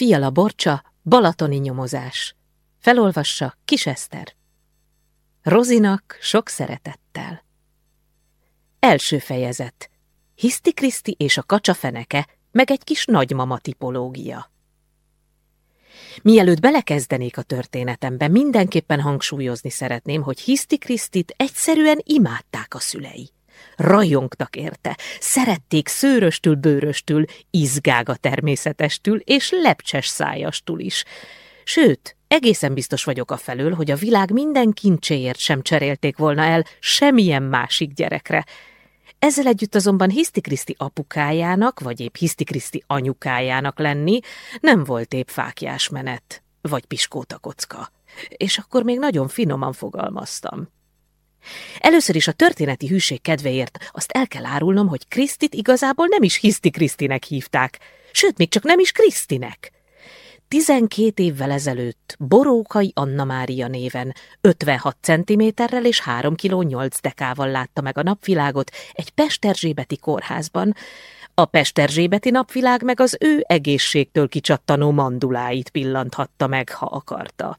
Fiala Borcsa, Balatoni nyomozás. Felolvassa Kis Eszter. Rozinak sok szeretettel. Első fejezet. Hiszti Kriszti és a kacsa feneke, meg egy kis nagymama tipológia. Mielőtt belekezdenék a történetembe, mindenképpen hangsúlyozni szeretném, hogy Hiszti Krisztit egyszerűen imádták a szülei. Rajongtak érte, szerették szőröstül, bőröstül, izgága természetestül és lepcses szájastul is. Sőt, egészen biztos vagyok a felől, hogy a világ minden kincséért sem cserélték volna el semmilyen másik gyerekre. Ezzel együtt azonban Hiszti Kriszti apukájának, vagy épp Hiszti Kriszti anyukájának lenni nem volt épp fákjás menet, vagy piskóta kocka. És akkor még nagyon finoman fogalmaztam. Először is a történeti hűség kedvéért azt el kell árulnom, hogy Krisztit igazából nem is Hiszti Krisztinek hívták, sőt, még csak nem is Krisztinek. Tizenkét évvel ezelőtt Borókai Anna Mária néven 56 centiméterrel és 3 kg 8 dekával látta meg a napvilágot egy Pesterzsébeti kórházban. A Pesterzsébeti napvilág meg az ő egészségtől kicsattanó manduláit pillanthatta meg, ha akarta.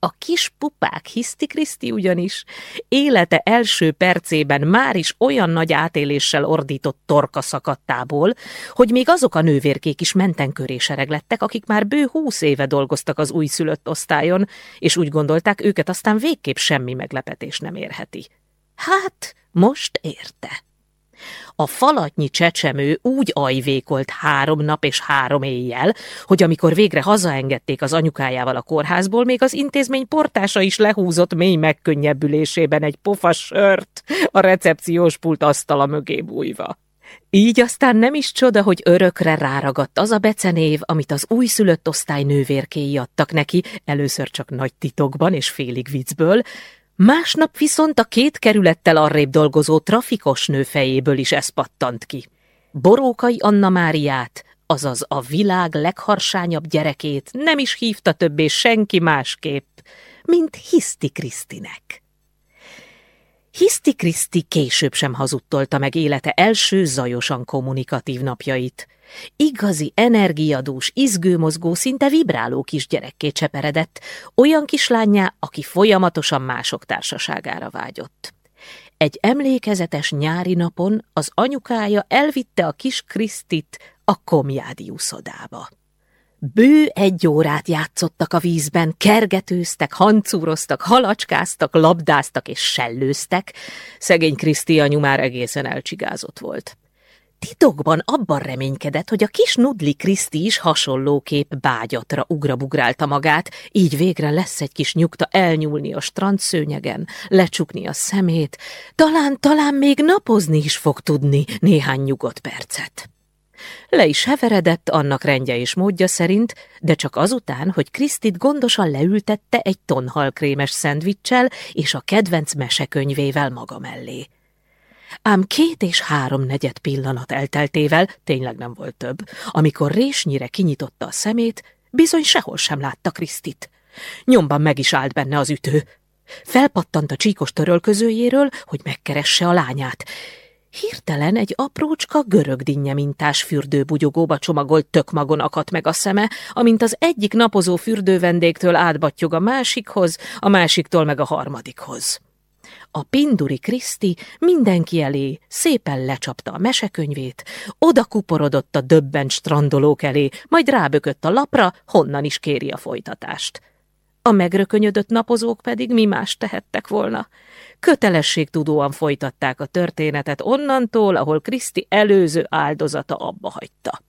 A kis pupák Hiszti Kriszti ugyanis élete első percében már is olyan nagy átéléssel ordított torka szakadtából, hogy még azok a nővérkék is menten köré sereglettek, akik már bő húsz éve dolgoztak az újszülött osztályon, és úgy gondolták, őket aztán végképp semmi meglepetés nem érheti. Hát, most érte. A falatnyi csecsemő úgy ajvékolt három nap és három éjjel, hogy amikor végre hazaengedték az anyukájával a kórházból, még az intézmény portása is lehúzott mély megkönnyebbülésében egy pofas sört a recepciós pult asztala mögé bújva. Így aztán nem is csoda, hogy örökre ráragadt az a becenév, amit az újszülött osztály nővérkéi adtak neki, először csak nagy titokban és félig viccből, Másnap viszont a két kerülettel arrébb dolgozó trafikos nő fejéből is ez pattant ki. Borókai Anna Máriát, azaz a világ legharsányabb gyerekét nem is hívta többé senki másképp, mint Hiszti Krisztinek. Hiszti Kriszti később sem hazudtolta meg élete első zajosan kommunikatív napjait – Igazi, energiadús, izgőmozgó, szinte vibráló kisgyerekké cseperedett, olyan kislányá, aki folyamatosan mások társaságára vágyott. Egy emlékezetes nyári napon az anyukája elvitte a kis Krisztit a komjádi uszodába. Bő egy órát játszottak a vízben, kergetőztek, hancúroztak, halacskáztak, labdáztak és sellőztek. Szegény Kriszti anyu már egészen elcsigázott volt. Titokban abban reménykedett, hogy a kis Nudli Kriszti is hasonlóképp bágyatra ugrabugrálta magát, így végre lesz egy kis nyugta elnyúlni a strandszőnyegen, lecsukni a szemét, talán, talán még napozni is fog tudni néhány nyugodt percet. Le is heveredett annak rendje és módja szerint, de csak azután, hogy Krisztit gondosan leültette egy tonhalkrémes szendvicssel és a kedvenc mesekönyvével maga mellé. Ám két és három negyed pillanat elteltével, tényleg nem volt több, amikor résnyire kinyitotta a szemét, bizony sehol sem látta Krisztit. Nyomban meg is állt benne az ütő. Felpattant a csíkos törölközőjéről, hogy megkeresse a lányát. Hirtelen egy aprócska görögdinnye mintás fürdőbugyogóba csomagolt tökmagon akadt meg a szeme, amint az egyik napozó fürdővendégtől átbattyog a másikhoz, a másiktól meg a harmadikhoz. A Pinduri Kriszti mindenki elé szépen lecsapta a mesekönyvét, oda kuporodott a döbben strandolók elé, majd rábökött a lapra, honnan is kéri a folytatást. A megrökönyödött napozók pedig mi más tehettek volna. Kötelességtudóan folytatták a történetet onnantól, ahol Kriszti előző áldozata abba hagyta.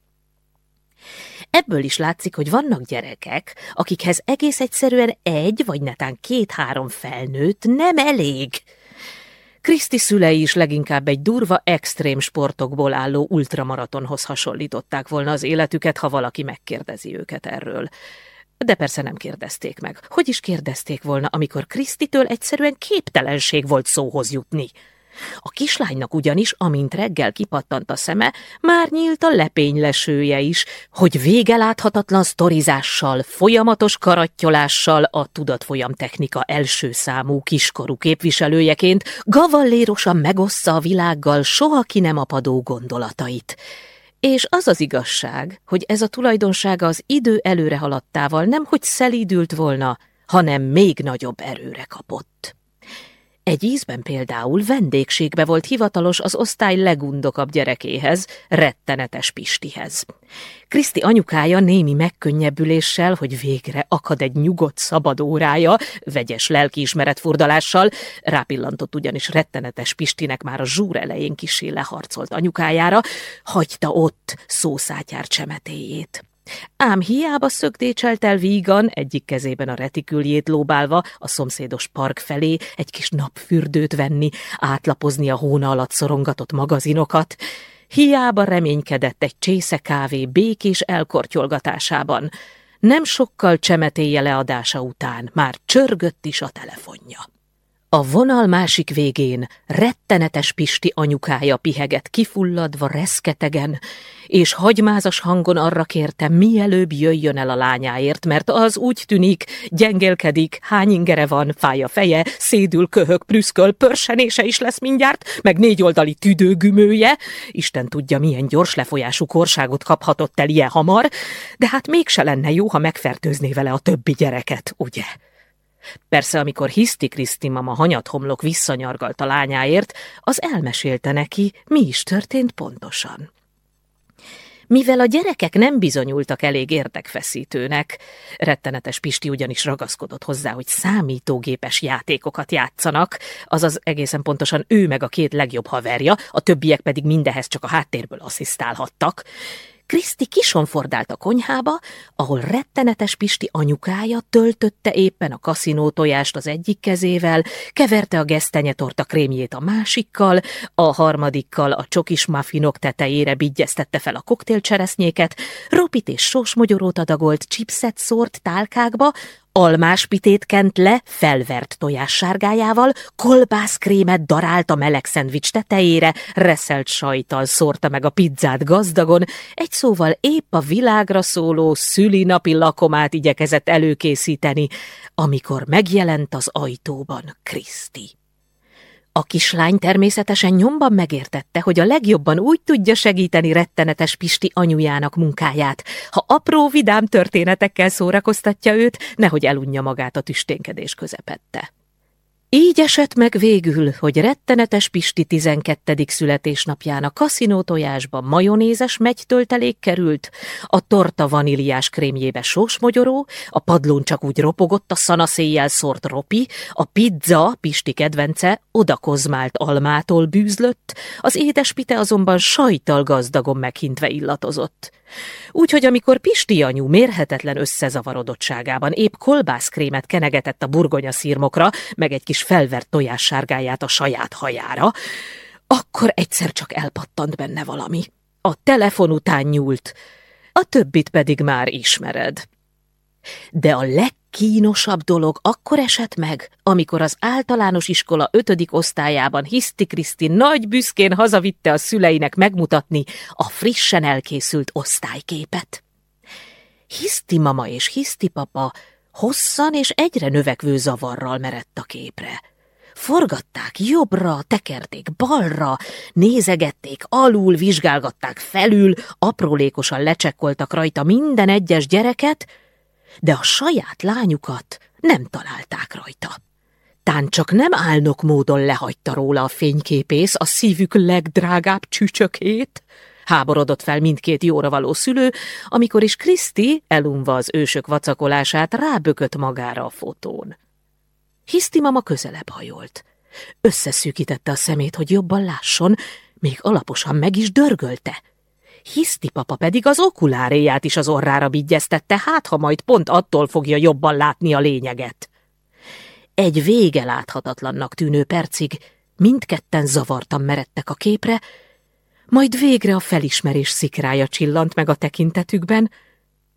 Ebből is látszik, hogy vannak gyerekek, akikhez egész egyszerűen egy vagy netán két-három felnőtt nem elég. Kriszti szülei is leginkább egy durva, extrém sportokból álló ultramaratonhoz hasonlították volna az életüket, ha valaki megkérdezi őket erről. De persze nem kérdezték meg. Hogy is kérdezték volna, amikor Krisztitől egyszerűen képtelenség volt szóhoz jutni? A kislánynak ugyanis, amint reggel kipattant a szeme, már nyílt a lepénylesője is, hogy végeláthatatlan sztorizással, folyamatos karattyolással a tudatfolyam technika első számú kiskorú képviselőjeként gavallérosan megossza a világgal soha ki nem apadó gondolatait. És az az igazság, hogy ez a tulajdonsága az idő előre haladtával nem hogy szelídült volna, hanem még nagyobb erőre kapott. Egy ízben például vendégségbe volt hivatalos az osztály legundokabb gyerekéhez, rettenetes Pistihez. Kriszti anyukája némi megkönnyebbüléssel, hogy végre akad egy nyugodt szabad órája, vegyes lelkiismeret furdalással, rápillantott ugyanis rettenetes Pistinek már a zsúr elején kisé leharcolt anyukájára, hagyta ott szószátyár csemetéjét. Ám hiába szögdécselt el vígan, egyik kezében a retiküljét lóbálva, a szomszédos park felé egy kis napfürdőt venni, átlapozni a hóna alatt szorongatott magazinokat, hiába reménykedett egy csésze kávé békés elkortyolgatásában. Nem sokkal csemetéje leadása után már csörgött is a telefonja. A vonal másik végén rettenetes Pisti anyukája piheget kifulladva reszketegen, és hagymázas hangon arra kérte, mielőbb jöjjön el a lányáért, mert az úgy tűnik, gyengélkedik, hány ingere van, fáj a feje, szédül, köhög, prüszköl, pörsenése is lesz mindjárt, meg négy oldali tüdőgümője. Isten tudja, milyen gyors lefolyású korságot kaphatott el ilyen hamar, de hát mégse lenne jó, ha megfertőzné vele a többi gyereket, ugye? Persze, amikor Hiszti Kriszti mama hanyathomlok visszanyargalt a lányáért, az elmesélte neki, mi is történt pontosan. Mivel a gyerekek nem bizonyultak elég érdekfeszítőnek, rettenetes Pisti ugyanis ragaszkodott hozzá, hogy számítógépes játékokat játszanak, azaz egészen pontosan ő meg a két legjobb haverja, a többiek pedig mindehez csak a háttérből asszisztálhattak, Kriszti kisonfordált a konyhába, ahol rettenetes Pisti anyukája töltötte éppen a kaszinó tojást az egyik kezével, keverte a gesztenyetorta krémjét a másikkal, a harmadikkal a csokis muffinok tetejére bigyeztette fel a koktélcseresznyéket, ropit és sósmogyorót adagolt chipset szórt tálkákba, almáspitét kent le felvert tojássárgájával, kolbászkrémet darált a meleg szendvics tetejére, reszelt sajtal szórta meg a pizzát gazdagon, egy szóval épp a világra szóló szülinapi lakomát igyekezett előkészíteni, amikor megjelent az ajtóban Kriszti. A kislány természetesen nyomban megértette, hogy a legjobban úgy tudja segíteni rettenetes Pisti anyujának munkáját, ha apró vidám történetekkel szórakoztatja őt, nehogy elunja magát a tüsténkedés közepette. Így esett meg végül, hogy rettenetes Pisti 12. születésnapján a kaszinó tojásba majonézes megytöltelék került, a torta vaníliás krémjébe sósmogyoró, a padlón csak úgy ropogott a szanaszéjjel szórt ropi, a pizza, Pisti kedvence, odakozmált almától bűzlött, az édespite azonban sajtal gazdagon meghintve illatozott. Úgyhogy amikor Pisti anyu mérhetetlen összezavarodottságában épp kolbászkrémet kenegetett a burgonya szírmokra, meg egy kis felvert tojássárgáját a saját hajára, akkor egyszer csak elpattant benne valami. A telefon után nyúlt, a többit pedig már ismered. De a legkínosabb dolog akkor esett meg, amikor az általános iskola ötödik osztályában Hiszti Kriszti nagy büszkén hazavitte a szüleinek megmutatni a frissen elkészült osztályképet. Hiszti mama és Hiszti papa hosszan és egyre növekvő zavarral merett a képre. Forgatták jobbra, tekerték balra, nézegették alul, vizsgálgatták felül, aprólékosan lecsekkoltak rajta minden egyes gyereket, de a saját lányukat nem találták rajta. Tán csak nem álnok módon lehagyta róla a fényképész a szívük legdrágább csücsökét, háborodott fel mindkét jóra való szülő, amikor is Kriszti, elunva az ősök vacakolását, rábökött magára a fotón. Hiszti mama közelebb hajolt. Összeszűkítette a szemét, hogy jobban lásson, még alaposan meg is dörgölte. Hiszti papa pedig az okuláréját is az orrára bigyeztette, hát ha majd pont attól fogja jobban látni a lényeget. Egy vége láthatatlannak tűnő percig mindketten zavartan meredtek a képre, majd végre a felismerés szikrája csillant meg a tekintetükben.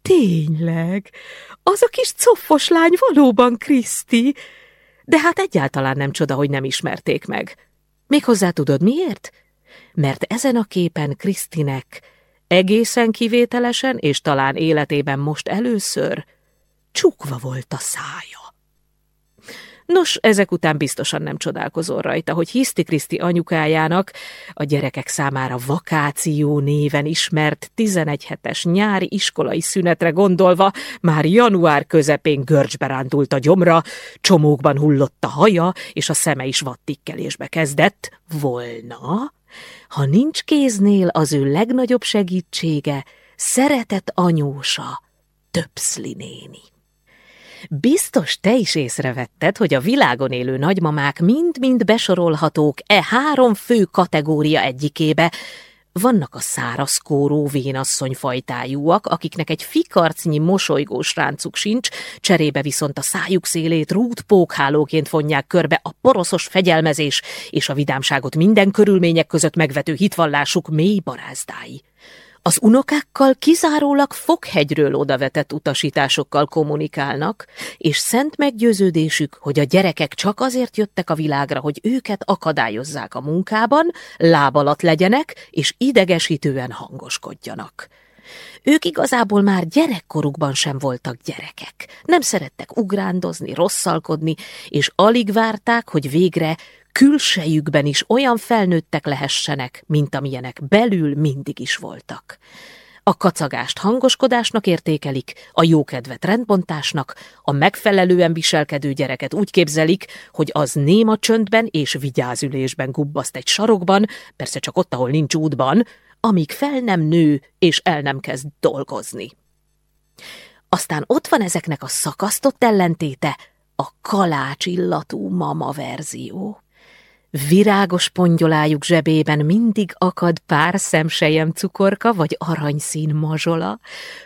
Tényleg, az a kis coffos lány valóban Kriszti, de hát egyáltalán nem csoda, hogy nem ismerték meg. Méghozzá tudod miért? Mert ezen a képen Krisztinek egészen kivételesen, és talán életében most először csukva volt a szája. Nos, ezek után biztosan nem csodálkozol rajta, hogy Hiszti Kriszti anyukájának, a gyerekek számára vakáció néven ismert 11 hetes nyári iskolai szünetre gondolva már január közepén görcsbe rándult a gyomra, csomókban hullott a haja, és a szeme is vattikkelésbe kezdett, volna, ha nincs kéznél az ő legnagyobb segítsége, szeretett anyósa, Töpszli néni. Biztos te is észrevetted, hogy a világon élő nagymamák mind-mind besorolhatók e három fő kategória egyikébe, vannak a szárazkóró vénasszony fajtájúak, akiknek egy fikarcnyi mosolygós ráncuk sincs, cserébe viszont a szájuk szélét rútpókhálóként vonják körbe a poroszos fegyelmezés és a vidámságot minden körülmények között megvető hitvallásuk mély barázdái. Az unokákkal kizárólag foghegyről odavetett utasításokkal kommunikálnak, és szent meggyőződésük, hogy a gyerekek csak azért jöttek a világra, hogy őket akadályozzák a munkában, láb alatt legyenek, és idegesítően hangoskodjanak. Ők igazából már gyerekkorukban sem voltak gyerekek. Nem szerettek ugrándozni, rosszalkodni, és alig várták, hogy végre külsejükben is olyan felnőttek lehessenek, mint amilyenek belül mindig is voltak. A kacagást hangoskodásnak értékelik, a jókedvet rendbontásnak, a megfelelően viselkedő gyereket úgy képzelik, hogy az néma csöndben és vigyázülésben gubbaszt egy sarokban, persze csak ott, ahol nincs útban, amíg fel nem nő és el nem kezd dolgozni. Aztán ott van ezeknek a szakasztott ellentéte, a kalács illatú mama verzió. Virágos pongyolájuk zsebében mindig akad pár szemsejem cukorka vagy aranyszín mazsola,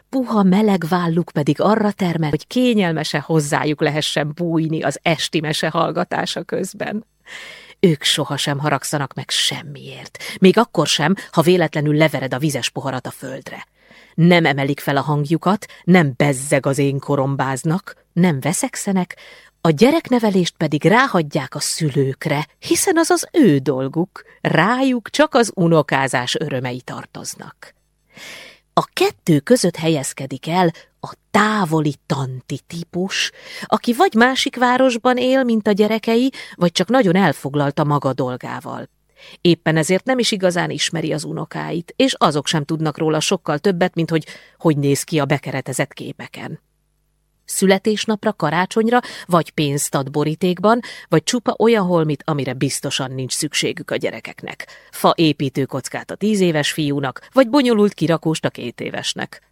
puha meleg válluk pedig arra termel, hogy kényelmese hozzájuk lehessen bújni az esti mese hallgatása közben. Ők sohasem haragszanak meg semmiért, még akkor sem, ha véletlenül levered a vizes poharat a földre. Nem emelik fel a hangjukat, nem bezzeg az én korombáznak, nem veszekszenek, a gyereknevelést pedig ráhagyják a szülőkre, hiszen az az ő dolguk, rájuk csak az unokázás örömei tartoznak. A kettő között helyezkedik el a távoli tanti típus, aki vagy másik városban él, mint a gyerekei, vagy csak nagyon elfoglalta maga dolgával. Éppen ezért nem is igazán ismeri az unokáit, és azok sem tudnak róla sokkal többet, mint hogy hogy néz ki a bekeretezett képeken születésnapra, karácsonyra, vagy pénzt ad borítékban, vagy csupa olyan holmit, amire biztosan nincs szükségük a gyerekeknek. Fa építőkockát a tíz éves fiúnak, vagy bonyolult kirakóst a két évesnek.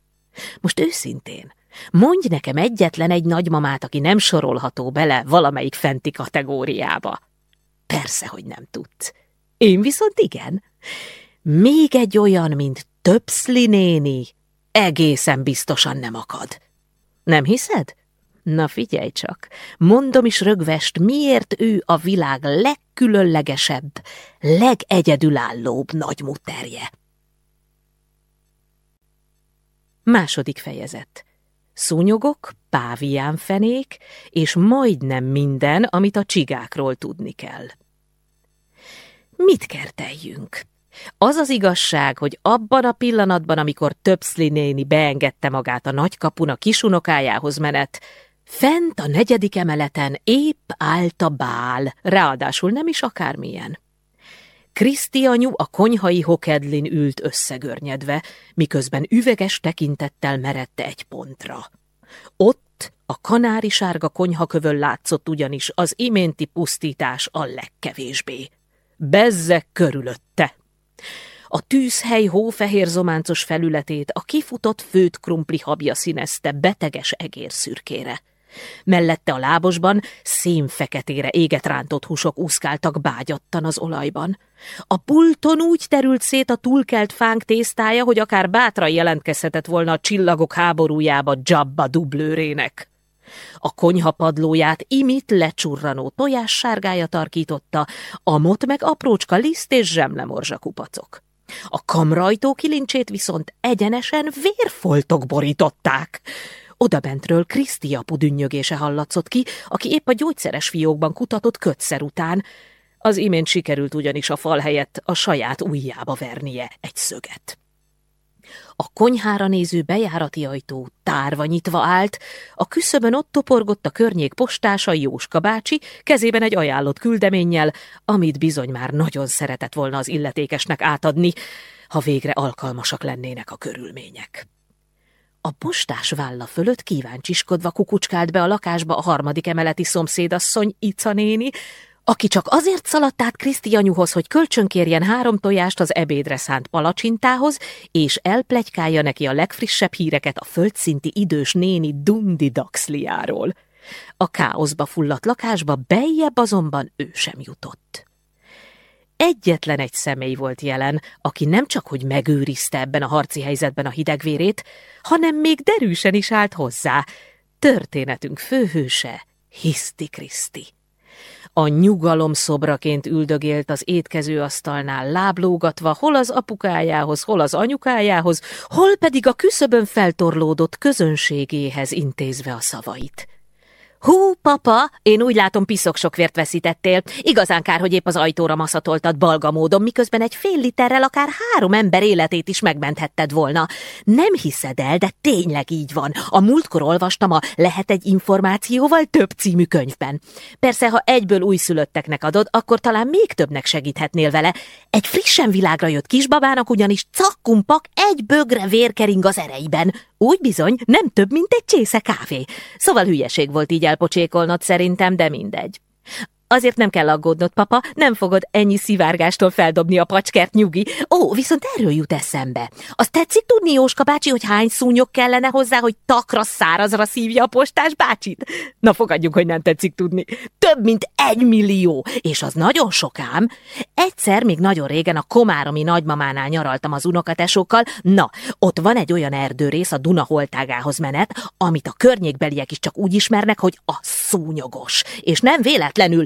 Most őszintén, mondj nekem egyetlen egy nagymamát, aki nem sorolható bele valamelyik fenti kategóriába. Persze, hogy nem tudsz. Én viszont igen. Még egy olyan, mint Töpszli néni, egészen biztosan nem akad. Nem hiszed? Na figyelj csak, mondom is rögvest, miért ő a világ legkülönlegesebb, legegyedülállóbb nagymuterje. Második fejezet. Szúnyogok, páviánfenék, és majdnem minden, amit a csigákról tudni kell. Mit kerteljünk? Az az igazság, hogy abban a pillanatban, amikor Töpszli néni beengedte magát a nagykapun a kisunokájához menet, fent a negyedik emeleten épp állt a bál, ráadásul nem is akármilyen. Kriszti anyu a konyhai hokedlin ült összegörnyedve, miközben üveges tekintettel merette egy pontra. Ott a kanári sárga konyhakövön látszott ugyanis az iménti pusztítás a legkevésbé. Bezze körülötte. A tűzhely hófehér zománcos felületét a kifutott főt krumpli habja színezte beteges egérszürkére. Mellette a lábosban szénfeketére éget rántott húsok úszkáltak bágyattan az olajban. A pulton úgy terült szét a túlkelt fánk tésztája, hogy akár bátran jelentkezhetett volna a csillagok háborújába Jabba dublőrének. A konyha padlóját imit lecsurranó tojássárgája tarkította, amot meg aprócska liszt és zsemlemorzsa kupacok. A kamrajtó kilincsét viszont egyenesen vérfoltok borították. Odabentről Kriszti apu dünnyögése hallatszott ki, aki épp a gyógyszeres fiókban kutatott kötszer után. Az imént sikerült ugyanis a fal helyett a saját ujjába vernie egy szöget. A konyhára néző bejárati ajtó tárva nyitva állt, a küszöbön ott toporgott a környék postása Jóska bácsi, kezében egy ajánlott küldeménnyel, amit bizony már nagyon szeretett volna az illetékesnek átadni, ha végre alkalmasak lennének a körülmények. A postás válla fölött kíváncsiskodva kukucskált be a lakásba a harmadik emeleti szomszédasszony Ica néni, aki csak azért szaladt át Kriszti anyuhoz, hogy kölcsönkérjen három tojást az ebédre szánt palacsintához, és elplegykálja neki a legfrissebb híreket a földszinti idős néni Dundi Daxliáról. A káoszba fulladt lakásba beljebb azonban ő sem jutott. Egyetlen egy személy volt jelen, aki nem csak hogy megőrizte ebben a harci helyzetben a hidegvérét, hanem még derűsen is állt hozzá. Történetünk főhőse, Hiszti Kriszti. A nyugalom szobraként üldögélt az étkezőasztalnál láblógatva, hol az apukájához, hol az anyukájához, hol pedig a küszöbön feltorlódott közönségéhez intézve a szavait. Hú, papa, én úgy látom piszok sok vért veszítettél. Igazán kár, hogy épp az ajtóra maszatoltad balga módon, miközben egy fél literrel akár három ember életét is megmenthetted volna. Nem hiszed el, de tényleg így van. A múltkor olvastam a Lehet egy információval több című könyvben. Persze, ha egyből újszülötteknek adod, akkor talán még többnek segíthetnél vele. Egy frissen világra jött kisbabának ugyanis cakkumpak egy bögre vérkering az ereiben. Úgy bizony, nem több, mint egy csésze kávé. Szóval hülyeség volt így elpocsékolnod szerintem, de mindegy. Azért nem kell aggódnod, papa, nem fogod ennyi szivárgástól feldobni a pacskert nyugi. Ó, viszont erről jut eszembe. Azt tetszik tudni, Jóska bácsi, hogy hány szúnyog kellene hozzá, hogy takra szárazra szívja a postás bácsit? Na fogadjuk, hogy nem tetszik tudni. Több mint egy millió, és az nagyon sokám. Egyszer, még nagyon régen a komáromi nagymamánál nyaraltam az unokatesókkal, na, ott van egy olyan erdőrész a Duna holtágához menet, amit a környékbeliek is csak úgy ismernek, hogy a szúnyogos. És nem véletlenül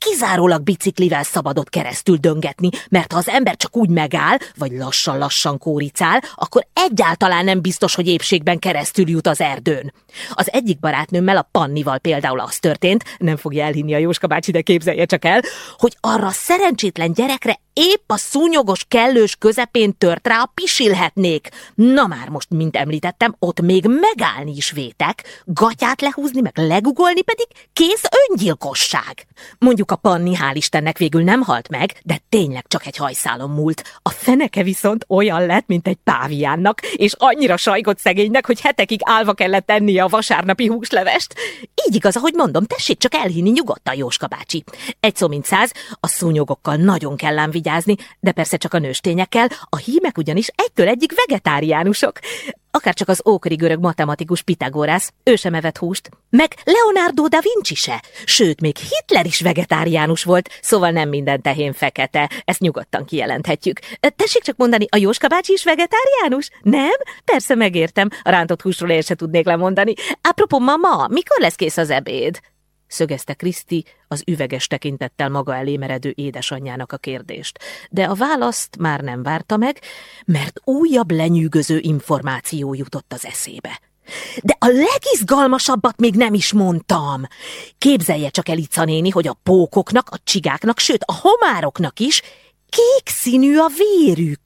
kizárólag biciklivel szabadott keresztül döngetni, mert ha az ember csak úgy megáll, vagy lassan-lassan kóricál, akkor egyáltalán nem biztos, hogy épségben keresztül jut az erdőn. Az egyik barátnőmmel, a Pannival például az történt, nem fogja elhinni a Jóska bácsi, de képzelje csak el, hogy arra szerencsétlen gyerekre épp a szúnyogos kellős közepén tört rá a pisilhetnék. Na már most, mint említettem, ott még megállni is vétek, gatyát lehúzni, meg legugolni pedig kész öngyilkosság. Mondjuk a Panni hál' Istennek végül nem halt meg, de tényleg csak egy hajszálon múlt. A feneke viszont olyan lett, mint egy páviánnak, és annyira sajgott szegénynek, hogy hetekig állva kellett tennie a vasárnapi húslevest. Így igaz, ahogy mondom, tessék csak elhinni nyugodtan, Jóska bácsi. Egy szó mint száz, a szúnyogokkal nagyon kell ám vigyázni, de persze csak a nőstényekkel, a hímek ugyanis egytől egyik vegetáriánusok. Akár csak az ókori görög matematikus Pitagorász, ő sem evett húst, meg Leonardo da Vinci se, sőt, még Hitler is vegetáriánus volt, szóval nem minden tehén fekete, ezt nyugodtan kijelenthetjük. Tessék csak mondani, a Jóska bácsi is vegetáriánus? Nem? Persze megértem, a rántott húsról én se tudnék lemondani. Apropó, mama, mikor lesz kész az ebéd? Szögezte Kriszti az üveges tekintettel maga elé meredő édesanyjának a kérdést. De a választ már nem várta meg, mert újabb lenyűgöző információ jutott az eszébe. De a legizgalmasabbat még nem is mondtam. Képzelje csak el Ica néni, hogy a pókoknak, a csigáknak, sőt a homároknak is kék színű a vérük.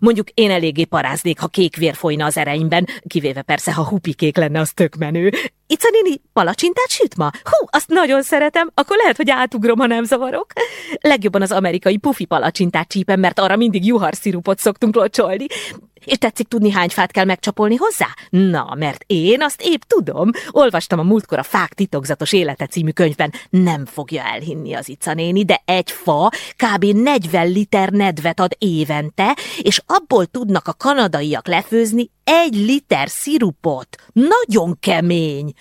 Mondjuk én eléggé paráznék, ha kék vér folyna az ereimben, kivéve persze, ha hupikék lenne, az tök menő. Ica néni, palacsintát süt ma? Hú, azt nagyon szeretem, akkor lehet, hogy átugrom, ha nem zavarok. Legjobban az amerikai pufi palacsintát csípem, mert arra mindig juharszirupot szoktunk locsolni. És tetszik tudni, hány fát kell megcsapolni hozzá? Na, mert én azt épp tudom. Olvastam a múltkor a Fák titokzatos élete című könyvben. Nem fogja elhinni az Ica néni, de egy fa kb. 40 liter nedvet ad évente, és abból tudnak a kanadaiak lefőzni egy liter szirupot. Nagyon kemény.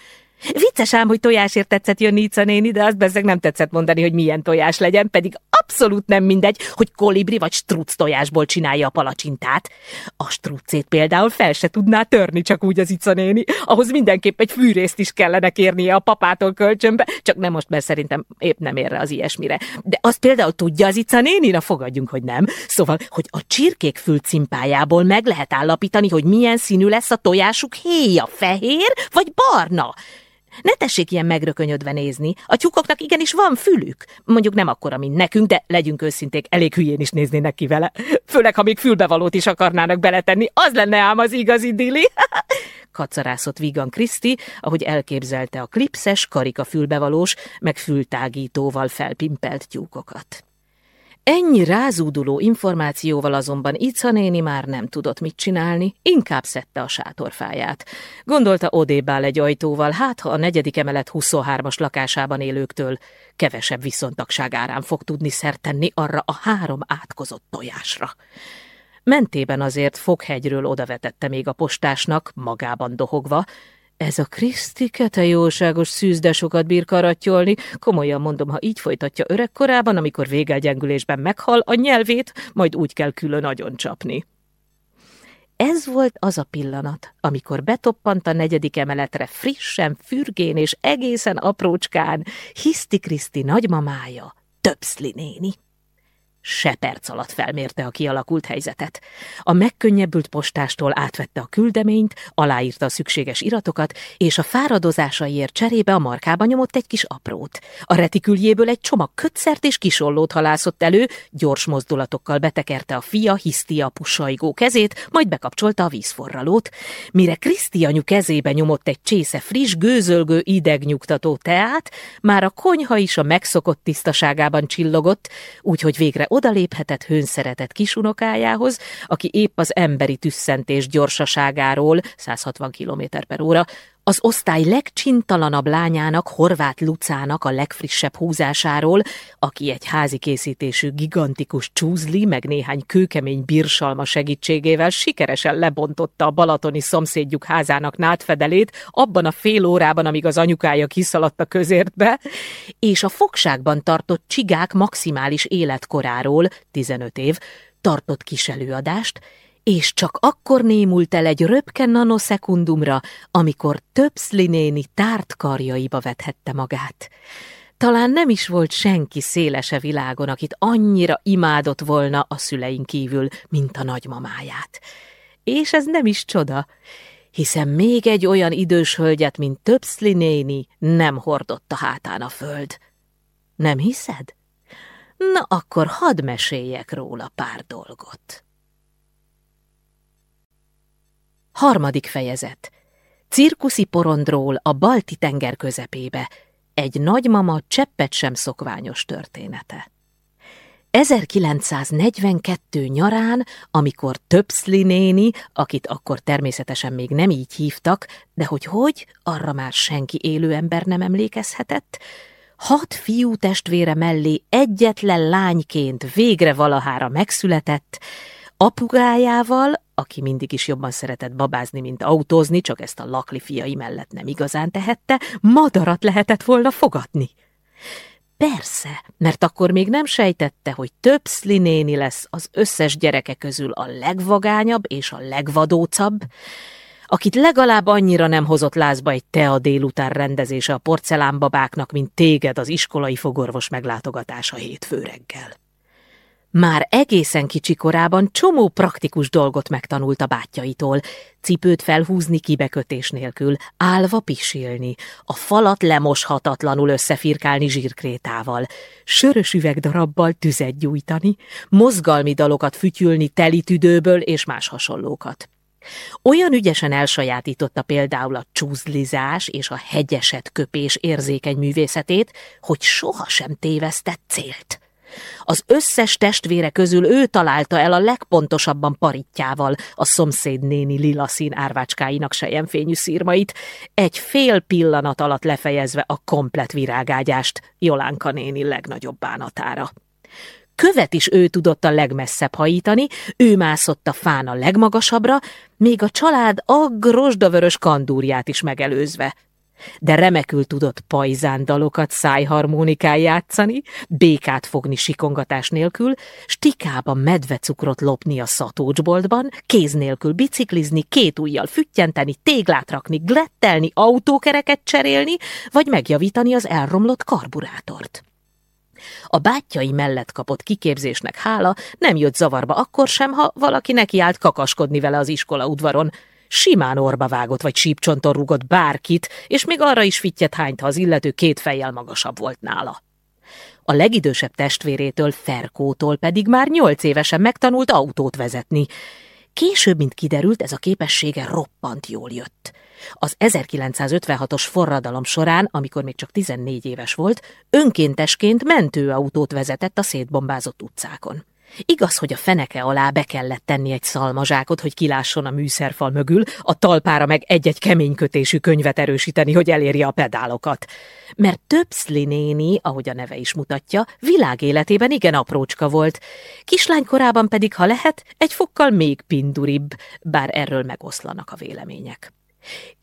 Vicces ám, hogy tojásért tetszett jönni Ica néni, de azt bezzeg nem tetszett mondani, hogy milyen tojás legyen, pedig abszolút nem mindegy, hogy kolibri vagy struc tojásból csinálja a palacsintát. A strucét például fel se tudná törni csak úgy az Ica néni, ahhoz mindenképp egy fűrészt is kellene kérnie a papától kölcsönbe, csak nem most, mert szerintem épp nem érre az ilyesmire. De azt például tudja az Ica néni, na fogadjunk, hogy nem. Szóval, hogy a csirkék fülcimpájából meg lehet állapítani, hogy milyen színű lesz a tojásuk héja, fehér vagy barna. Ne tessék ilyen megrökönyödve nézni, a tyúkoknak igenis van fülük. Mondjuk nem akkora, mint nekünk, de legyünk őszinték, elég hülyén is néznének ki vele. Főleg, ha még fülbevalót is akarnának beletenni, az lenne ám az igazi dili. Kacarászott Vigan Kriszti, ahogy elképzelte a klipszes, karika fülbevalós, meg fültágítóval felpimpelt tyúkokat. Ennyi rázúduló információval azonban Ica néni már nem tudott mit csinálni, inkább szedte a sátorfáját. Gondolta odébb áll egy ajtóval, hát ha a negyedik emelet 23-as lakásában élőktől kevesebb viszontagság árán fog tudni szert tenni arra a három átkozott tojásra. Mentében azért foghegyről odavetette még a postásnak, magában dohogva, ez a Krisztike, te jóságos szűzdesokat bír karattyolni. Komolyan mondom, ha így folytatja öregkorában, amikor végelgyengülésben meghal, a nyelvét majd úgy kell külön nagyon csapni. Ez volt az a pillanat, amikor betoppant a negyedik emeletre frissen, fürgén és egészen aprócskán Hiszti Kriszti nagymamája, Töpszli néni. Se perc alatt felmérte a kialakult helyzetet. A megkönnyebbült postástól átvette a küldeményt, aláírta a szükséges iratokat, és a fáradozásaiért cserébe a markába nyomott egy kis aprót. A retiküljéből egy csomag kötszert és kisollót halászott elő, gyors mozdulatokkal betekerte a fia hisztia pusajgó kezét, majd bekapcsolta a vízforralót. Mire Kriszti anyu kezébe nyomott egy csésze friss, gőzölgő idegnyugtató teát, már a konyha is a megszokott tisztaságában csillogott, úgyhogy végre odaléphetett hőnszeretett kisunokájához, aki épp az emberi tüsszentés gyorsaságáról, 160 km per óra, az osztály legcsintalanabb lányának, Horváth Lucának a legfrissebb húzásáról, aki egy házi készítésű gigantikus csúzli, meg néhány kőkemény birsalma segítségével sikeresen lebontotta a balatoni szomszédjuk házának nátfedelét abban a fél órában, amíg az anyukája kiszaladt a közértbe, és a fogságban tartott csigák maximális életkoráról, 15 év, tartott kis előadást, és csak akkor némult el egy röpke nanoszekundumra, amikor Töpszli néni tárt karjaiba vethette magát. Talán nem is volt senki szélese világon, akit annyira imádott volna a szüleink kívül, mint a nagymamáját. És ez nem is csoda, hiszen még egy olyan idős hölgyet, mint Töpszli néni nem hordott a hátán a föld. Nem hiszed? Na akkor hadd meséljek róla pár dolgot. Harmadik fejezet. Cirkuszi porondról a balti tenger közepébe. Egy nagymama cseppet sem szokványos története. 1942 nyarán, amikor Töpszli néni, akit akkor természetesen még nem így hívtak, de hogy hogy, arra már senki élő ember nem emlékezhetett, hat fiú testvére mellé egyetlen lányként végre valahára megszületett, apugájával, aki mindig is jobban szeretett babázni, mint autózni, csak ezt a lakli fiai mellett nem igazán tehette, madarat lehetett volna fogadni. Persze, mert akkor még nem sejtette, hogy több néni lesz az összes gyereke közül a legvagányabb és a legvadócabb, akit legalább annyira nem hozott lázba egy tea délután rendezése a porcelánbabáknak, mint téged az iskolai fogorvos meglátogatása hétfő reggel. Már egészen kicsi korában csomó praktikus dolgot megtanult a bátyjaitól. Cipőt felhúzni kibekötés nélkül, állva pisilni, a falat lemoshatatlanul összefirkálni zsírkrétával, sörös üvegdarabbal tüzet gyújtani, mozgalmi dalokat fütyülni teli tüdőből és más hasonlókat. Olyan ügyesen elsajátította például a csúzlizás és a hegyeset köpés érzékeny művészetét, hogy sohasem tévesztett célt. Az összes testvére közül ő találta el a legpontosabban paritjával a szomszéd néni lila szín árvácskáinak sejemfényű szírmait, egy fél pillanat alatt lefejezve a komplet virágágyást Jolánka néni legnagyobb bánatára. Követ is ő tudott a legmesszebb hajítani, ő mászott a fán a legmagasabbra, még a család a kandúrját is megelőzve de remekül tudott pajzán dalokat szájharmonikán játszani, békát fogni sikongatás nélkül, stikában medvecukrot lopni a szatócsboltban, kéz nélkül biciklizni, két ujjal füttyenteni, téglát rakni, glettelni, autókereket cserélni, vagy megjavítani az elromlott karburátort. A bátyai mellett kapott kiképzésnek hála nem jött zavarba akkor sem, ha valaki nekiállt kakaskodni vele az iskola udvaron, simán orba vágott vagy sípcsonton rúgott bárkit, és még arra is fittyet hányt, ha az illető két fejjel magasabb volt nála. A legidősebb testvérétől, Ferkótól pedig már nyolc évesen megtanult autót vezetni. Később, mint kiderült, ez a képessége roppant jól jött. Az 1956-os forradalom során, amikor még csak 14 éves volt, önkéntesként mentőautót vezetett a szétbombázott utcákon. Igaz, hogy a feneke alá be kellett tenni egy szalmazsákot, hogy kilásson a műszerfal mögül, a talpára meg egy-egy keménykötésű könyvet erősíteni, hogy elérje a pedálokat. Mert Töpszli néni, ahogy a neve is mutatja, világéletében igen aprócska volt. Kislány korában pedig, ha lehet, egy fokkal még pinduribb, bár erről megoszlanak a vélemények.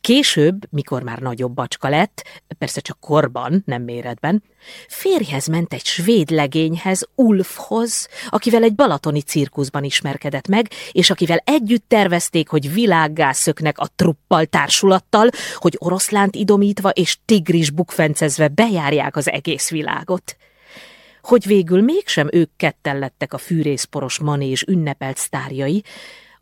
Később, mikor már nagyobb bacska lett, persze csak korban, nem méretben, férjhez ment egy svéd legényhez, Ulfhoz, akivel egy balatoni cirkuszban ismerkedett meg, és akivel együtt tervezték, hogy világgá a truppal társulattal, hogy oroszlánt idomítva és tigris bukfencezve bejárják az egész világot. Hogy végül mégsem ők ketten lettek a fűrészporos manés ünnepelt sztárjai,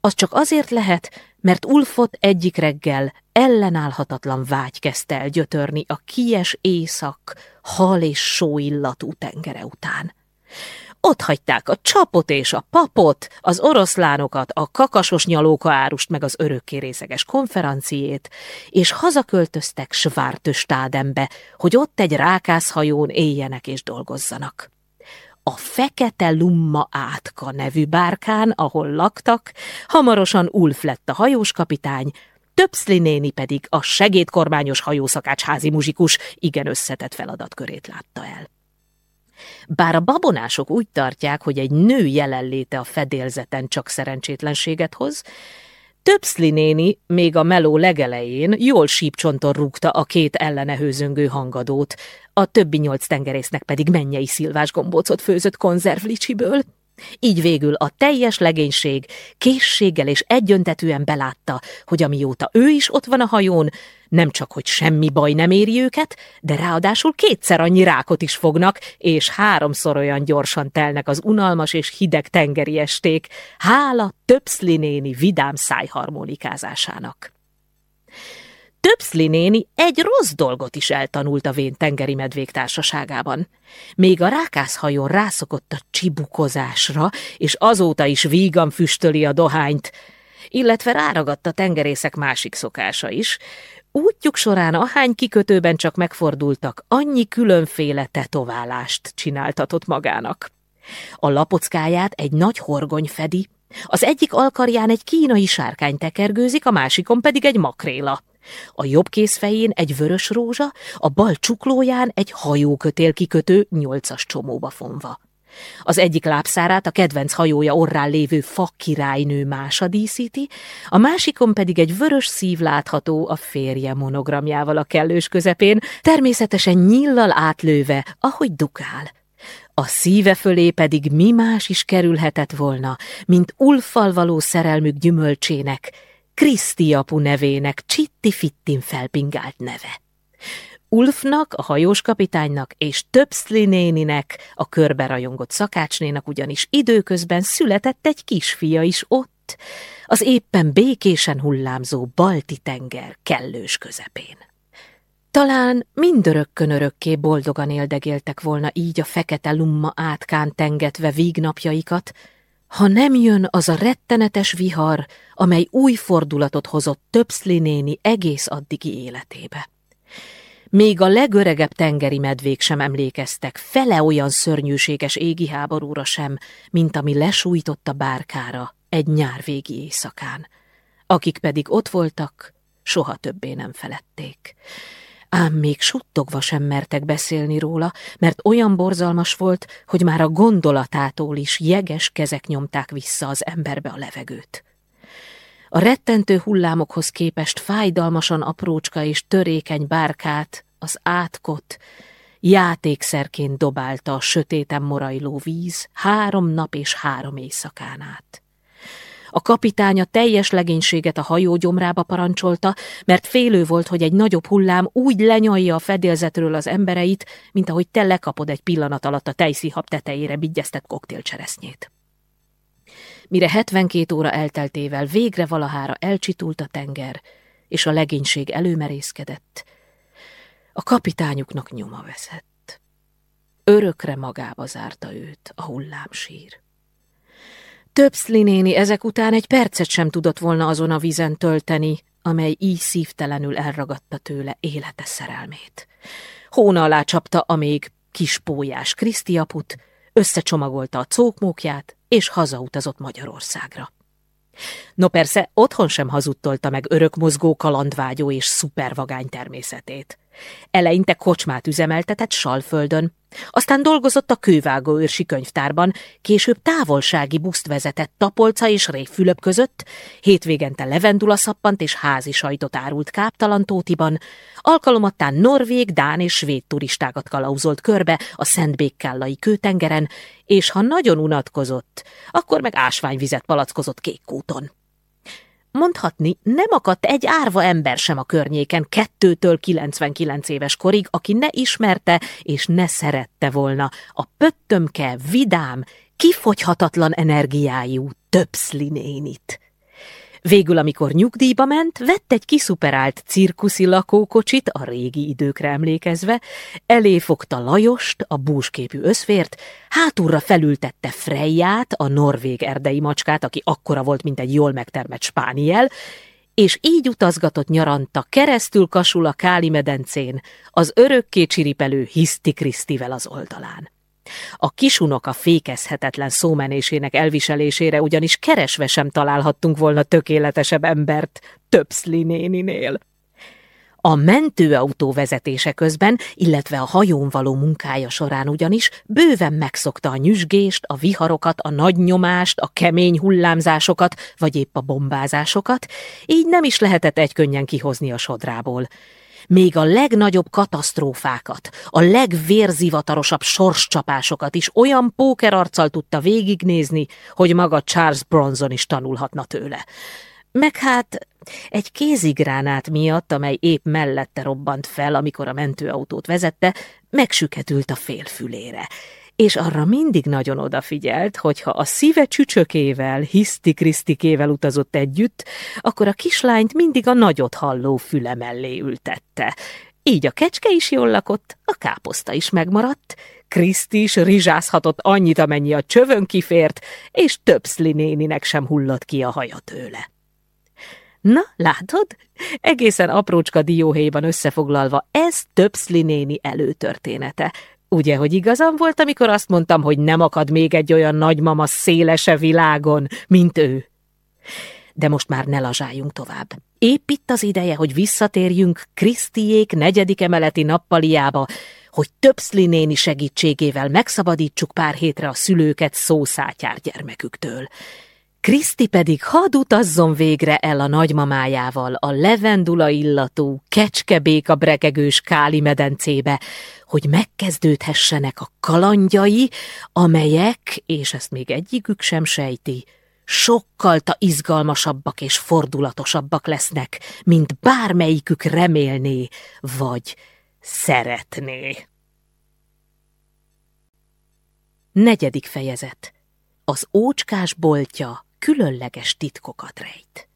az csak azért lehet, mert Ulfot egyik reggel ellenállhatatlan vágy kezdte el gyötörni a kies éjszak, hal és só illatú tengere után. Ott hagyták a csapot és a papot, az oroszlánokat, a kakasos nyalóka árust meg az örökkérészeges konferenciét, és hazaköltöztek Svártöstádembe, hogy ott egy rákászhajón éljenek és dolgozzanak a Fekete Lumma Átka nevű bárkán, ahol laktak, hamarosan Ulf lett a hajóskapitány, Töpszli néni pedig a segédkormányos hajószakácsházi muzsikus igen összetett feladatkörét látta el. Bár a babonások úgy tartják, hogy egy nő jelenléte a fedélzeten csak szerencsétlenséget hoz, Töpszli néni még a meló legelején jól sípcsonton rúgta a két ellene hőzöngő hangadót, a többi nyolc tengerésznek pedig mennyei szilvás gombócot főzött konzervlicsiből. Így végül a teljes legénység készséggel és egyöntetűen belátta, hogy amióta ő is ott van a hajón, nem csak, hogy semmi baj nem éri őket, de ráadásul kétszer annyi rákot is fognak, és háromszor olyan gyorsan telnek az unalmas és hideg tengeri esték, hála többszli néni vidám szájharmonikázásának. Többszli néni egy rossz dolgot is eltanult a vén tengeri medvék társaságában. Még a rákászhajón rászokott a csibukozásra, és azóta is vígan füstöli a dohányt, illetve ráragadt a tengerészek másik szokása is. Útjuk során ahány kikötőben csak megfordultak, annyi különféle tetoválást csináltatott magának. A lapockáját egy nagy horgony fedi, az egyik alkarján egy kínai sárkány tekergőzik, a másikon pedig egy makréla. A jobb kézfején egy vörös rózsa, a bal csuklóján egy hajókötél kikötő nyolcas csomóba fonva. Az egyik lábszárát a kedvenc hajója orrán lévő fa királynő mása díszíti, a másikon pedig egy vörös szív látható a férje monogramjával a kellős közepén, természetesen nyillal átlőve, ahogy dukál. A szíve fölé pedig mi más is kerülhetett volna, mint ulfal való szerelmük gyümölcsének, Kriszti apu nevének Csitti-Fittin felpingált neve. Ulfnak, a hajós kapitánynak és Töpszli néninek, a körberajongott szakácsnénak ugyanis időközben született egy kisfia is ott, az éppen békésen hullámzó balti tenger kellős közepén. Talán mindörökkön örökké boldogan éldegéltek volna így a fekete lumma átkán tengetve vígnapjaikat, ha nem jön az a rettenetes vihar, amely új fordulatot hozott Töpszli néni egész addigi életébe. Még a legöregebb tengeri medvék sem emlékeztek fele olyan szörnyűséges égi háborúra sem, mint ami lesújtott a bárkára egy nyárvégi éjszakán. Akik pedig ott voltak, soha többé nem feledték ám még suttogva sem mertek beszélni róla, mert olyan borzalmas volt, hogy már a gondolatától is jeges kezek nyomták vissza az emberbe a levegőt. A rettentő hullámokhoz képest fájdalmasan aprócska és törékeny bárkát, az átkot, játékszerként dobálta a sötéten morajló víz három nap és három éjszakán át. A kapitánya teljes legénységet a hajó gyomrába parancsolta, mert félő volt, hogy egy nagyobb hullám úgy lenyalja a fedélzetről az embereit, mint ahogy te lekapod egy pillanat alatt a tejszihab tetejére bigyeztett koktélcseresznyét. mire 72 óra elteltével végre valahára elcsitult a tenger, és a legénység előmerészkedett, a kapitányuknak nyoma veszett. Örökre magába zárta őt a hullámsír. Többszli néni ezek után egy percet sem tudott volna azon a vízen tölteni, amely így szívtelenül elragadta tőle élete szerelmét. Hóna alá csapta a még kispójás Krisztiaput, összecsomagolta a cókmókját, és hazautazott Magyarországra. No persze, otthon sem hazudtolta meg örökmozgó kalandvágyó és szupervagány természetét. Eleinte kocsmát üzemeltetett Salföldön, aztán dolgozott a kővágó őrsi könyvtárban, később távolsági buszt vezetett Tapolca és Révfülöp között, hétvégente levendula szappant és házi sajtot árult Káptalantótiban, alkalomattán norvég, dán és svéd turistákat kalauzolt körbe a Szentbékkállai kőtengeren, és ha nagyon unatkozott, akkor meg ásványvizet palackozott Kékkúton. Mondhatni, nem akadt egy árva ember sem a környéken kettőtől 99 éves korig, aki ne ismerte és ne szerette volna a pöttömke, vidám, kifogyhatatlan energiájú többszli nénit. Végül, amikor nyugdíjba ment, vett egy kiszuperált cirkuszi lakókocsit, a régi időkre emlékezve, elé fogta Lajost, a búsképű összfért, hátulra felültette Frejját, a norvég erdei macskát, aki akkora volt, mint egy jól megtermett spániel, és így utazgatott nyaranta keresztül kasul a Káli medencén, az örökké csiripelő Hiszti Krisztivel az oldalán. A kisunoka fékezhetetlen szómenésének elviselésére ugyanis keresve sem találhattunk volna tökéletesebb embert Töpszli néninél. A mentőautó vezetése közben, illetve a hajón való munkája során ugyanis bőven megszokta a nyüzsgést, a viharokat, a nagy nyomást, a kemény hullámzásokat, vagy épp a bombázásokat, így nem is lehetett egykönnyen kihozni a sodrából még a legnagyobb katasztrófákat, a legvérzivatarosabb sorscsapásokat is olyan pókerarccal tudta végignézni, hogy maga Charles Bronson is tanulhatna tőle. Meg hát egy kézigránát miatt, amely épp mellette robbant fel, amikor a mentőautót vezette, megsüketült a félfülére, és arra mindig nagyon odafigyelt, hogy ha a szíve csücsökével, hiszti Krisztikével utazott együtt, akkor a kislányt mindig a nagyot halló füle mellé ültette. Így a kecske is jól lakott, a káposzta is megmaradt, Kriszti is rizsázhatott annyit, amennyi a csövön kifért, és több néninek sem hullott ki a haja tőle. Na, látod? Egészen aprócska dióhéjban összefoglalva, ez Töpszli néni előtörténete, Ugye, hogy igazam volt, amikor azt mondtam, hogy nem akad még egy olyan nagymama szélese világon, mint ő? De most már ne lazsáljunk tovább. Épp itt az ideje, hogy visszatérjünk Krisztiék negyedik emeleti nappaliába, hogy Töpszli néni segítségével megszabadítsuk pár hétre a szülőket szószátyár gyermeküktől. Kriszti pedig hadd utazzon végre el a nagymamájával a levendula illatú, kecskebéka brekegős Káli medencébe, hogy megkezdődhessenek a kalandjai, amelyek, és ezt még egyikük sem sejti, sokkal ta izgalmasabbak és fordulatosabbak lesznek, mint bármelyikük remélné, vagy szeretné. Negyedik fejezet Az ócskás boltja különleges titkokat rejt.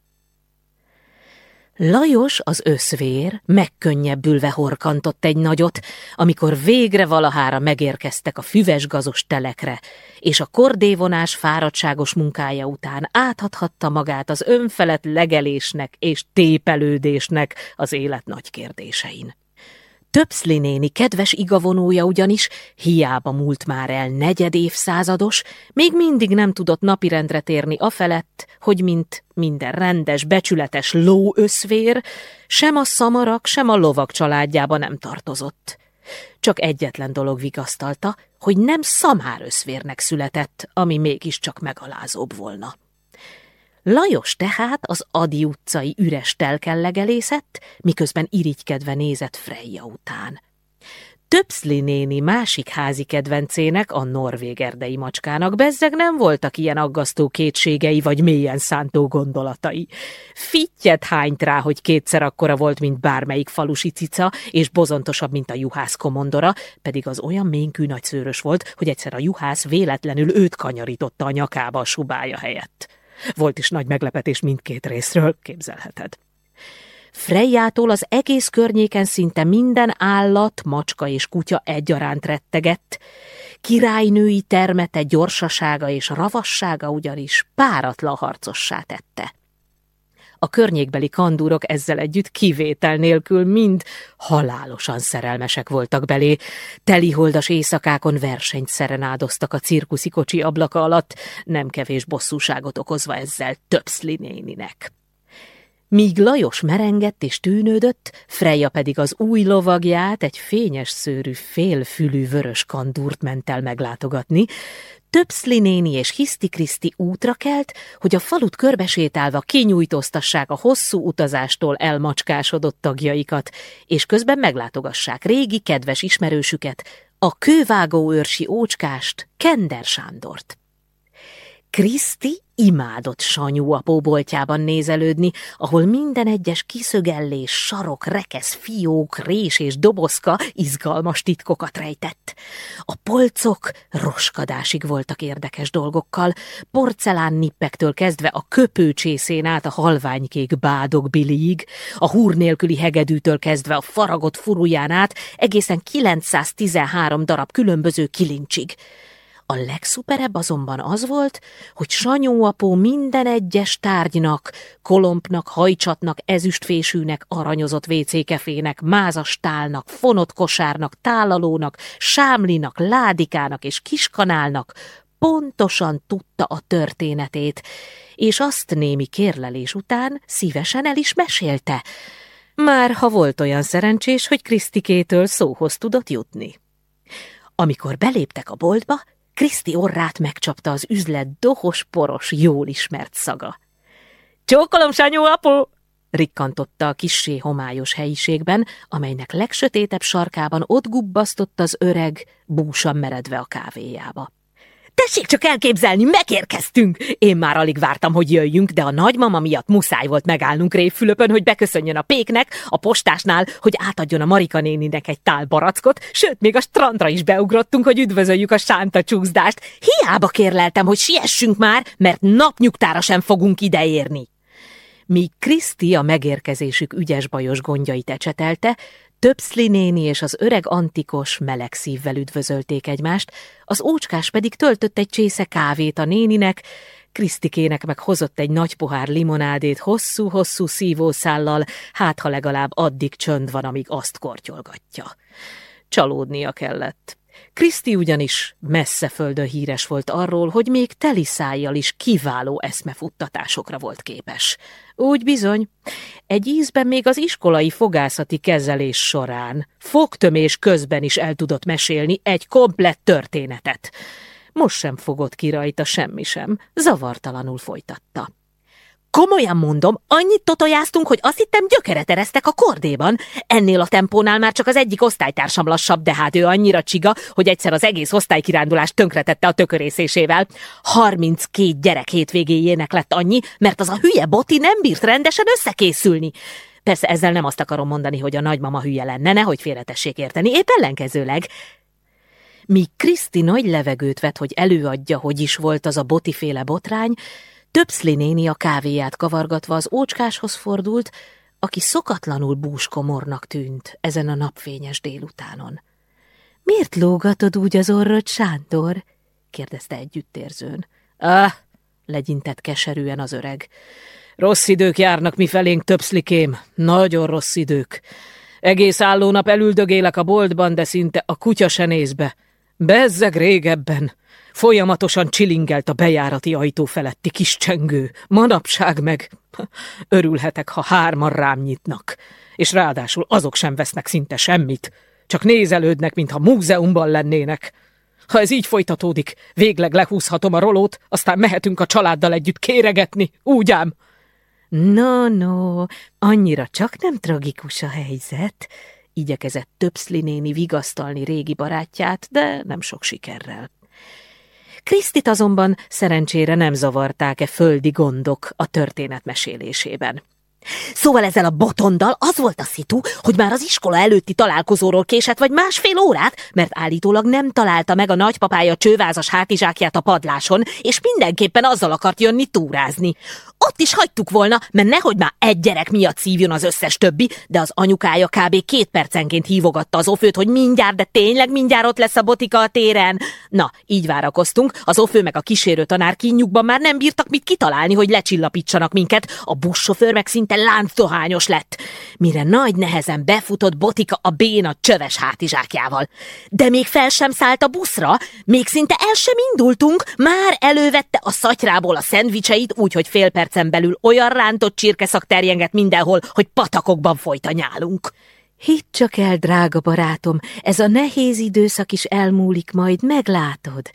Lajos, az összvér, megkönnyebbülve horkantott egy nagyot, amikor végre valahára megérkeztek a füves gazos telekre, és a kordévonás fáradtságos munkája után átadhatta magát az önfelett legelésnek és tépelődésnek az élet nagy kérdésein. Többszli néni kedves igavonója ugyanis, hiába múlt már el negyed évszázados, még mindig nem tudott napirendre térni afelett, hogy mint minden rendes, becsületes lóöszvér, sem a szamarak, sem a lovak családjába nem tartozott. Csak egyetlen dolog vigasztalta, hogy nem szamáröszvérnek született, ami mégiscsak megalázóbb volna. Lajos tehát az Adi utcai üres telkellegelészett, miközben irigykedve nézett Freja után. Töpszli néni másik házi kedvencének, a norvég erdei macskának bezzeg nem voltak ilyen aggasztó kétségei vagy mélyen szántó gondolatai. Fittyet hányt rá, hogy kétszer akkora volt, mint bármelyik falusi cica, és bozontosabb, mint a juhász komondora, pedig az olyan ménkű nagyszőrös volt, hogy egyszer a juhász véletlenül őt kanyarította a nyakába a subája helyett. Volt is nagy meglepetés mindkét részről, képzelheted. Frejjától az egész környéken szinte minden állat, macska és kutya egyaránt rettegett. Királynői termete gyorsasága és ravassága ugyanis páratlan harcossá tette. A környékbeli kandúrok ezzel együtt kivétel nélkül mind halálosan szerelmesek voltak belé. Teliholdas éjszakákon versenyt szerenádoztak a cirkuszi kocsi ablaka alatt, nem kevés bosszúságot okozva ezzel többszli néninek. Míg Lajos merengett és tűnődött, Freja pedig az új lovagját, egy fényes szőrű, félfülű vörös kandúrt ment el meglátogatni, Többszli néni és Hiszti Kriszti útra kelt, hogy a falut körbesétálva kinyújtóztassák a hosszú utazástól elmacskásodott tagjaikat, és közben meglátogassák régi, kedves ismerősüket, a kővágó őrsi ócskást, Kender Sándort. Kriszti imádott Sanyú apóboltjában nézelődni, ahol minden egyes kiszögellés, sarok, rekesz, fiók, rés és dobozka izgalmas titkokat rejtett. A polcok roskadásig voltak érdekes dolgokkal, porcelán nippektől kezdve a köpőcsészén át a halványkék bádog biliig, a húr nélküli hegedűtől kezdve a faragott furuján át egészen 913 darab különböző kilincsig. A legszuperebb azonban az volt, hogy Sanyó apó minden egyes tárgynak, kolompnak, hajcsatnak, ezüstfésűnek, aranyozott vécékefének, mázastálnak, fonott kosárnak, tálalónak, sámlinak, ládikának és kiskanálnak pontosan tudta a történetét, és azt némi kérlelés után szívesen el is mesélte, már ha volt olyan szerencsés, hogy Krisztikétől szóhoz tudott jutni. Amikor beléptek a boltba, Kriszti orrát megcsapta az üzlet dohos, poros, jól ismert szaga. Csókolom, Sanyó apu! rikkantotta a kissé homályos helyiségben, amelynek legsötétebb sarkában ott gubbasztott az öreg, búsan meredve a kávéjába. Tessék csak elképzelni, megérkeztünk! Én már alig vártam, hogy jöjjünk, de a nagymama miatt muszáj volt megállnunk Révfülöpön, hogy beköszönjön a péknek, a postásnál, hogy átadjon a Marika néninek egy tál barackot, sőt, még a strandra is beugrottunk, hogy üdvözöljük a sánta csúszdást. Hiába kérleltem, hogy siessünk már, mert napnyugtára sem fogunk ideérni. Míg Kriszti a megérkezésük ügyes-bajos gondjait ecsetelte, Többszli néni és az öreg antikos meleg szívvel üdvözölték egymást, az ócskás pedig töltött egy csésze kávét a néninek, Krisztikének meg hozott egy nagy pohár limonádét hosszú-hosszú szívószállal, hát ha legalább addig csönd van, amíg azt kortyolgatja. Csalódnia kellett. Kriszti ugyanis messze földön híres volt arról, hogy még teli szájjal is kiváló eszmefuttatásokra volt képes. Úgy bizony, egy ízben még az iskolai fogászati kezelés során, fogtömés közben is el tudott mesélni egy komplett történetet. Most sem fogott ki rajta semmi sem, zavartalanul folytatta. Komolyan mondom, annyit totojáztunk, hogy azt hittem gyökeret ereztek a kordéban. Ennél a tempónál már csak az egyik osztálytársam lassabb, de hát ő annyira csiga, hogy egyszer az egész osztálykirándulást tönkretette a tökörészésével. 32 gyerek hétvégéjének lett annyi, mert az a hülye boti nem bírt rendesen összekészülni. Persze ezzel nem azt akarom mondani, hogy a nagymama hülye lenne, nehogy félretessék érteni, épp ellenkezőleg. Míg Kriszti nagy levegőt vett, hogy előadja, hogy is volt az a botiféle botrány, Többszli néni a kávéját kavargatva az ócskáshoz fordult, aki szokatlanul búskomornak tűnt ezen a napfényes délutánon. – Miért lógatod úgy az orrod, Sándor? – kérdezte együttérzőn. – Ah! – legyintett keserűen az öreg. – Rossz idők járnak mi felénk, többszlikém, nagyon rossz idők. Egész álló nap elüldögélek a boltban, de szinte a kutya se néz be. Bezzeg régebben. Folyamatosan csilingelt a bejárati ajtó feletti kis csengő. Manapság meg örülhetek, ha hárman rám nyitnak. És ráadásul azok sem vesznek szinte semmit. Csak nézelődnek, mintha múzeumban lennének. Ha ez így folytatódik, végleg lehúzhatom a rolót, aztán mehetünk a családdal együtt kéregetni, úgy ám. No, no, annyira csak nem tragikus a helyzet, igyekezett Töpszli néni vigasztalni régi barátját, de nem sok sikerrel. Krisztit azonban szerencsére nem zavarták-e földi gondok a történet mesélésében. Szóval ezzel a botondal az volt a szitu, hogy már az iskola előtti találkozóról késett vagy másfél órát, mert állítólag nem találta meg a nagypapája csővázas hátizsákját a padláson, és mindenképpen azzal akart jönni túrázni. Ott is hagytuk volna, mert nehogy már egy gyerek miatt szívjon az összes többi, de az anyukája kb. két percenként hívogatta az ofőt, hogy mindjárt, de tényleg mindjárt ott lesz a botika a téren. Na, így várakoztunk, az ofő meg a kísérő tanár kínjukban már nem bírtak mit kitalálni, hogy lecsillapítsanak minket, a buszsofőr meg szinte láncdohányos lett, mire nagy nehezen befutott botika a béna csöves hátizsákjával. De még fel sem szállt a buszra, még szinte el sem indultunk, már elővette a szatyrából a szendvicseit, úgyhogy fél perc percen belül olyan rántott csirkeszak terjenget mindenhol, hogy patakokban folyt a nyálunk. Hidd csak el, drága barátom, ez a nehéz időszak is elmúlik majd, meglátod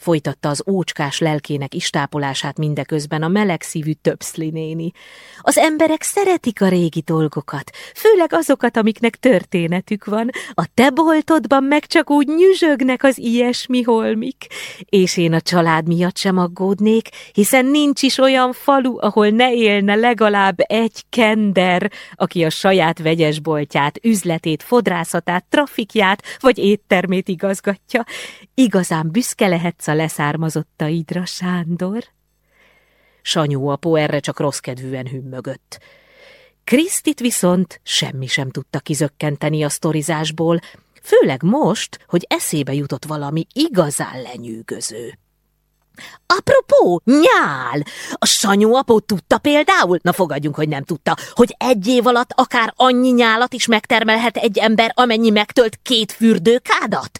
folytatta az ócskás lelkének istápolását mindeközben a melegszívű töpszli néni. Az emberek szeretik a régi dolgokat, főleg azokat, amiknek történetük van. A te boltodban meg csak úgy nyüzsögnek az ilyesmi holmik. És én a család miatt sem aggódnék, hiszen nincs is olyan falu, ahol ne élne legalább egy kender, aki a saját vegyesboltját, üzletét, fodrászatát, trafikját vagy éttermét igazgatja. Igazán büszke lehetsz a leszármazottaidra, Sándor? Sanyó apó erre csak rossz kedvűen hümmögött. Krisztit viszont semmi sem tudta kizökkenteni a sztorizásból, főleg most, hogy eszébe jutott valami igazán lenyűgöző. Apropó, nyál! A Sanyó apó tudta például, na fogadjunk, hogy nem tudta, hogy egy év alatt akár annyi nyálat is megtermelhet egy ember, amennyi megtölt két fürdőkádat?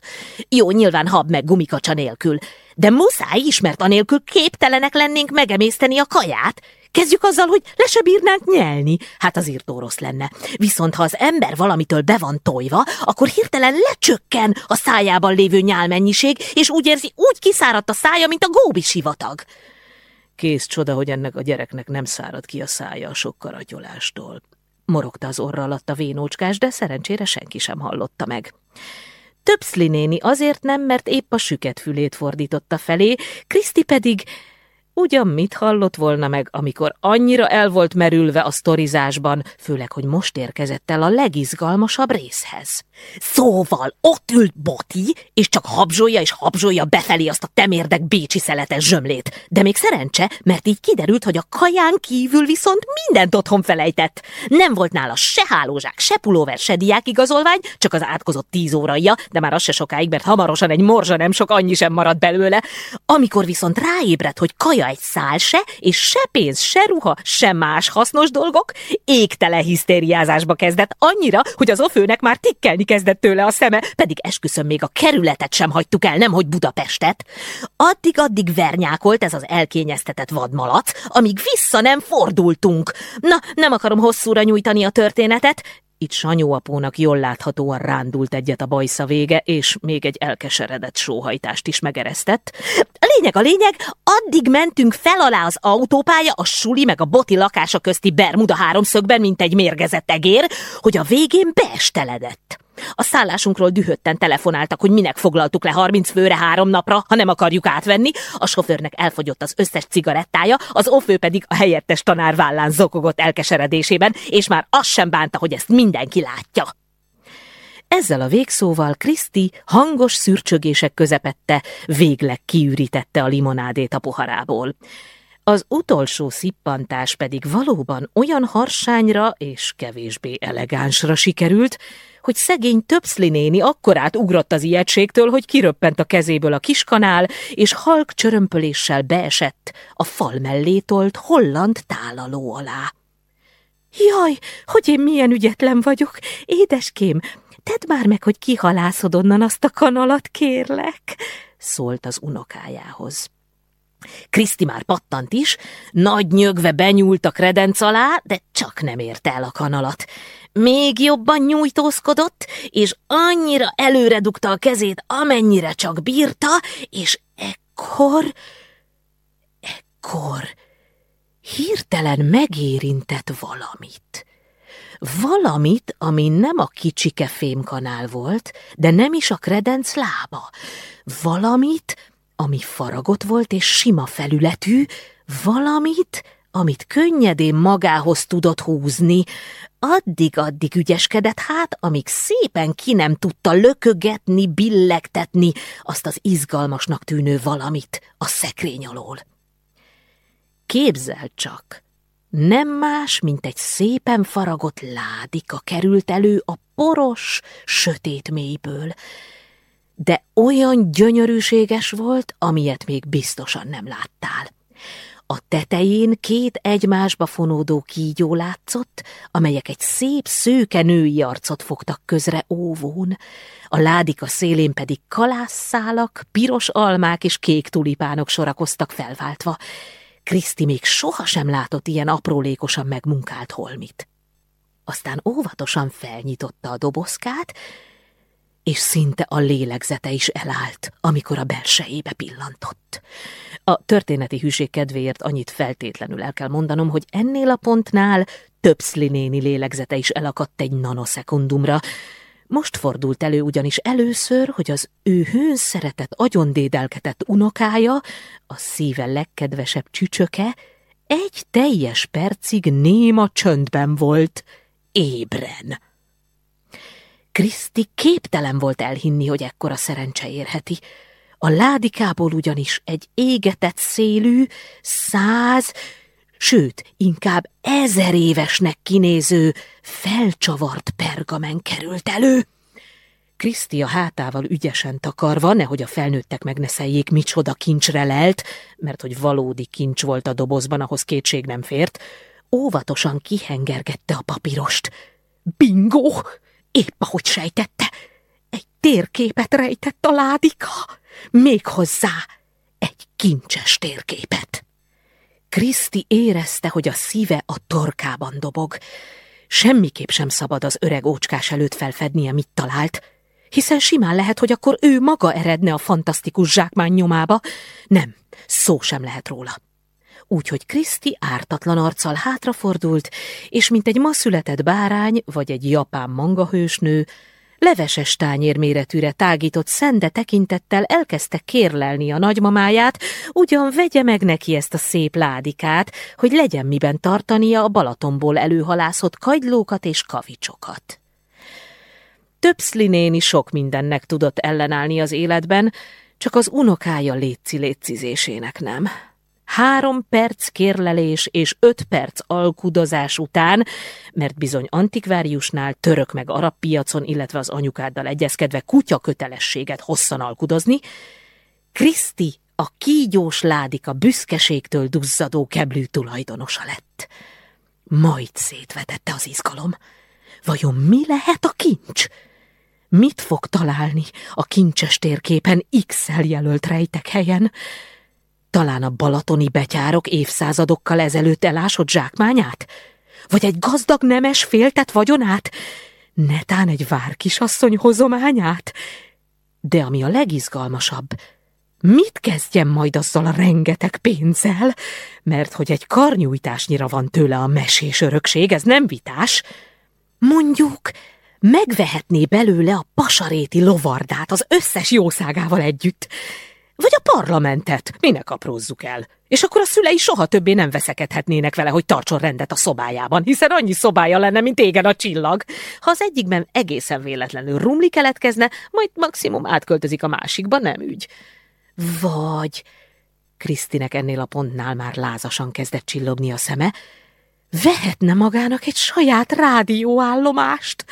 Jó, nyilván hab meg gumikacsa nélkül, de muszáj is, mert anélkül képtelenek lennénk megemészteni a kaját. Kezdjük azzal, hogy le se bírnánk nyelni. Hát az írtó lenne. Viszont ha az ember valamitől be van tojva, akkor hirtelen lecsökken a szájában lévő nyálmennyiség, és úgy érzi, úgy kiszáradt a szája, mint a góbi sivatag. Kész csoda, hogy ennek a gyereknek nem szárad ki a szája a sok karatyolástól. Morogta az orra alatt a vénócskás, de szerencsére senki sem hallotta meg. Többszli néni azért nem, mert épp a süket fülét fordította felé, Kriszti pedig Ugyan mit hallott volna meg, amikor annyira el volt merülve a sztorizásban, főleg, hogy most érkezett el a legizgalmasabb részhez. Szóval ott ült Boti, és csak habzsolja és habzsolja befelé azt a temérdek bécsi szeletes zsömlét. De még szerencse, mert így kiderült, hogy a kaján kívül viszont mindent otthon felejtett. Nem volt nála se hálózsák, se pulóver, se igazolvány, csak az átkozott tíz óraja, de már az se sokáig, mert hamarosan egy morzsa nem sok, annyi sem maradt belőle. Amikor viszont ráébredt, hogy kaja egy szál se, és se pénz, se ruha, se más hasznos dolgok, égtele hisztériázásba kezdett, annyira, hogy az ofőnek már tikkelni kezdett tőle a szeme, pedig esküszöm még a kerületet sem hagytuk el, nemhogy Budapestet. Addig-addig vernyákolt ez az elkényeztetett vadmalac, amíg vissza nem fordultunk. Na, nem akarom hosszúra nyújtani a történetet, itt Sanyó apónak jól láthatóan rándult egyet a bajsza vége, és még egy elkeseredett sóhajtást is megeresztett. A lényeg a lényeg, addig mentünk fel alá az autópálya, a suli meg a boti lakása közti Bermuda háromszögben, mint egy mérgezett egér, hogy a végén beesteledett. A szállásunkról dühötten telefonáltak, hogy minek foglaltuk le 30 főre három napra, ha nem akarjuk átvenni. A sofőrnek elfogyott az összes cigarettája, az ofő pedig a helyettes tanár vállán zokogott elkeseredésében, és már azt sem bánta, hogy ezt mindenki látja. Ezzel a végszóval Kriszti hangos szürcsögések közepette végleg kiürítette a limonádét a poharából. Az utolsó szippantás pedig valóban olyan harsányra és kevésbé elegánsra sikerült, hogy szegény Töpszli néni akkorát ugrott az ijegységtől, hogy kiröppent a kezéből a kiskanál, és halk csörömpöléssel beesett a fal mellé tolt holland tálaló alá. Jaj, hogy én milyen ügyetlen vagyok, édeském, tedd már meg, hogy kihalászod onnan azt a kanalat, kérlek, szólt az unokájához. Kriszti már pattant is, nagy nyögve benyúlt a kredenc alá, de csak nem érte el a kanalat. Még jobban nyújtózkodott, és annyira előre dugta a kezét, amennyire csak bírta, és ekkor, ekkor hirtelen megérintett valamit. valamit, ami nem a kicsike fémkanál volt, de nem is a kredenc lába. Valamit, ami faragott volt és sima felületű, valamit, amit könnyedén magához tudott húzni, addig-addig ügyeskedett hát, amíg szépen ki nem tudta lökögetni, billegtetni azt az izgalmasnak tűnő valamit a szekrény alól. Képzel csak, nem más, mint egy szépen faragott ládika került elő a poros, sötét mélyből, de olyan gyönyörűséges volt, amilyet még biztosan nem láttál. A tetején két egymásba fonódó kígyó látszott, amelyek egy szép szőke női arcot fogtak közre óvón, a ládika szélén pedig kalásszálak, piros almák és kék tulipánok sorakoztak felváltva. Kriszti még sohasem látott ilyen aprólékosan megmunkált holmit. Aztán óvatosan felnyitotta a dobozkát, és szinte a lélegzete is elállt, amikor a belsejébe pillantott. A történeti hűség kedvéért annyit feltétlenül el kell mondanom, hogy ennél a pontnál Töpszli néni lélegzete is elakadt egy nanoszekundumra. Most fordult elő ugyanis először, hogy az ő hőn szeretett, agyondédelkedett unokája, a szíve legkedvesebb csücsöke, egy teljes percig néma csöndben volt, ébren. Kriszti képtelen volt elhinni, hogy ekkora szerencse érheti. A ládikából ugyanis egy égetett szélű, száz, sőt, inkább ezer évesnek kinéző, felcsavart pergamen került elő. Kriszti a hátával ügyesen takarva, nehogy a felnőttek megneszeljék, micsoda kincsre lelt, mert hogy valódi kincs volt a dobozban, ahhoz kétség nem fért, óvatosan kihengergette a papírost. Bingo! Épp ahogy sejtette, egy térképet rejtett a ládika, méghozzá egy kincses térképet. Kriszti érezte, hogy a szíve a torkában dobog. Semmiképp sem szabad az öreg ócskás előtt felfednie, mit talált, hiszen simán lehet, hogy akkor ő maga eredne a fantasztikus zsákmány nyomába. Nem, szó sem lehet róla úgyhogy Kriszti ártatlan arccal hátrafordult, és mint egy ma született bárány, vagy egy japán mangahősnő, leveses tányérméretűre tágított szende tekintettel elkezdte kérlelni a nagymamáját, ugyan vegye meg neki ezt a szép ládikát, hogy legyen miben tartania a Balatonból előhalászott kagylókat és kavicsokat. Többszli néni sok mindennek tudott ellenállni az életben, csak az unokája létszi-létszizésének nem. Három perc kérlelés és öt perc alkudozás után, mert bizony antikváriusnál, török meg arab piacon, illetve az anyukáddal egyezkedve kutya kötelességet hosszan alkudozni, Kriszti a kígyós ládika büszkeségtől duzzadó keblű tulajdonosa lett. Majd szétvetette az izgalom. Vajon mi lehet a kincs? Mit fog találni a kincses térképen X-el jelölt rejtek helyen? Talán a balatoni betyárok évszázadokkal ezelőtt elásott zsákmányát? Vagy egy gazdag nemes féltett vagyonát? Netán egy várkisasszony hozományát? De ami a legizgalmasabb, mit kezdjem majd azzal a rengeteg pénzzel? Mert hogy egy karnyújtásnyira van tőle a mesés örökség, ez nem vitás. Mondjuk, megvehetné belőle a pasaréti lovardát az összes jószágával együtt, vagy a parlamentet, minek aprózzuk el. És akkor a szülei soha többé nem veszekedhetnének vele, hogy tartson rendet a szobájában, hiszen annyi szobája lenne, mint égen a csillag. Ha az egyikben egészen véletlenül rumli keletkezne, majd maximum átköltözik a másikba, nem ügy. Vagy... Krisztinek ennél a pontnál már lázasan kezdett csillogni a szeme, vehetne magának egy saját rádióállomást,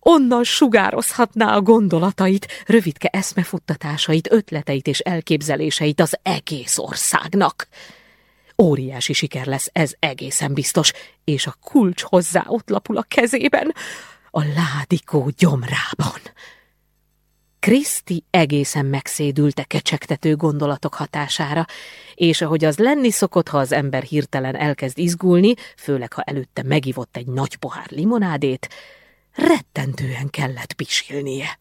onnan sugározhatná a gondolatait, rövidke eszmefuttatásait, ötleteit és elképzeléseit az egész országnak. Óriási siker lesz, ez egészen biztos, és a kulcs hozzá ott lapul a kezében, a ládikó gyomrában. Kriszti egészen megszédülte kecsegtető gondolatok hatására, és ahogy az lenni szokott, ha az ember hirtelen elkezd izgulni, főleg ha előtte megivott egy nagy pohár limonádét, rettentően kellett pisilnie.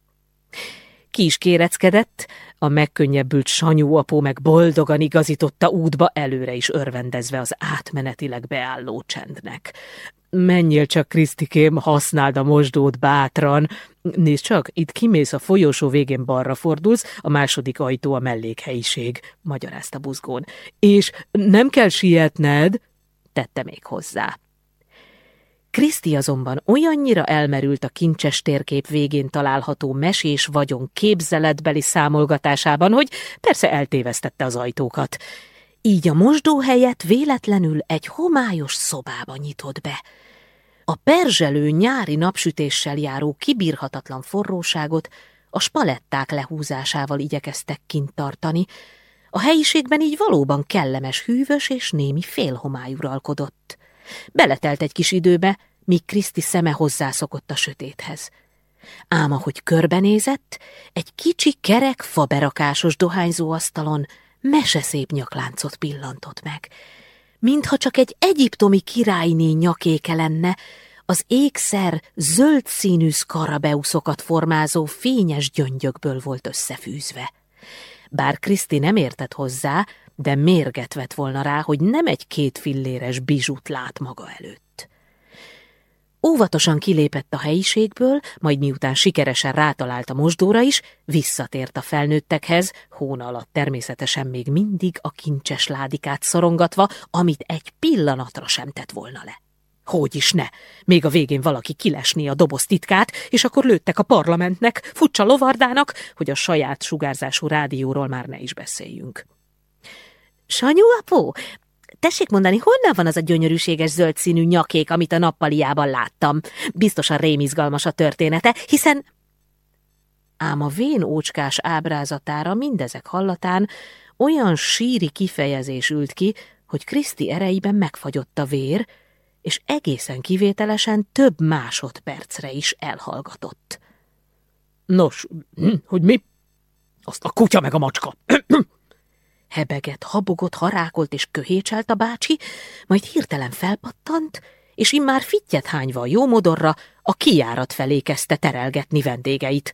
Ki is kéreckedett, a megkönnyebbült Sanyú apó meg boldogan igazította útba előre is örvendezve az átmenetileg beálló csendnek. Menjél csak, Krisztikém, használd a mosdót bátran. Nézd csak, itt kimész a folyosó végén balra fordulsz, a második ajtó a mellékhelyiség, magyarázta buzgón. És nem kell sietned, tette még hozzá. Kriszti azonban olyannyira elmerült a kincses térkép végén található mesés vagyon képzeletbeli számolgatásában, hogy persze eltévesztette az ajtókat. Így a mosdó helyett véletlenül egy homályos szobába nyitott be. A perzselő nyári napsütéssel járó kibírhatatlan forróságot a spaletták lehúzásával igyekeztek kint tartani, a helyiségben így valóban kellemes hűvös és némi félhomály uralkodott. Beletelt egy kis időbe, míg Kriszti szeme hozzászokott a sötéthez. Ám ahogy körbenézett, egy kicsi kerek faberakásos dohányzóasztalon meseszép nyakláncot pillantott meg. Mintha csak egy egyiptomi királyné nyakéke lenne, az ékszer zöld színű skarabeuszokat formázó fényes gyöngyökből volt összefűzve. Bár Kriszti nem értett hozzá, de mérget vett volna rá, hogy nem egy két filléres bizsut lát maga előtt. Óvatosan kilépett a helyiségből, majd miután sikeresen rátalált a mosdóra is, visszatért a felnőttekhez, hóna alatt természetesen még mindig a kincses ládikát szorongatva, amit egy pillanatra sem tett volna le. Hogy is ne! Még a végén valaki kilesné a doboz titkát, és akkor lőttek a parlamentnek, futcsa lovardának, hogy a saját sugárzású rádióról már ne is beszéljünk. Sanyu apó, tessék mondani, honnan van az a gyönyörűséges zöld színű nyakék, amit a nappaliában láttam? Biztosan rémizgalmas a története, hiszen... Ám a vén ócskás ábrázatára mindezek hallatán olyan síri kifejezés ült ki, hogy Kriszti ereiben megfagyott a vér, és egészen kivételesen több másodpercre is elhallgatott. Nos, hm, hogy mi? Azt a kutya meg a macska. Hebegett, habogott, harákolt és köhécselt a bácsi, majd hirtelen felpattant, és immár fittyet hányva a jómodorra a kijárat felé kezdte terelgetni vendégeit.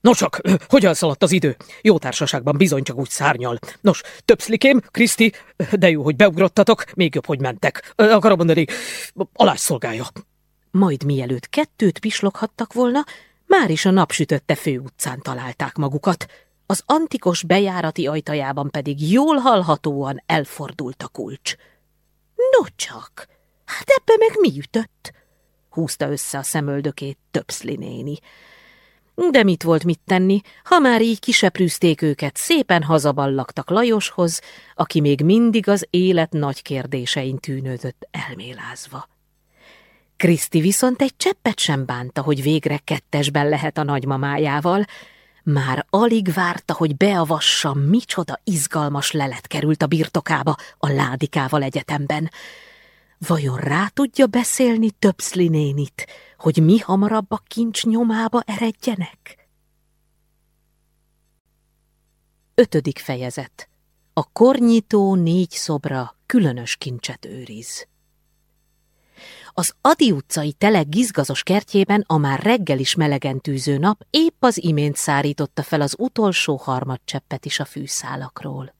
Nos csak, hogy elszaladt az idő? Jó társaságban bizony csak úgy szárnyal. Nos, többszlikém, Kriszti, de jó, hogy beugrottatok, még jobb, hogy mentek. Akarom mondani, alászolgálja. Majd mielőtt kettőt pisloghattak volna, már is a napsütötte főutcán találták magukat. Az antikos bejárati ajtajában pedig jól hallhatóan elfordult a kulcs. No csak, hát ebbe meg mi ütött? Húzta össze a szemöldökét Töpszli néni. De mit volt mit tenni, ha már így kiseprűzték őket, szépen hazaballagtak Lajoshoz, aki még mindig az élet nagy kérdésein tűnődött elmélázva. Kriszti viszont egy cseppet sem bánta, hogy végre kettesben lehet a nagymamájával, már alig várta, hogy beavassa, micsoda izgalmas lelet került a birtokába a ládikával egyetemben. Vajon rá tudja beszélni Töpszli nénit, hogy mi hamarabb a kincs nyomába eredjenek? Ötödik fejezet A kornyitó négy szobra különös kincset őriz. Az Adi utcai telek gizgazos kertjében a már reggel is melegen tűző nap épp az imént szárította fel az utolsó harmadcseppet is a fűszálakról.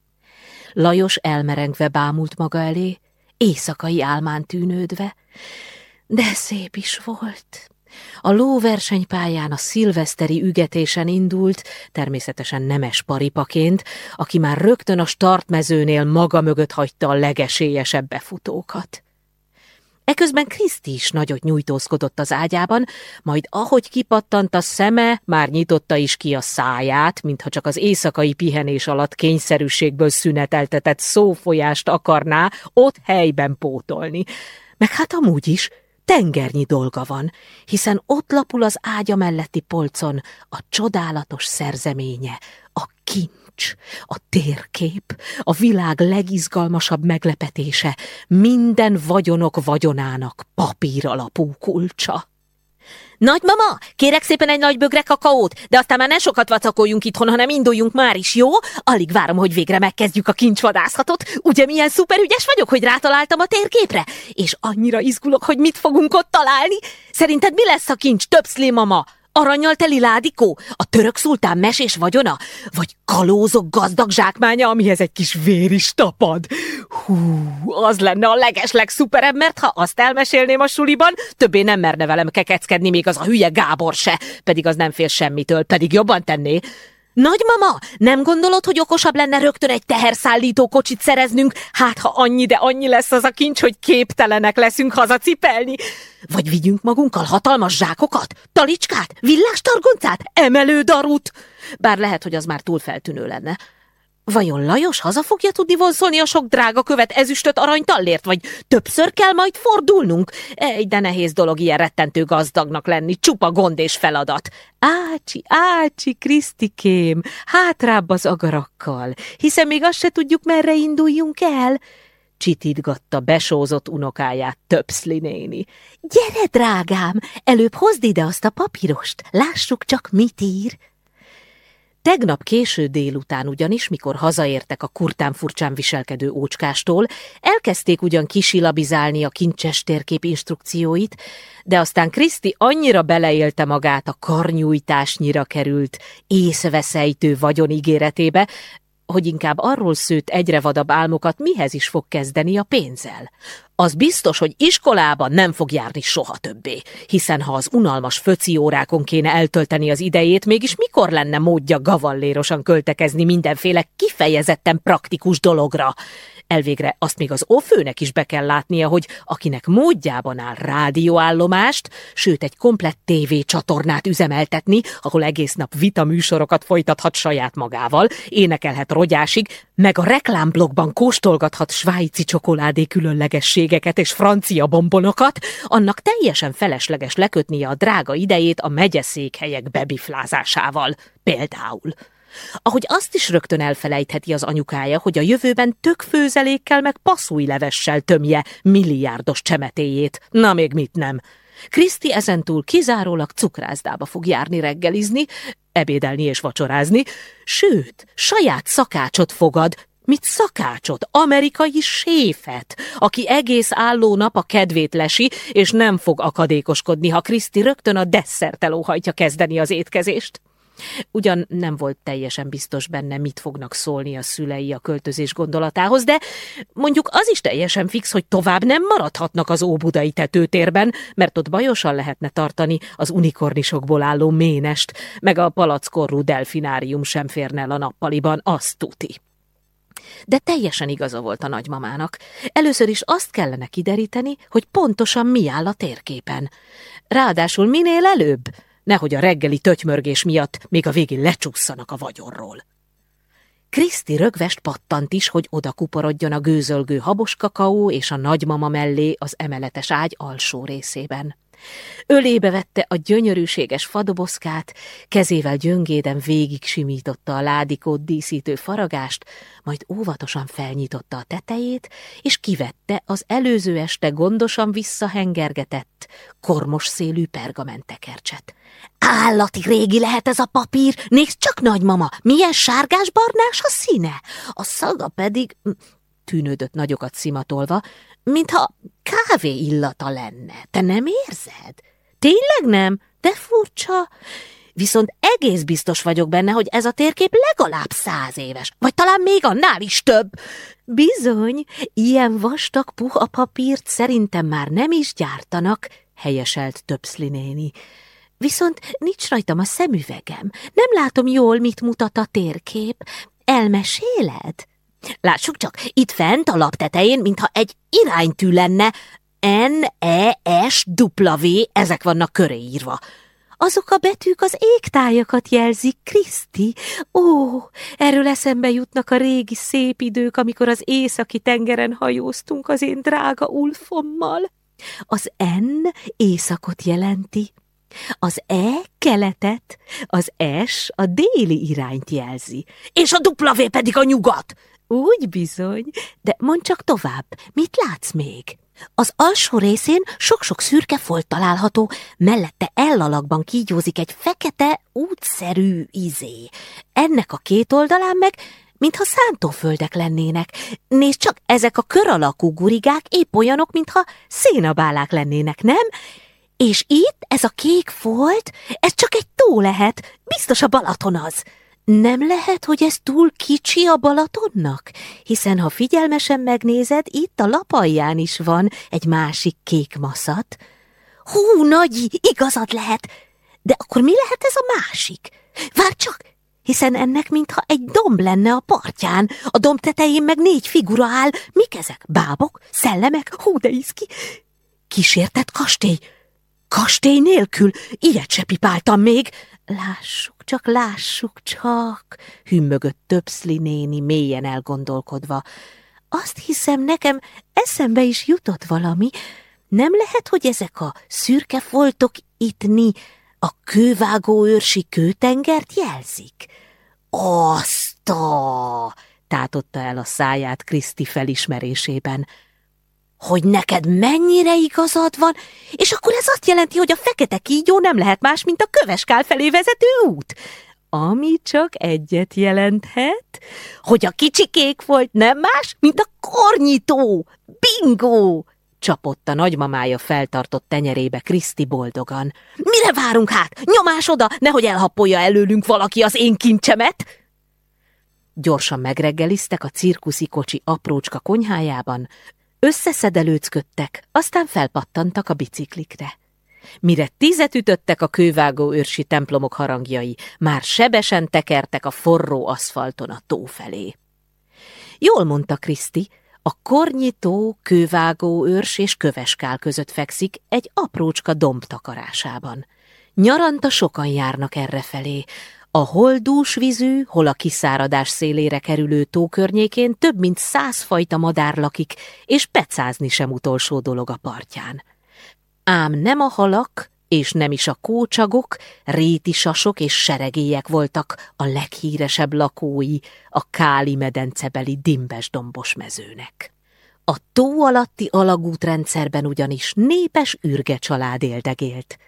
Lajos elmerengve bámult maga elé, éjszakai álmán tűnődve, de szép is volt. A lóversenypályán a szilveszteri ügetésen indult, természetesen nemes paripaként, aki már rögtön a startmezőnél maga mögött hagyta a legesélyesebb befutókat. Eközben Kriszti is nagyot nyújtózkodott az ágyában, majd ahogy kipattant a szeme, már nyitotta is ki a száját, mintha csak az éjszakai pihenés alatt kényszerűségből szüneteltetett szófolyást akarná ott helyben pótolni. Meg hát amúgy is, tengernyi dolga van, hiszen ott lapul az ágya melletti polcon a csodálatos szerzeménye, a kint nincs. A térkép, a világ legizgalmasabb meglepetése, minden vagyonok vagyonának papír alapú kulcsa. Nagymama, kérek szépen egy nagy bögre kakaót, de aztán már ne sokat vacakoljunk itthon, hanem induljunk már is, jó? Alig várom, hogy végre megkezdjük a kincsvadászatot. Ugye milyen szuperügyes vagyok, hogy rátaláltam a térképre? És annyira izgulok, hogy mit fogunk ott találni. Szerinted mi lesz a kincs, többszli mama? Aranyal teli ládikó? A török szultán mesés vagyona? Vagy kalózok gazdag zsákmánya, amihez egy kis vér is tapad? Hú, az lenne a legesleg szuperebb, mert ha azt elmesélném a suliban, többé nem merne velem kekeckedni még az a hülye Gábor se, pedig az nem fél semmitől, pedig jobban tenné. Nagymama, nem gondolod, hogy okosabb lenne rögtön egy teherszállító kocsit szereznünk? Hát, ha annyi, de annyi lesz az a kincs, hogy képtelenek leszünk hazacipelni. Vagy vigyünk magunkkal hatalmas zsákokat, talicskát, villástargoncát, emelődarut? Bár lehet, hogy az már túl feltűnő lenne. Vajon Lajos haza fogja tudni vonszolni a sok drága követ ezüstöt aranytallért, vagy többször kell majd fordulnunk? Egy de nehéz dolog ilyen rettentő gazdagnak lenni, csupa gond és feladat. Ácsi, ácsi, Krisztikém, hátrább az agarakkal, hiszen még azt se tudjuk, merre induljunk el. Csitítgatta besózott unokáját Töpszli néni. Gyere, drágám, előbb hozd ide azt a papírost, lássuk csak, mit ír. Tegnap késő délután ugyanis, mikor hazaértek a kurtán furcsán viselkedő ócskástól, elkezdték ugyan kisilabizálni a kincses térkép instrukcióit, de aztán Kriszti annyira beleélte magát a karnyújtásnyira került, észveszejtő vagyon ígéretébe, hogy inkább arról szőtt egyre vadabb álmokat, mihez is fog kezdeni a pénzzel. Az biztos, hogy iskolában nem fog járni soha többé, hiszen ha az unalmas föci órákon kéne eltölteni az idejét, mégis mikor lenne módja gavallérosan költekezni mindenféle kifejezetten praktikus dologra? Elvégre azt még az ófőnek is be kell látnia, hogy akinek módjában áll rádióállomást, sőt egy komplett tévécsatornát üzemeltetni, ahol egész nap vitaműsorokat folytathat saját magával, énekelhet rogyásig, meg a reklámblogban kóstolgathat svájci csokoládé különlegességeket és francia bombonokat, annak teljesen felesleges lekötnie a drága idejét a megyeszékhelyek bebiflázásával. Például. Ahogy azt is rögtön elfelejtheti az anyukája, hogy a jövőben tök főzelékkel meg passzújlevessel tömje milliárdos csemetéjét. Na még mit nem. Kriszti ezentúl kizárólag cukrászdába fog járni reggelizni, ebédelni és vacsorázni, sőt, saját szakácsot fogad, Mit szakácsot, amerikai séfet, aki egész álló nap a kedvét lesi, és nem fog akadékoskodni, ha Kriszti rögtön a desszert óhajtja kezdeni az étkezést. Ugyan nem volt teljesen biztos benne, mit fognak szólni a szülei a költözés gondolatához, de mondjuk az is teljesen fix, hogy tovább nem maradhatnak az óbudai tetőtérben, mert ott bajosan lehetne tartani az unikornisokból álló ménest, meg a palackorú delfinárium sem férne el a nappaliban, azt tuti. De teljesen igaza volt a nagymamának. Először is azt kellene kideríteni, hogy pontosan mi áll a térképen. Ráadásul minél előbb, nehogy a reggeli tötymörgés miatt még a végén lecsusszanak a vagyonról. Kriszti rögvest pattant is, hogy oda kuporodjon a gőzölgő habos kakaó és a nagymama mellé az emeletes ágy alsó részében. Ölébe vette a gyönyörűséges fadoboszkát, kezével gyöngéden végig simította a ládikót díszítő faragást, majd óvatosan felnyitotta a tetejét, és kivette az előző este gondosan visszahengergetett, kormos szélű pergamentekercset. Állati régi lehet ez a papír, nézd csak, nagymama, milyen sárgás-barnás a színe, a szaga pedig tűnődött nagyokat szimatolva, mintha kávé illata lenne. Te nem érzed? Tényleg nem? De furcsa. Viszont egész biztos vagyok benne, hogy ez a térkép legalább száz éves, vagy talán még annál is több. Bizony, ilyen vastag puha papírt szerintem már nem is gyártanak, helyeselt Töpszli néni. Viszont nincs rajtam a szemüvegem. Nem látom jól, mit mutat a térkép. Elmeséled? Lássuk csak, itt fent a lap tetején, mintha egy iránytű lenne, N-E-S-W, ezek vannak köréírva. Azok a betűk az égtájakat jelzik, Kriszti. Ó, erről eszembe jutnak a régi szép idők, amikor az északi tengeren hajóztunk az én drága Ulfommal. Az N északot jelenti, az E keletet, az S a déli irányt jelzi, és a W pedig a nyugat. Úgy bizony, de mondd csak tovább, mit látsz még? Az alsó részén sok-sok szürke folt található, mellette ellalakban kígyózik egy fekete, útszerű izé. Ennek a két oldalán meg, mintha szántóföldek lennének. Nézd csak, ezek a kör alakú gurigák épp olyanok, mintha szénabálák lennének, nem? És itt ez a kék folt, ez csak egy tó lehet, biztos a Balaton az. Nem lehet, hogy ez túl kicsi a Balatonnak? Hiszen ha figyelmesen megnézed, itt a lapalján is van egy másik kék maszat. Hú, nagy, igazad lehet! De akkor mi lehet ez a másik? Várj csak, hiszen ennek mintha egy domb lenne a partján, a domb tetején meg négy figura áll. Mik ezek? Bábok? Szellemek? Hú, de iszki! Kísértett kastély? Kastély nélkül? Ilyet se pipáltam még. Lássuk csak, lássuk csak, hümmögött Töpszli néni mélyen elgondolkodva. Azt hiszem, nekem eszembe is jutott valami. Nem lehet, hogy ezek a szürke foltok ittni a kővágó őrsi kőtengert jelzik? Azt tátotta el a száját Kriszti felismerésében hogy neked mennyire igazad van, és akkor ez azt jelenti, hogy a fekete kígyó nem lehet más, mint a köveskál felé vezető út. Ami csak egyet jelenthet, hogy a kicsi kék volt nem más, mint a kornyitó. Bingo! Csapott a nagymamája feltartott tenyerébe Kriszti boldogan. Mire várunk hát? Nyomás oda, nehogy elhappolja előlünk valaki az én kincsemet! Gyorsan megreggeliztek a cirkuszi kocsi aprócska konyhájában, Összeszedelőcködtek, aztán felpattantak a biciklikre. Mire tízet ütöttek a kővágó őrsi templomok harangjai, már sebesen tekertek a forró aszfalton a tó felé. Jól mondta Kriszti, a kornyitó, kővágó őrs és köveskál között fekszik egy aprócska domb takarásában. Nyaranta sokan járnak errefelé, a hol dúsvízű, hol a kiszáradás szélére kerülő tó környékén több mint száz fajta madár lakik, és pecázni sem utolsó dolog a partján. Ám nem a halak, és nem is a kócsagok, rétisasok és seregélyek voltak a leghíresebb lakói a Káli medencebeli dimbes dombos mezőnek. A tó alatti alagútrendszerben ugyanis népes ürge család éldegélt.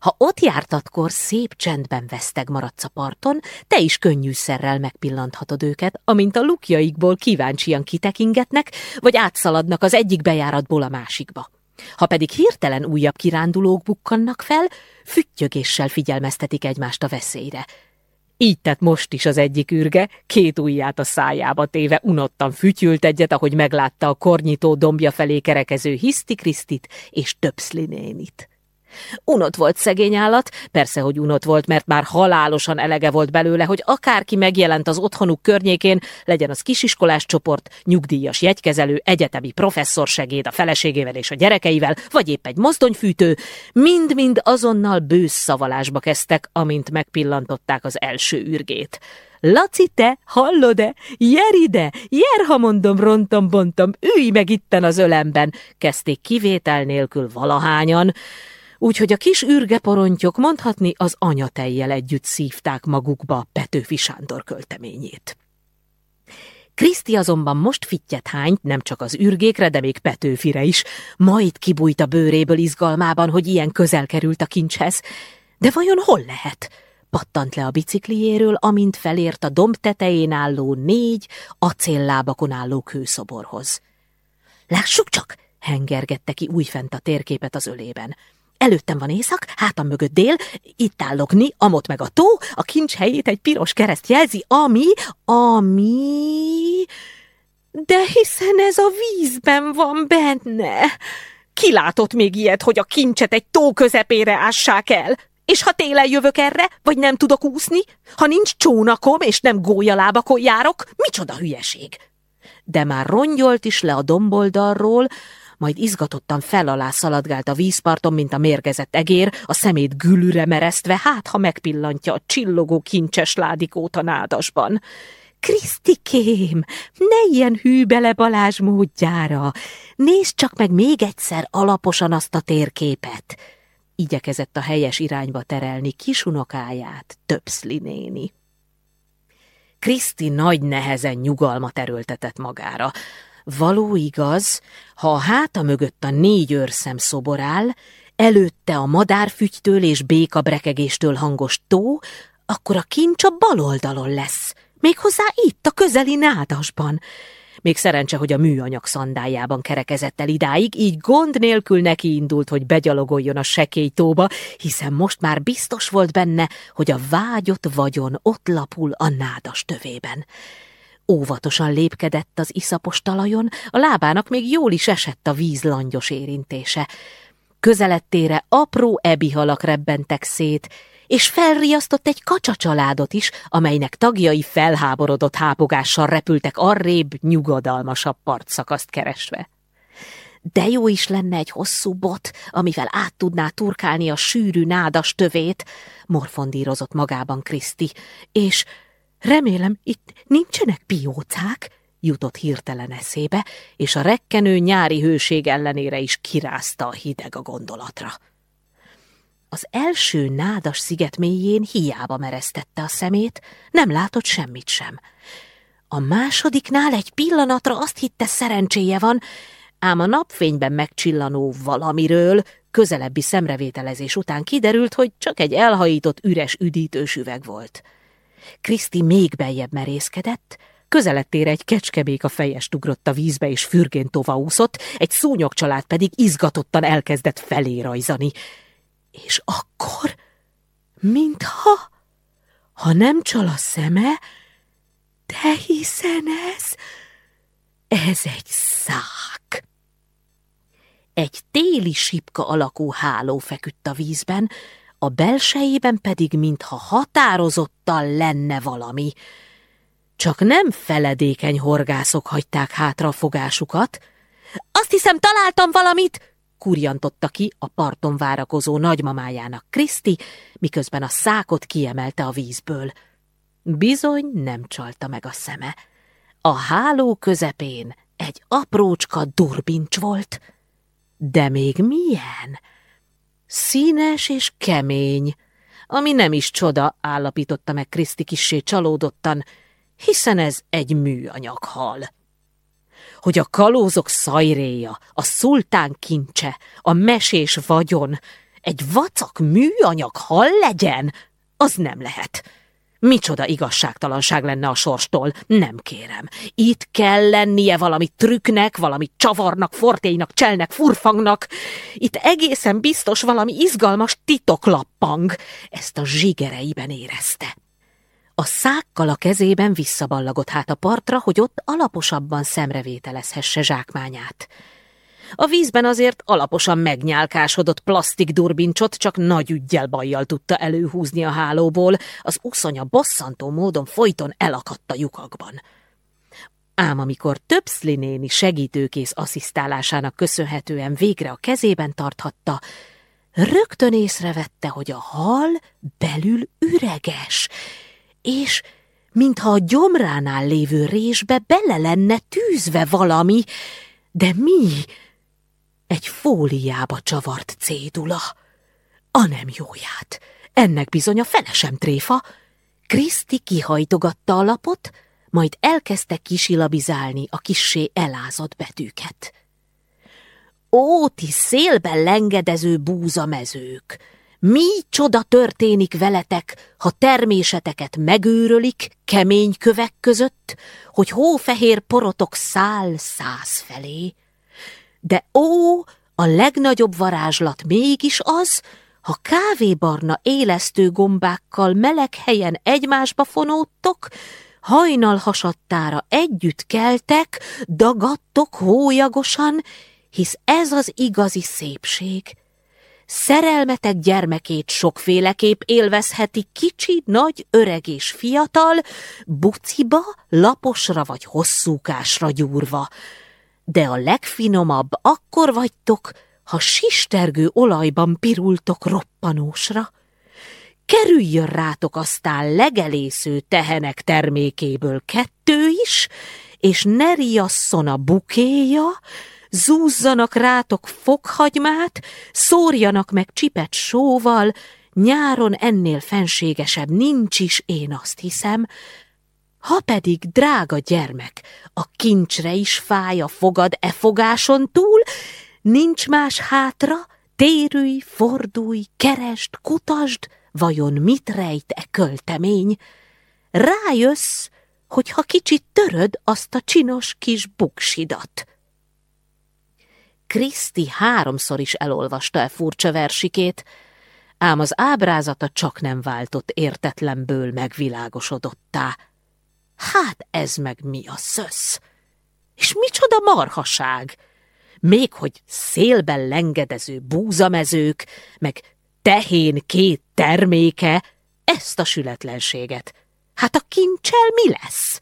Ha ott jártatkor szép csendben veszteg maradsz a parton, te is könnyűszerrel megpillanthatod őket, amint a lukjaikból kíváncsian kitekingetnek, vagy átszaladnak az egyik bejáratból a másikba. Ha pedig hirtelen újabb kirándulók bukkannak fel, füttyögéssel figyelmeztetik egymást a veszélyre. Így tett most is az egyik ürge, két ujját a szájába téve unottan fütyült egyet, ahogy meglátta a kornyitó dombja felé kerekező Hiszti Krisztit és Töpszlinénit. Unott volt szegény állat, persze, hogy unott volt, mert már halálosan elege volt belőle, hogy akárki megjelent az otthonuk környékén, legyen az kisiskolás csoport, nyugdíjas jegykezelő, egyetemi professzor segéd a feleségével és a gyerekeivel, vagy épp egy mozdonyfűtő, mind-mind azonnal bősz szavalásba kezdtek, amint megpillantották az első ürgét. Laci, te, hallod-e? Jer jer, ha mondom, rontom, bontom, ülj meg itten az ölemben, kezdték kivétel nélkül valahányan, úgyhogy a kis ürgeporontyok mondhatni az anyatejjel együtt szívták magukba Petőfi Sándor költeményét. Kriszti azonban most fittyet hányt nem csak az ürgékre, de még Petőfire is, majd kibújt a bőréből izgalmában, hogy ilyen közel került a kincshez. De vajon hol lehet? Pattant le a bicikliéről, amint felért a domb tetején álló négy, acéllábakon álló kőszoborhoz. Lássuk csak! hengergette ki újfent a térképet az ölében. Előttem van észak, hátam mögött dél, itt állok ni, amott meg a tó, a kincs helyét egy piros kereszt jelzi, ami, ami... De hiszen ez a vízben van benne. Ki látott még ilyet, hogy a kincset egy tó közepére ássák el? És ha télen jövök erre, vagy nem tudok úszni? Ha nincs csónakom, és nem gólyalábakon járok, micsoda hülyeség! De már rongyolt is le a domboldalról, majd izgatottan felalá szaladgált a vízparton, mint a mérgezett egér, a szemét gülüre meresztve, hát ha megpillantja a csillogó kincses ládikót a nádasban. Krisztikém, ne ilyen hű Balázs módjára! Nézd csak meg még egyszer alaposan azt a térképet! Igyekezett a helyes irányba terelni kisunokáját, Töpszli néni. Kriszti nagy nehezen nyugalmat erőltetett magára. Való igaz, ha a háta mögött a négy őrszem szobor áll, előtte a madárfügytől és békabrekegéstől hangos tó, akkor a kincs a bal oldalon lesz, méghozzá itt, a közeli nádasban. Még szerencse, hogy a műanyag szandájában kerekezett el idáig, így gond nélkül neki indult, hogy begyalogoljon a sekélytóba, hiszen most már biztos volt benne, hogy a vágyott vagyon ott lapul a nádas tövében. Óvatosan lépkedett az iszapos talajon, a lábának még jól is esett a víz langyos érintése. Közelettére apró ebihalak rebbentek szét, és felriasztott egy kacsacsaládot is, amelynek tagjai felháborodott hápogással repültek arrébb, nyugodalmasabb partszakaszt keresve. De jó is lenne egy hosszú bot, amivel át tudná turkálni a sűrű nádas tövét, morfondírozott magában Kriszti, és remélem itt nincsenek piócák, jutott hirtelen eszébe, és a rekkenő nyári hőség ellenére is kirázta a hideg a gondolatra. Az első nádas sziget mélyén hiába mereztette a szemét, nem látott semmit sem. A másodiknál egy pillanatra azt hitte szerencséje van, ám a napfényben megcsillanó valamiről közelebbi szemrevételezés után kiderült, hogy csak egy elhajított üres üdítős üveg volt. Kriszti még beljebb merészkedett, Közelettére egy kecskebék a fejest ugrott a vízbe, és fürgén tovaúszott, egy szúnyogcsalád pedig izgatottan elkezdett felé rajzani. És akkor, mintha, ha nem csal a szeme, de hiszen ez, ez egy szák. Egy téli sipka alakú háló feküdt a vízben, a belsejében pedig mintha határozottan lenne valami. Csak nem feledékeny horgászok hagyták hátra a fogásukat. Azt hiszem, találtam valamit! kurjantotta ki a parton várakozó nagymamájának Kriszti, miközben a szákot kiemelte a vízből. Bizony nem csalta meg a szeme. A háló közepén egy aprócska durbincs volt. De még milyen? Színes és kemény, ami nem is csoda, állapította meg Kriszti kissé csalódottan, hiszen ez egy műanyag hal hogy a kalózok szajréja, a szultán kincse, a mesés vagyon egy vacak műanyag hal legyen, az nem lehet. Micsoda igazságtalanság lenne a sorstól, nem kérem. Itt kell lennie valami trükknek, valami csavarnak, fortélynak, cselnek, furfangnak. Itt egészen biztos valami izgalmas titoklappang. Ezt a zsigereiben érezte. A szákkal a kezében visszaballagott hát a partra, hogy ott alaposabban szemrevételezhesse zsákmányát. A vízben azért alaposan megnyálkásodott plastik durbincsot csak nagy ügyjel bajjal tudta előhúzni a hálóból, az uszonya bosszantó módon folyton elakadt a lyukakban. Ám amikor Töpszli néni segítőkész asszisztálásának köszönhetően végre a kezében tarthatta, rögtön észrevette, hogy a hal belül üreges, és mintha a gyomránál lévő résbe bele lenne tűzve valami, de mi? Egy fóliába csavart cédula. A nem jóját. Ennek bizony a fene sem tréfa. Kriszti kihajtogatta a lapot, majd elkezdte kisilabizálni a kissé elázott betűket. Ó, ti szélben lengedező búzamezők! Mi csoda történik veletek, ha terméseteket megőrölik kemény kövek között, hogy hófehér porotok száll száz felé? De ó, a legnagyobb varázslat mégis az, ha kávébarna élesztő gombákkal meleg helyen egymásba fonódtok, hajnal hasadtára együtt keltek, dagadtok hólyagosan, hisz ez az igazi szépség – Szerelmetek gyermekét sokféleképp élvezheti kicsi, nagy, öreg és fiatal, buciba, laposra vagy hosszúkásra gyúrva. De a legfinomabb akkor vagytok, ha sistergő olajban pirultok roppanósra. Kerüljön rátok aztán legelésző tehenek termékéből kettő is, és ne riasszon a bukéja, zúzzanak rátok fokhagymát, szórjanak meg csipet sóval, nyáron ennél fenségesebb nincs is, én azt hiszem, ha pedig, drága gyermek, a kincsre is fáj a fogad e fogáson túl, nincs más hátra, térülj, fordulj, keresd, kutasd, vajon mit rejt e költemény? Rájössz, hogyha kicsit töröd azt a csinos kis buksidat. Kriszti háromszor is elolvasta el furcsa versikét, ám az ábrázata csak nem váltott értetlenből megvilágosodottá. Hát ez meg mi a szösz? És micsoda marhaság! Még hogy szélben lengedező búzamezők, meg tehén két terméke, ezt a sületlenséget. Hát a kincsel mi lesz?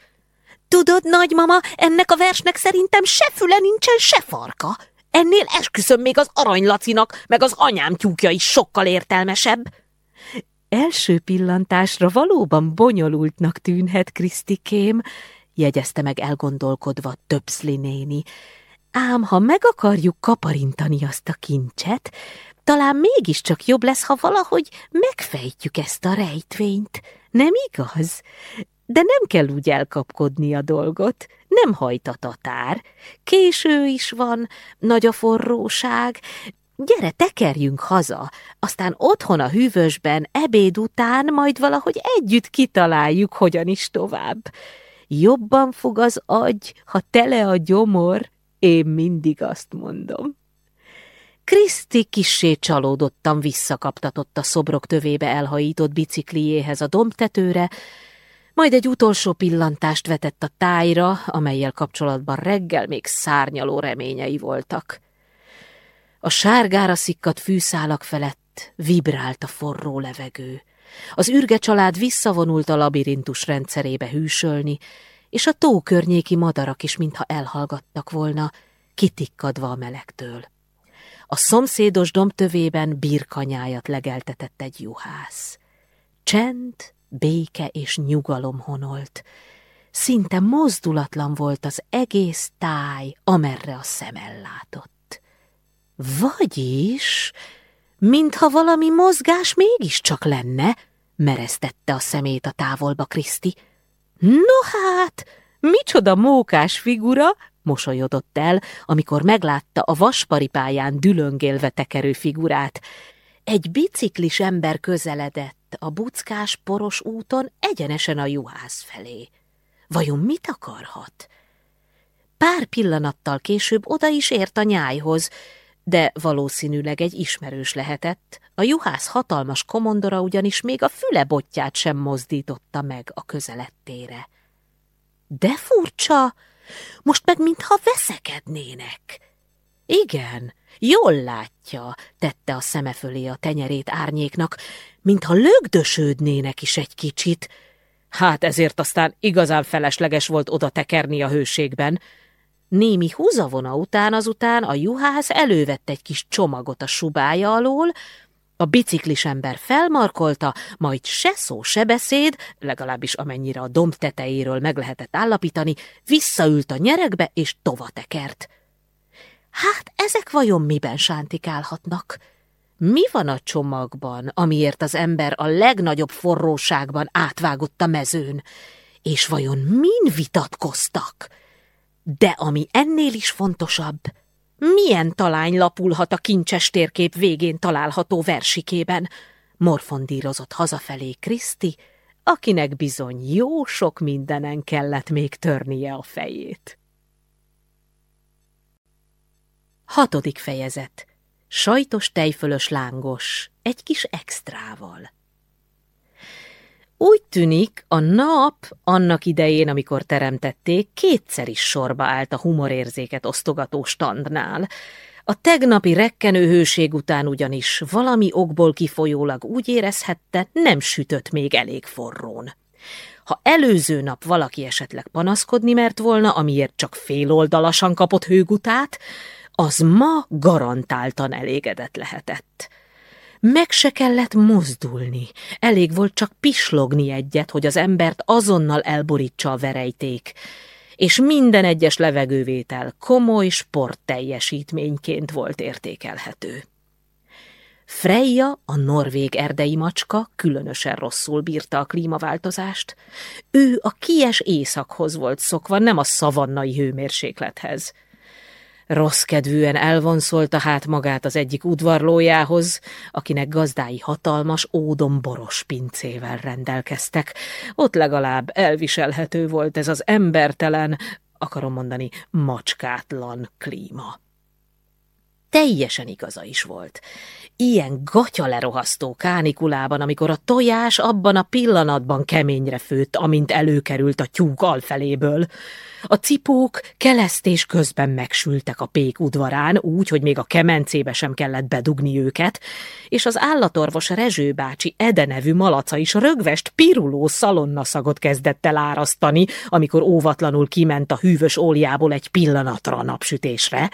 Tudod, nagymama, ennek a versnek szerintem se füle nincsen, se farka. Ennél esküszöm még az aranylacinak, meg az anyám tyúkja is sokkal értelmesebb. Első pillantásra valóban bonyolultnak tűnhet, Krisztikém, jegyezte meg elgondolkodva Töpszli néni. Ám ha meg akarjuk kaparintani azt a kincset, talán mégiscsak jobb lesz, ha valahogy megfejtjük ezt a rejtvényt. Nem igaz? De nem kell úgy elkapkodni a dolgot, nem hajt a tatár. Késő is van, nagy a forróság. Gyere, tekerjünk haza, aztán otthon a hűvösben, ebéd után majd valahogy együtt kitaláljuk, hogyan is tovább. Jobban fog az agy, ha tele a gyomor, én mindig azt mondom. Kriszti kissé csalódottan visszakaptatott a szobrok tövébe elhajított bicikliéhez a dombtetőre, majd egy utolsó pillantást vetett a tájra, amelyel kapcsolatban reggel még szárnyaló reményei voltak. A sárgára szikkadt fűszálak felett vibrált a forró levegő. Az ürge család visszavonult a labirintus rendszerébe hűsölni, és a tó környéki madarak is mintha elhallgattak volna, kitikkadva a melegtől. A szomszédos dombtövében birkanyájat legeltetett egy juhász. Csend, béke és nyugalom honolt. Szinte mozdulatlan volt az egész táj, amerre a szem ellátott. Vagyis, mintha valami mozgás mégiscsak lenne, mereztette a szemét a távolba Kriszti. No hát, micsoda mókás figura, mosolyodott el, amikor meglátta a vasparipáján dülöngélve tekerő figurát. Egy biciklis ember közeledett a buckás poros úton egyenesen a juhász felé. Vajon mit akarhat? Pár pillanattal később oda is ért a nyájhoz, de valószínűleg egy ismerős lehetett. A juhász hatalmas komondora ugyanis még a füle botját sem mozdította meg a közelettére. De furcsa! Most meg mintha veszekednének. Igen, jól látja, tette a szeme fölé a tenyerét árnyéknak, mintha lögdösődnének is egy kicsit. Hát ezért aztán igazán felesleges volt oda tekerni a hőségben. Némi húzavona után azután a juhász elővett egy kis csomagot a subája alól, a biciklis ember felmarkolta, majd se szó, se beszéd, legalábbis amennyire a domb tetejéről meg lehetett állapítani, visszaült a nyerekbe és tovatekert. Hát ezek vajon miben sántikálhatnak? Mi van a csomagban, amiért az ember a legnagyobb forróságban átvágott a mezőn? És vajon min vitatkoztak? De ami ennél is fontosabb – milyen talány lapulhat a kincses térkép végén található versikében? Morfondírozott hazafelé Kriszti, akinek bizony jó sok mindenen kellett még törnie a fejét. Hatodik fejezet. Sajtos tejfölös lángos, egy kis extrával. Úgy tűnik, a nap annak idején, amikor teremtették, kétszer is sorba állt a humorérzéket osztogató standnál. A tegnapi rekkenő hőség után ugyanis valami okból kifolyólag úgy érezhette, nem sütött még elég forrón. Ha előző nap valaki esetleg panaszkodni mert volna, amiért csak féloldalasan kapott hőgutát, az ma garantáltan elégedett lehetett. Meg se kellett mozdulni, elég volt csak pislogni egyet, hogy az embert azonnal elborítsa a verejték, és minden egyes levegővétel komoly sportteljesítményként volt értékelhető. Freya, a norvég erdei macska, különösen rosszul bírta a klímaváltozást. Ő a kies északhoz volt szokva, nem a szavannai hőmérséklethez. Rossz kedvűen elvonszolta hát magát az egyik udvarlójához, akinek gazdái hatalmas ódon boros pincével rendelkeztek. Ott legalább elviselhető volt ez az embertelen, akarom mondani, macskátlan klíma. Teljesen igaza is volt. Ilyen gatya lerohasztó kánikulában, amikor a tojás abban a pillanatban keményre főtt, amint előkerült a tyúk alfeléből. A cipók kelesztés közben megsültek a pék udvarán, úgy, hogy még a kemencébe sem kellett bedugni őket, és az állatorvos Rezső bácsi Ede nevű malaca is rögvest piruló szalonnaszagot kezdett el árasztani, amikor óvatlanul kiment a hűvös óliából egy pillanatra a napsütésre.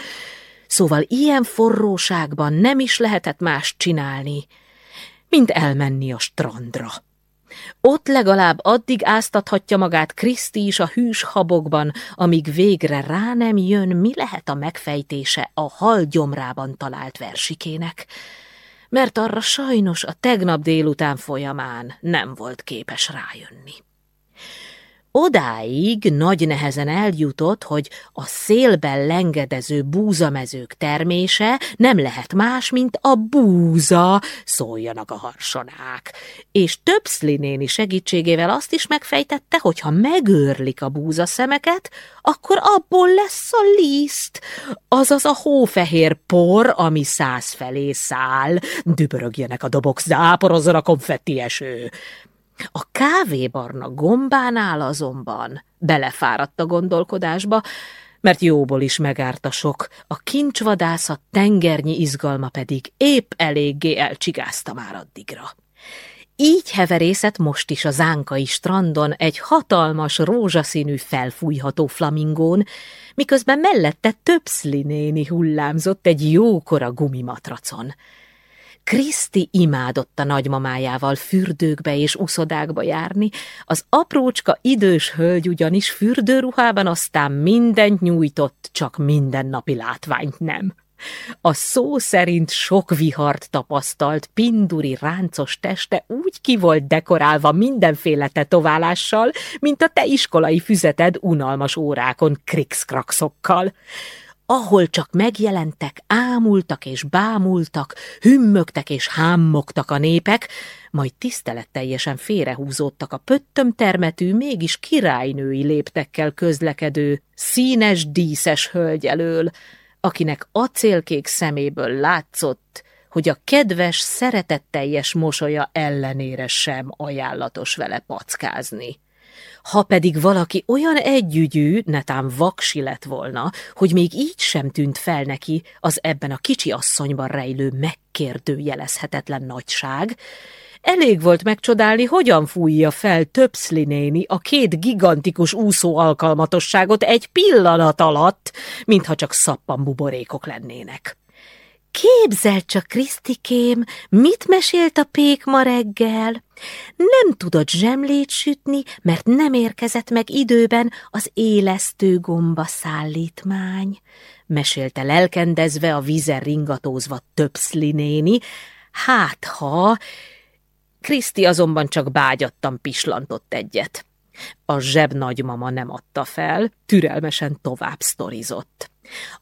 Szóval ilyen forróságban nem is lehetett más csinálni, mint elmenni a strandra. Ott legalább addig áztathatja magát Kriszti is a hűs habokban, amíg végre rá nem jön, mi lehet a megfejtése a hal gyomrában talált versikének, mert arra sajnos a tegnap délután folyamán nem volt képes rájönni. Odáig nagy nehezen eljutott, hogy a szélben lengedező búzamezők termése nem lehet más, mint a búza, szóljanak a harsonák. És Többszli néni segítségével azt is megfejtette, hogy ha megőrlik a búzaszemeket, akkor abból lesz a liszt, azaz a hófehér por, ami száz felé száll, dübörögjenek a dobok, záporozzon a konfetti eső. A kávébarna gombánál azonban belefáradt a gondolkodásba, mert jóból is megárt a sok, a kincsvadászat tengernyi izgalma pedig épp eléggé elcsigázta már addigra. Így heverészet most is a zánkai strandon egy hatalmas rózsaszínű felfújható flamingón, miközben mellette többszli néni hullámzott egy jókora gumimatracon. Kriszti imádott a nagymamájával fürdőkbe és uszodákba járni, az aprócska idős hölgy ugyanis fürdőruhában aztán mindent nyújtott, csak mindennapi látványt nem. A szó szerint sok vihart tapasztalt, pinduri ráncos teste úgy ki volt dekorálva mindenféle tetoválással, mint a te iskolai füzeted unalmas órákon krikszkrakszokkal ahol csak megjelentek, ámultak és bámultak, hümmögtek és hámmogtak a népek, majd tiszteletteljesen félrehúzódtak a pöttömtermetű, mégis királynői léptekkel közlekedő, színes, díszes hölgy elől, akinek acélkék szeméből látszott, hogy a kedves, szeretetteljes mosolya ellenére sem ajánlatos vele packázni. Ha pedig valaki olyan együgyű, netán vaksi lett volna, hogy még így sem tűnt fel neki az ebben a kicsi asszonyban rejlő megkérdőjelezhetetlen nagyság, Elég volt megcsodálni, hogyan fújja fel Töpszli néni a két gigantikus úszó alkalmatosságot egy pillanat alatt, mintha csak szappan buborékok lennének. Képzeld csak, Krisztikém, mit mesélt a pék ma reggel? Nem tudott zsemlét sütni, mert nem érkezett meg időben az élesztő gomba szállítmány. Mesélte lelkendezve a vízen ringatózva többszli néni. Hát ha... Kriszti azonban csak bágyattan pislantott egyet. A zseb nagymama nem adta fel, türelmesen tovább sztorizott.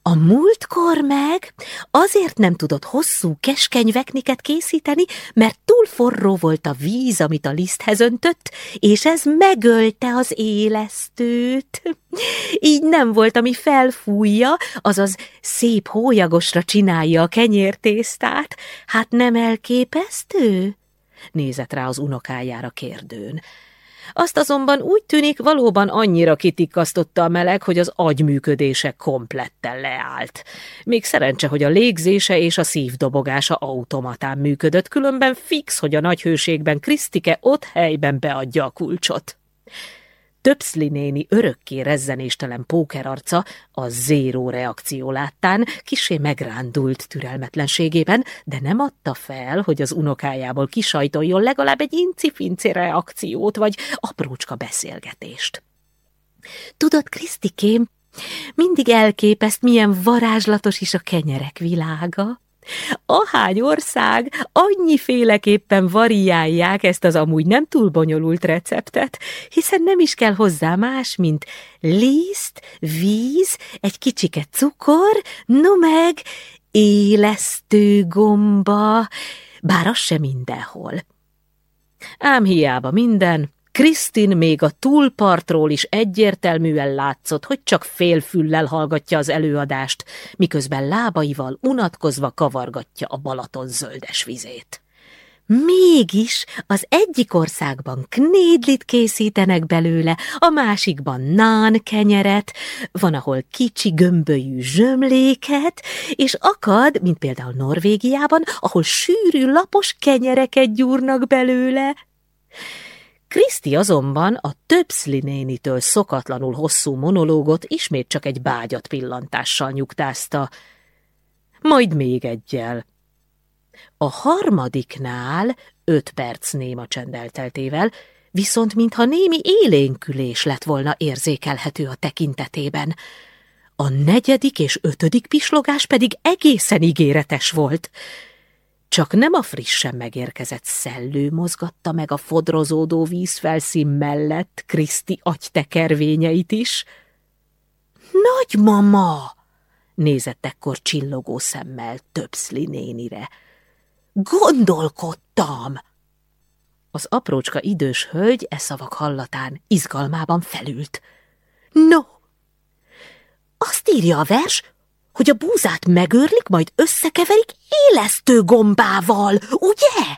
A múltkor meg azért nem tudott hosszú, keskeny vekniket készíteni, mert túl forró volt a víz, amit a liszthez öntött, és ez megölte az élesztőt. Így nem volt, ami felfújja, azaz szép hólyagosra csinálja a kenyértésztát. Hát nem elképesztő? Nézett rá az unokájára kérdőn. Azt azonban úgy tűnik, valóban annyira kitikasztotta a meleg, hogy az agyműködése kompletten leállt. Még szerencse, hogy a légzése és a szívdobogása automatán működött, különben fix, hogy a nagyhőségben Krisztike ott helyben beadja a kulcsot. Többszli néni örökké rezzenéstelen pókerarca a zéró reakció láttán kisé megrándult türelmetlenségében, de nem adta fel, hogy az unokájából kisajtoljon legalább egy incifinci reakciót vagy aprócska beszélgetést. Tudod, Krisztikém, mindig elképeszt, milyen varázslatos is a kenyerek világa. Ahány ország annyiféleképpen variálják ezt az amúgy nem túl bonyolult receptet, hiszen nem is kell hozzá más, mint liszt, víz, egy kicsike cukor, no meg élesztő gomba, bár az sem mindenhol. Ám hiába minden, Krisztin még a túlpartról is egyértelműen látszott, hogy csak félfüllel hallgatja az előadást, miközben lábaival unatkozva kavargatja a Balaton zöldes vizét. Mégis az egyik országban knédlit készítenek belőle, a másikban nán kenyeret, van, ahol kicsi gömbölyű zsömléket, és akad, mint például Norvégiában, ahol sűrű lapos kenyereket gyúrnak belőle. Kriszti azonban a többszli nénitől szokatlanul hosszú monológot ismét csak egy bágyat pillantással nyugtázta. Majd még egyel. A harmadiknál öt perc néma csendelteltével, viszont mintha némi élénkülés lett volna érzékelhető a tekintetében. A negyedik és ötödik pislogás pedig egészen ígéretes volt. Csak nem a frissen megérkezett szellő mozgatta meg a fodrozódó vízfelszín mellett Kriszti agytekervényeit is. Nagymama! nézett ekkor csillogó szemmel Töpszli nénire. Gondolkodtam! Az aprócska idős hölgy e szavak hallatán izgalmában felült. No, azt írja a vers, hogy a búzát megörlik, majd összekeverik élesztő gombával, ugye?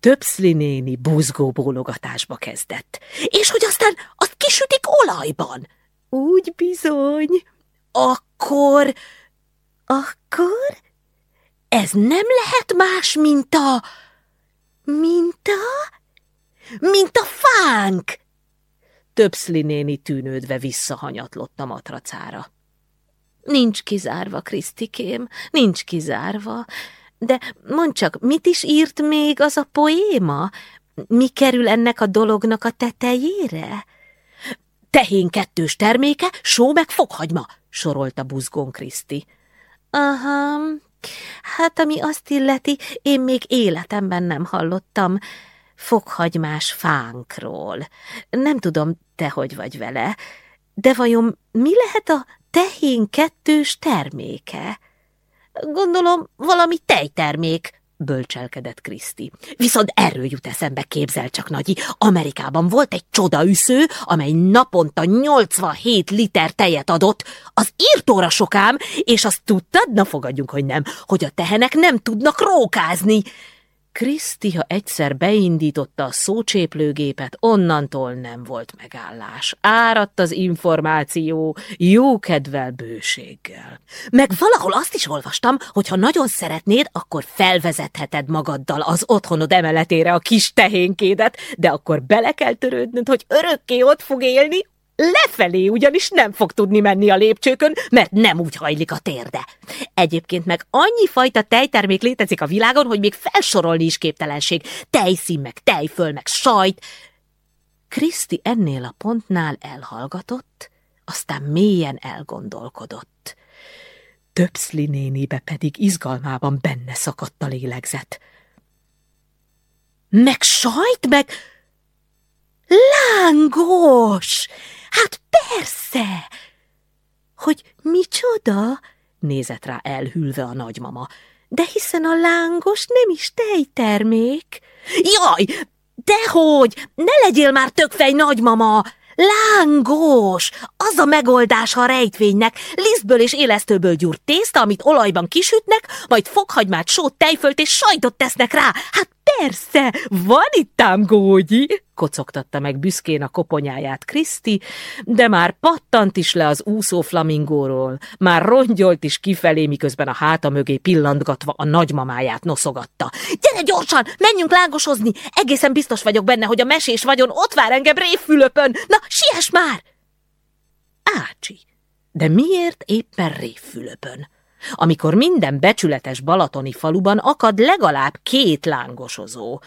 Többszli néni buzgó bólogatásba kezdett, és hogy aztán azt kisütik olajban. Úgy bizony. Akkor, akkor ez nem lehet más, mint a... Mint a... Mint a fánk! Többszli néni tűnődve visszahanyatlott a matracára. Nincs kizárva, Krisztikém, nincs kizárva. De mondd csak, mit is írt még az a poéma? Mi kerül ennek a dolognak a tetejére? Tehén kettős terméke, só meg fokhagyma, sorolta buzgón Kriszti. Aha, hát ami azt illeti, én még életemben nem hallottam fokhagymás fánkról. Nem tudom, te hogy vagy vele, de vajon mi lehet a tehén kettős terméke. Gondolom, valami tejtermék, bölcselkedett Kriszti. Viszont erről jut eszembe, képzel csak, Nagyi. Amerikában volt egy csodaüsző, amely naponta 87 liter tejet adott. Az írtóra sokám, és azt tudtad, na fogadjunk, hogy nem, hogy a tehenek nem tudnak rókázni. Kriszti, ha egyszer beindította a szócséplőgépet, onnantól nem volt megállás. Áradt az információ, jókedvel bőséggel. Meg valahol azt is olvastam, hogy ha nagyon szeretnéd, akkor felvezetheted magaddal az otthonod emeletére a kis tehénkédet, de akkor bele kell törődnöd, hogy örökké ott fog élni, Lefelé ugyanis nem fog tudni menni a lépcsőkön, mert nem úgy hajlik a térde. Egyébként meg annyi fajta tejtermék létezik a világon, hogy még felsorolni is képtelenség. Tejszín, meg tejföl, meg sajt. Kriszti ennél a pontnál elhallgatott, aztán mélyen elgondolkodott. Többszli nénibe pedig izgalmában benne szakadt a lélegzet. Meg sajt, meg lángos! Hát persze! Hogy micsoda? Nézett rá elhűlve a nagymama. De hiszen a lángos nem is tejtermék. Jaj, dehogy! Ne legyél már tökfej, nagymama! Lángos! Az a megoldás a rejtvénynek. Lisztből és élesztőből gyúrt tészta, amit olajban kisütnek, majd fokhagymát, sót, tejfölt és sajtot tesznek rá. Hát persze, van itt ám gógyi! Kocogtatta meg büszkén a koponyáját Kriszti, de már pattant is le az úszó flamingóról, már rongyolt is kifelé, miközben a háta mögé pillantgatva a nagymamáját noszogatta. Gyere gyorsan, menjünk lángosozni! Egészen biztos vagyok benne, hogy a mesés vagyon ott vár engem révfülöpön! Na, siess már! Ácsi, de miért éppen révfülöpön? Amikor minden becsületes balatoni faluban akad legalább két lángosozó,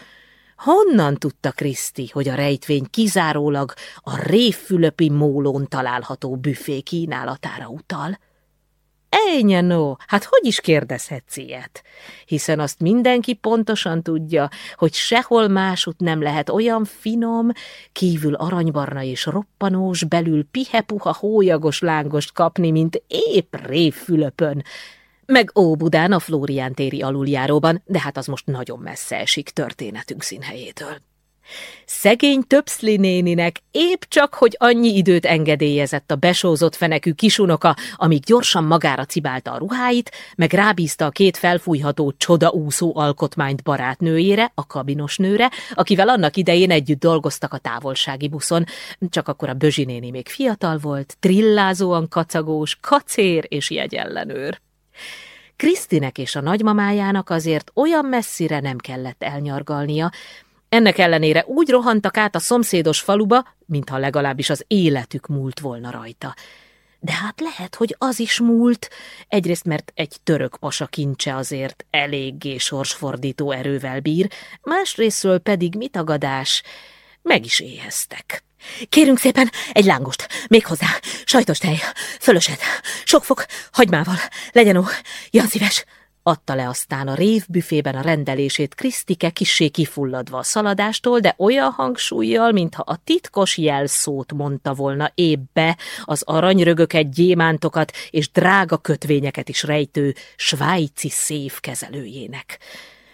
Honnan tudta Kriszti, hogy a rejtvény kizárólag a révfülöpi mólón található büfé kínálatára utal? Ejnye no, hát hogy is kérdezhetsz ilyet? Hiszen azt mindenki pontosan tudja, hogy sehol másút nem lehet olyan finom, kívül aranybarna és roppanós, belül pihepuha hólyagos lángost kapni, mint épp révfülöpön, meg Óbudán a Flórián téri aluljáróban, de hát az most nagyon messze esik történetünk színhelyétől. Szegény Töpszli néninek épp csak, hogy annyi időt engedélyezett a besózott fenekű kisunoka, amíg gyorsan magára cibálta a ruháit, meg rábízta a két felfújható csodaúszó alkotmányt barátnőjére, a kabinos nőre, akivel annak idején együtt dolgoztak a távolsági buszon, csak akkor a Bözsi néni még fiatal volt, trillázóan kacagós, kacér és jegyellenőr. Krisztinek és a nagymamájának azért olyan messzire nem kellett elnyargalnia, ennek ellenére úgy rohantak át a szomszédos faluba, mintha legalábbis az életük múlt volna rajta. De hát lehet, hogy az is múlt, egyrészt mert egy török pasa kincse azért eléggé sorsfordító erővel bír, másrésztről pedig mitagadás, meg is éheztek. Kérünk szépen egy lángost, még hozzá, sajtos tej, fölöset, sok fok, hagymával, legyen ó, jan szíves. Adta le aztán a révbüfében a rendelését Krisztike kissé kifulladva a szaladástól, de olyan hangsúlyjal, mintha a titkos jelszót mondta volna ébbe az aranyrögöket, gyémántokat és drága kötvényeket is rejtő svájci szévkezelőjének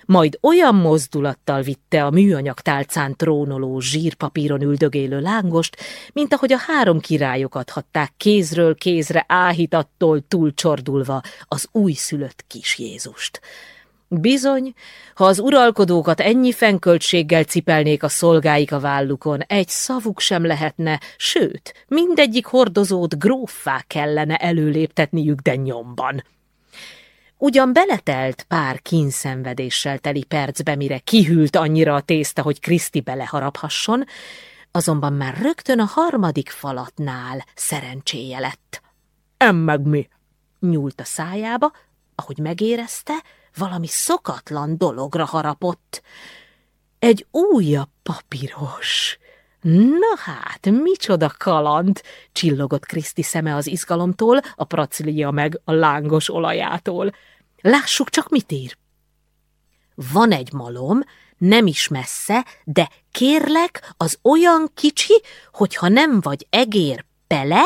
majd olyan mozdulattal vitte a műanyag tálcán trónoló zsírpapíron üldögélő lángost, mint ahogy a három királyokat hatták kézről kézre áhítattól túlcsordulva az újszülött kis Jézust. Bizony, ha az uralkodókat ennyi fenköltséggel cipelnék a szolgáik a vállukon, egy szavuk sem lehetne, sőt, mindegyik hordozót gróffá kellene előléptetniük, de nyomban. Ugyan beletelt pár kínszenvedéssel teli percbe, mire kihűlt annyira a tészta, hogy Kriszti beleharabhasson, azonban már rögtön a harmadik falatnál szerencséje lett. Em meg mi? Nyúlt a szájába, ahogy megérezte, valami szokatlan dologra harapott. Egy újabb papíros. Na hát, micsoda kaland! Csillogott Kriszti szeme az izgalomtól, a pracilia meg a lángos olajától. Lássuk csak, mit ír. Van egy malom, nem is messze, de kérlek, az olyan kicsi, hogyha nem vagy egér pele,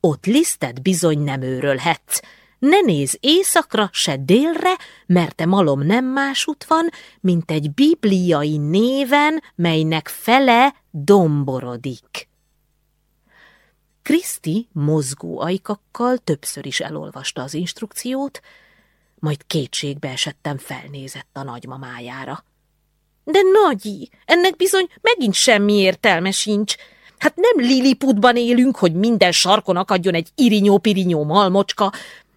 ott lisztet bizony nem őrölhetsz. Ne néz északra, se délre, mert te malom nem másút van, mint egy bibliai néven, melynek fele domborodik. Kriszti mozgó ajkakkal többször is elolvasta az instrukciót, majd kétségbe esettem felnézett a nagymamájára. De nagyi, ennek bizony megint semmi értelme sincs. Hát nem Liliputban élünk, hogy minden sarkon akadjon egy irinyó-pirinyó malmocska.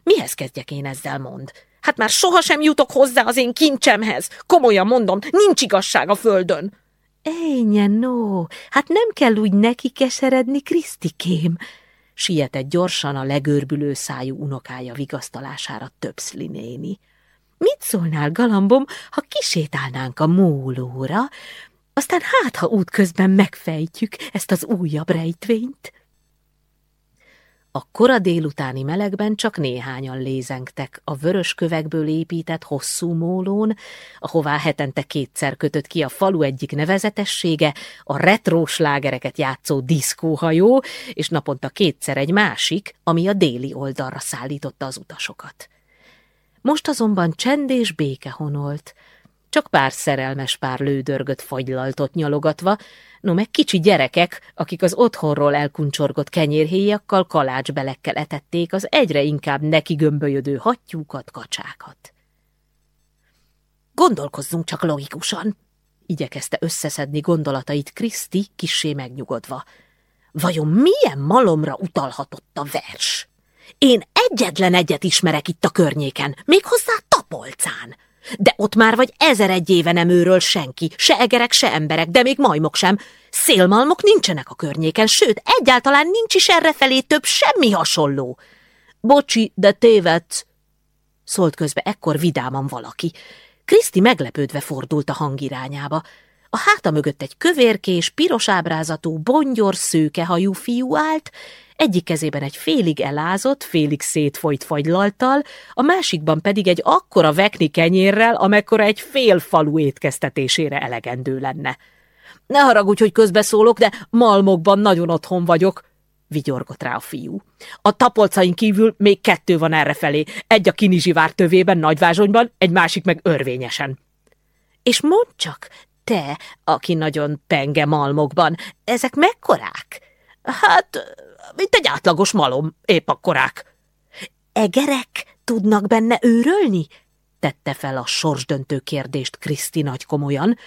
Mihez kezdjek én ezzel mond? Hát már sohasem jutok hozzá az én kincsemhez. Komolyan mondom, nincs igazság a földön. Ejnye, no, hát nem kell úgy neki keseredni, Krisztikém, sietett gyorsan a legörbülő szájú unokája vigasztalására Töpszli néni. Mit szólnál, galambom, ha kisétálnánk a mólóra, aztán hát, ha útközben megfejtjük ezt az újabb rejtvényt? A kora délutáni melegben csak néhányan lézengtek a vörös kövekből épített hosszú mólón, ahová hetente kétszer kötött ki a falu egyik nevezetessége, a retrós lágereket játszó diszkóhajó, és naponta kétszer egy másik, ami a déli oldalra szállította az utasokat. Most azonban csend és béke honolt, csak pár szerelmes pár lődörgött fagylaltot nyalogatva, no meg kicsi gyerekek, akik az otthonról elkuncsorgott kenyérhéjakkal, kalácsbelekkel etették az egyre inkább neki gömbölyödő hattyúkat, kacsákat. Gondolkozzunk csak logikusan, igyekezte összeszedni gondolatait Kriszti kissé megnyugodva. Vajon milyen malomra utalhatott a vers? Én egyetlen egyet ismerek itt a környéken, méghozzá Tapolcán. De ott már vagy ezer egy éve nem őről senki, se egerek, se emberek, de még majmok sem. Szélmalmok nincsenek a környéken, sőt, egyáltalán nincs is errefelé több semmi hasonló. Bocsi, de tévedsz, szólt közbe ekkor vidáman valaki. Kriszti meglepődve fordult a hang irányába. A háta mögött egy kövérkés, piros ábrázatú, bongyor, szőkehajú fiú állt, Egyik kezében egy félig elázott, félig szétfolyt fagylaltal, a másikban pedig egy akkora vekni kenyérrel, amekkora egy fél falu étkeztetésére elegendő lenne. Ne haragudj, hogy közbeszólok, de malmokban nagyon otthon vagyok, vigyorgott rá a fiú. A tapolcain kívül még kettő van errefelé, egy a kinizsivár tövében, nagyvázsonyban, egy másik meg örvényesen. És mondd csak, te, aki nagyon penge malmokban, ezek mekkorák? Hát, mint egy átlagos malom, épp akkorák. Egerek tudnak benne őrölni? Tette fel a sorsdöntő kérdést Kriszti nagy komolyan,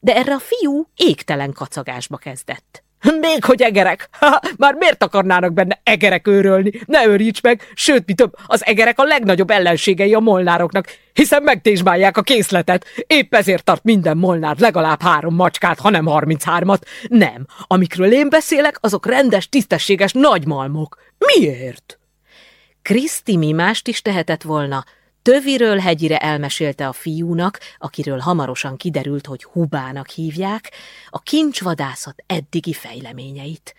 de erre a fiú égtelen kacagásba kezdett. Még hogy egerek! Ha, már miért akarnának benne egerek őrölni? Ne őríts meg! Sőt, mi több, az egerek a legnagyobb ellenségei a molnároknak, hiszen megtézsmálják a készletet. Épp ezért tart minden molnár legalább három macskát, hanem harminchármat. Nem, amikről én beszélek, azok rendes, tisztességes nagymalmok. Miért? Kriszti mi mást is tehetett volna, Töviről hegyire elmesélte a fiúnak, akiről hamarosan kiderült, hogy Hubának hívják, a kincsvadászat eddigi fejleményeit.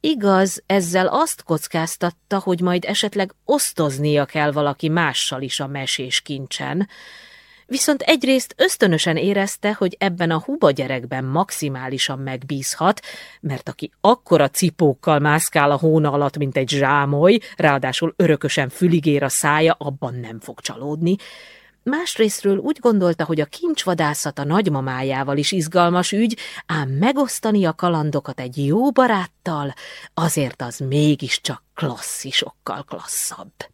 Igaz, ezzel azt kockáztatta, hogy majd esetleg osztoznia kell valaki mással is a mesés kincsen, viszont egyrészt ösztönösen érezte, hogy ebben a huba gyerekben maximálisan megbízhat, mert aki akkora cipókkal mászkál a hóna alatt, mint egy zsámoly, ráadásul örökösen füligér a szája, abban nem fog csalódni, Másrésztről úgy gondolta, hogy a kincsvadászat a nagymamájával is izgalmas ügy, ám megosztani a kalandokat egy jó baráttal, azért az mégiscsak klasszisokkal klasszabb.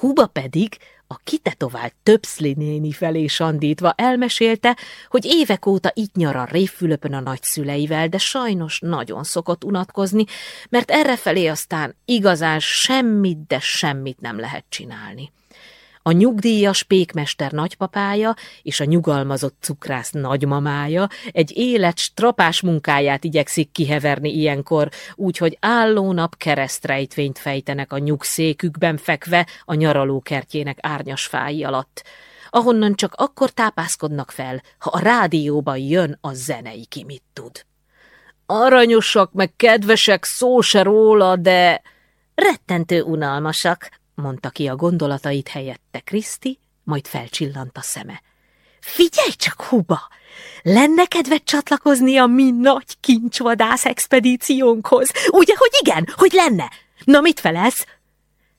Huba pedig a kitetovált Töpszli néni felé sandítva elmesélte, hogy évek óta itt nyar a Révfülöpön a nagyszüleivel, de sajnos nagyon szokott unatkozni, mert errefelé aztán igazán semmit, de semmit nem lehet csinálni. A nyugdíjas pékmester nagypapája és a nyugalmazott cukrász nagymamája egy élet strapás munkáját igyekszik kiheverni ilyenkor, úgyhogy álló nap keresztrejtvényt fejtenek a nyugszékükben fekve a nyaralókertjének árnyas fái alatt, ahonnan csak akkor tápászkodnak fel, ha a rádióban jön a zenei ki mit tud. Aranyosak, meg kedvesek, szó se róla, de rettentő unalmasak, mondta ki a gondolatait helyette Kriszti, majd felcsillant a szeme. Figyelj csak, Huba! Lenne kedved csatlakozni a mi nagy kincsvadász expedíciónkhoz? Ugye, hogy igen, hogy lenne? Na, mit felelsz?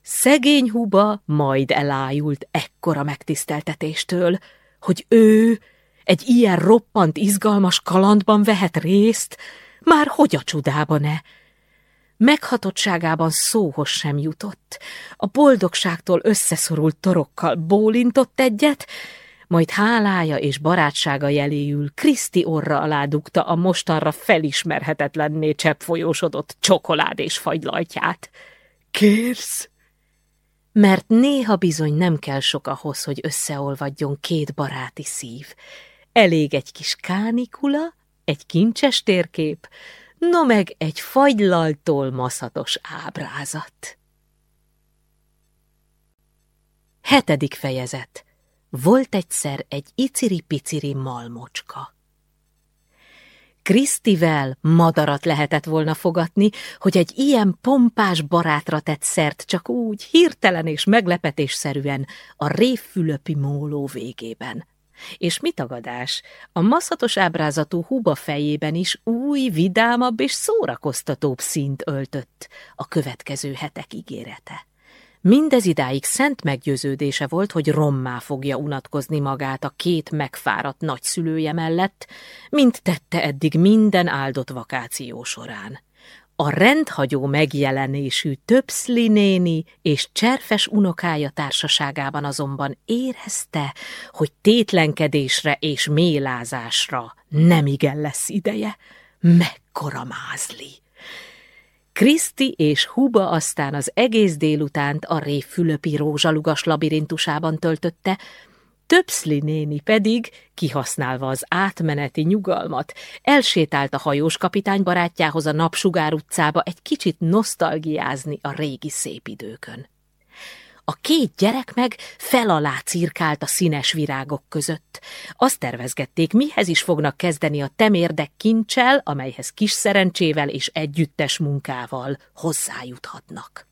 Szegény Huba majd elájult ekkora megtiszteltetéstől, hogy ő egy ilyen roppant izgalmas kalandban vehet részt, már hogy a csudába ne? Meghatottságában szóhoz sem jutott. A boldogságtól összeszorult torokkal bólintott egyet, majd hálája és barátsága jeléül Kriszti orra alá dugta a mostanra felismerhetetlenné cseppfolyósodott csokolád és fagylajtját. Kérsz? Mert néha bizony nem kell sok ahhoz, hogy összeolvadjon két baráti szív. Elég egy kis kánikula, egy kincses térkép, no meg egy fagylaltól maszatos ábrázat. Hetedik fejezet. Volt egyszer egy iciri-piciri malmocska. Krisztivel madarat lehetett volna fogatni, hogy egy ilyen pompás barátra tett szert csak úgy, hirtelen és meglepetésszerűen a révfülöpi móló végében. És mi tagadás? A maszatos ábrázatú huba fejében is új, vidámabb és szórakoztatóbb színt öltött a következő hetek ígérete. Mindez idáig szent meggyőződése volt, hogy rommá fogja unatkozni magát a két megfáradt nagyszülője mellett, mint tette eddig minden áldott vakáció során. A rendhagyó megjelenésű Töpszli néni és cserfes unokája társaságában azonban érezte, hogy tétlenkedésre és mélázásra nem igen lesz ideje. Mekkora mázli! Kriszti és Huba aztán az egész délutánt a révfülöpi rózsalugas labirintusában töltötte, Töpszli néni pedig, kihasználva az átmeneti nyugalmat, elsétált a hajós kapitány barátjához a Napsugár utcába egy kicsit nosztalgiázni a régi szép időkön. A két gyerek meg fel alá cirkált a színes virágok között. Azt tervezgették, mihez is fognak kezdeni a temérdek kincsel, amelyhez kis szerencsével és együttes munkával hozzájuthatnak.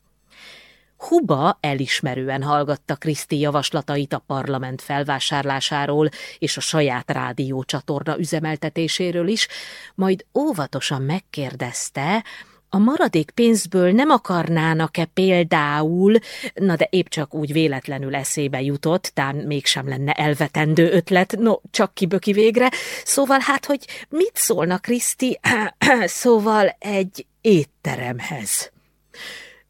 Huba elismerően hallgatta Kriszti javaslatait a parlament felvásárlásáról és a saját rádiócsatorna üzemeltetéséről is, majd óvatosan megkérdezte, a maradék pénzből nem akarnának-e például, na de épp csak úgy véletlenül eszébe jutott, tán mégsem lenne elvetendő ötlet, no, csak kiböki végre, szóval hát, hogy mit szólnak Kriszti, szóval egy étteremhez.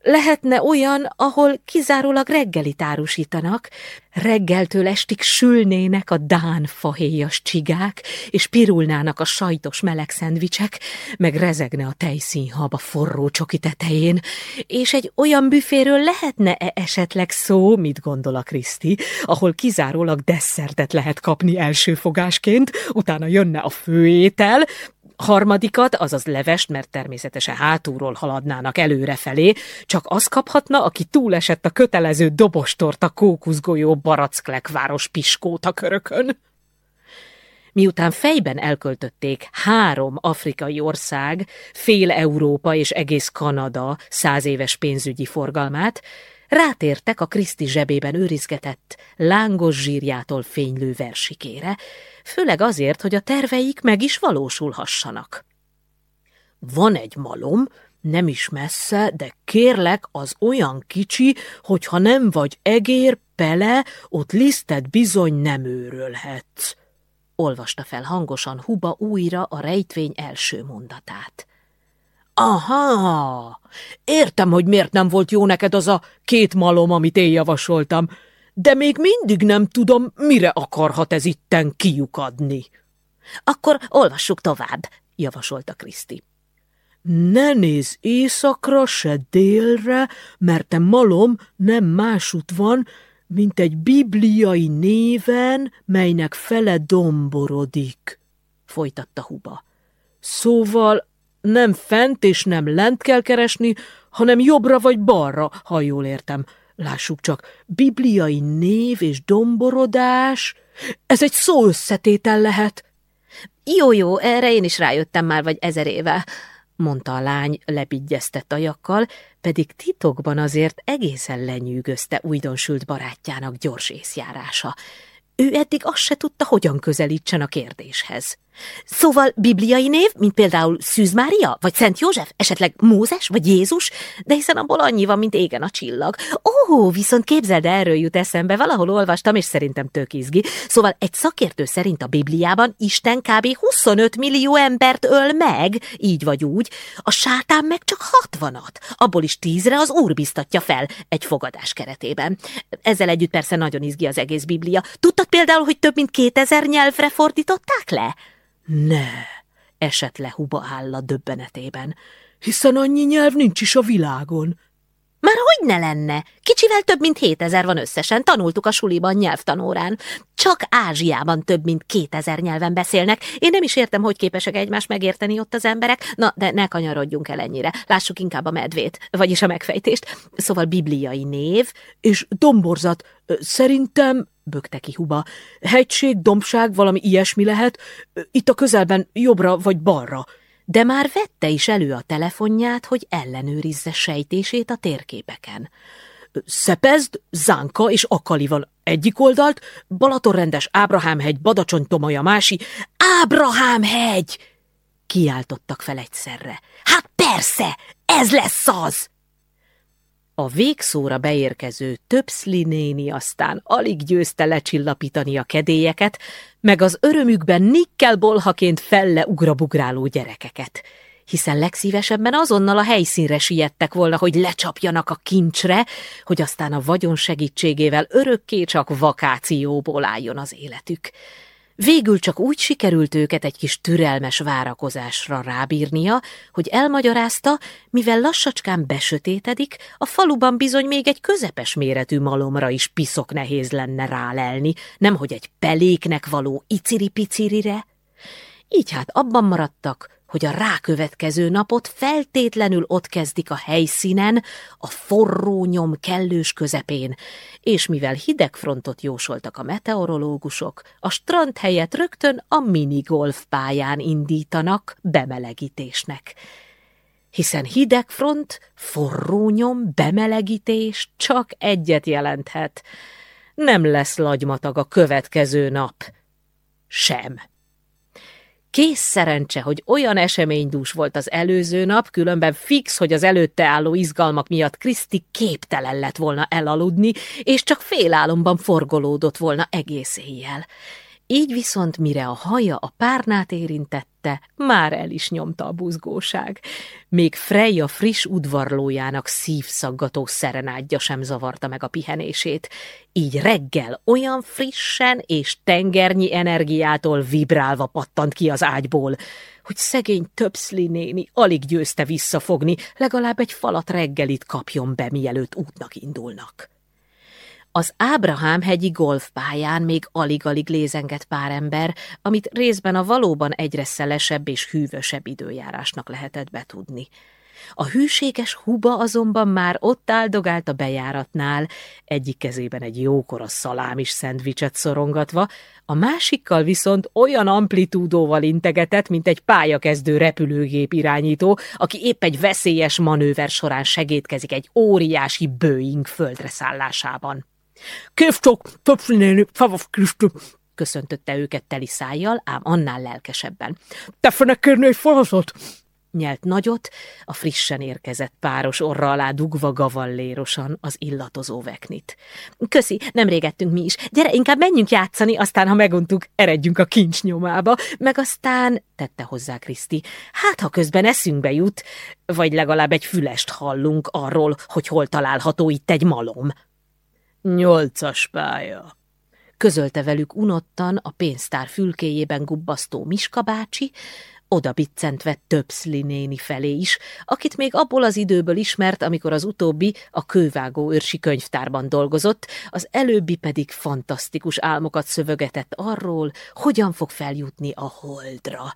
Lehetne olyan, ahol kizárólag reggelit árusítanak, reggeltől estig sülnének a dán fahéjas csigák, és pirulnának a sajtos meleg szendvicsek, meg rezegne a tejszínhab a forró csoki tetején, és egy olyan büféről lehetne-e esetleg szó, mit gondol a Kriszti, ahol kizárólag desszertet lehet kapni elsőfogásként, utána jönne a főétel, harmadikat, azaz levest, mert természetesen hátulról haladnának előrefelé, csak az kaphatna, aki túlesett a kötelező dobostort a kókuszgolyó Baracklekváros piskóta körökön. Miután fejben elköltötték három afrikai ország, fél Európa és egész Kanada száz éves pénzügyi forgalmát, rátértek a Kriszti zsebében őrizgetett, lángos zsírjától fénylő versikére, főleg azért, hogy a terveik meg is valósulhassanak. Van egy malom, nem is messze, de kérlek, az olyan kicsi, hogy ha nem vagy egér, pele, ott lisztet bizony nem őrölhetsz. Olvasta fel hangosan Huba újra a rejtvény első mondatát. Aha, értem, hogy miért nem volt jó neked az a két malom, amit én javasoltam, de még mindig nem tudom, mire akarhat ez itten kiukadni. Akkor olvassuk tovább, javasolta Kriszti. Ne néz északra, se délre, mert te malom nem másút van, mint egy bibliai néven, melynek fele domborodik, folytatta Huba. Szóval nem fent és nem lent kell keresni, hanem jobbra vagy balra, ha jól értem. Lássuk csak, bibliai név és domborodás, ez egy szó összetétel lehet. Jó, jó, erre én is rájöttem már vagy ezer éve, mondta a lány lebigyeztett ajakkal, pedig titokban azért egészen lenyűgözte újdonsült barátjának gyors észjárása. Ő eddig azt se tudta, hogyan közelítsen a kérdéshez. Szóval bibliai név, mint például Szűz Mária, vagy Szent József, esetleg Mózes, vagy Jézus, de hiszen abból annyi van, mint égen a csillag. Ó, viszont képzeld, erről jut eszembe, valahol olvastam, és szerintem tök izgi. Szóval egy szakértő szerint a Bibliában Isten kb. 25 millió embert öl meg, így vagy úgy, a sátán meg csak 60-at. Abból is tízre az úr biztatja fel egy fogadás keretében. Ezzel együtt persze nagyon izgi az egész Biblia. Tudtad például, hogy több mint 2000 nyelvre fordították le? Ne, esett le Huba álla döbbenetében, hiszen annyi nyelv nincs is a világon. Már hogy ne lenne? Kicsivel több mint hétezer van összesen, tanultuk a suliban nyelvtanórán. Csak Ázsiában több mint kétezer nyelven beszélnek. Én nem is értem, hogy képesek egymást megérteni ott az emberek. Na, de ne kanyarodjunk el ennyire. Lássuk inkább a medvét, vagyis a megfejtést. Szóval bibliai név. És domborzat. Szerintem bökte ki Huba. Hegység, dombság, valami ilyesmi lehet, itt a közelben jobbra vagy balra. De már vette is elő a telefonját, hogy ellenőrizze sejtését a térképeken. Szepezd, Zánka és Akali van egyik oldalt, Balatonrendes Ábrahám-hegy, Badacsony-Tomaja mási. Ábrahám-hegy! Kiáltottak fel egyszerre. Hát persze, ez lesz az! A végszóra beérkező többszli néni aztán alig győzte lecsillapítani a kedélyeket, meg az örömükben nikkelbolhaként felle ugrabugráló gyerekeket, hiszen legszívesebben azonnal a helyszínre siettek volna, hogy lecsapjanak a kincsre, hogy aztán a vagyon segítségével örökké csak vakációból álljon az életük. Végül csak úgy sikerült őket egy kis türelmes várakozásra rábírnia, hogy elmagyarázta, mivel lassacskán besötétedik, a faluban bizony még egy közepes méretű malomra is piszok nehéz lenne rálelni, nemhogy egy peléknek való iciri-picirire. Így hát abban maradtak, hogy a rákövetkező napot feltétlenül ott kezdik a helyszínen, a forró nyom kellős közepén, és mivel hidegfrontot jósoltak a meteorológusok, a strand helyett rögtön a minigolf pályán indítanak bemelegítésnek. Hiszen hidegfront, forró nyom, bemelegítés csak egyet jelenthet. Nem lesz lagymatag a következő nap. Sem. Kész szerencse, hogy olyan eseménydús volt az előző nap, különben fix, hogy az előtte álló izgalmak miatt Kriszti képtelen lett volna elaludni, és csak félálomban forgolódott volna egész éjjel. Így viszont mire a haja a párnát érintette, már el is nyomta a buzgóság. Még Freya friss udvarlójának szívszaggató szerenádja sem zavarta meg a pihenését. Így reggel olyan frissen és tengernyi energiától vibrálva pattant ki az ágyból, hogy szegény Töpszli néni alig győzte visszafogni, legalább egy falat reggelit kapjon be, mielőtt útnak indulnak. Az Ábrahám hegyi golfpályán még alig-alig lézengett pár ember, amit részben a valóban egyre szelesebb és hűvösebb időjárásnak lehetett betudni. A hűséges huba azonban már ott áldogált a bejáratnál, egyik kezében egy jókora szalámis szendvicset szorongatva, a másikkal viszont olyan amplitúdóval integetett, mint egy pályakezdő repülőgép irányító, aki épp egy veszélyes manőver során segítkezik egy óriási Boeing földre szállásában. Kévtok, többfinéni, favaf Krisztus, köszöntötte őket teli szájjal, ám annál lelkesebben. Te fenek kérni egy falatot? Nyelt nagyot, a frissen érkezett páros orra alá dugva gavallérosan az illatozó veknit. Köszi, nem régettünk mi is. Gyere, inkább menjünk játszani, aztán, ha meguntuk, eredjünk a kincs nyomába. Meg aztán, tette hozzá Kriszti, hát, ha közben eszünkbe jut, vagy legalább egy fülest hallunk arról, hogy hol található itt egy malom. Nyolcas pálya, közölte velük unottan a pénztár fülkéjében gubbasztó Miska bácsi, oda biccentve Töpszli néni felé is, akit még abból az időből ismert, amikor az utóbbi a kővágó őrsi könyvtárban dolgozott, az előbbi pedig fantasztikus álmokat szövögetett arról, hogyan fog feljutni a holdra.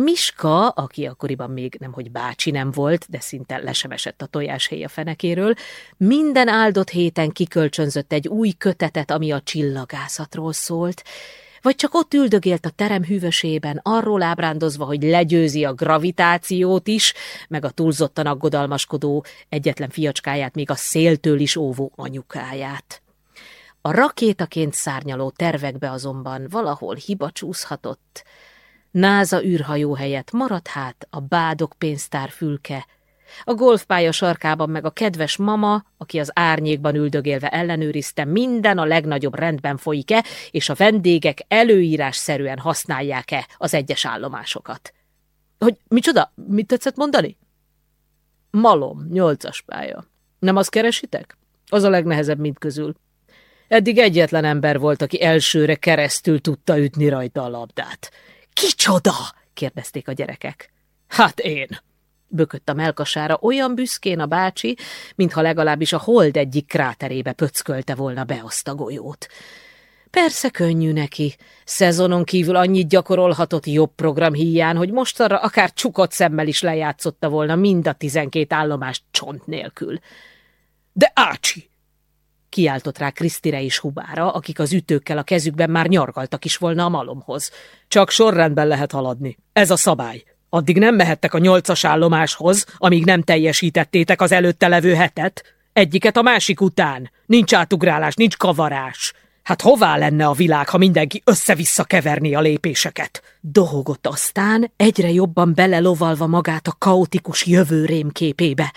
Miska, aki akkoriban még nemhogy bácsi nem volt, de szinte le sem esett a tojáshéj a fenekéről, minden áldott héten kikölcsönzött egy új kötetet, ami a csillagászatról szólt, vagy csak ott üldögélt a terem hűvösében, arról ábrándozva, hogy legyőzi a gravitációt is, meg a túlzottan aggodalmaskodó egyetlen fiacskáját, még a széltől is óvó anyukáját. A rakétaként szárnyaló tervekbe azonban valahol hiba csúszhatott, Náza űrhajó helyett maradt hát a bádok pénztár fülke, a golfpálya sarkában meg a kedves mama, aki az árnyékban üldögélve ellenőrizte, minden a legnagyobb rendben folyik-e, és a vendégek előírásszerűen használják-e az egyes állomásokat. Hogy micsoda? Mit tetszett mondani? Malom, nyolcas pálya. Nem azt keresitek? Az a legnehezebb mint közül. Eddig egyetlen ember volt, aki elsőre keresztül tudta ütni rajta a labdát. Kicsoda? kérdezték a gyerekek. Hát én, bökött a melkasára olyan büszkén a bácsi, mintha legalábbis a hold egyik kráterébe pöckölte volna be azt a golyót. Persze könnyű neki. Szezonon kívül annyit gyakorolhatott jobb program híján, hogy mostanra akár csukott szemmel is lejátszotta volna mind a tizenkét állomást csont nélkül. De Ácsi! Kiáltott rá Krisztire és Hubára, akik az ütőkkel a kezükben már nyargaltak is volna a malomhoz. Csak sorrendben lehet haladni. Ez a szabály. Addig nem mehettek a nyolcas állomáshoz, amíg nem teljesítettétek az előtte levő hetet. Egyiket a másik után. Nincs átugrálás, nincs kavarás. Hát hová lenne a világ, ha mindenki össze-vissza keverni a lépéseket? Dohogott aztán, egyre jobban belelovalva magát a kaotikus jövő rémképébe.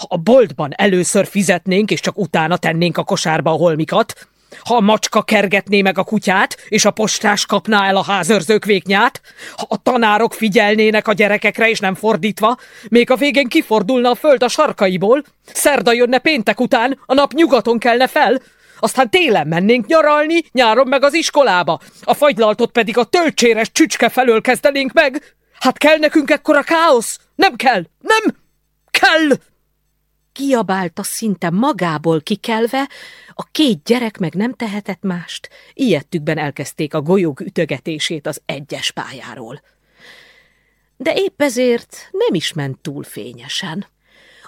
Ha a boltban először fizetnénk, és csak utána tennénk a kosárba a holmikat, ha a macska kergetné meg a kutyát, és a postás kapná el a házőrzők véknyát, ha a tanárok figyelnének a gyerekekre, és nem fordítva, még a végén kifordulna a föld a sarkaiból, szerda jönne péntek után, a nap nyugaton kelne fel, aztán télen mennénk nyaralni, nyáron meg az iskolába, a fagylaltot pedig a tölcséres csücske felől kezdenénk meg. Hát kell nekünk ekkora káosz? Nem kell, nem kell! Kiabálta szinte magából kikelve, a két gyerek meg nem tehetett mást, ilyettükben elkezdték a golyók ütögetését az egyes pályáról. De épp ezért nem is ment túl fényesen.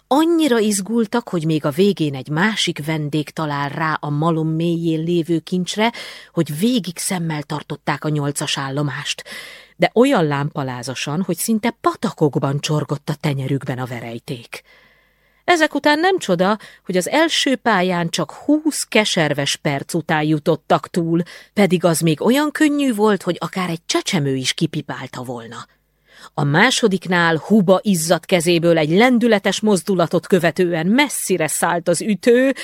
Annyira izgultak, hogy még a végén egy másik vendég talál rá a malom mélyén lévő kincsre, hogy végig szemmel tartották a nyolcas állomást, de olyan lámpalázasan, hogy szinte patakokban csorgott a tenyerükben a verejték. Ezek után nem csoda, hogy az első pályán csak húsz keserves perc után jutottak túl, pedig az még olyan könnyű volt, hogy akár egy csecsemő is kipipálta volna. A másodiknál Huba izzadt kezéből egy lendületes mozdulatot követően messzire szállt az ütő,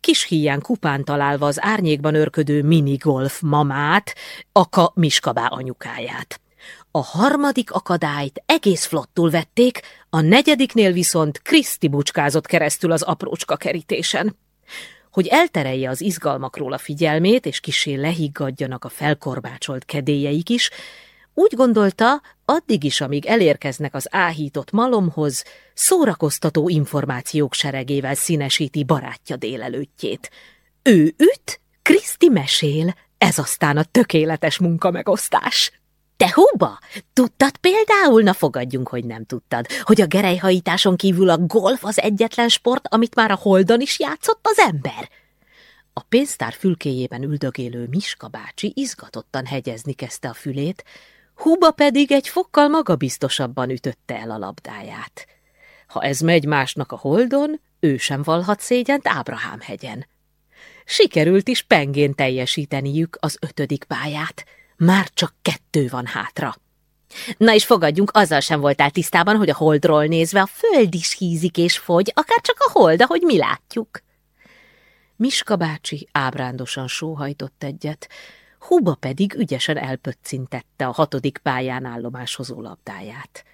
kis híján kupán találva az árnyékban örködő minigolf mamát, Aka Miskabá anyukáját. A harmadik akadályt egész flottul vették, a negyediknél viszont Kriszti bucskázott keresztül az aprócska kerítésen. Hogy elterelje az izgalmakról a figyelmét, és kisé lehiggadjanak a felkorbácsolt kedélyeik is, úgy gondolta, addig is, amíg elérkeznek az áhított malomhoz, szórakoztató információk seregével színesíti barátja délelőttjét. Ő üt, Kriszti mesél, ez aztán a tökéletes munkamegosztás. Te húba? Tudtad például, na fogadjunk, hogy nem tudtad, hogy a gerejhajításon kívül a golf az egyetlen sport, amit már a holdon is játszott az ember? A pénztár fülkéjében üldögélő Miska bácsi izgatottan hegyezni kezdte a fülét, Huba pedig egy fokkal magabiztosabban ütötte el a labdáját. Ha ez megy másnak a holdon, ő sem valhat szégyent Ábrahám hegyen. Sikerült is pengén teljesíteniük az ötödik pályát. Már csak kettő van hátra. Na és fogadjunk, azzal sem voltál tisztában, hogy a holdról nézve a föld is hízik és fogy, akár csak a hold, ahogy mi látjuk. Miska bácsi ábrándosan sóhajtott egyet, Huba pedig ügyesen elpöccintette a hatodik pályán állomásozó labdáját.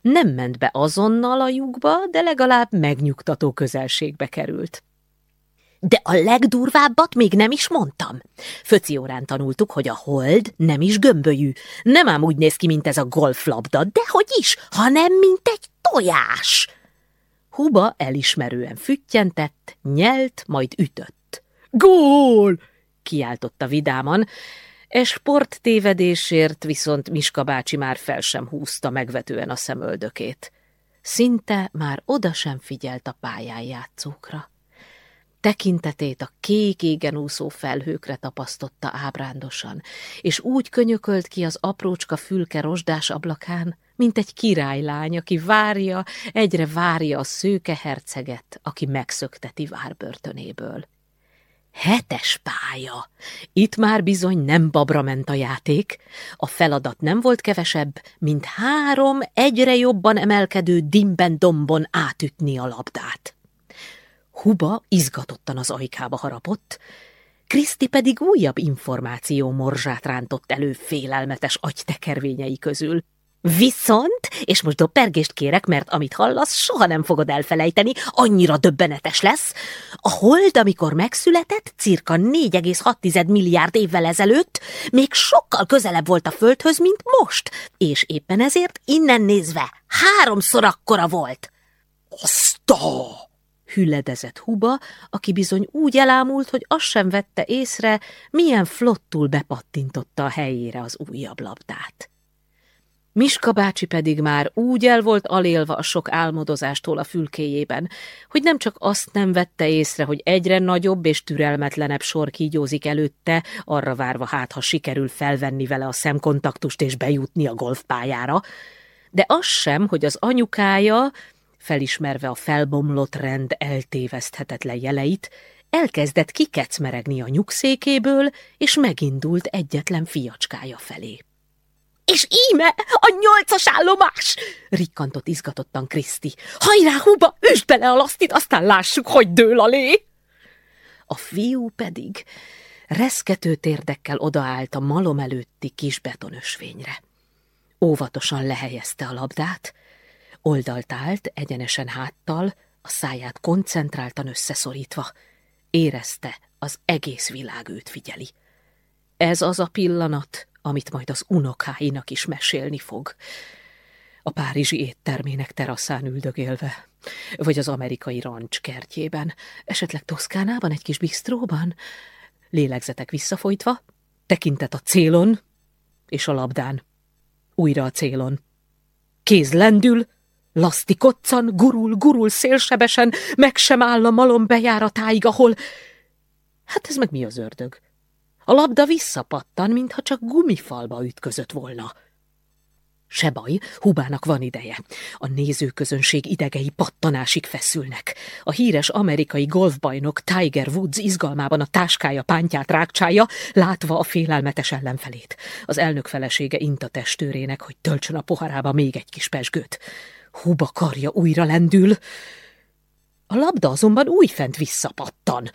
Nem ment be azonnal a lyukba, de legalább megnyugtató közelségbe került. De a legdurvábbat még nem is mondtam. Föci órán tanultuk, hogy a hold nem is gömbölyű. Nem ám úgy néz ki, mint ez a golflabda, de hogy is, hanem mint egy tojás. Huba elismerően füttyentett, nyelt, majd ütött. Gól! kiáltotta vidáman, e sport tévedésért viszont Miska bácsi már fel sem húzta megvetően a szemöldökét. Szinte már oda sem figyelt a pályán játszókra. Tekintetét a kék égen úszó felhőkre tapasztotta ábrándosan, és úgy könyökölt ki az aprócska fülke rozsdás ablakán, mint egy királylány, aki várja, egyre várja a szőke herceget, aki megszökteti várbörtönéből. Hetes pálya. Itt már bizony nem babra ment a játék. A feladat nem volt kevesebb, mint három egyre jobban emelkedő dimben-dombon átütni a labdát. Huba izgatottan az ajkába harapott, Kriszti pedig újabb információ morzsát rántott elő félelmetes agytekervényei közül. Viszont, és most doppergést kérek, mert amit hallasz, soha nem fogod elfelejteni, annyira döbbenetes lesz. A hold, amikor megszületett, cirka 4,6 milliárd évvel ezelőtt, még sokkal közelebb volt a Földhöz, mint most, és éppen ezért innen nézve háromszor akkora volt. Azta! Hüledezett Huba, aki bizony úgy elámult, hogy azt sem vette észre, milyen flottul bepattintotta a helyére az újabb labdát. Miska bácsi pedig már úgy el volt alélva a sok álmodozástól a fülkéjében, hogy nem csak azt nem vette észre, hogy egyre nagyobb és türelmetlenebb sor kígyózik előtte, arra várva hát, ha sikerül felvenni vele a szemkontaktust és bejutni a golfpályára, de az sem, hogy az anyukája, felismerve a felbomlott rend eltéveszthetetlen jeleit, elkezdett kikecmeregni a nyugszékéből, és megindult egyetlen fiacskája felé. És íme a nyolcas állomás! Rikkantott izgatottan Kriszti. Hajrá, Huba, üsd bele a lasztit, aztán lássuk, hogy dől a lé! A fiú pedig reszkető térdekkel odaállt a malom előtti kis betonösvényre. Óvatosan lehelyezte a labdát, oldalt állt, egyenesen háttal, a száját koncentráltan összeszorítva. Érezte, az egész világ őt figyeli. Ez az a pillanat, amit majd az unokáinak is mesélni fog. A párizsi éttermének teraszán üldögélve, vagy az amerikai rancs kertjében, esetleg Toszkánában egy kis bistróban, lélegzetek visszafolytva, tekintet a célon és a labdán, újra a célon. Kéz lendül, laszti koccan, gurul, gurul szélsebesen, meg sem áll a malom bejáratáig, ahol... Hát ez meg mi az ördög? A labda visszapattan, mintha csak gumifalba ütközött volna. Se baj, Hubának van ideje. A nézőközönség idegei pattanásig feszülnek. A híres amerikai golfbajnok Tiger Woods izgalmában a táskája pántját rákcsája, látva a félelmetes ellenfelét. Az elnök felesége int a testőrének, hogy töltsön a poharába még egy kis pesgőt. Huba karja újra lendül. A labda azonban újfent visszapattan.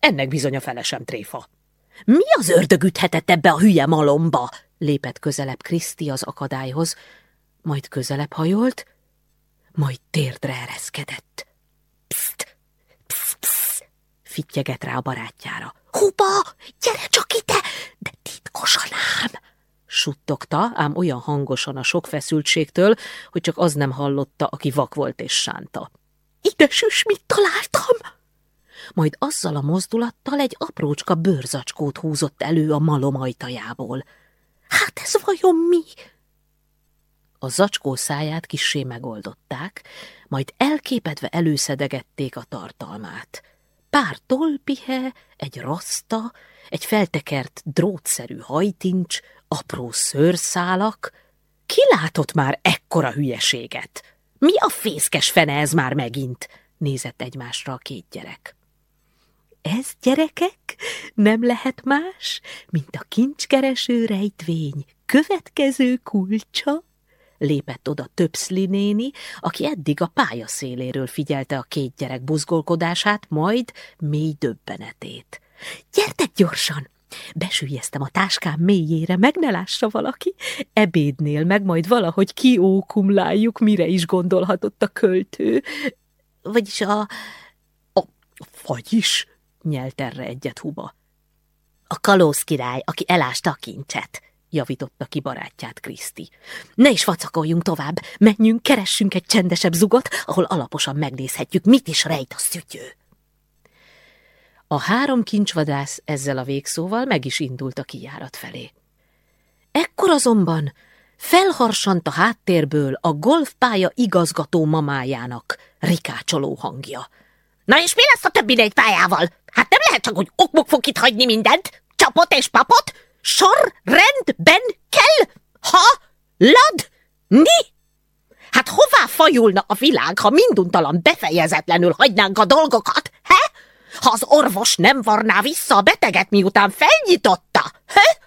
Ennek bizony a felesem tréfa. Mi az ördög üthetett ebbe a hülye malomba? Lépett közelebb Kriszti az akadályhoz, majd közelebb hajolt, majd térdre ereszkedett. Pszt, pszt, pszt, fittyeget rá a barátjára. Huba, gyere csak ide, de titkosan ám! Suttogta, ám olyan hangosan a sok feszültségtől, hogy csak az nem hallotta, aki vak volt és sánta. Ide süs, mit találtam! Majd azzal a mozdulattal egy aprócska bőrzacskót húzott elő a malom ajtajából. Hát ez vajon mi? A zacskó száját kissé megoldották, majd elképedve előszedegették a tartalmát. Pár tolpihe, egy raszta, egy feltekert drótszerű hajtincs, apró szőrszálak. Ki látott már ekkora hülyeséget? Mi a fészkes fene ez már megint? Nézett egymásra a két gyerek. Ez, gyerekek, nem lehet más, mint a kincskereső rejtvény következő kulcsa? Lépett oda Töpszli néni, aki eddig a pálya széléről figyelte a két gyerek buzgolkodását, majd mély döbbenetét. Gyertek gyorsan! Besülyeztem a táskám mélyére, meg ne lássa valaki. Ebédnél meg majd valahogy kiókumláljuk, mire is gondolhatott a költő. Vagyis a... a... vagyis nyelt erre egyet Huba. A kalóz király, aki elásta a kincset, javította ki barátját Kriszti. Ne is vacakoljunk tovább, menjünk, keressünk egy csendesebb zugot, ahol alaposan megnézhetjük, mit is rejt a szütyő. A három kincsvadász ezzel a végszóval meg is indult a kijárat felé. Ekkor azonban felharsant a háttérből a golfpálya igazgató mamájának rikácsoló hangja. Na és mi lesz a többi négy pályával? Hát nem lehet csak, hogy okmok fog itt hagyni mindent. Csapot és papot. Sor rendben kell. Ha, lad, ni. Hát hová fajulna a világ, ha minduntalan befejezetlenül hagynánk a dolgokat, he? Ha az orvos nem varná vissza a beteget, miután felnyitotta, he?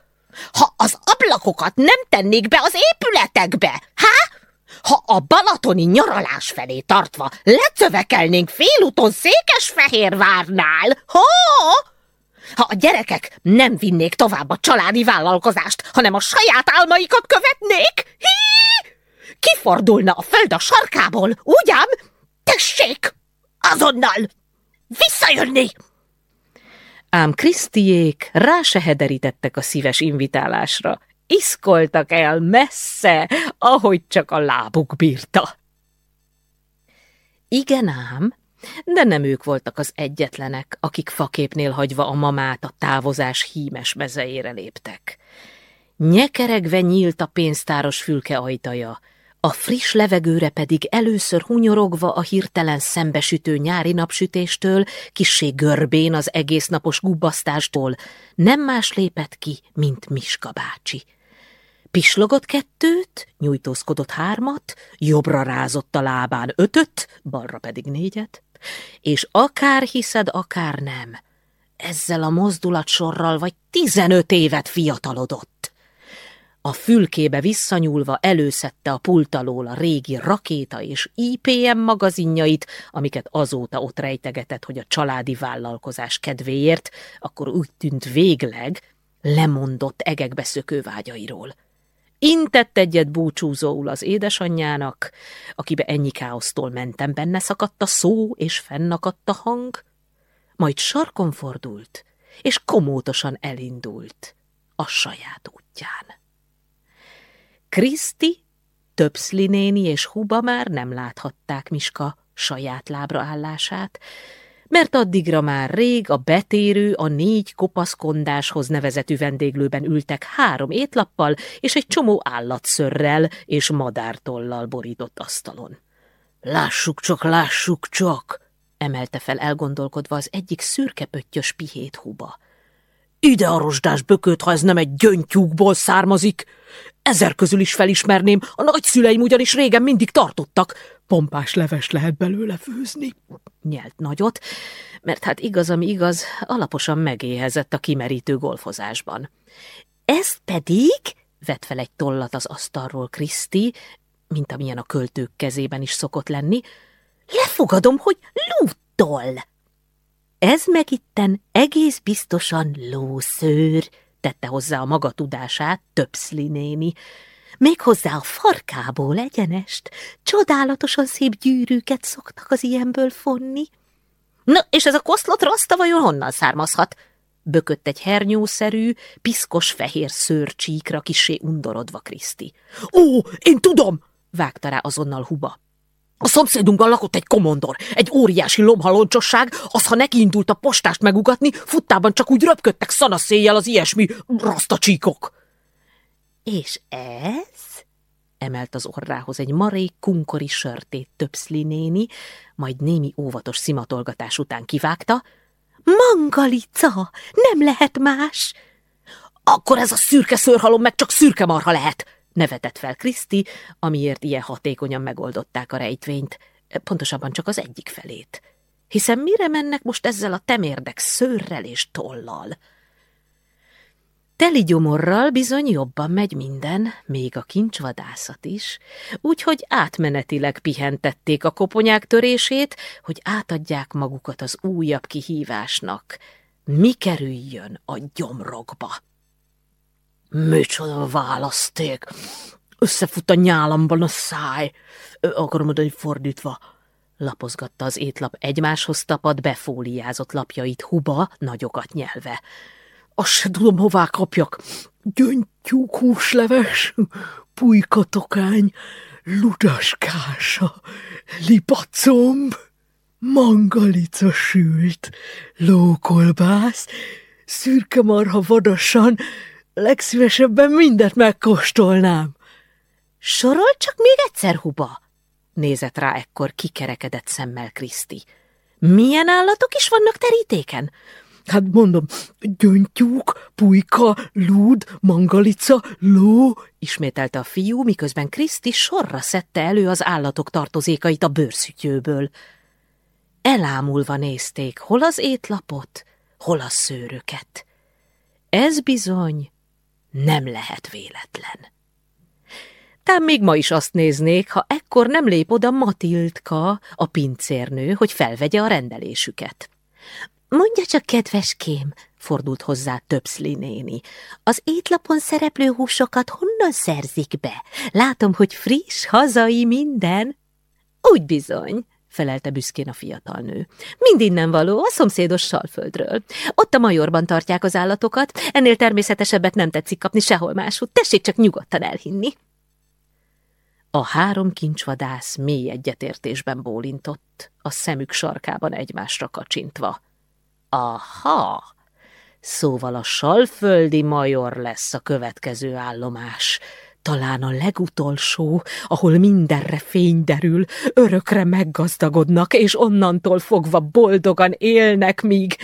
Ha az ablakokat nem tennék be az épületekbe, hát? ha a balatoni nyaralás felé tartva lecövekelnénk félúton Székesfehérvárnál, ha? Ha a gyerekek nem vinnék tovább a családi vállalkozást, hanem a saját álmaikat követnék, hí! Kifordulna a föld a sarkából, ugyan? Tessék! Azonnal! Visszajönni! Ám Krisztiék rá se hederítettek a szíves invitálásra, iszkoltak el messze, ahogy csak a lábuk bírta. Igen ám, de nem ők voltak az egyetlenek, akik faképnél hagyva a mamát a távozás hímes mezeére léptek. Nyekeregve nyílt a pénztáros fülke ajtaja, a friss levegőre pedig először hunyorogva a hirtelen szembesütő nyári napsütéstől, kissé görbén az egésznapos gubbasztástól, nem más lépett ki, mint Miska bácsi. Pislogott kettőt, nyújtózkodott hármat, jobbra rázott a lábán ötöt, balra pedig négyet, és akár hiszed, akár nem, ezzel a mozdulatsorral vagy tizenöt évet fiatalodott. A fülkébe visszanyúlva előszette a pult alól a régi rakéta és IPM magazinjait, amiket azóta ott rejtegetett, hogy a családi vállalkozás kedvéért, akkor úgy tűnt végleg, lemondott egekbe szökő vágyairól. Intett egyet búcsúzóul az édesanyjának, akibe ennyi káosztól mentem, benne szakadt a szó, és fennakadt a hang, majd sarkon fordult, és komótosan elindult a saját útján. Kriszti, Töpszli néni és Huba már nem láthatták Miska saját lábra állását, mert addigra már rég a betérő a négy kopaszkondáshoz nevezetű vendéglőben ültek három étlappal és egy csomó állatszörrel és madártollal borított asztalon. Lássuk csak, lássuk csak, emelte fel elgondolkodva az egyik szürkepöttyös pihét huba. Ide a rozsdás bököt, ha ez nem egy gyöngytyúkból származik. Ezer közül is felismerném, a nagyszüleim ugyanis régen mindig tartottak. Pompás leves lehet belőle főzni. Nyelt nagyot, mert hát igaz, ami igaz, alaposan megéhezett a kimerítő golfozásban. Ez pedig, vett fel egy tollat az asztalról Kriszti, mint amilyen a költők kezében is szokott lenni, lefogadom, hogy lúttól. Ez megitten egész biztosan lószőr, tette hozzá a maga tudását Töpszli néni. Méghozzá a farkából egyenest, csodálatosan szép gyűrűket szoktak az ilyenből fonni. Na, és ez a koszlott raszta vajon honnan származhat? Bökött egy hernyószerű, piszkos fehér szőrcsíkra kisé undorodva Kriszti. Ó, én tudom! vágta rá azonnal Huba. A szomszédunkban lakott egy komondor, egy óriási lomhaloncsosság, az, ha nekiindult a postást megugatni, futtában csak úgy röpködtek szanaszéjjel az ilyesmi rasztacsíkok. És ez? emelt az orrához egy marék kunkori sörtét többszli néni, majd némi óvatos szimatolgatás után kivágta. Mangalica, nem lehet más! Akkor ez a szürke szőrhalom meg csak szürke marha lehet, nevetett fel Kriszti, amiért ilyen hatékonyan megoldották a rejtvényt, pontosabban csak az egyik felét. Hiszen mire mennek most ezzel a temérdek szőrrel és tollal? Teli gyomorral bizony jobban megy minden, még a kincsvadászat is, úgyhogy átmenetileg pihentették a koponyák törését, hogy átadják magukat az újabb kihívásnak. Mi kerüljön a gyomrokba? Micsoda választék! Összefut a nyálamban a száj. Akarom mondani fordítva. Lapozgatta az étlap egymáshoz tapad, befóliázott lapjait huba, nagyokat nyelve. Azt se tudom, hová kapjak. Gyöngytyúk húsleves, pulykatokány, ludaskása, lipacomb, mangalica sült, lókolbász, szürke marha vadasan, legszívesebben mindent megkóstolnám. Sorol csak még egyszer, Huba? Nézett rá ekkor kikerekedett szemmel Kriszti. Milyen állatok is vannak terítéken? Hát mondom, gyöngytyúk, pulyka, lúd, mangalica, ló, ismételte a fiú, miközben Kriszti sorra szedte elő az állatok tartozékait a bőrszütyőből. Elámulva nézték, hol az étlapot, hol a szőröket. Ez bizony nem lehet véletlen. Tám még ma is azt néznék, ha ekkor nem lép oda Matildka, a pincérnő, hogy felvegye a rendelésüket. Mondja csak, kedveském, fordult hozzá Töpszli néni. Az étlapon szereplő húsokat honnan szerzik be? Látom, hogy friss, hazai minden. Úgy bizony, felelte büszkén a fiatal nő. Mind innen való, a szomszédos salföldről. Ott a majorban tartják az állatokat, ennél természetesebbet nem tetszik kapni sehol máshogy. Tessék csak nyugodtan elhinni. A három kincsvadász mély egyetértésben bólintott, a szemük sarkában egymásra kacsintva. Aha! Szóval a salföldi major lesz a következő állomás, talán a legutolsó, ahol mindenre fény derül, örökre meggazdagodnak, és onnantól fogva boldogan élnek, míg...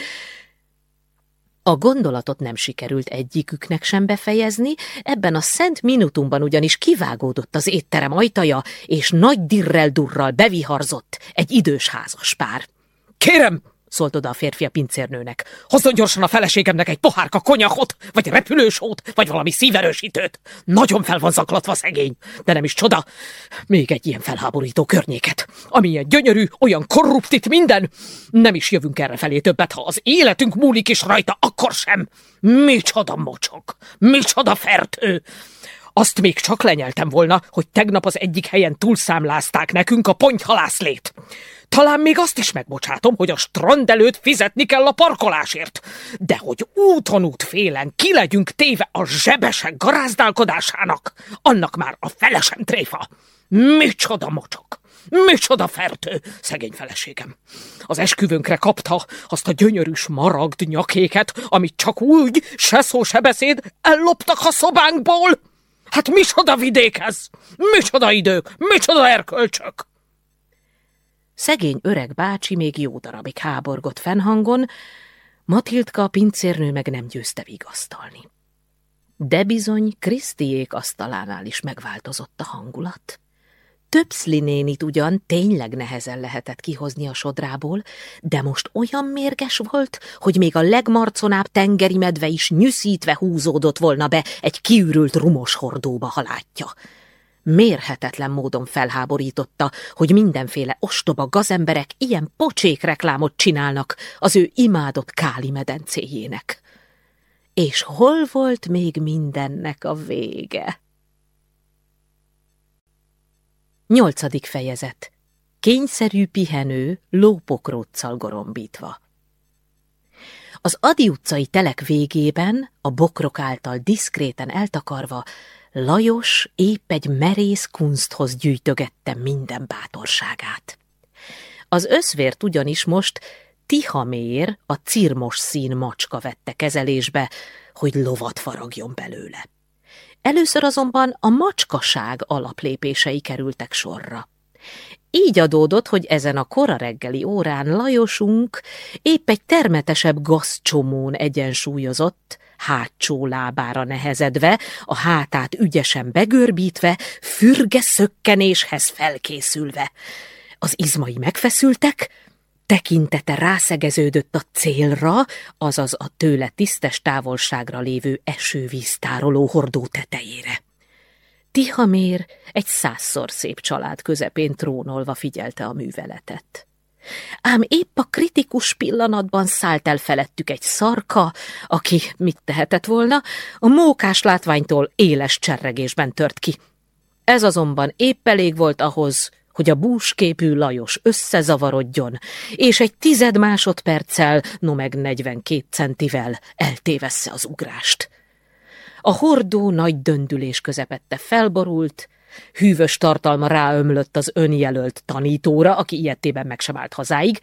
A gondolatot nem sikerült egyiküknek sem befejezni, ebben a szent minutumban ugyanis kivágódott az étterem ajtaja, és nagy dirrel-durral beviharzott egy idős házaspár. – Kérem, szólt oda a férfi a pincérnőnek. Hozzon gyorsan a feleségemnek egy pohárka konyakot, vagy repülősót, vagy valami szíverősítőt. Nagyon fel van zaklatva szegény, de nem is csoda. Még egy ilyen felháborító környéket. Amilyen gyönyörű, olyan korrupt itt minden. Nem is jövünk erre felé többet, ha az életünk múlik is rajta, akkor sem. Micsoda mocsok, micsoda fertő. Azt még csak lenyeltem volna, hogy tegnap az egyik helyen túlszámlázták nekünk a pontyhalászlét. Talán még azt is megbocsátom, hogy a strand előtt fizetni kell a parkolásért. De hogy úton út félen ki legyünk téve a zsebesek garázdálkodásának, annak már a felesem tréfa. Micsoda mocsok! Micsoda fertő, szegény feleségem. Az esküvőnkre kapta azt a gyönyörűs maragd nyakéket, amit csak úgy, se szó, se beszéd, elloptak a szobánkból. Hát micsoda vidék ez? Micsoda idők? Micsoda erkölcsök? Szegény öreg bácsi még jó darabig háborgott fennhangon, Matildka a pincérnő meg nem győzte vigasztalni. De bizony Krisztiék asztalánál is megváltozott a hangulat. Többszli nénit ugyan tényleg nehezen lehetett kihozni a sodrából, de most olyan mérges volt, hogy még a legmarconább tengeri medve is nyűszítve húzódott volna be egy kiürült rumos hordóba, ha látja. Mérhetetlen módon felháborította, hogy mindenféle ostoba gazemberek ilyen pocsék reklámot csinálnak az ő imádott Káli medencéjének. És hol volt még mindennek a vége? Nyolcadik fejezet. Kényszerű pihenő lópokróccal gorombítva. Az Adi utcai telek végében, a bokrok által diszkréten eltakarva, Lajos épp egy merész kunsthoz gyűjtögette minden bátorságát. Az összvért ugyanis most Tihamér, a cirmos szín macska vette kezelésbe, hogy lovat faragjon belőle. Először azonban a macskaság alaplépései kerültek sorra. Így adódott, hogy ezen a kora reggeli órán Lajosunk épp egy termetesebb gazcsomón egyensúlyozott, hátsó lábára nehezedve, a hátát ügyesen begörbítve, fürge szökkenéshez felkészülve. Az izmai megfeszültek, tekintete rászegeződött a célra, azaz a tőle tisztes távolságra lévő esővíztároló hordó tetejére. Tihamér egy százszor szép család közepén trónolva figyelte a műveletet. Ám épp a kritikus pillanatban szállt el felettük egy szarka, aki mit tehetett volna, a mókás látványtól éles cserregésben tört ki. Ez azonban épp elég volt ahhoz, hogy a búsképű Lajos összezavarodjon, és egy tized másodperccel, no meg 42 centivel eltévessze az ugrást. A hordó nagy döndülés közepette felborult, hűvös tartalma ráömlött az önjelölt tanítóra, aki ilyetében meg sem állt hazáig,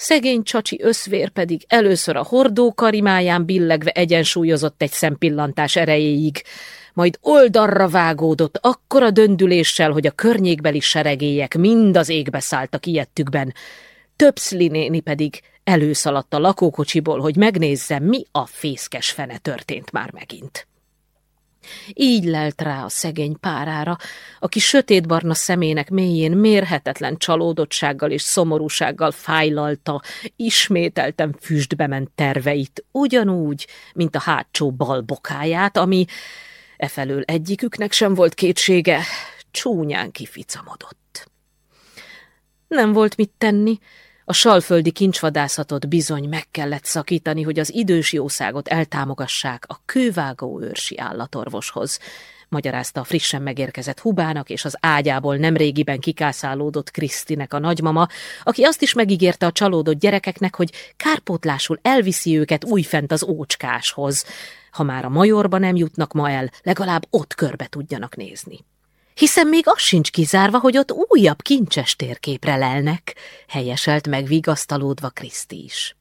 Szegény csacsi összvér pedig először a hordó karimáján billegve egyensúlyozott egy szempillantás erejéig, majd oldalra vágódott akkora döndüléssel, hogy a környékbeli seregélyek mind az égbe szálltak ilyettükben. Többszli néni pedig előszaladt a lakókocsiból, hogy megnézze, mi a fészkes fene történt már megint. Így lelt rá a szegény párára, aki sötétbarna szemének mélyén mérhetetlen csalódottsággal és szomorúsággal fájlalta, ismételten füstbe ment terveit, ugyanúgy, mint a hátsó bal bokáját, ami efelől egyiküknek sem volt kétsége, csúnyán kificamodott. Nem volt mit tenni, a salföldi kincsvadászatot bizony meg kellett szakítani, hogy az idős jószágot eltámogassák a kővágó őrsi állatorvoshoz, magyarázta a frissen megérkezett Hubának és az ágyából nemrégiben kikászálódott Krisztinek a nagymama, aki azt is megígérte a csalódott gyerekeknek, hogy kárpótlásul elviszi őket újfent az ócskáshoz. Ha már a majorba nem jutnak ma el, legalább ott körbe tudjanak nézni hiszen még az sincs kizárva, hogy ott újabb kincses térképre lelnek, helyeselt meg vigasztalódva Kriszti is.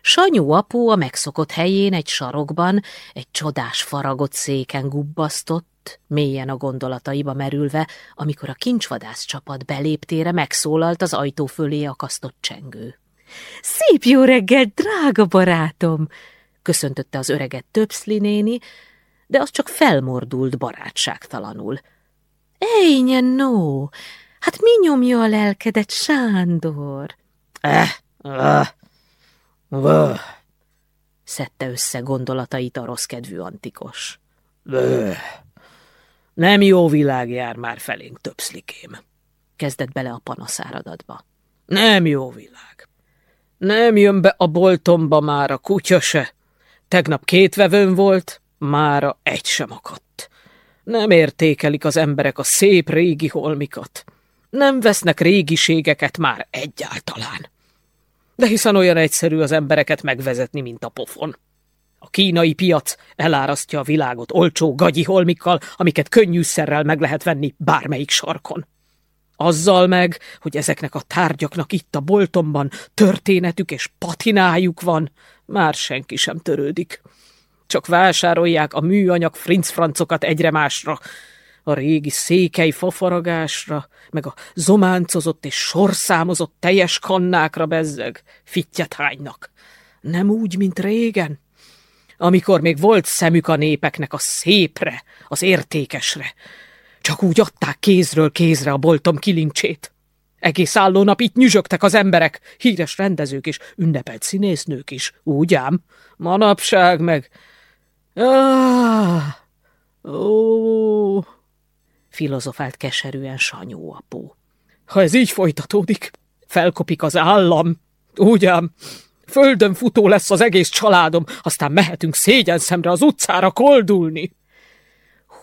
Sanyú apó a megszokott helyén egy sarokban, egy csodás faragott széken gubbasztott, mélyen a gondolataiba merülve, amikor a kincsvadász csapat beléptére megszólalt az ajtó fölé akasztott csengő. Szép jó reggel, drága barátom! köszöntötte az öreget Töpszli néni, de az csak felmordult barátságtalanul. Ejnye, no! Hát mi nyomja a lelkedet, Sándor? Eh, eh, eh. szedte össze gondolatait a rossz kedvű antikos. Eh. Nem jó világ jár már felénk többszlikém. Kezdett bele a panaszáradatba. Nem jó világ. Nem jön be a boltomba már a kutya se. Tegnap két vevőn volt, mára egy sem akadt. Nem értékelik az emberek a szép régi holmikat. Nem vesznek régiségeket már egyáltalán. De hiszen olyan egyszerű az embereket megvezetni, mint a pofon. A kínai piac elárasztja a világot olcsó gagyi holmikkal, amiket könnyűszerrel meg lehet venni bármelyik sarkon. Azzal meg, hogy ezeknek a tárgyaknak itt a boltomban történetük és patinájuk van, már senki sem törődik. Csak vásárolják a műanyag frincfrancokat egyre másra, a régi székely fafaragásra, meg a zománcozott és sorszámozott teljes kannákra bezzeg, fittyet hánynak. Nem úgy, mint régen, amikor még volt szemük a népeknek a szépre, az értékesre. Csak úgy adták kézről kézre a boltom kilincsét. Egész álló nap itt nyüzsögtek az emberek, híres rendezők és ünnepelt színésznők is, úgy ám. Manapság meg... Ah, ó, filozofált keserűen Sanyó apó. Ha ez így folytatódik, felkopik az állam, ám. Földön futó lesz az egész családom, aztán mehetünk szégyen szemre az utcára koldulni.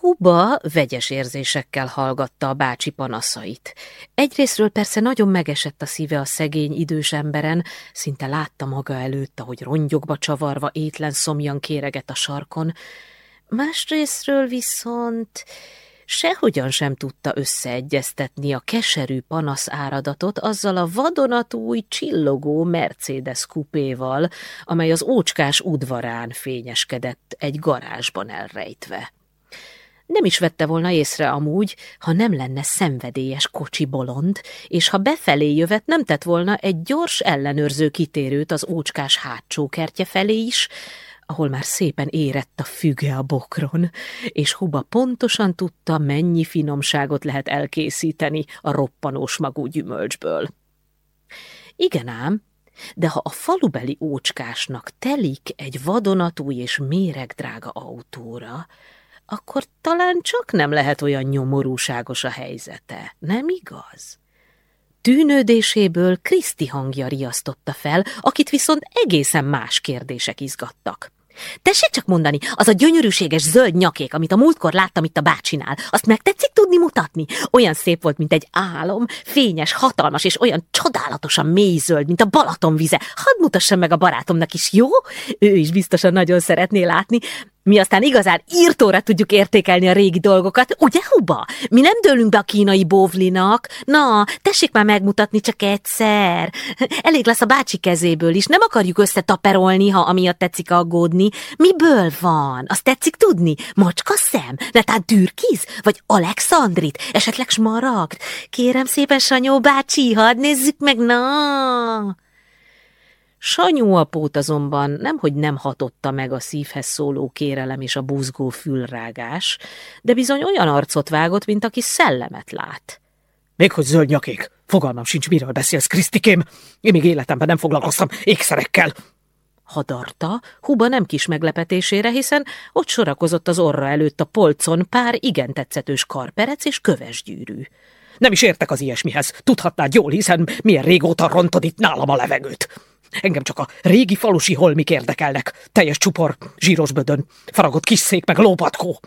Huba vegyes érzésekkel hallgatta a bácsi panaszait. Egyrésztről persze nagyon megesett a szíve a szegény idős emberen, szinte látta maga előtt, ahogy rongyokba csavarva étlen szomjan kéreget a sarkon. Másrésztről viszont sehogyan sem tudta összeegyeztetni a keserű panasz áradatot azzal a vadonatúj, csillogó Mercedes kupéval, amely az ócskás udvarán fényeskedett egy garázsban elrejtve. Nem is vette volna észre amúgy, ha nem lenne szenvedélyes kocsi bolond, és ha befelé jövet nem tett volna egy gyors ellenőrző kitérőt az ócskás hátsó kertje felé is, ahol már szépen érett a füge a bokron, és Huba pontosan tudta, mennyi finomságot lehet elkészíteni a roppanós magú gyümölcsből. Igen ám, de ha a falubeli ócskásnak telik egy vadonatúj és méregdrága autóra, akkor talán csak nem lehet olyan nyomorúságos a helyzete, nem igaz? Tűnődéséből Kriszti hangja riasztotta fel, akit viszont egészen más kérdések izgattak. Tessék csak mondani, az a gyönyörűséges zöld nyakék, amit a múltkor láttam itt a bácsinál, azt meg tetszik tudni mutatni? Olyan szép volt, mint egy álom, fényes, hatalmas, és olyan csodálatosan mélyzöld, mint a Balaton vize. Hadd mutassam meg a barátomnak is, jó? Ő is biztosan nagyon szeretné látni. Mi aztán igazán írtóra tudjuk értékelni a régi dolgokat, ugye, Huba? Mi nem dőlünk be a kínai bóvlinak. Na, tessék már megmutatni csak egyszer. Elég lesz a bácsi kezéből is, nem akarjuk összetaperolni, ha amiatt tetszik aggódni. Miből van? Azt tetszik tudni? Macska szem? Netán türkiz? Vagy Alexandrit? Esetleg smaragd? Kérem szépen, Sanyó bácsi, hadd nézzük meg, na! Sanyú apót azonban nemhogy nem hatotta meg a szívhez szóló kérelem és a buzgó fülrágás, de bizony olyan arcot vágott, mint aki szellemet lát. Még hogy zöld nyakék, fogalmam sincs, miről beszélsz, Krisztikém. Én még életemben nem foglalkoztam ékszerekkel. Hadarta, Huba nem kis meglepetésére, hiszen ott sorakozott az orra előtt a polcon pár igen tetszetős karperec és kövesgyűrű. Nem is értek az ilyesmihez, tudhatnád jól, hiszen milyen régóta rontod itt nálam a levegőt. Engem csak a régi falusi holmik érdekelnek. Teljes csupor, zsíros bödön, faragott kis szék meg lópatkó.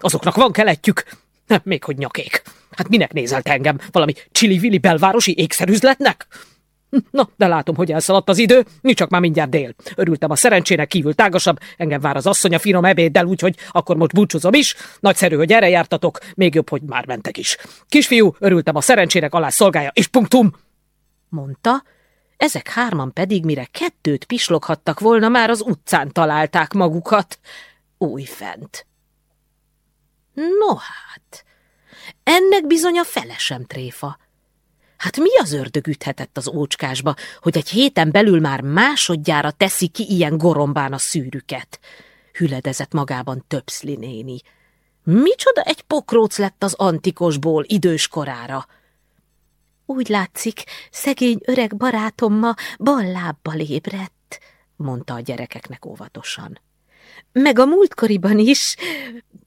Azoknak van keletjük, még hogy nyakék. Hát minek nézelt engem? Valami csili-vili belvárosi ékszerüzletnek? Na, de látom, hogy elszaladt az idő, mi csak már mindjárt dél. Örültem a szerencsének kívül tágasabb, engem vár az asszony a finom ebéddel, úgyhogy akkor most búcsúzom is. Nagyszerű, hogy erre jártatok, még jobb, hogy már mentek is. Kisfiú, örültem a szerencsének alá szolgálja, és punktum! Mondta, ezek hárman pedig, mire kettőt pisloghattak volna, már az utcán találták magukat. Újfent. No hát, ennek bizony a felesem tréfa. Hát mi az ördög üthetett az ócskásba, hogy egy héten belül már másodjára teszi ki ilyen gorombán a szűrüket? Hüledezett magában Töpszli néni. Micsoda egy pokróc lett az antikosból idős korára. Úgy látszik, szegény öreg barátom ma bal lábbal ébredt, mondta a gyerekeknek óvatosan. Meg a múltkoriban is,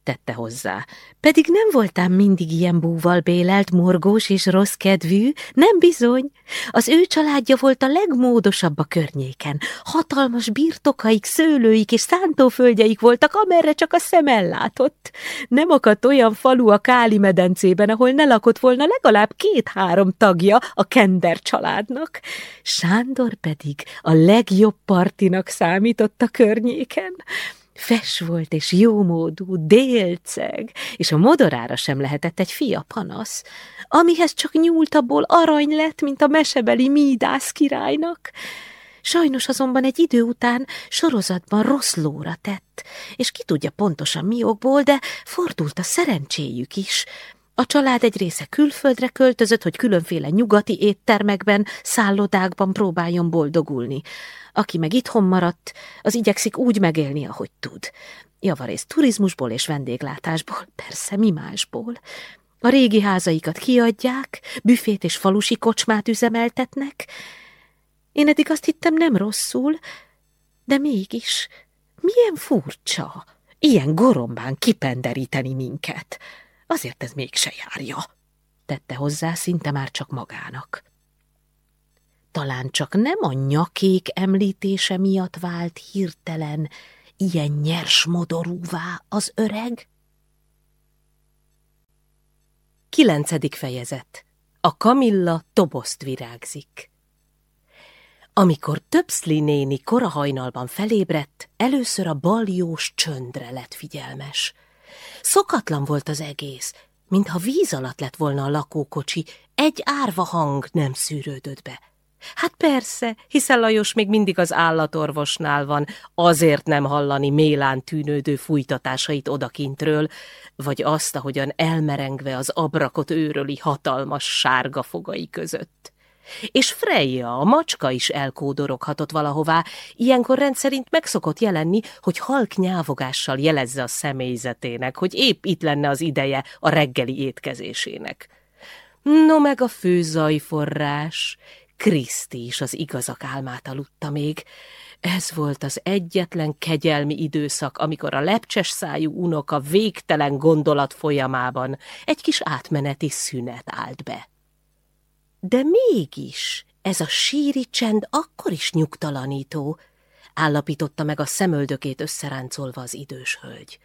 tette hozzá. Pedig nem voltám mindig ilyen búval bélelt, morgós és rossz kedvű, nem bizony. Az ő családja volt a legmódosabb a környéken. Hatalmas birtokaik, szőlőik és szántóföldjeik voltak, amerre csak a szem ellátott. Nem akadt olyan falu a Káli medencében, ahol ne lakott volna legalább két-három tagja a Kender családnak. Sándor pedig a legjobb partinak számított a környéken. Fes volt és jómódú, délceg, és a modorára sem lehetett egy fia panasz, amihez csak nyúlt abból arany lett, mint a mesebeli Mídász királynak. Sajnos azonban egy idő után sorozatban rossz lóra tett, és ki tudja pontosan mi okból, de fordult a szerencséjük is. A család egy része külföldre költözött, hogy különféle nyugati éttermekben, szállodákban próbáljon boldogulni. Aki meg itthon maradt, az igyekszik úgy megélni, ahogy tud. Javarészt turizmusból és vendéglátásból, persze mi másból. A régi házaikat kiadják, büfét és falusi kocsmát üzemeltetnek. Én eddig azt hittem nem rosszul, de mégis milyen furcsa, ilyen gorombán kipenderíteni minket. Azért ez mégse járja, tette hozzá szinte már csak magának. Talán csak nem a nyakék említése miatt vált hirtelen ilyen nyers modorúvá az öreg? Kilencedik fejezet. A kamilla tobozt virágzik. Amikor Töpszli néni korahajnalban felébredt, először a baljós csöndre lett figyelmes. Szokatlan volt az egész, mintha víz alatt lett volna a lakókocsi, egy árva hang nem szűrődött be. Hát persze, hiszen Lajos még mindig az állatorvosnál van, azért nem hallani mélán tűnődő fújtatásait odakintről, vagy azt, ahogyan elmerengve az abrakot őröli hatalmas sárga fogai között. És Freya, a macska is elkódoroghatott valahová, ilyenkor rendszerint megszokott jelenni, hogy halk nyávogással jelezze a személyzetének, hogy épp itt lenne az ideje a reggeli étkezésének. No meg a főzajforrás, Kriszti is az igazak álmát aludta még. Ez volt az egyetlen kegyelmi időszak, amikor a lepcses szájú unoka végtelen gondolat folyamában egy kis átmeneti szünet állt be. De mégis ez a síri csend akkor is nyugtalanító, állapította meg a szemöldökét összeráncolva az idős hölgy.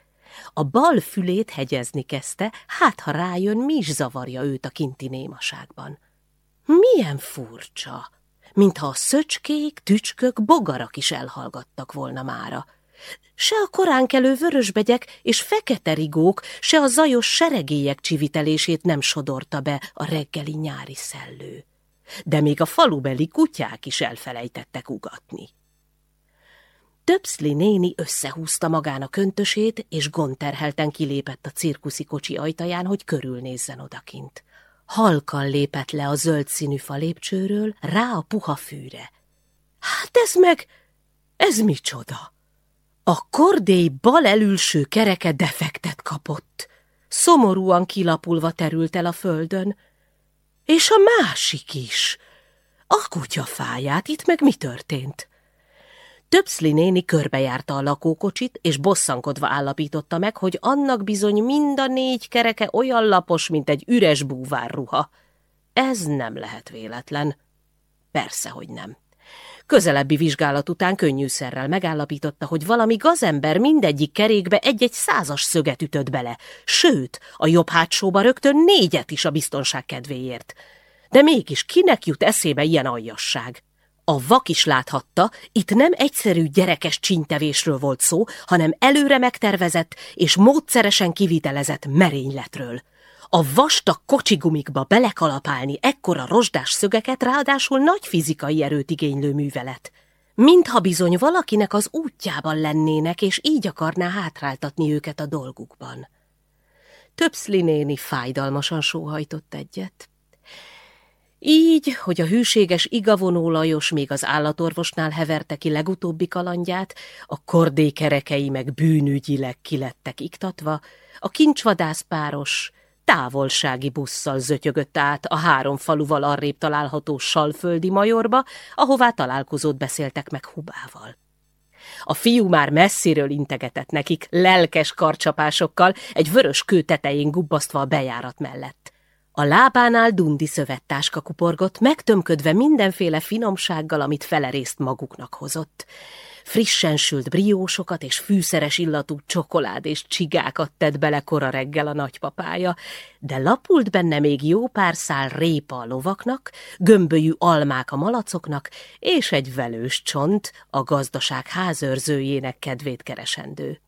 A bal fülét hegyezni kezdte, hát ha rájön, mi is zavarja őt a kinti némaságban. Milyen furcsa, mintha a szöcskék, tücskök, bogarak is elhallgattak volna mára. Se a koránkelő vörösbegyek és fekete rigók, se a zajos seregélyek csivitelését nem sodorta be a reggeli nyári szellő. De még a falubeli kutyák is elfelejtettek ugatni. Töpszli néni összehúzta magán a köntösét, és gonterhelten kilépett a cirkuszi kocsi ajtaján, hogy körülnézzen odakint halkan lépett le a zöld színű fa lépcsőről, rá a puha fűre. Hát ez meg, ez micsoda? A kordély bal elülső kereke defektet kapott. Szomorúan kilapulva terült el a földön. És a másik is. A kutyafáját, itt meg mi történt? Töpszli néni körbejárta a lakókocsit, és bosszankodva állapította meg, hogy annak bizony mind a négy kereke olyan lapos, mint egy üres búvárruha. Ez nem lehet véletlen. Persze, hogy nem. Közelebbi vizsgálat után könnyűszerrel megállapította, hogy valami gazember mindegyik kerékbe egy-egy százas szöget ütött bele, sőt, a jobb hátsóba rögtön négyet is a biztonság kedvéért. De mégis kinek jut eszébe ilyen aljasság? A vak is láthatta, itt nem egyszerű gyerekes csíntevésről volt szó, hanem előre megtervezett és módszeresen kivitelezett merényletről. A vastag kocsigumikba belekalapálni ekkora rozsdás szögeket ráadásul nagy fizikai erőt igénylő művelet. Mintha bizony valakinek az útjában lennének, és így akarná hátráltatni őket a dolgukban. Többszli néni fájdalmasan sóhajtott egyet. Így, hogy a hűséges igavonó Lajos még az állatorvosnál heverte ki legutóbbi kalandját, a kordékerekei meg bűnügyileg kilettek iktatva, a kincsvadászpáros távolsági busszal zötyögött át a három faluval arrébb található salföldi majorba, ahová találkozót beszéltek meg Hubával. A fiú már messziről integetett nekik, lelkes karcsapásokkal, egy vörös kő tetején gubbasztva a bejárat mellett. A lábánál dundi szövettáska kuporgott, megtömködve mindenféle finomsággal, amit felerészt maguknak hozott. Frissen sült briósokat és fűszeres illatú csokolád és csigákat tett bele kora reggel a nagypapája, de lapult benne még jó pár szál répa a lovaknak, gömbölyű almák a malacoknak, és egy velős csont a gazdaság házőrzőjének kedvét keresendő.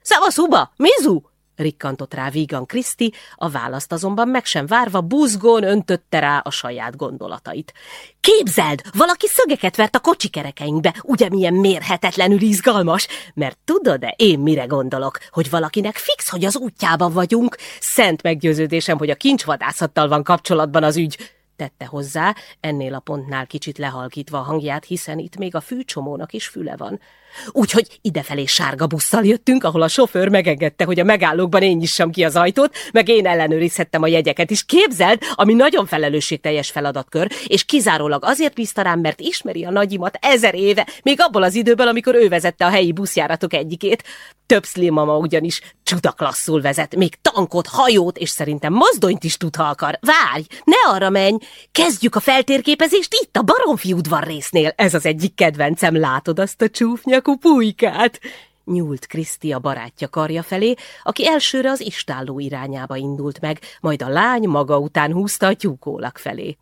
– Szavasz, Huba! Mizu! Rikkantott rá vígan Kriszti, a választ azonban meg sem várva buzgón öntötte rá a saját gondolatait. Képzeld, valaki szögeket vert a kocsikerekeinkbe, ugye milyen mérhetetlenül izgalmas? Mert tudod-e, én mire gondolok, hogy valakinek fix, hogy az útjában vagyunk? Szent meggyőződésem, hogy a kincsvadászattal van kapcsolatban az ügy tette hozzá, ennél a pontnál kicsit lehalkítva a hangját, hiszen itt még a fűcsomónak is füle van. Úgyhogy idefelé sárga busszal jöttünk, ahol a sofőr megengedte, hogy a megállókban én nyissam ki az ajtót, meg én ellenőrizhettem a jegyeket is. Képzeld, ami nagyon felelősségteljes feladatkör, és kizárólag azért bízta rám, mert ismeri a nagyimat ezer éve, még abból az időből, amikor ő vezette a helyi buszjáratok egyikét. Több mama ugyanis csudaklasszul vezet, még tankot, hajót, és szerintem mozdonyt is tud, ha akar. Várj, ne arra menj! Kezdjük a feltérképezést itt, a Baromfi udvar résznél. Ez az egyik kedvencem, látod azt a csúfnyakú pulykát? Nyúlt Kriszti a barátja karja felé, aki elsőre az istálló irányába indult meg, majd a lány maga után húzta a tyúkólak felé.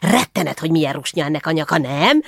Rettenet, hogy milyen rusnya ennek a nyaka, nem?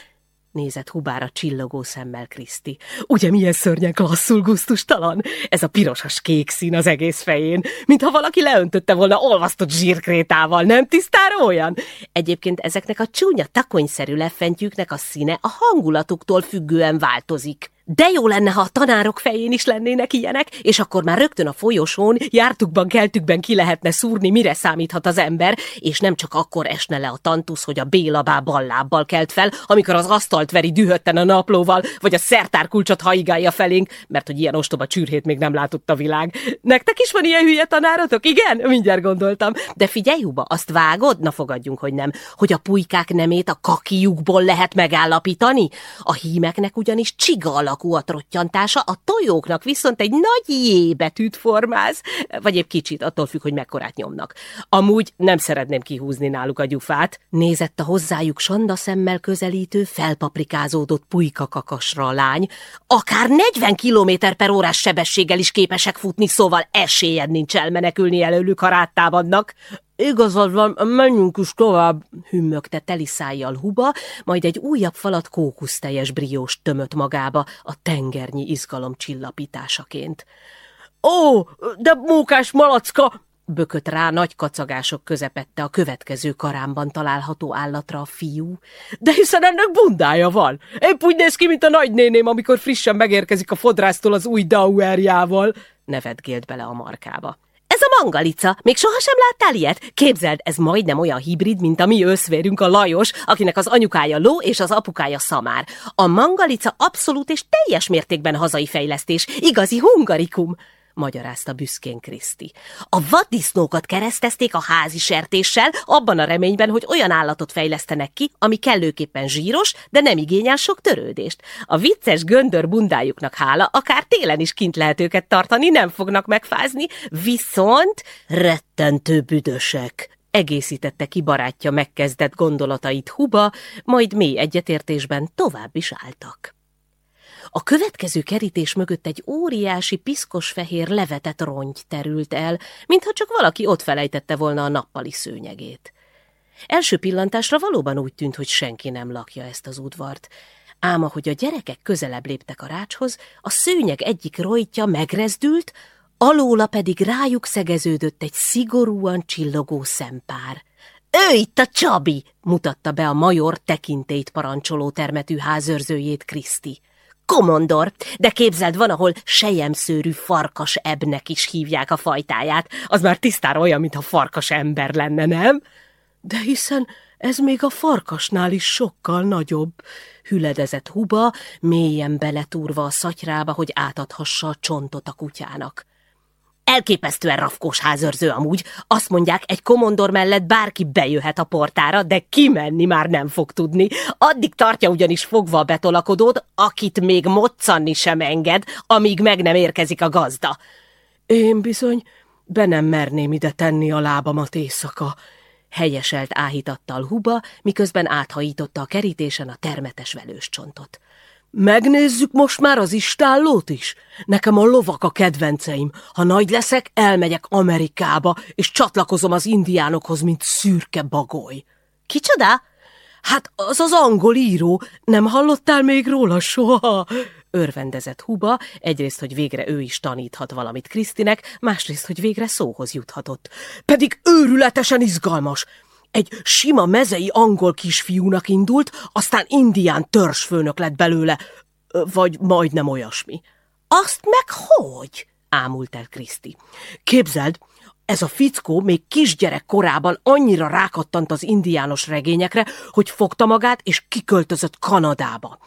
Nézett Hubára csillogó szemmel Kriszti. Ugye milyen szörnyen klasszul gusztustalan? Ez a pirosas kék szín az egész fején, mintha valaki leöntötte volna olvasztott zsírkrétával, nem tisztára olyan? Egyébként ezeknek a csúnya takonyszerű lefentjüknek a színe a hangulatuktól függően változik. De jó lenne, ha a tanárok fején is lennének ilyenek, és akkor már rögtön a folyosón, jártukban, keltükben ki lehetne szúrni, mire számíthat az ember, és nem csak akkor esne le a tantusz, hogy a Bélabá ballábbal kelt fel, amikor az asztalt veri dühötten a naplóval, vagy a szertárkulcsot haigálja felénk, mert hogy ilyen ostoba csürhét még nem látott a világ. Nektek is van ilyen hülye tanárotok? Igen? Mindjárt gondoltam. De figyelj, Huba, azt vágod? Na fogadjunk, hogy nem. Hogy a pulykák nemét a kakiukból lehet megállapítani? A hímeknek ugyanis csiga alakú a trottyantása, a tojóknak viszont egy nagy J betűt formáz, vagy egy kicsit, attól függ, hogy mekkorát nyomnak. Amúgy nem szeretném kihúzni náluk a gyufát. Nézett a hozzájuk sanda szemmel közelítő, felpaprikázódott kakasra a lány. Akár 40 km per órás sebességgel is képesek futni, szóval esélyed nincs elmenekülni előlük, ha ráttámadnak. Igazad van, menjünk is tovább, hümmögte teli szájjal Huba, majd egy újabb falat kókuszteljes briós tömött magába a tengernyi izgalom csillapításaként. Ó, de mókás malacka! bökött rá nagy kacagások közepette a következő karámban található állatra a fiú. De hiszen ennek bundája van. Épp úgy néz ki, mint a nagynéném, amikor frissen megérkezik a fodrásztól az új dauerjával, nevetgélt bele a markába. A mangalica. Még sohasem láttál ilyet? Képzeld, ez majdnem olyan hibrid, mint a mi őszvérünk a Lajos, akinek az anyukája ló és az apukája szamár. A mangalica abszolút és teljes mértékben hazai fejlesztés, igazi hungarikum magyarázta büszkén Kriszti. A vaddisznókat keresztezték a házi sertéssel, abban a reményben, hogy olyan állatot fejlesztenek ki, ami kellőképpen zsíros, de nem igényel sok törődést. A vicces göndör bundájuknak hála, akár télen is kint lehet őket tartani, nem fognak megfázni, viszont rettentő büdösek, egészítette ki barátja megkezdett gondolatait Huba, majd mély egyetértésben tovább is álltak. A következő kerítés mögött egy óriási, piszkos fehér levetett rongy terült el, mintha csak valaki ott felejtette volna a nappali szőnyegét. Első pillantásra valóban úgy tűnt, hogy senki nem lakja ezt az udvart, ám ahogy a gyerekek közelebb léptek a rácshoz, a szőnyeg egyik rojtja megrezdült, alóla pedig rájuk szegeződött egy szigorúan csillogó szempár. Ő itt a Csabi! mutatta be a major tekintélyt parancsoló termetű házőrzőjét Kriszti komondor, de képzeld, van, ahol sejemszőrű farkas ebnek is hívják a fajtáját. Az már tisztára olyan, mintha farkas ember lenne, nem? De hiszen ez még a farkasnál is sokkal nagyobb, hüledezett Huba, mélyen beletúrva a szatyrába, hogy átadhassa a csontot a kutyának. Elképesztően rafkós házőrző amúgy. Azt mondják, egy komondor mellett bárki bejöhet a portára, de kimenni már nem fog tudni. Addig tartja ugyanis fogva a betolakodót, akit még moccanni sem enged, amíg meg nem érkezik a gazda. Én bizony be nem merném ide tenni a lábamat éjszaka, helyeselt áhítattal Huba, miközben áthajította a kerítésen a termetes velős csontot. Megnézzük most már az istállót is? Nekem a lovak a kedvenceim. Ha nagy leszek, elmegyek Amerikába, és csatlakozom az indiánokhoz, mint szürke bagoly. Kicsoda? Hát az az angol író. Nem hallottál még róla soha? Örvendezett Huba, egyrészt, hogy végre ő is taníthat valamit Krisztinek, másrészt, hogy végre szóhoz juthatott. Pedig őrületesen izgalmas. Egy sima mezei angol kisfiúnak indult, aztán indián törzsfőnök lett belőle, vagy majdnem olyasmi. Azt meg hogy? ámult el Kriszti. Képzeld, ez a fickó még kisgyerek korában annyira rákattant az indiános regényekre, hogy fogta magát és kiköltözött Kanadába.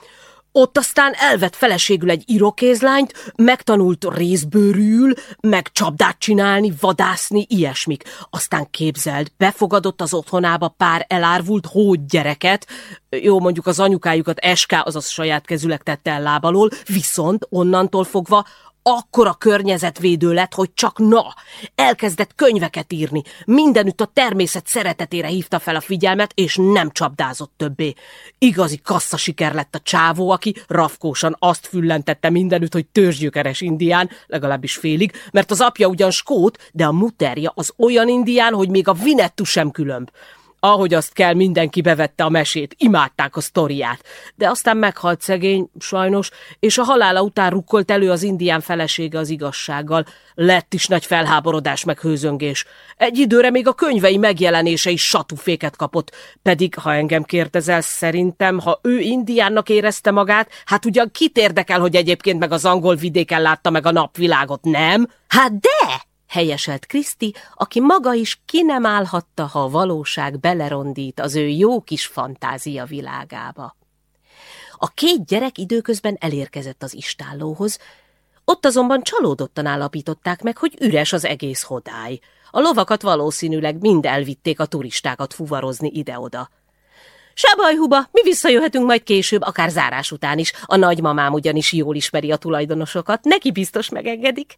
Ott aztán elvett feleségül egy irokézlányt, megtanult részbőrül, meg csapdát csinálni, vadászni, ilyesmik. Aztán képzeld, befogadott az otthonába pár elárvult hód gyereket, jó, mondjuk az anyukájukat SK, azaz saját kezüleg tette el lábalól, viszont onnantól fogva akkora környezetvédő lett, hogy csak na, elkezdett könyveket írni, mindenütt a természet szeretetére hívta fel a figyelmet, és nem csapdázott többé. Igazi kassza siker lett a csávó, aki rafkósan azt füllentette mindenütt, hogy törzsgyökeres indián, legalábbis félig, mert az apja ugyan skót, de a muterja az olyan indián, hogy még a vinettu sem különb. Ahogy azt kell, mindenki bevette a mesét, imádták a sztoriát. De aztán meghalt szegény, sajnos, és a halála után rukkolt elő az indián felesége az igazsággal. Lett is nagy felháborodás meg hőzöngés. Egy időre még a könyvei megjelenése is satúféket kapott. Pedig, ha engem kérdezel, szerintem, ha ő indiánnak érezte magát, hát ugyan kit érdekel, hogy egyébként meg az angol vidéken látta meg a napvilágot, nem? Hát de! Helyeselt Kriszti, aki maga is ki nem állhatta, ha a valóság belerondít az ő jó kis fantázia világába. A két gyerek időközben elérkezett az istállóhoz, ott azonban csalódottan állapították meg, hogy üres az egész hodály. A lovakat valószínűleg mind elvitték a turistákat fuvarozni ide-oda. Se baj, Huba, mi visszajöhetünk majd később, akár zárás után is. A nagymamám ugyanis jól ismeri a tulajdonosokat, neki biztos megengedik.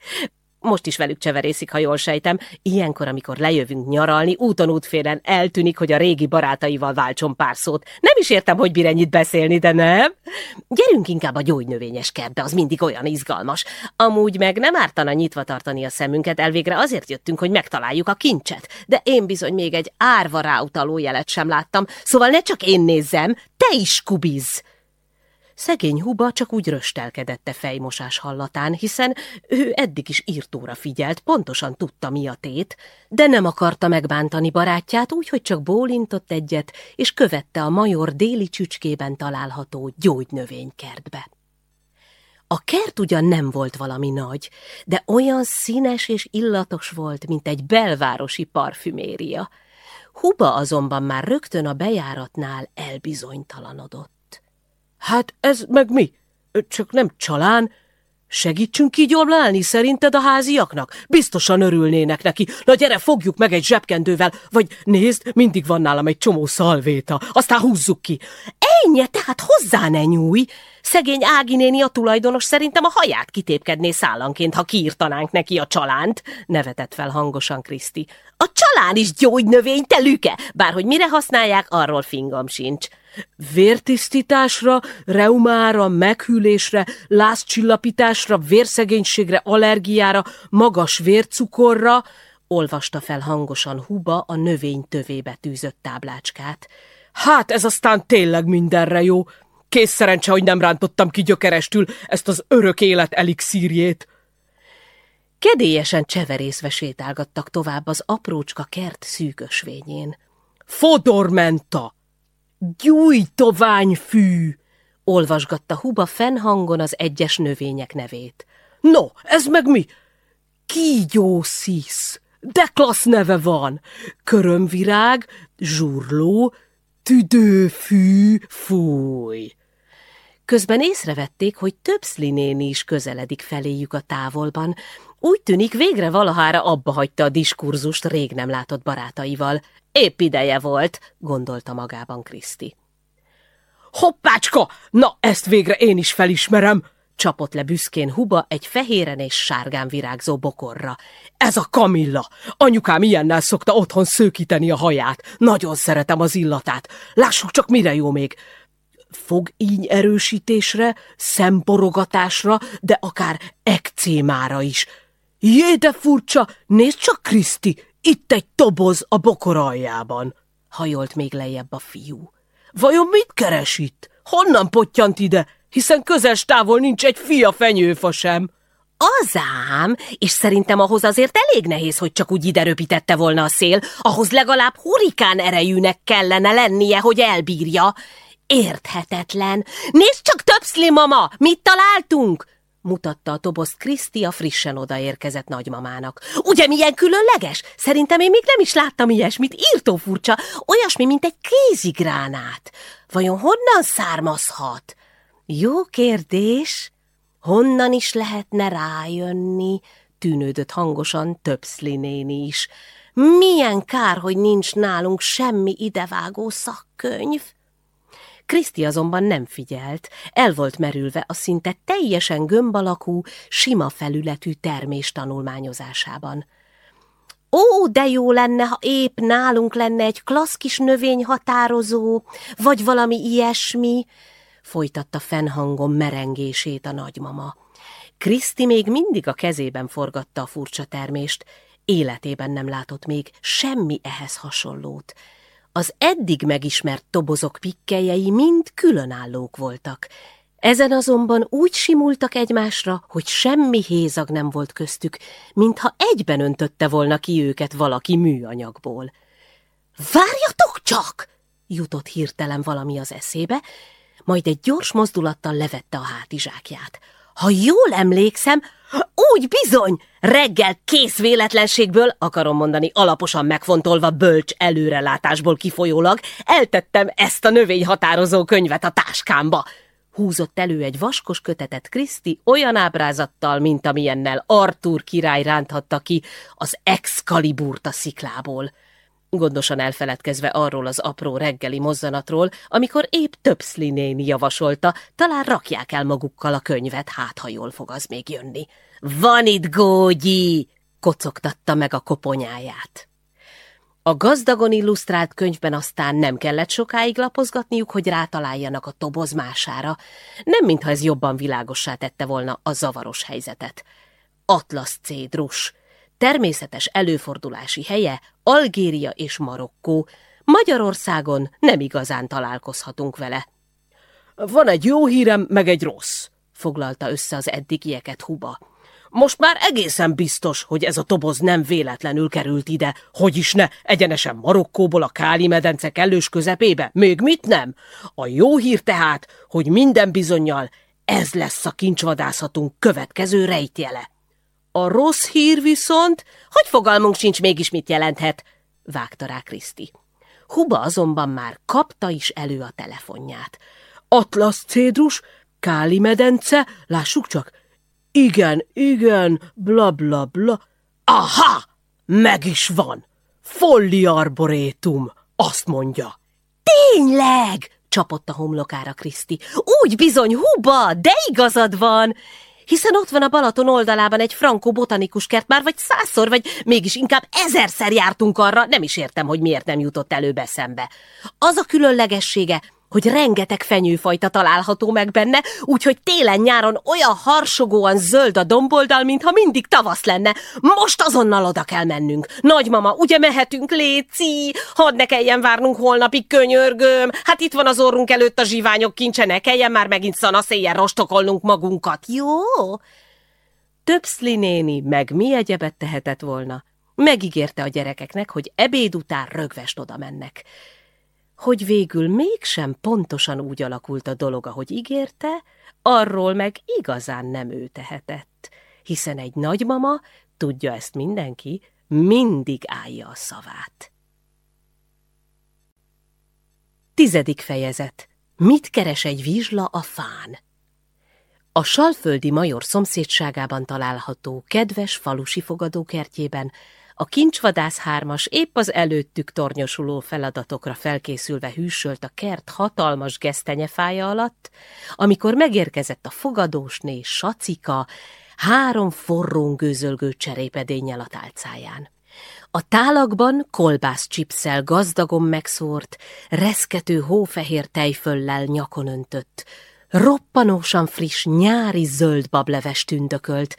Most is velük cseverészik, ha jól sejtem. Ilyenkor, amikor lejövünk nyaralni, úton útfélen eltűnik, hogy a régi barátaival váltson pár szót. Nem is értem, hogy bire ennyit beszélni, de nem. Gyerünk inkább a gyógynövényes kertbe, az mindig olyan izgalmas. Amúgy meg nem ártana nyitva tartani a szemünket, elvégre azért jöttünk, hogy megtaláljuk a kincset. De én bizony még egy árva ráutaló jelet sem láttam, szóval ne csak én nézzem, te is kubiz! Szegény Huba csak úgy röstelkedette fejmosás hallatán, hiszen ő eddig is írtóra figyelt, pontosan tudta mi a tét, de nem akarta megbántani barátját, úgyhogy csak bólintott egyet, és követte a major déli csücskében található gyógynövénykertbe. A kert ugyan nem volt valami nagy, de olyan színes és illatos volt, mint egy belvárosi parfüméria. Huba azonban már rögtön a bejáratnál elbizonytalanodott. Hát ez meg mi? Csak nem csalán? Segítsünk így oblálni szerinted a háziaknak? Biztosan örülnének neki. Na gyere, fogjuk meg egy zsebkendővel, vagy nézd, mindig van nálam egy csomó szalvéta, aztán húzzuk ki. Ennyi, tehát hozzá ne nyújj! Szegény Ági néni a tulajdonos szerintem a haját kitépkedné szállanként, ha kiírtanánk neki a csalánt, nevetett fel hangosan Kriszti. A csalán is gyógynövény, te lüke, bárhogy mire használják, arról fingom sincs. Vértisztításra, reumára, meghűlésre, lázcsillapításra, vérszegénységre, allergiára, magas vércukorra, olvasta fel hangosan Huba a növény tövébe tűzött táblácskát. Hát ez aztán tényleg mindenre jó. Kész szerencse, hogy nem rántottam ki gyökerestül ezt az örök élet elixírjét. Kedélyesen cseverészve sétálgattak tovább az aprócska kert szűkösvényén. Fodormenta! Gyújtoványfű! olvasgatta Huba fennhangon az egyes növények nevét. No, ez meg mi? Kígyószisz! De klassz neve van! Körömvirág, zsurló, tüdőfű, fúj! Közben észrevették, hogy több szlinéni is közeledik feléjük a távolban. Úgy tűnik, végre valahára abba hagyta a diskurzust rég nem látott barátaival. Épp ideje volt, gondolta magában Kriszti. Hoppácska! Na, ezt végre én is felismerem! Csapott le büszkén Huba egy fehéren és sárgán virágzó bokorra. Ez a Kamilla! Anyukám ilyennel szokta otthon szőkíteni a haját. Nagyon szeretem az illatát. Lássuk csak, mire jó még. fogíny erősítésre, szemporogatásra, de akár ekcémára is. Jé, de furcsa, nézd csak, Kriszti, itt egy toboz a bokor aljában. Hajolt még lejjebb a fiú. Vajon mit keres itt? Honnan pottyant ide? Hiszen közes távol nincs egy fia fenyőfa sem. Azám, és szerintem ahhoz azért elég nehéz, hogy csak úgy ide röpítette volna a szél, ahhoz legalább hurikán erejűnek kellene lennie, hogy elbírja. Érthetetlen. Nézd csak, többszli, mama, mit találtunk? Mutatta a toboz Kriszti a frissen odaérkezett nagymamának. Ugye milyen különleges? Szerintem én még nem is láttam ilyesmit, írtó furcsa, olyasmi, mint egy kézigránát. Vajon honnan származhat? Jó kérdés. Honnan is lehetne rájönni? Tűnődött hangosan Töpszli is. Milyen kár, hogy nincs nálunk semmi idevágó szakkönyv. Kriszti azonban nem figyelt, el volt merülve a szinte teljesen gömbalakú, sima felületű termés tanulmányozásában. Ó, de jó lenne, ha épp nálunk lenne egy klassz kis növényhatározó, vagy valami ilyesmi, folytatta fennhangon merengését a nagymama. Kriszti még mindig a kezében forgatta a furcsa termést, életében nem látott még semmi ehhez hasonlót. Az eddig megismert tobozok pikkelyei mind különállók voltak. Ezen azonban úgy simultak egymásra, hogy semmi hézag nem volt köztük, mintha egyben öntötte volna ki őket valaki műanyagból. Várjatok csak! jutott hirtelen valami az eszébe, majd egy gyors mozdulattal levette a hátizsákját. Ha jól emlékszem, úgy bizony, reggel kész véletlenségből, akarom mondani alaposan megfontolva bölcs előrelátásból kifolyólag, eltettem ezt a növényhatározó könyvet a táskámba. Húzott elő egy vaskos kötetet Kriszti olyan ábrázattal, mint amilyennel Artúr király ránthatta ki az Excaliburt a sziklából gondosan elfeledkezve arról az apró reggeli mozzanatról, amikor épp Töpszli néni javasolta, talán rakják el magukkal a könyvet, hát ha jól fog az még jönni. Van itt gógyi! kocogtatta meg a koponyáját. A gazdagon illusztrált könyvben aztán nem kellett sokáig lapozgatniuk, hogy rátaláljanak a tobozmására, nem mintha ez jobban világossá tette volna a zavaros helyzetet. Atlasz cédrus, természetes előfordulási helye Algéria és Marokkó, Magyarországon nem igazán találkozhatunk vele. Van egy jó hírem, meg egy rossz, foglalta össze az eddigieket Huba. Most már egészen biztos, hogy ez a toboz nem véletlenül került ide, hogy is ne, egyenesen Marokkóból a Káli medence kellős közepébe, még mit nem? A jó hír tehát, hogy minden bizonyal ez lesz a kincsvadászatunk következő rejtjele. A rossz hír viszont, hogy fogalmunk sincs mégis mit jelenthet, vágta rá Kriszti. Huba azonban már kapta is elő a telefonját. Atlasz cédrus, Káli medence, lássuk csak. Igen, igen, bla bla bla. Aha, meg is van. Folli arborétum, azt mondja. Tényleg, csapott a homlokára Kriszti. Úgy bizony, Huba, de igazad van hiszen ott van a Balaton oldalában egy frankó botanikus kert, már vagy százszor, vagy mégis inkább ezerszer jártunk arra, nem is értem, hogy miért nem jutott előbb eszembe. Az a különlegessége, hogy rengeteg fenyőfajta található meg benne, úgyhogy télen-nyáron olyan harsogóan zöld a domboldal, mintha mindig tavasz lenne. Most azonnal oda kell mennünk. Nagymama, ugye mehetünk, Léci? Hadd ne kelljen várnunk holnapig, könyörgöm. Hát itt van az orrunk előtt a zsiványok kincse, ne kelljen már megint szanaszéjjel rostokolnunk magunkat, jó? Többszli néni meg mi egyebet tehetett volna? Megígérte a gyerekeknek, hogy ebéd után rögvest oda mennek hogy végül mégsem pontosan úgy alakult a dolog, ahogy ígérte, arról meg igazán nem ő tehetett, hiszen egy nagymama, tudja ezt mindenki, mindig állja a szavát. Tizedik fejezet. Mit keres egy vizsla a fán? A salföldi major szomszédságában található kedves falusi fogadókertjében a kincsvadász hármas épp az előttük tornyosuló feladatokra felkészülve hűsölt a kert hatalmas gesztenyefája alatt, amikor megérkezett a fogadósné Sacika három forrón gőzölgő cserépedénnyel a tálcáján. A tálakban kolbász csipszel gazdagon megszórt, reszkető hófehér tejföllel nyakon öntött, roppanósan friss nyári zöld bableves tündökölt,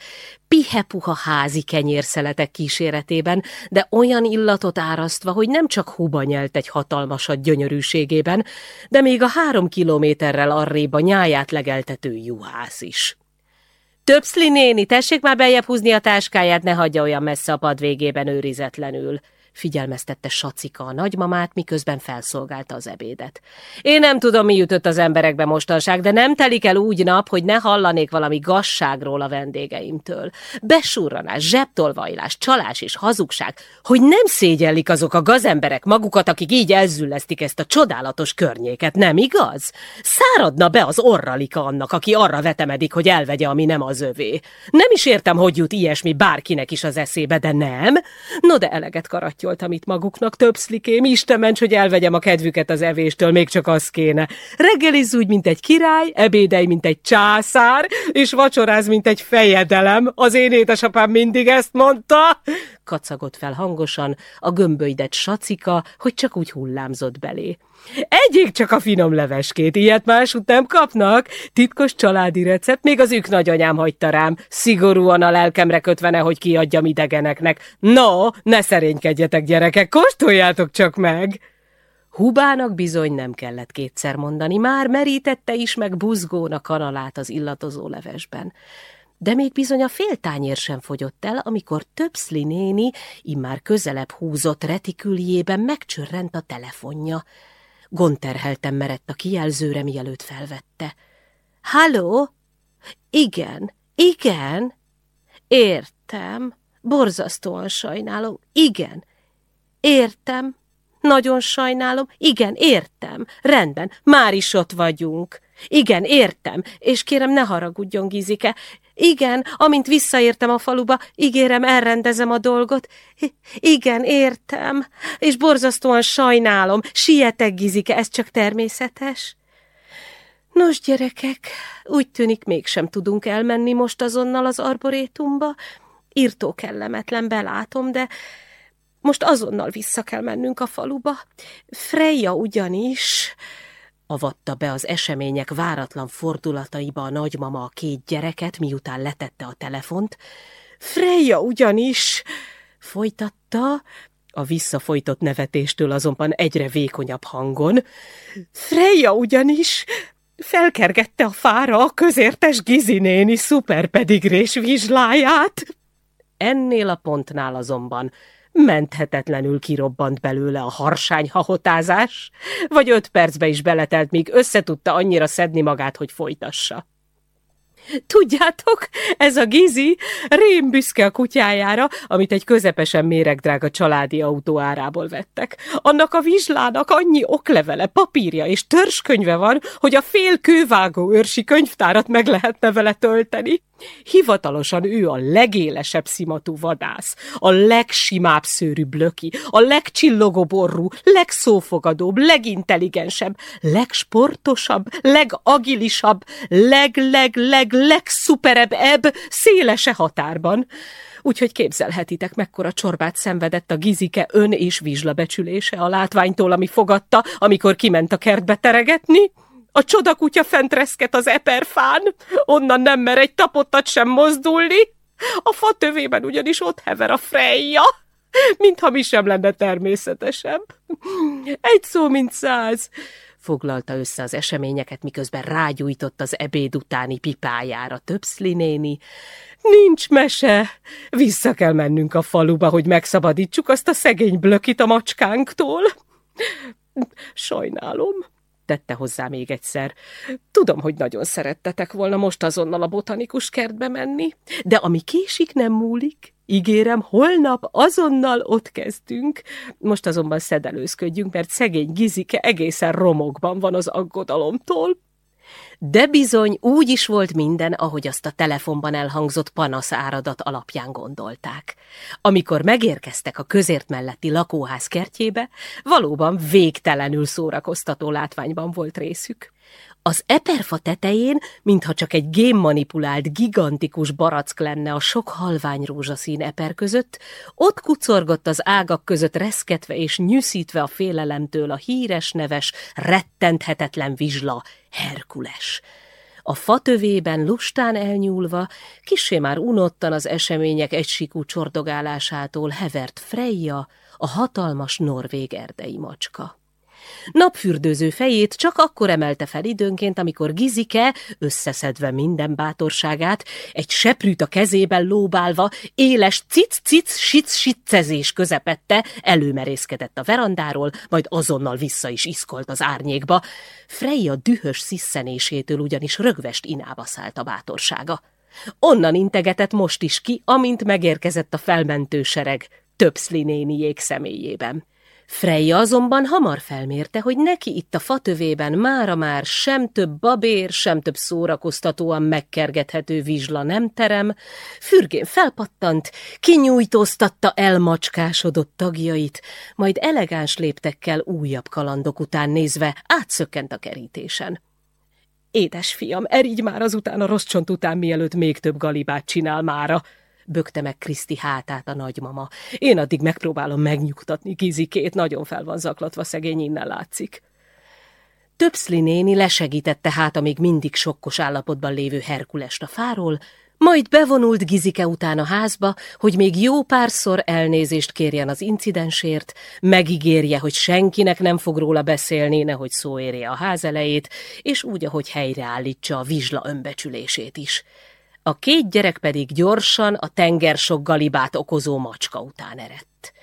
pihepuha házi kenyérszeletek kíséretében, de olyan illatot árasztva, hogy nem csak huba nyelt egy hatalmasat gyönyörűségében, de még a három kilométerrel arrébb a nyáját legeltető juhász is. Többszli néni, tessék már beljebb húzni a táskáját, ne hagyja olyan messze a pad végében őrizetlenül figyelmeztette Sacika a nagymamát, miközben felszolgálta az ebédet. Én nem tudom, mi jutott az emberekbe mostanság, de nem telik el úgy nap, hogy ne hallanék valami gasságról a vendégeimtől. Besurranás, zsebtolvajlás, csalás és hazugság, hogy nem szégyellik azok a gazemberek magukat, akik így elzüllesztik ezt a csodálatos környéket, nem igaz? Száradna be az orralika annak, aki arra vetemedik, hogy elvegye, ami nem az övé. Nem is értem, hogy jut ilyesmi bárkinek is az eszébe, de nem. No, de eleget karattyol javasoltam itt maguknak, több szlikém, Isten ments, hogy elvegyem a kedvüket az evéstől, még csak az kéne. Reggeliz úgy, mint egy király, ebédej, mint egy császár, és vacsoráz, mint egy fejedelem. Az én édesapám mindig ezt mondta. Kacagott fel hangosan a gömbölydett sacika, hogy csak úgy hullámzott belé. Egyik csak a finom leveskét, ilyet másút nem kapnak. Titkos családi recept, még az ők nagyanyám hagyta rám. Szigorúan a lelkemre kötve hogy kiadjam idegeneknek. No, ne szerénykedjetek, gyerekek, kóstoljátok csak meg! Hubának bizony nem kellett kétszer mondani, már merítette is meg buzgón a kanalát az illatozó levesben. De még bizony a féltányér sem fogyott el, amikor Többszli néni immár közelebb húzott retiküljében megcsörrent a telefonja. Gonterhelten merett a kijelzőre, mielőtt felvette. Halló? Igen, igen. Értem. Borzasztóan sajnálom. Igen. Értem. Nagyon sajnálom. Igen, értem. Rendben, már is ott vagyunk. Igen, értem, és kérem, ne haragudjon, Gizike. Igen, amint visszaértem a faluba, ígérem, elrendezem a dolgot. Igen, értem, és borzasztóan sajnálom. Sietek, Gizike, ez csak természetes. Nos, gyerekek, úgy tűnik, mégsem tudunk elmenni most azonnal az arborétumba. Írtó kellemetlen, belátom, de most azonnal vissza kell mennünk a faluba. Freja ugyanis avatta be az események váratlan fordulataiba a nagymama a két gyereket, miután letette a telefont. Freja ugyanis, folytatta, a visszafolytott nevetéstől azonban egyre vékonyabb hangon. Freja ugyanis felkergette a fára a közértes Gizinéni szuperpedigrés vizsláját. Ennél a pontnál azonban menthetetlenül kirobbant belőle a harsány hahotázás, vagy öt percbe is beletelt, míg összetudta annyira szedni magát, hogy folytassa. Tudjátok, ez a Gizi rém büszke a kutyájára, amit egy közepesen méregdrága családi autó árából vettek. Annak a vizslának annyi oklevele, papírja és törskönyve van, hogy a fél kővágó őrsi könyvtárat meg lehetne vele tölteni. Hivatalosan ő a legélesebb szimatú vadász, a legsimább szőrű blöki, a legcsillogóbb orrú, legszófogadóbb, legintelligensebb, legsportosabb, legagilisabb, leg-leg-leg legszuperebb ebb szélese határban. Úgyhogy képzelhetitek, mekkora csorbát szenvedett a gizike ön és vizslabecsülése a látványtól, ami fogadta, amikor kiment a kertbe teregetni. A csodakutya fent reszket az eperfán, onnan nem mer egy tapottat sem mozdulni. A fa tövében ugyanis ott hever a Freja, mintha mi sem lenne természetesebb. Egy szó, mint száz foglalta össze az eseményeket, miközben rágyújtott az ebéd utáni pipájára Többszli néni. Nincs mese! Vissza kell mennünk a faluba, hogy megszabadítsuk azt a szegény blökit a macskánktól. Sajnálom, tette hozzá még egyszer. Tudom, hogy nagyon szerettetek volna most azonnal a botanikus kertbe menni, de ami késik, nem múlik. Ígérem, holnap azonnal ott kezdünk. Most azonban szedelőzködjünk, mert szegény Gizike egészen romokban van az aggodalomtól. De bizony úgy is volt minden, ahogy azt a telefonban elhangzott panasz áradat alapján gondolták. Amikor megérkeztek a közért melletti lakóház kertjébe, valóban végtelenül szórakoztató látványban volt részük. Az eperfa tetején, mintha csak egy gémmanipulált, gigantikus barack lenne a sok halvány rózsaszín eper között, ott kucorgott az ágak között reszketve és nyűszítve a félelemtől a híres neves, rettenthetetlen vizsla, Herkules. A fatövében lustán elnyúlva, kisé már unottan az események egysíkú csordogálásától hevert Freya, a hatalmas norvég erdei macska. Napfürdőző fejét csak akkor emelte fel időnként, amikor Gizike, összeszedve minden bátorságát, egy seprűt a kezében lóbálva, éles cic-cic-sic-siccezés közepette előmerészkedett a verandáról, majd azonnal vissza is iszkolt az árnyékba. Freya dühös sziszenésétől ugyanis rögvest inába szállt a bátorsága. Onnan integetett most is ki, amint megérkezett a felmentő sereg, Töpszli néniék személyében. Freya azonban hamar felmérte, hogy neki itt a fatövében mára már sem több babér, sem több szórakoztatóan megkergethető vizsla nem terem, fürgén felpattant, kinyújtóztatta elmacskásodott tagjait, majd elegáns léptekkel újabb kalandok után nézve átszökkent a kerítésen. Édes fiam, erigy már azután a rossz csont után, mielőtt még több galibát csinál mára, bökte meg Kriszti hátát a nagymama. Én addig megpróbálom megnyugtatni Gizikét, nagyon fel van zaklatva, szegény innen látszik. Többszli néni lesegítette hát a még mindig sokkos állapotban lévő Herkulest a fáról, majd bevonult Gizike után a házba, hogy még jó párszor elnézést kérjen az incidensért, megígérje, hogy senkinek nem fog róla beszélni, nehogy szó érje a ház elejét, és úgy, ahogy helyreállítsa a vizsla önbecsülését is a két gyerek pedig gyorsan a tenger sok galibát okozó macska után eredt.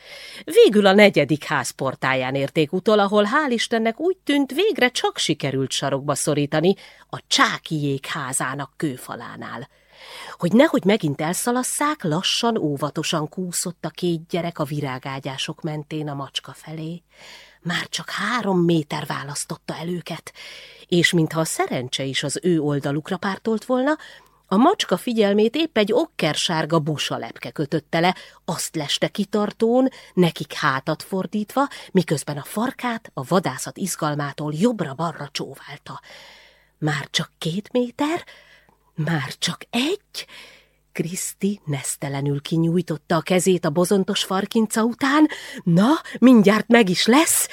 Végül a negyedik ház portáján érték utol, ahol hál' Istennek úgy tűnt végre csak sikerült sarokba szorítani a csákijék házának kőfalánál. Hogy nehogy megint elszalasszák, lassan, óvatosan kúszott a két gyerek a virágágyások mentén a macska felé. Már csak három méter választotta el őket, és mintha a szerencse is az ő oldalukra pártolt volna, a macska figyelmét épp egy okkersárga busalepke kötötte le, azt leste kitartón, nekik hátat fordítva, miközben a farkát a vadászat izgalmától jobbra-balra csóválta. Már csak két méter? Már csak egy? Kriszti nesztelenül kinyújtotta a kezét a bozontos farkinca után. Na, mindjárt meg is lesz!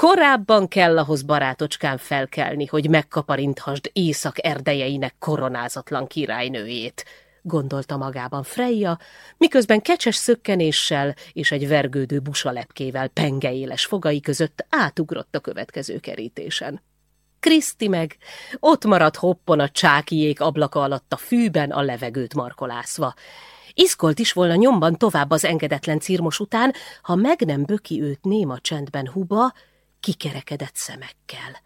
Korábban kell ahhoz barátocskán felkelni, hogy megkaparinthasd észak erdejeinek koronázatlan királynőjét, gondolta magában Freya, miközben kecses szökkenéssel és egy vergődő busalepkével pengeéles fogai között átugrott a következő kerítésen. Kriszti meg ott maradt hoppon a csákijék ablaka alatt a fűben a levegőt markolászva. Iszkolt is volna nyomban tovább az engedetlen círmos után, ha meg nem böki őt néma csendben huba, kikerekedett szemekkel.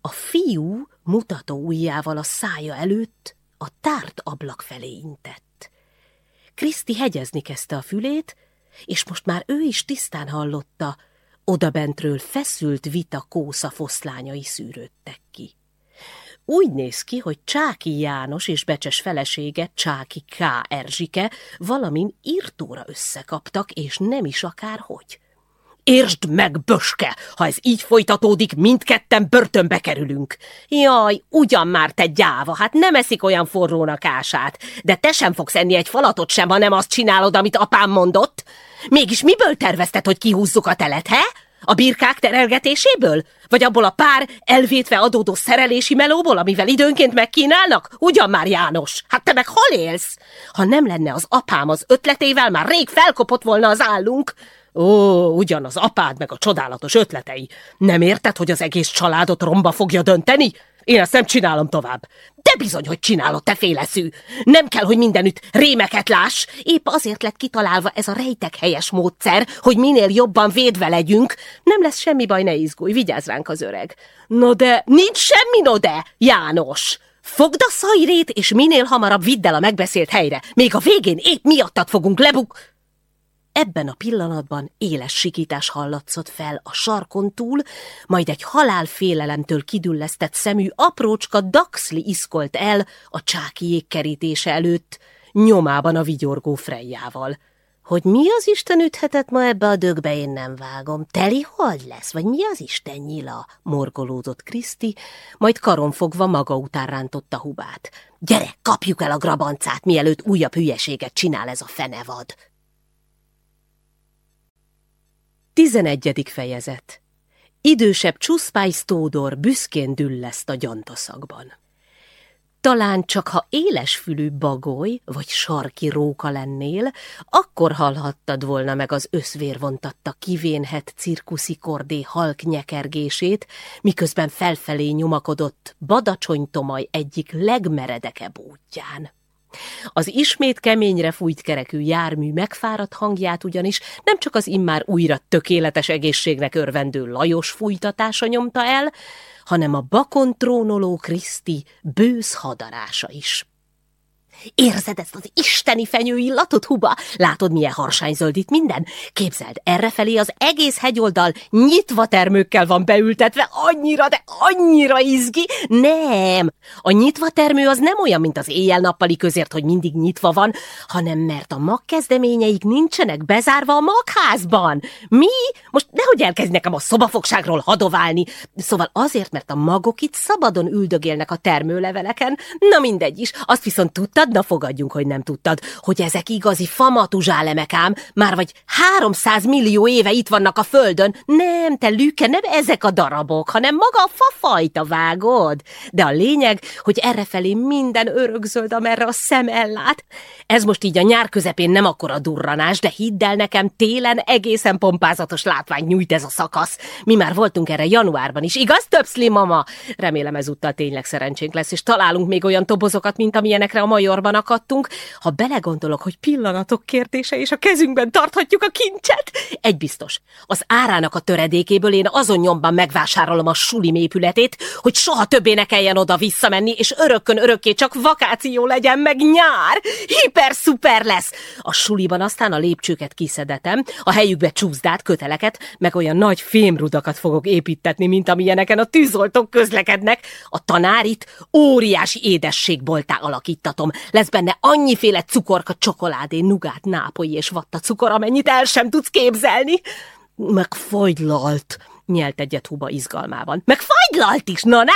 A fiú mutató ujjával a szája előtt a tárt ablak felé intett. Kriszti hegyezni kezdte a fülét, és most már ő is tisztán hallotta, odabentről feszült vita kósza foszlányai szűrődtek ki. Úgy néz ki, hogy Csáki János és becses felesége Csáki K. Erzsike valamin írtóra összekaptak, és nem is akárhogy. Értsd meg, böske, ha ez így folytatódik, mindketten börtönbe kerülünk. Jaj, ugyan már te gyáva, hát nem eszik olyan forrónak ását, de te sem fogsz enni egy falatot sem, ha nem azt csinálod, amit apám mondott. Mégis miből tervezted, hogy kihúzzuk a telet, he? A birkák terelgetéséből? Vagy abból a pár elvétve adódó szerelési melóból, amivel időnként megkínálnak? Ugyan már, János? Hát te meg hol élsz? Ha nem lenne az apám az ötletével, már rég felkopott volna az állunk. Ó, ugyanaz apád meg a csodálatos ötletei. Nem érted, hogy az egész családot romba fogja dönteni? Én ezt nem csinálom tovább. De bizony, hogy csinálod, te féleszű. Nem kell, hogy mindenütt rémeket láss. Épp azért lett kitalálva ez a rejtek helyes módszer, hogy minél jobban védve legyünk. Nem lesz semmi baj, ne izgulj, vigyázz ránk az öreg. No de, nincs semmi no de, János. Fogd a szajrét, és minél hamarabb vidd el a megbeszélt helyre. Még a végén épp miattad fogunk lebuk... ebben a pillanatban éles sikítás hallatszott fel a sarkon túl, majd egy halálfélelemtől kidüllesztett szemű aprócska Daxli iszkolt el a csáki jégkerítése előtt, nyomában a vigyorgó frejjával. Hogy mi az Isten üthetett ma ebbe a dögbe, én nem vágom. Teli hold lesz, vagy mi az Isten nyila? morgolódott Kriszti, majd karonfogva maga után rántotta hubát. Gyere, kapjuk el a grabancát, mielőtt újabb hülyeséget csinál ez a fenevad. Tizenegyedik fejezet Idősebb Csuszpájsz Tódor büszkén dülleszt a gyantaszakban. Talán csak ha élesfülű bagoly vagy sarki róka lennél, akkor hallhattad volna meg az összvérvontatta kivénhet cirkuszi kordé halk nyekergését, miközben felfelé nyomakodott Badacsonytomaj egyik legmeredekebb útján. Az ismét keményre fújt kerekű jármű megfáradt hangját ugyanis nem csak az immár újra tökéletes egészségnek örvendő Lajos fújtatása nyomta el, hanem a bakon trónoló Kriszti bősz hadarása is. Érzed ezt az isteni fenyő illatot, Huba? Látod, milyen harsányzöld itt minden? Képzeld, errefelé az egész hegyoldal nyitva termőkkel van beültetve, annyira, de annyira izgi. Nem, a nyitva termő az nem olyan, mint az éjjel-nappali közért, hogy mindig nyitva van, hanem mert a magkezdeményeik nincsenek bezárva a magházban. Mi? Most nehogy elkezd nekem a szobafogságról hadoválni. Szóval azért, mert a magok itt szabadon üldögélnek a termőleveleken. Na mindegy is, azt viszont tudtad, tudtad? Na fogadjunk, hogy nem tudtad, hogy ezek igazi famatuzsálemek ám, már vagy 300 millió éve itt vannak a földön. Nem, te lüke, nem ezek a darabok, hanem maga a fafajta, vágod? De a lényeg, hogy errefelé minden örökzöld, amerre a szem ellát. Ez most így a nyár közepén nem akkora durranás, de hidd el nekem, télen egészen pompázatos látvány nyújt ez a szakasz. Mi már voltunk erre januárban is, igaz, többszli mama? Remélem ezúttal tényleg szerencsénk lesz, és találunk még olyan tobozokat, mint amilyenekre a major sorban akadtunk, ha belegondolok, hogy pillanatok kérdése, és a kezünkben tarthatjuk a kincset. Egy biztos, az árának a töredékéből én azon nyomban megvásárolom a suli épületét, hogy soha többé ne kelljen oda visszamenni, és örökkön örökké csak vakáció legyen, meg nyár. Hiper-szuper lesz! A suliban aztán a lépcsőket kiszedetem, a helyükbe csúszdát, köteleket, meg olyan nagy fémrudakat fogok építetni, mint amilyeneken a tűzoltók közlekednek. A tanárit óriási édességboltá alakítatom, lesz benne annyiféle cukorka, csokoládé, nugát, nápolyi és vatta cukor, amennyit el sem tudsz képzelni. Megfagylalt nyelt egyet Huba izgalmában. Meg fagylalt is, na na!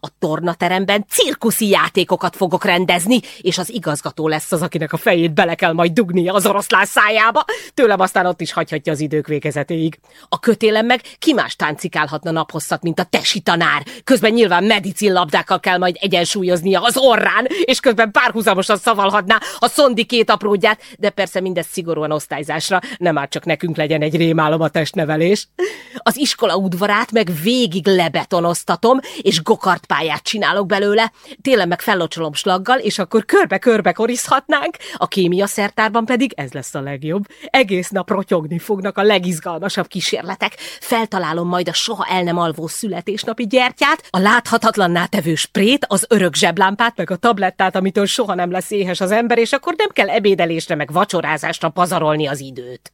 A tornateremben cirkuszi játékokat fogok rendezni, és az igazgató lesz az, akinek a fejét bele kell majd dugnia az oroszlán szájába. Tőlem aztán ott is hagyhatja az idők végezetéig. A kötélem meg ki más táncikálhatna naphosszat, mint a tesi tanár. Közben nyilván medicin labdákkal kell majd egyensúlyoznia az orrán, és közben párhuzamosan szavalhatná a szondi két apródját, de persze mindez szigorúan osztályzásra, nem már csak nekünk legyen egy rémálom a testnevelés. Az iskola iskola udvarát meg végig lebetonoztatom, és gokartpályát csinálok belőle, télen meg fellocsolom slaggal, és akkor körbe-körbe korizhatnánk, a kémia szertárban pedig ez lesz a legjobb. Egész nap rotyogni fognak a legizgalmasabb kísérletek. Feltalálom majd a soha el nem alvó születésnapi gyertyát, a láthatatlanná tevő sprét, az örök zseblámpát, meg a tablettát, amitől soha nem lesz éhes az ember, és akkor nem kell ebédelésre meg vacsorázásra pazarolni az időt.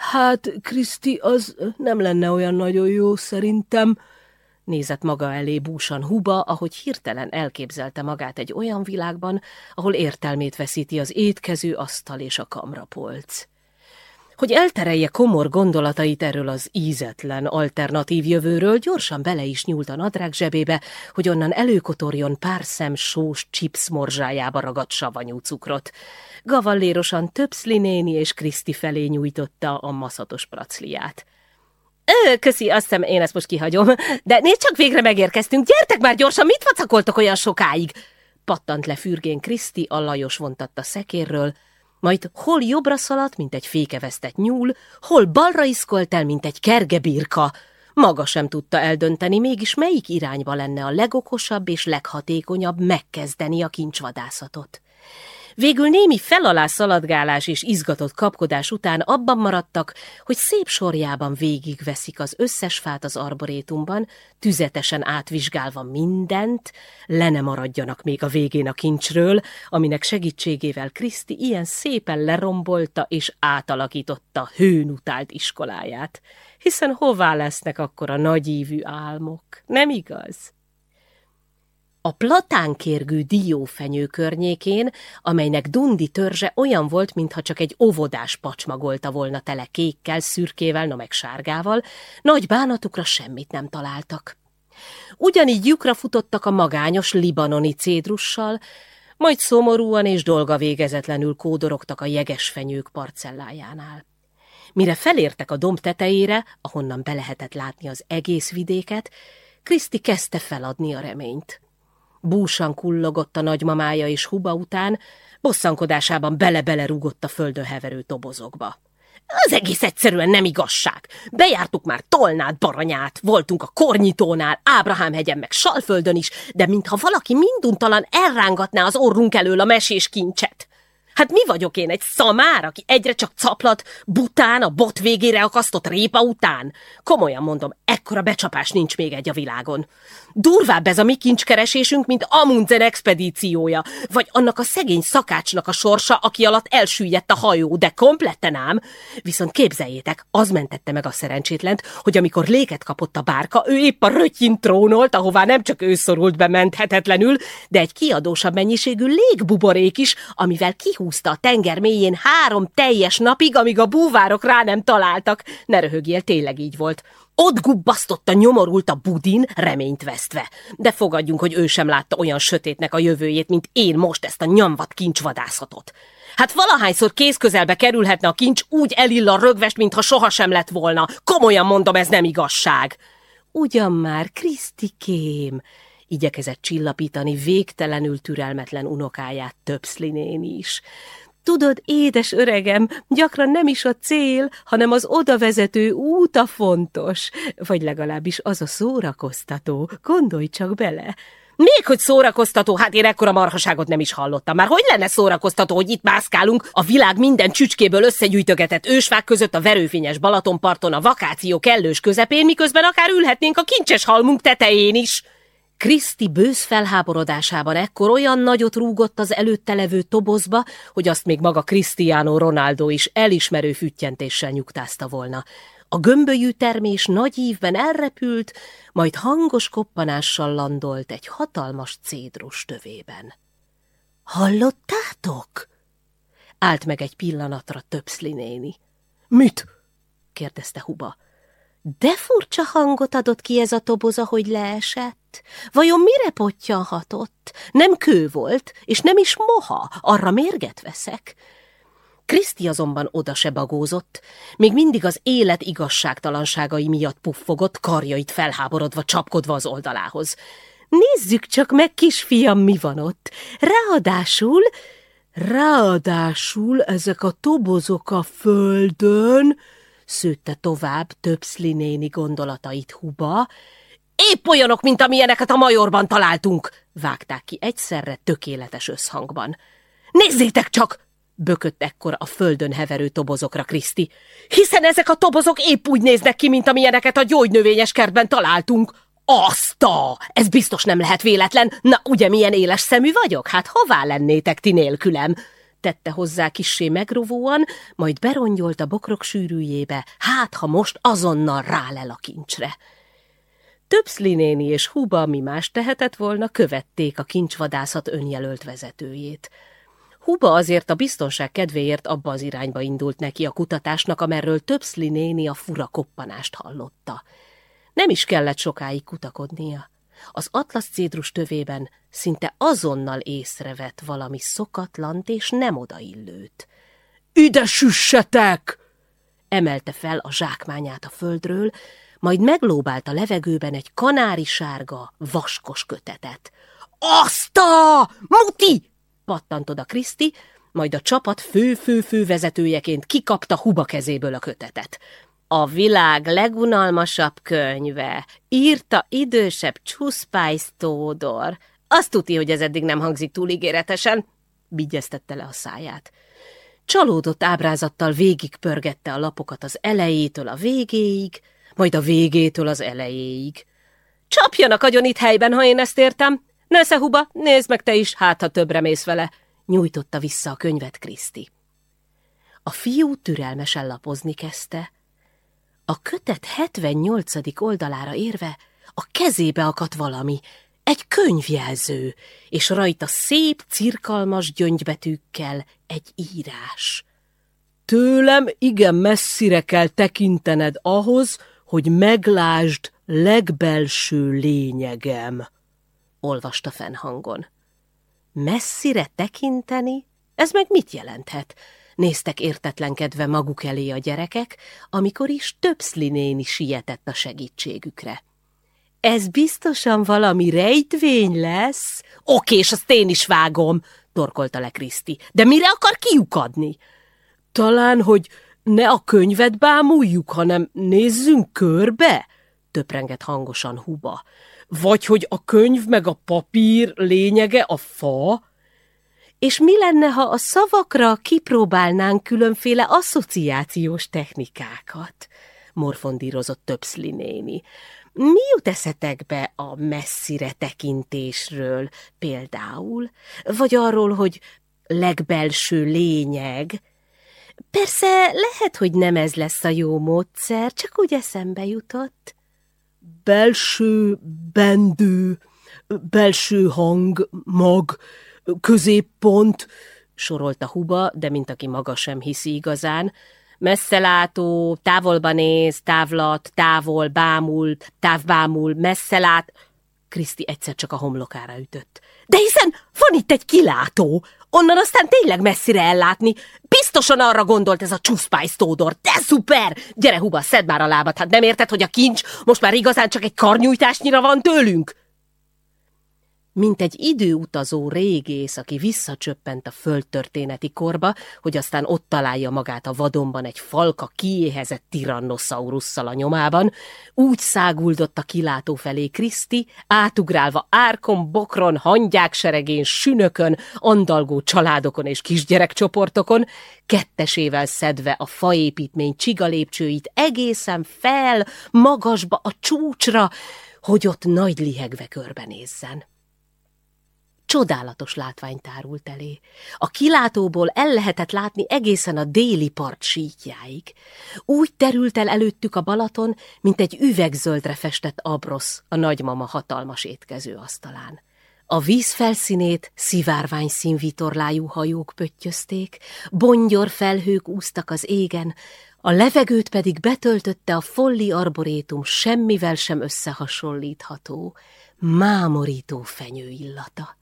Hát, Kriszti, az nem lenne olyan nagyon jó szerintem, nézett maga elé búsan Huba, ahogy hirtelen elképzelte magát egy olyan világban, ahol értelmét veszíti az étkező asztal és a kamrapolc. Hogy elterelje komor gondolatait erről az ízetlen, alternatív jövőről, gyorsan bele is nyúlt a nadrág zsebébe, hogy onnan előkotorjon pár szem sós chips morzsájába ragadt savanyú cukrot gavallérosan Töpszli néni és Kriszti felé nyújtotta a maszatos pracliát. Ö, köszi, azt hiszem, én ezt most kihagyom. De nézd csak, végre megérkeztünk. Gyertek már gyorsan, mit vacakoltok olyan sokáig? Pattant le fürgén Kriszti, a Lajos vontatta szekérről, majd hol jobbra szaladt, mint egy fékevesztett nyúl, hol balra iszkolt el, mint egy kergebirka. Maga sem tudta eldönteni, mégis melyik irányba lenne a legokosabb és leghatékonyabb megkezdeni a kincsvadászatot. Végül némi felalá szaladgálás és izgatott kapkodás után abban maradtak, hogy szép sorjában végigveszik az összes fát az arborétumban, tüzetesen átvizsgálva mindent, le ne maradjanak még a végén a kincsről, aminek segítségével Kriszti ilyen szépen lerombolta és átalakította hőn utált iskoláját. Hiszen hová lesznek akkor a nagyívű álmok, nem igaz? A platánkérgű diófenyő környékén, amelynek Dundi törzse olyan volt, mintha csak egy óvodás pacsmagolta volna tele kékkel, szürkével, no meg sárgával, nagy bánatukra semmit nem találtak. Ugyanígy lyukra futottak a magányos libanoni cédrussal, majd szomorúan és dolga végezetlenül kódorogtak a jeges fenyők parcellájánál. Mire felértek a domb tetejére, ahonnan be lehetett látni az egész vidéket, Kriszti kezdte feladni a reményt. Búsan kullogott a nagymamája és huba után, bosszankodásában bele-bele rúgott a földön heverő tobozokba. Az egész egyszerűen nem igazság. Bejártuk már Tolnát, Baranyát, voltunk a Kornyitónál, Ábrahám hegyen meg Salföldön is, de mintha valaki minduntalan elrángatná az orrunk elől a mesés kincset. Hát mi vagyok én, egy szamár, aki egyre csak caplat, bután, a bot végére akasztott répa után? Komolyan mondom, ekkora becsapás nincs még egy a világon. Durvább ez a mi kincskeresésünk, mint Amundsen expedíciója, vagy annak a szegény szakácsnak a sorsa, aki alatt elsüllyedt a hajó, de kompletten ám. Viszont képzeljétek, az mentette meg a szerencsétlent, hogy amikor léket kapott a bárka, ő épp a rötyin trónolt, ahová nem csak ő szorult be menthetetlenül, de egy kiadósabb mennyiségű légbuborék is, amivel kihúzta a tenger mélyén három teljes napig, amíg a búvárok rá nem találtak. Ne röhögjél, tényleg így volt. Ott gubbasztotta nyomorult a budin, reményt vesztve. De fogadjunk, hogy ő sem látta olyan sötétnek a jövőjét, mint én most ezt a nyomvat kincsvadászatot. Hát valahányszor kéz közelbe kerülhetne a kincs, úgy elilla rögvest, mintha sohasem lett volna. Komolyan mondom, ez nem igazság. Ugyan már, Krisztikém, igyekezett csillapítani végtelenül türelmetlen unokáját Töpszlinéni is. Tudod, édes öregem, gyakran nem is a cél, hanem az odavezető út a fontos, vagy legalábbis az a szórakoztató, gondolj csak bele. Még hogy szórakoztató, hát én ekkora marhaságot nem is hallottam. Már hogy lenne szórakoztató, hogy itt mászkálunk a világ minden csücskéből összegyűjtögetett ősfák között a verőfényes Balatonparton a vakáció kellős közepén, miközben akár ülhetnénk a kincses halmunk tetején is. Kriszti bősz felháborodásában ekkor olyan nagyot rúgott az előtte levő tobozba, hogy azt még maga Cristiano Ronaldo is elismerő füttyentéssel nyugtázta volna. A gömbölyű termés nagy ívben elrepült, majd hangos koppanással landolt egy hatalmas cédrus tövében. Hallottátok? Állt meg egy pillanatra Töpszli néni. Mit? kérdezte Huba. De furcsa hangot adott ki ez a toboza, hogy leesett. Vajon mire pottyanhatott? Nem kő volt, és nem is moha, arra mérget veszek. Kriszti azonban oda se bagózott, még mindig az élet igazságtalanságai miatt puffogott, karjait felháborodva, csapkodva az oldalához. Nézzük csak meg, kisfiam, mi van ott. Ráadásul, ráadásul ezek a tobozok a földön, szőtte tovább Töpszli néni gondolatait Huba. Épp olyanok, mint amilyeneket a majorban találtunk, vágták ki egyszerre tökéletes összhangban. Nézzétek csak! bökött ekkor a földön heverő tobozokra Kriszti. Hiszen ezek a tobozok épp úgy néznek ki, mint amilyeneket a gyógynövényes kertben találtunk. Azta! Ez biztos nem lehet véletlen. Na, ugye milyen éles szemű vagyok? Hát hová lennétek ti nélkülem? Tette hozzá kissé megrovóan, majd berongyolt a bokrok sűrűjébe, hát ha most azonnal rálel a kincsre. Többszli néni és Huba, mi más tehetett volna, követték a kincsvadászat önjelölt vezetőjét. Huba azért a biztonság kedvéért abba az irányba indult neki a kutatásnak, amerről Többszli néni a fura koppanást hallotta. Nem is kellett sokáig kutakodnia. Az atlasz cédrus tövében szinte azonnal észrevett valami szokatlant és nem odaillőt. – Ide süssetek! Emelte fel a zsákmányát a földről, majd meglóbált a levegőben egy kanári sárga, vaskos kötetet. – Azta! Muti! pattant oda Kriszti, majd a csapat fő-fő-fő vezetőjeként kikapta Huba kezéből a kötetet. A világ legunalmasabb könyve, írta idősebb Csuszpájsz Tódor. Azt tuti, hogy ez eddig nem hangzik túl ígéretesen. vigyeztette le a száját. Csalódott ábrázattal végig pörgette a lapokat az elejétől a végéig, majd a végétől az elejéig. Csapjanak agyon itt helyben, ha én ezt értem. Nesze, Huba, nézd meg te is, hát ha többre mész vele, nyújtotta vissza a könyvet Kriszti. A fiú türelmesen lapozni kezdte. A kötet 78. oldalára érve a kezébe akadt valami, egy könyvjelző, és rajta szép, cirkalmas gyöngybetűkkel egy írás. Tőlem igen messzire kell tekintened ahhoz, hogy meglásd legbelső lényegem, olvasta fennhangon. Messzire tekinteni? Ez meg mit jelenthet? Néztek értetlenkedve maguk elé a gyerekek, amikor is Töpszli néni sietett a segítségükre. Ez biztosan valami rejtvény lesz? Oké, és azt én is vágom, torkolta le Kriszti. De mire akar kiukadni? Talán, hogy ne a könyvet bámuljuk, hanem nézzünk körbe? Töprengett hangosan Huba. Vagy hogy a könyv meg a papír lényege a fa? És mi lenne, ha a szavakra kipróbálnánk különféle asszociációs technikákat? Morfondírozott Töpszli néni. Mi jut eszetekbe a messzire tekintésről például? Vagy arról, hogy legbelső lényeg? Persze lehet, hogy nem ez lesz a jó módszer, csak úgy eszembe jutott. Belső, bendő, belső hang, mag, középpont, sorolta Huba, de mint aki maga sem hiszi igazán, messzelátó, távolba néz, távlat, távol, bámul, távbámul, messzelát. Kriszti egyszer csak a homlokára ütött. De hiszen van itt egy kilátó, onnan aztán tényleg messzire ellátni. Biztosan arra gondolt ez a csuszpájsz Tódor. De szuper! Gyere, Huba, szedd már a lábat, hát nem érted, hogy a kincs most már igazán csak egy karnyújtásnyira van tőlünk? Mint egy időutazó régész, aki visszacsöppent a földtörténeti korba, hogy aztán ott találja magát a vadonban egy falka kiéhezett tirannoszaurusszal a nyomában, úgy száguldott a kilátó felé Kriszti, átugrálva árkon, bokron, hangyák seregén, sünökön, andalgó családokon és kisgyerekcsoportokon, kettesével szedve a faépítmény csigalépcsőit egészen fel, magasba, a csúcsra, hogy ott nagy lihegve körbenézzen. Csodálatos látvány tárult elé. A kilátóból el lehetett látni egészen a déli part síkjáig. Úgy terült el előttük a Balaton, mint egy üvegzöldre festett abrosz a nagymama hatalmas étkező asztalán. A víz felszínét szivárvány színvitorlájú hajók pöttyözték, bongyor felhők úztak az égen, a levegőt pedig betöltötte a folli arborétum semmivel sem összehasonlítható, mámorító fenyő illata.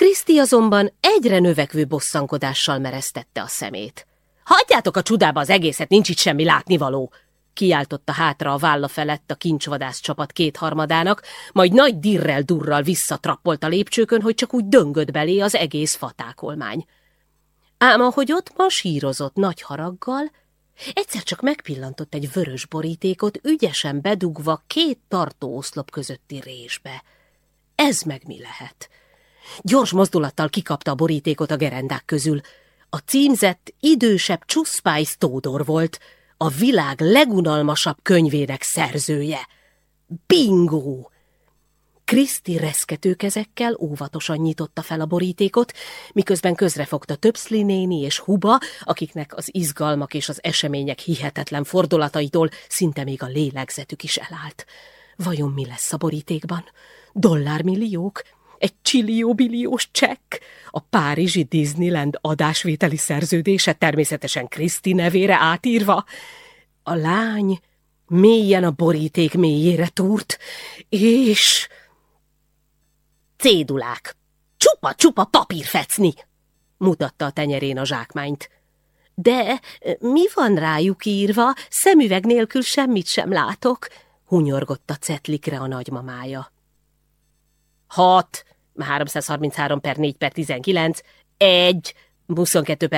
Kriszti azonban egyre növekvő bosszankodással mereztette a szemét. Hagyjátok a csudába az egészet, nincs itt semmi látnivaló! Kiáltotta hátra a válla felett a kincsvadász csapat kétharmadának, majd nagy dirrel durral visszatrappolt a lépcsőkön, hogy csak úgy döngött belé az egész fatákolmány. Ám ahogy ott masírozott nagy haraggal, egyszer csak megpillantott egy vörös borítékot ügyesen bedugva két tartóoszlop közötti résbe. Ez meg mi lehet? Gyors mozdulattal kikapta a borítékot a gerendák közül. A címzett, idősebb Csuszpájsz Tódor volt, a világ legunalmasabb könyvének szerzője. Bingo! Kriszti reszkető kezekkel óvatosan nyitotta fel a borítékot, miközben közrefogta Töpszli néni és Huba, akiknek az izgalmak és az események hihetetlen fordulataitól szinte még a lélegzetük is elállt. Vajon mi lesz a borítékban? Dollármilliók? Egy csillió-billiós csekk, a Párizsi Disneyland adásvételi szerződése természetesen Kriszti nevére átírva. A lány mélyen a boríték mélyére túrt, és... Cédulák! Csupa-csupa papírfecni! mutatta a tenyerén a zsákmányt. De mi van rájuk írva? Szemüveg nélkül semmit sem látok, hunyorgott a cetlikre a nagymamája. Hat, 333 per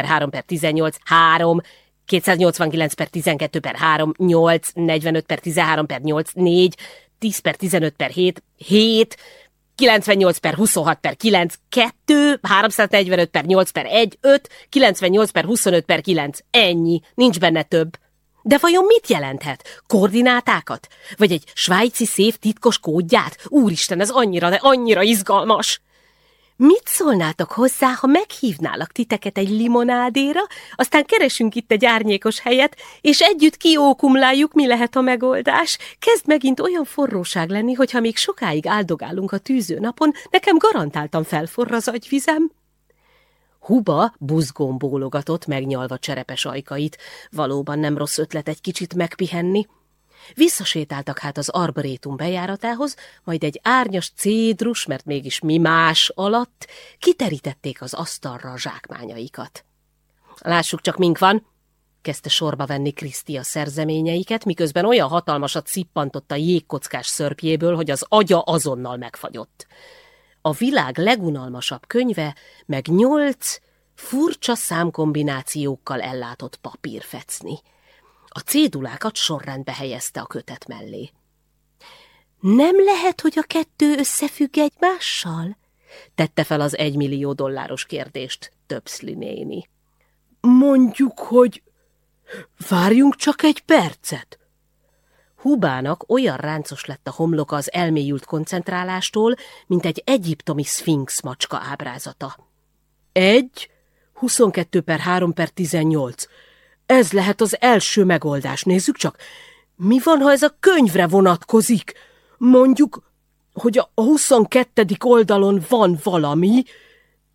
4 per 19, 1, 22 per 3 per 18, 3, 289 per 12 per 3, 8, 45 per 13 per 8, 4, 10 per 15 per 7, 7, 98 per 26 per 9, 2, 345 per 8 per 1, 5, 98 per 25 per 9. Ennyi, nincs benne több. De vajon mit jelenthet? Koordinátákat? Vagy egy svájci szév titkos kódját? Úristen, ez annyira, de annyira izgalmas! Mit szólnátok hozzá, ha meghívnálak titeket egy limonádéra, aztán keresünk itt egy árnyékos helyet, és együtt kiókumláljuk, mi lehet a megoldás? Kezd megint olyan forróság lenni, hogy ha még sokáig áldogálunk a tűző napon, nekem garantáltan felforra az agyvizem. Huba buzgón bólogatott, megnyalva cserepes ajkait. Valóban nem rossz ötlet egy kicsit megpihenni. Visszasétáltak hát az arborétum bejáratához, majd egy árnyas cédrus, mert mégis mi más alatt, kiterítették az asztalra a zsákmányaikat. Lássuk csak, mink van, kezdte sorba venni Kriszti a szerzeményeiket, miközben olyan hatalmasat szippantott a jégkockás szörpjéből, hogy az agya azonnal megfagyott. A világ legunalmasabb könyve, meg nyolc furcsa számkombinációkkal ellátott papírfecni. A cédulákat sorrendbe helyezte a kötet mellé. Nem lehet, hogy a kettő összefügg egymással? Tette fel az egymillió dolláros kérdést Töpszli néni. Mondjuk, hogy várjunk csak egy percet. Hubának olyan ráncos lett a homloka az elmélyült koncentrálástól, mint egy egyiptomi szfinx macska ábrázata. Egy, 22 per 3 per 18. Ez lehet az első megoldás. Nézzük csak, mi van, ha ez a könyvre vonatkozik? Mondjuk, hogy a 22. oldalon van valami.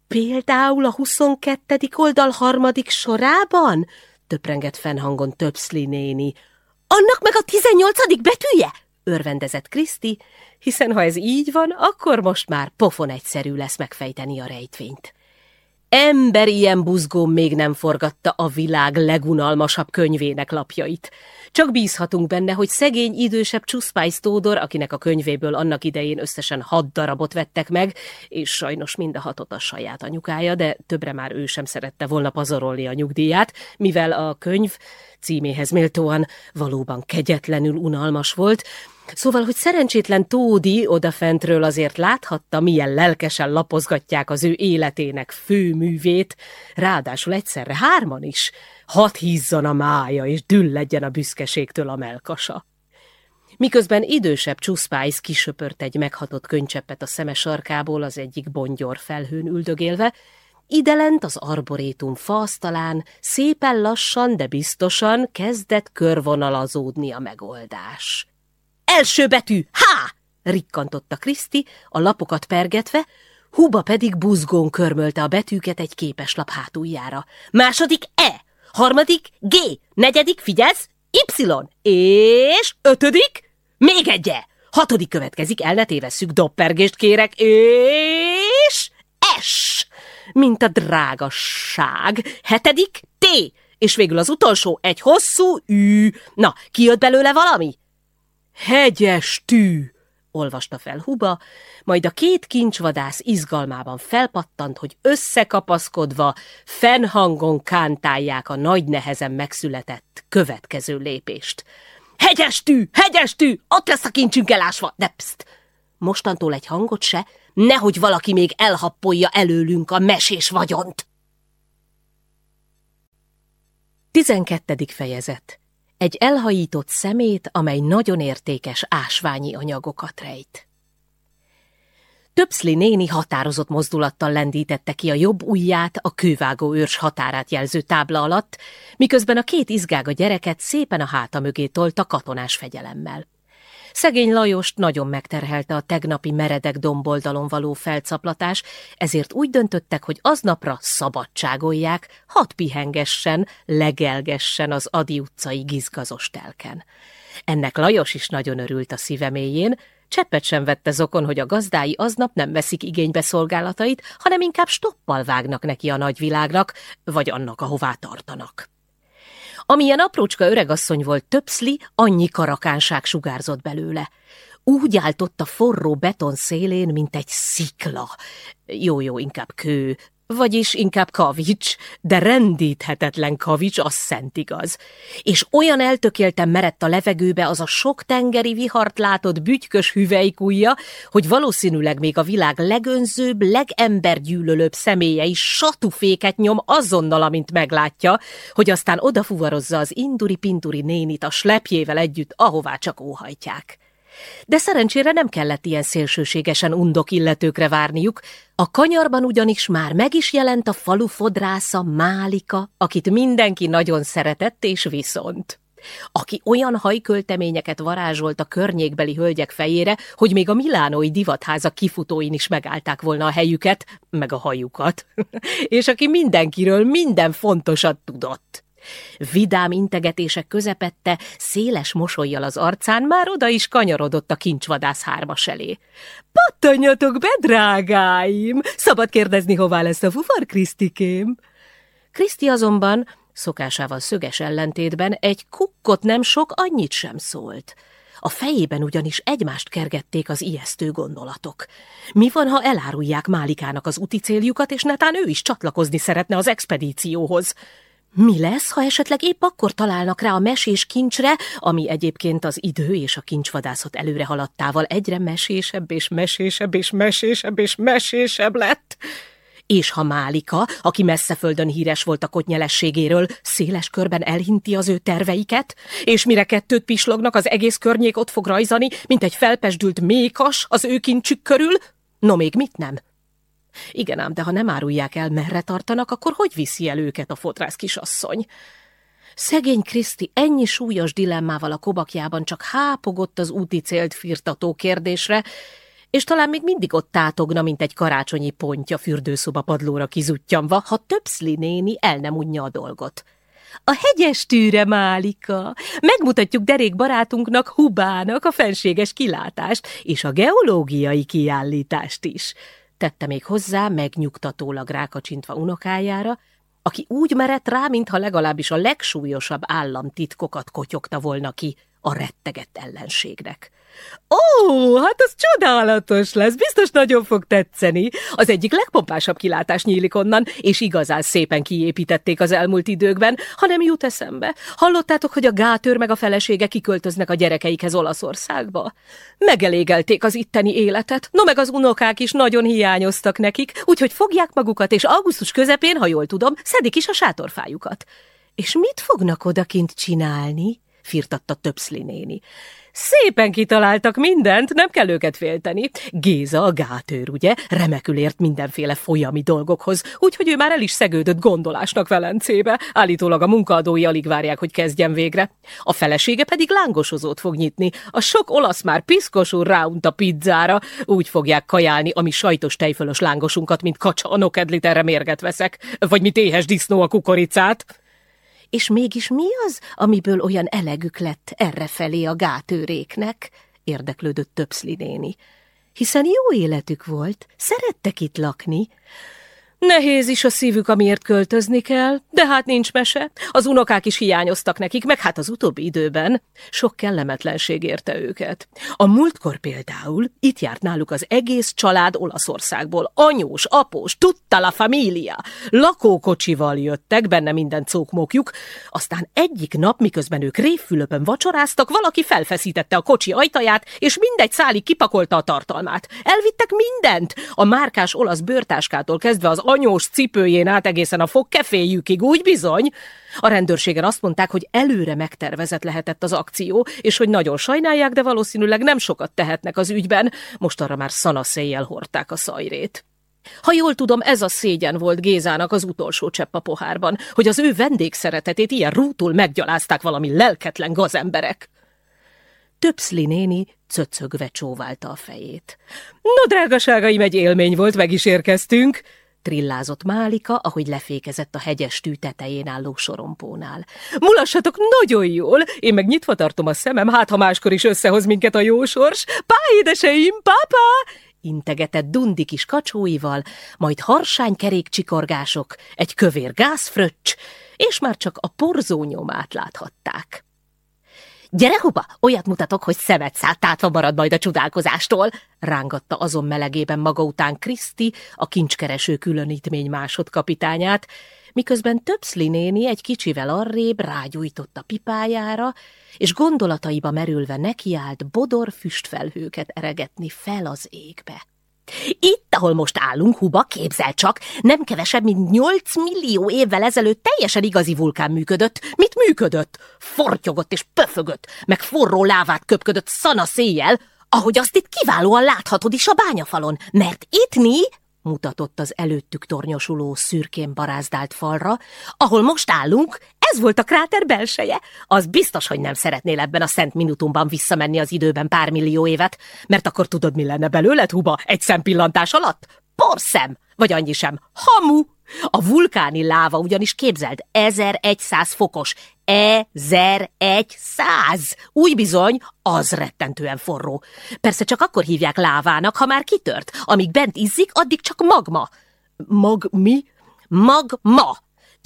Például a 22. oldal harmadik sorában? Töprengett fennhangon Töpszli néni. Annak meg a 18. betűje? örvendezett Kriszti, hiszen ha ez így van, akkor most már pofon egyszerű lesz megfejteni a rejtvényt. Ember ilyen buzgón még nem forgatta a világ legunalmasabb könyvének lapjait. Csak bízhatunk benne, hogy szegény idősebb Csuszpájsz Tódor, akinek a könyvéből annak idején összesen hat darabot vettek meg, és sajnos mind a hatot a saját anyukája, de többre már ő sem szerette volna pazarolni a nyugdíját, mivel a könyv címéhez méltóan valóban kegyetlenül unalmas volt, Szóval, hogy szerencsétlen Tódi odafentről azért láthatta, milyen lelkesen lapozgatják az ő életének főművét, ráadásul egyszerre hárman is, hat hízzon a mája, és dülledjen a büszkeségtől a melkasa. Miközben idősebb Csuszpájsz kisöpört egy meghatott könycseppet a szeme sarkából az egyik bongyor felhőn üldögélve, Idelent az arborétum faasztalán szépen lassan, de biztosan kezdett körvonalazódni a megoldás. Első betű, H! rikkantotta Kriszti, a lapokat pergetve, Huba pedig buzgón körmölte a betűket egy képeslap hátuljára. Második E, harmadik G, negyedik, figyelsz, Y, és ötödik, még egy E. Hatodik következik, el ne tévesszük, doppergést kérek, és S, mint a drágasság. Hetedik, T, és végül az utolsó egy hosszú Ü. Na, kijött belőle valami? Hegyes tű, olvasta fel Huba, majd a két kincsvadász izgalmában felpattant, hogy összekapaszkodva, fennhangon kántálják a nagy nehezen megszületett következő lépést. Hegyes tű, hegyes tű, ott lesz a kincsünk elásva, de pszt! Mostantól egy hangot se, nehogy valaki még elhappolja előlünk a mesés vagyont. Tizenkettedik fejezet egy elhajított szemét, amely nagyon értékes ásványi anyagokat rejt. Töpszli néni határozott mozdulattal lendítette ki a jobb ujját a kővágó őrs határát jelző tábla alatt, miközben a két izgága gyereket szépen a háta mögé tolta katonás fegyelemmel. Szegény Lajost nagyon megterhelte a tegnapi meredek domboldalon való felcaplatás, ezért úgy döntöttek, hogy aznapra szabadságolják, hadd pihengessen, legelgessen az Adi utcai gizgazos telken. Ennek Lajos is nagyon örült a szíveméjén, cseppet sem vette zokon, hogy a gazdái aznap nem veszik igénybe szolgálatait, hanem inkább stoppal vágnak neki a nagyvilágnak, vagy annak, ahová tartanak. Amilyen aprócska öregasszony volt többszli, annyi karakánság sugárzott belőle. Úgy állt ott a forró beton szélén, mint egy szikla. Jó-jó, inkább kő, vagyis inkább kavics, de rendíthetetlen kavics, az szent igaz. És olyan eltökélten merett a levegőbe az a sok tengeri vihart látott bütykös hüvelykújja, hogy valószínűleg még a világ legönzőbb, legembergyűlölőbb személye is satuféket nyom azonnal, amint meglátja, hogy aztán odafuvarozza az induri-pinturi nénit a slepjével együtt, ahová csak óhajtják. De szerencsére nem kellett ilyen szélsőségesen undok illetőkre várniuk, a kanyarban ugyanis már meg is jelent a falu fodrásza Málika, akit mindenki nagyon szeretett és viszont. Aki olyan hajkölteményeket varázsolt a környékbeli hölgyek fejére, hogy még a milánói divatháza kifutóin is megállták volna a helyüket, meg a hajukat, és aki mindenkiről minden fontosat tudott. Vidám integetések közepette, széles mosolyjal az arcán már oda is kanyarodott a kincsvadász hármas elé. Pattanjatok be, drágáim! Szabad kérdezni, hová lesz a fufar, Krisztikém? Kriszti azonban, szokásával szöges ellentétben, egy kukkot nem sok, annyit sem szólt. A fejében ugyanis egymást kergették az ijesztő gondolatok. Mi van, ha elárulják Málikának az úti céljukat, és netán ő is csatlakozni szeretne az expedícióhoz? Mi lesz, ha esetleg épp akkor találnak rá a mesés kincsre, ami egyébként az idő és a kincsvadászat előre haladtával egyre mesésebb és mesésebb és mesésebb és mesésebb lett? És ha Málika, aki messzeföldön híres volt a kotnyelességéről, széles körben elhinti az ő terveiket, és mire kettőt pislognak, az egész környék ott fog rajzani, mint egy felpesdült mékas az ő kincsük körül? No még mit nem? Igen ám, de ha nem árulják el, merre tartanak, akkor hogy viszi el őket a fotrász kisasszony? Szegény Kriszti ennyi súlyos dilemmával a kobakjában csak hápogott az úti célt firtató kérdésre, és talán még mindig ott tátogna, mint egy karácsonyi pontja fürdőszoba padlóra kizuttyamva, ha Töpszli néni el nem unja a dolgot. A hegyes tűre, Málika! Megmutatjuk derék barátunknak, Hubának a fenséges kilátást, és a geológiai kiállítást is tette még hozzá, megnyugtatólag rákacsintva unokájára, aki úgy merett rá, mintha legalábbis a legsúlyosabb államtitkokat kotyogta volna ki a rettegett ellenségnek. Ó, hát az csodálatos lesz, biztos nagyon fog tetszeni. Az egyik legpompásabb kilátás nyílik onnan, és igazán szépen kiépítették az elmúlt időkben, ha nem jut eszembe. Hallottátok, hogy a gátőr meg a felesége kiköltöznek a gyerekeikhez Olaszországba? Megelégelték az itteni életet, no meg az unokák is nagyon hiányoztak nekik, úgyhogy fogják magukat, és augusztus közepén, ha jól tudom, szedik is a sátorfájukat. És mit fognak odakint csinálni? Firtatta Töpszli néni. Szépen kitaláltak mindent, nem kell őket félteni. Géza a gátőr, ugye, remekül ért mindenféle folyami dolgokhoz, úgyhogy ő már el is szegődött gondolásnak Velencébe. Állítólag a munkaadói alig várják, hogy kezdjen végre. A felesége pedig lángosozót fog nyitni. A sok olasz már piszkosul ráunt a pizzára, úgy fogják kajálni a mi sajtos tejfölös lángosunkat, mint kacsa a nokedlit, erre mérget veszek. Vagy mint éhes disznó a kukoricát. És mégis mi az, amiből olyan elegük lett errefelé a gátőréknek? érdeklődött Töpszli néni. Hiszen jó életük volt, szerettek itt lakni. Nehéz is a szívük, amiért költözni kell, de hát nincs mese. Az unokák is hiányoztak nekik, meg hát az utóbbi időben sok kellemetlenség érte őket. A múltkor például itt járt náluk az egész család Olaszországból. Anyós, após, tutta la família. Lakókocsival jöttek, benne minden cókmókjuk. Aztán egyik nap, miközben ők révfülöpön vacsoráztak, valaki felfeszítette a kocsi ajtaját, és mindegy szálig kipakolta a tartalmát. Elvittek mindent, a márkás olasz bőrtáskától kezdve az anyós cipőjén át egészen a fogkeféjükig, úgy bizony. A rendőrségen azt mondták, hogy előre megtervezett lehetett az akció, és hogy nagyon sajnálják, de valószínűleg nem sokat tehetnek az ügyben, most arra már szanaszéjjel hordták a szajrét. Ha jól tudom, ez a szégyen volt Gézának az utolsó csepp a pohárban, hogy az ő vendégszeretetét ilyen rútul meggyalázták valami lelketlen gazemberek. Töpszli néni cöcögve csóválta a fejét. No, drágaságaim, egy élmény volt, meg is érkeztünk trillázott Málika, ahogy lefékezett a hegyes tű tetején álló sorompónál. Mulassatok nagyon jól, én meg nyitva tartom a szemem, hát ha máskor is összehoz minket a jósors. Pá, édeseim, pápá! integetett dundi kis kacsóival, majd harsány kerékcsikorgások, egy kövér gázfröccs, és már csak a porzó nyomát láthatták. Gyere, Huba, olyat mutatok, hogy szemet szálltátva marad majd a csodálkozástól, rángatta azon melegében maga után Kriszti, a kincskereső különítmény másodkapitányát, miközben Töpszli néni egy kicsivel arrébb rágyújtott a pipájára, és gondolataiba merülve nekiállt bodor füstfelhőket eregetni fel az égbe. Itt, ahol most állunk, Huba, képzel csak, nem kevesebb, mint 8 millió évvel ezelőtt teljesen igazi vulkán működött. Mit működött? Fortyogott és pöfögött, meg forró lávát köpködött szana széjjel, ahogy azt itt kiválóan láthatod is a bányafalon, mert itt mi mutatott az előttük tornyosuló szürkén barázdált falra, ahol most állunk, ez volt a kráter belseje. Az biztos, hogy nem szeretnél ebben a szent minutumban visszamenni az időben pár millió évet, mert akkor tudod, mi lenne belőled, Huba, egy szempillantás alatt? Porszem, vagy annyi sem. Hamu! A vulkáni láva ugyanis képzeld, 1100 fokos. 1100! Úgy bizony, az rettentően forró. Persze csak akkor hívják lávának, ha már kitört. Amíg bent izzik, addig csak magma. Mag mi? Magma!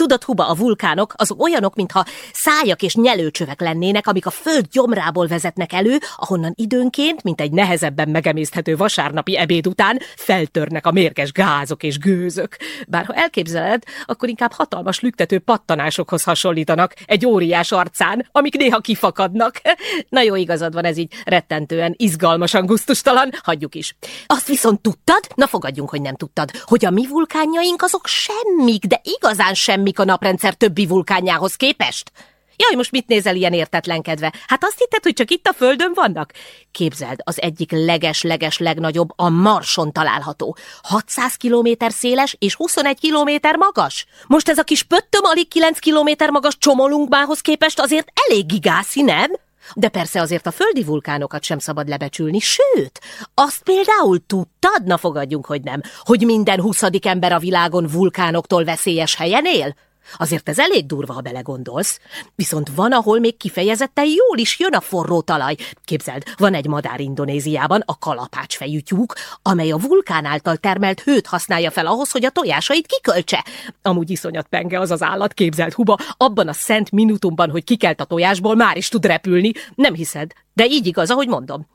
Tudod, Huba, a vulkánok azok olyanok, mintha szájak és nyelőcsövek lennének, amik a föld gyomrából vezetnek elő, ahonnan időnként, mint egy nehezebben megemészthető vasárnapi ebéd után feltörnek a mérges gázok és gőzök. Bár ha elképzeled, akkor inkább hatalmas lüktető pattanásokhoz hasonlítanak egy óriás arcán, amik néha kifakadnak. Na jó, igazad van, ez így rettentően, izgalmasan guztustalan, hagyjuk is. Azt viszont tudtad? Na fogadjunk, hogy nem tudtad, hogy a mi vulkánjaink azok semmik, de igazán semmik mik a naprendszer többi vulkánjához képest? Jaj, most mit nézel ilyen értetlenkedve? Hát azt hitted, hogy csak itt a Földön vannak? Képzeld, az egyik leges-leges legnagyobb a Marson található. 600 kilométer széles és 21 kilométer magas. Most ez a kis pöttöm alig 9 kilométer magas csomolunkmához képest azért elég gigászi, nem? De persze azért a földi vulkánokat sem szabad lebecsülni, sőt, azt például tudtad, na fogadjunk, hogy nem, hogy minden huszadik ember a világon vulkánoktól veszélyes helyen él? Azért ez elég durva, ha belegondolsz. Viszont van, ahol még kifejezetten jól is jön a forró talaj. Képzeld, van egy madár Indonéziában, a kalapácsfejű tyúk, amely a vulkán által termelt hőt használja fel ahhoz, hogy a tojásait kiköltse. Amúgy iszonyat penge az az állat, képzeld, Huba, abban a szent minutumban, hogy kikelt a tojásból, már is tud repülni. Nem hiszed? De így igaz, ahogy mondom.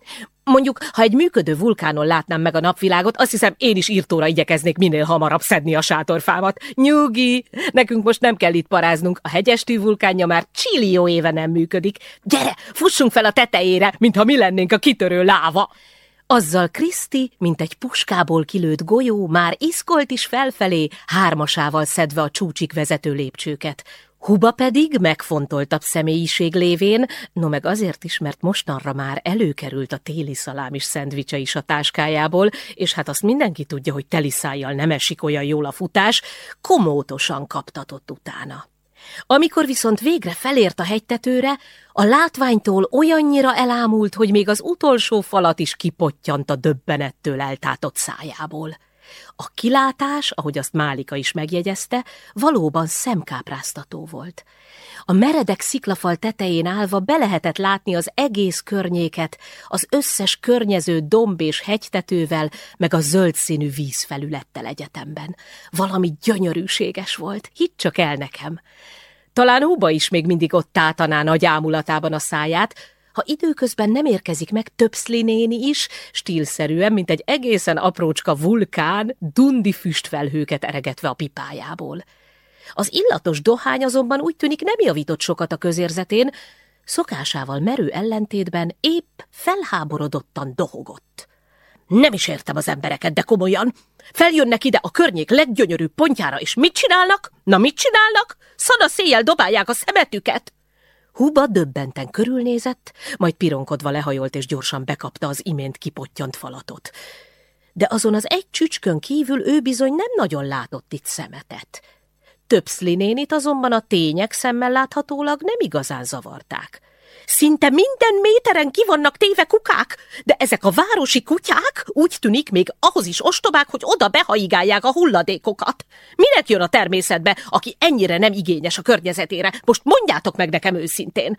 Mondjuk, ha egy működő vulkánon látnám meg a napvilágot, azt hiszem én is írtóra igyekeznék minél hamarabb szedni a sátorfámat. Nyugi, nekünk most nem kell itt paráznunk, a hegyestű vulkánja már csillió éve nem működik. Gyere, fussunk fel a tetejére, mintha mi lennénk a kitörő láva. Azzal Kriszti, mint egy puskából kilőtt golyó, már iszkolt is felfelé, hármasával szedve a csúcsik vezető lépcsőket. Huba pedig megfontoltabb személyiség lévén, no meg azért is, mert mostanra már előkerült a téli szalámis szendvicse is a táskájából, és hát azt mindenki tudja, hogy teli szájjal nem esik olyan jól a futás, komótosan kaptatott utána. Amikor viszont végre felért a hegytetőre, a látványtól olyannyira elámult, hogy még az utolsó falat is kipottyant a döbbenettől eltátott szájából. A kilátás, ahogy azt Málika is megjegyezte, valóban szemkápráztató volt. A meredek sziklafal tetején állva be lehetett látni az egész környéket, az összes környező domb és hegytetővel, meg a zöld színű vízfelülettel egyetemben. Valami gyönyörűséges volt, hidd csak el nekem. Talán Huba is még mindig ott tátaná nagy ámulatában a száját, ha időközben nem érkezik meg Töpszli néni is, stílszerűen, mint egy egészen aprócska vulkán, dundi füstfelhőket eregetve a pipájából. Az illatos dohány azonban úgy tűnik nem javított sokat a közérzetén, szokásával merő ellentétben épp felháborodottan dohogott. Nem is értem az embereket, de komolyan. Feljönnek ide a környék leggyönyörűbb pontjára, és mit csinálnak? Na mit csinálnak? Szana széjjel dobálják a szemetüket. Huba döbbenten körülnézett, majd pironkodva lehajolt és gyorsan bekapta az imént kipottyant falatot. De azon az egy csücskön kívül ő bizony nem nagyon látott itt szemetet. Több azonban a tények szemmel láthatólag nem igazán zavarták. Szinte minden méteren ki vannak téve kukák, de ezek a városi kutyák úgy tűnik még ahhoz is ostobák, hogy oda behaigálják a hulladékokat. Minek jön a természetbe, aki ennyire nem igényes a környezetére? Most mondjátok meg nekem őszintén.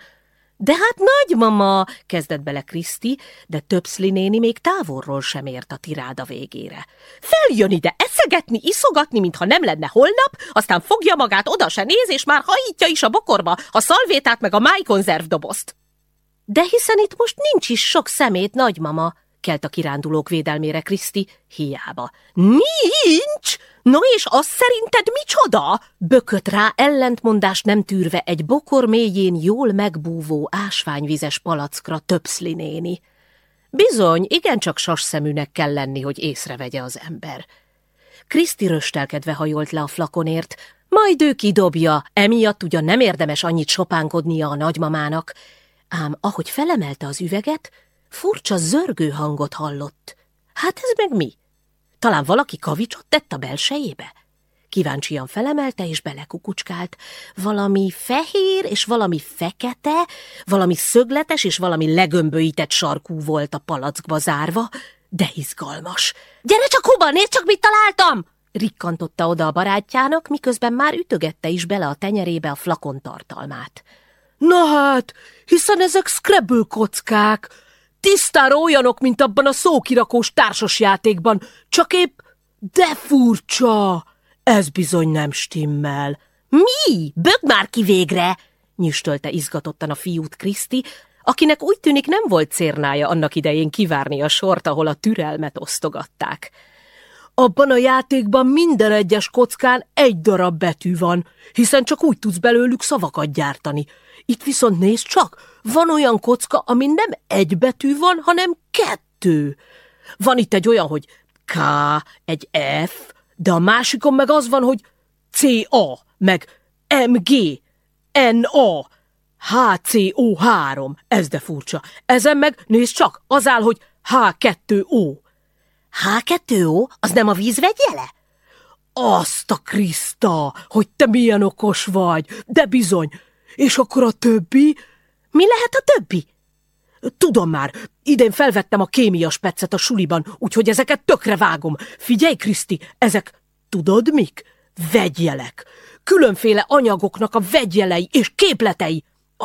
De hát nagymama, kezdett bele Kriszti, de Töpszli néni még távolról sem ért a tiráda végére. Feljön ide eszegetni, iszogatni, mintha nem lenne holnap, aztán fogja magát, oda se néz, és már hajítja is a bokorba a szalvétát meg a májkonzerv dobozt. De hiszen itt most nincs is sok szemét, nagymama, kelt a kirándulók védelmére Kriszti, hiába. Nincs! No és azt szerinted micsoda? Bökött rá ellentmondást nem tűrve egy bokor mélyén jól megbúvó ásványvizes palackra töpszli néni. Bizony, igencsak sasszeműnek kell lenni, hogy észrevegye az ember. Kriszti röstelkedve hajolt le a flakonért, majd ő kidobja, emiatt ugyan nem érdemes annyit sopánkodnia a nagymamának, ám ahogy felemelte az üveget, furcsa zörgő hangot hallott. Hát ez meg mi? Talán valaki kavicsot tett a belsejébe? Kíváncsian felemelte és belekukucskált. Valami fehér és valami fekete, valami szögletes és valami legömböített sarkú volt a palackba zárva, de izgalmas. Gyere csak, Huba, nézd csak, mit találtam! Rikkantotta oda a barátjának, miközben már ütögette is bele a tenyerébe a flakon tartalmát. Na hát, hiszen ezek Scrabble kockák, tisztára olyanok, mint abban a szókirakós társasjátékban, csak épp de furcsa! Ez bizony nem stimmel. Mi? Bög már ki végre! nyüstölte izgatottan a fiút Kriszti, akinek úgy tűnik nem volt cérnája annak idején kivárni a sort, ahol a türelmet osztogatták. Abban a játékban minden egyes kockán egy darab betű van, hiszen csak úgy tudsz belőlük szavakat gyártani. Itt viszont nézd csak, van olyan kocka, ami nem egy betű van, hanem kettő. Van itt egy olyan, hogy K, egy F, de a másikon meg az van, hogy CA, meg MG, NA, HCO3, ez de furcsa. Ezen meg, nézd csak, az áll, hogy H2O. H2O? Az nem a víz vegyele? Azt a Kriszta, hogy te milyen okos vagy, de bizony. És akkor a többi? Mi lehet a többi? Tudom már, idén felvettem a kémia speccet a suliban, úgyhogy ezeket tökre vágom. Figyelj, Kriszti, ezek, tudod mik? Vegyjelek. Különféle anyagoknak a vegyjelei és képletei.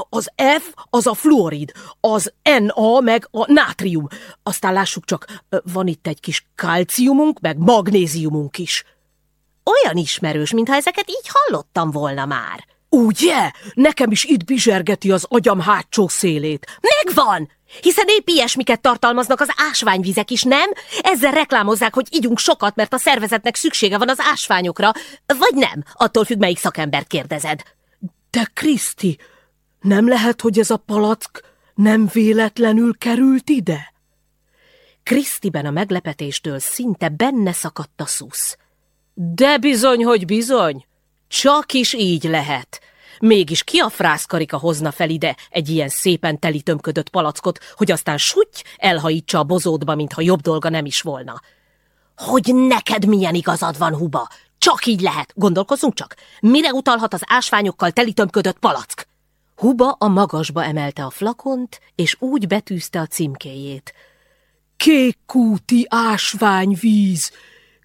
Az F az a fluorid, az Na meg a nátrium. Aztán lássuk csak, van itt egy kis kalciumunk, meg magnéziumunk is. Olyan ismerős, mintha ezeket így hallottam volna már. Ugye? Nekem is itt bizsergeti az agyam hátsó szélét. Megvan! Hiszen épp ilyesmiket tartalmaznak az ásványvizek is, nem? Ezzel reklámozzák, hogy ígyunk sokat, mert a szervezetnek szüksége van az ásványokra. Vagy nem? Attól függ, melyik szakembert kérdezed. De Kriszti, nem lehet, hogy ez a palack nem véletlenül került ide? Krisztiben a meglepetéstől szinte benne szakadt a szusz. De bizony, hogy bizony. Csak is így lehet. Mégis ki a frászkarika hozna fel ide egy ilyen szépen telítömködött palackot, hogy aztán suty elhajítsa a bozódba, mintha jobb dolga nem is volna. Hogy neked milyen igazad van, Huba? Csak így lehet, gondolkozzunk csak. Mire utalhat az ásványokkal telítömködött palack? Huba a magasba emelte a flakont, és úgy betűzte a címkéjét. Kékkúti ásványvíz!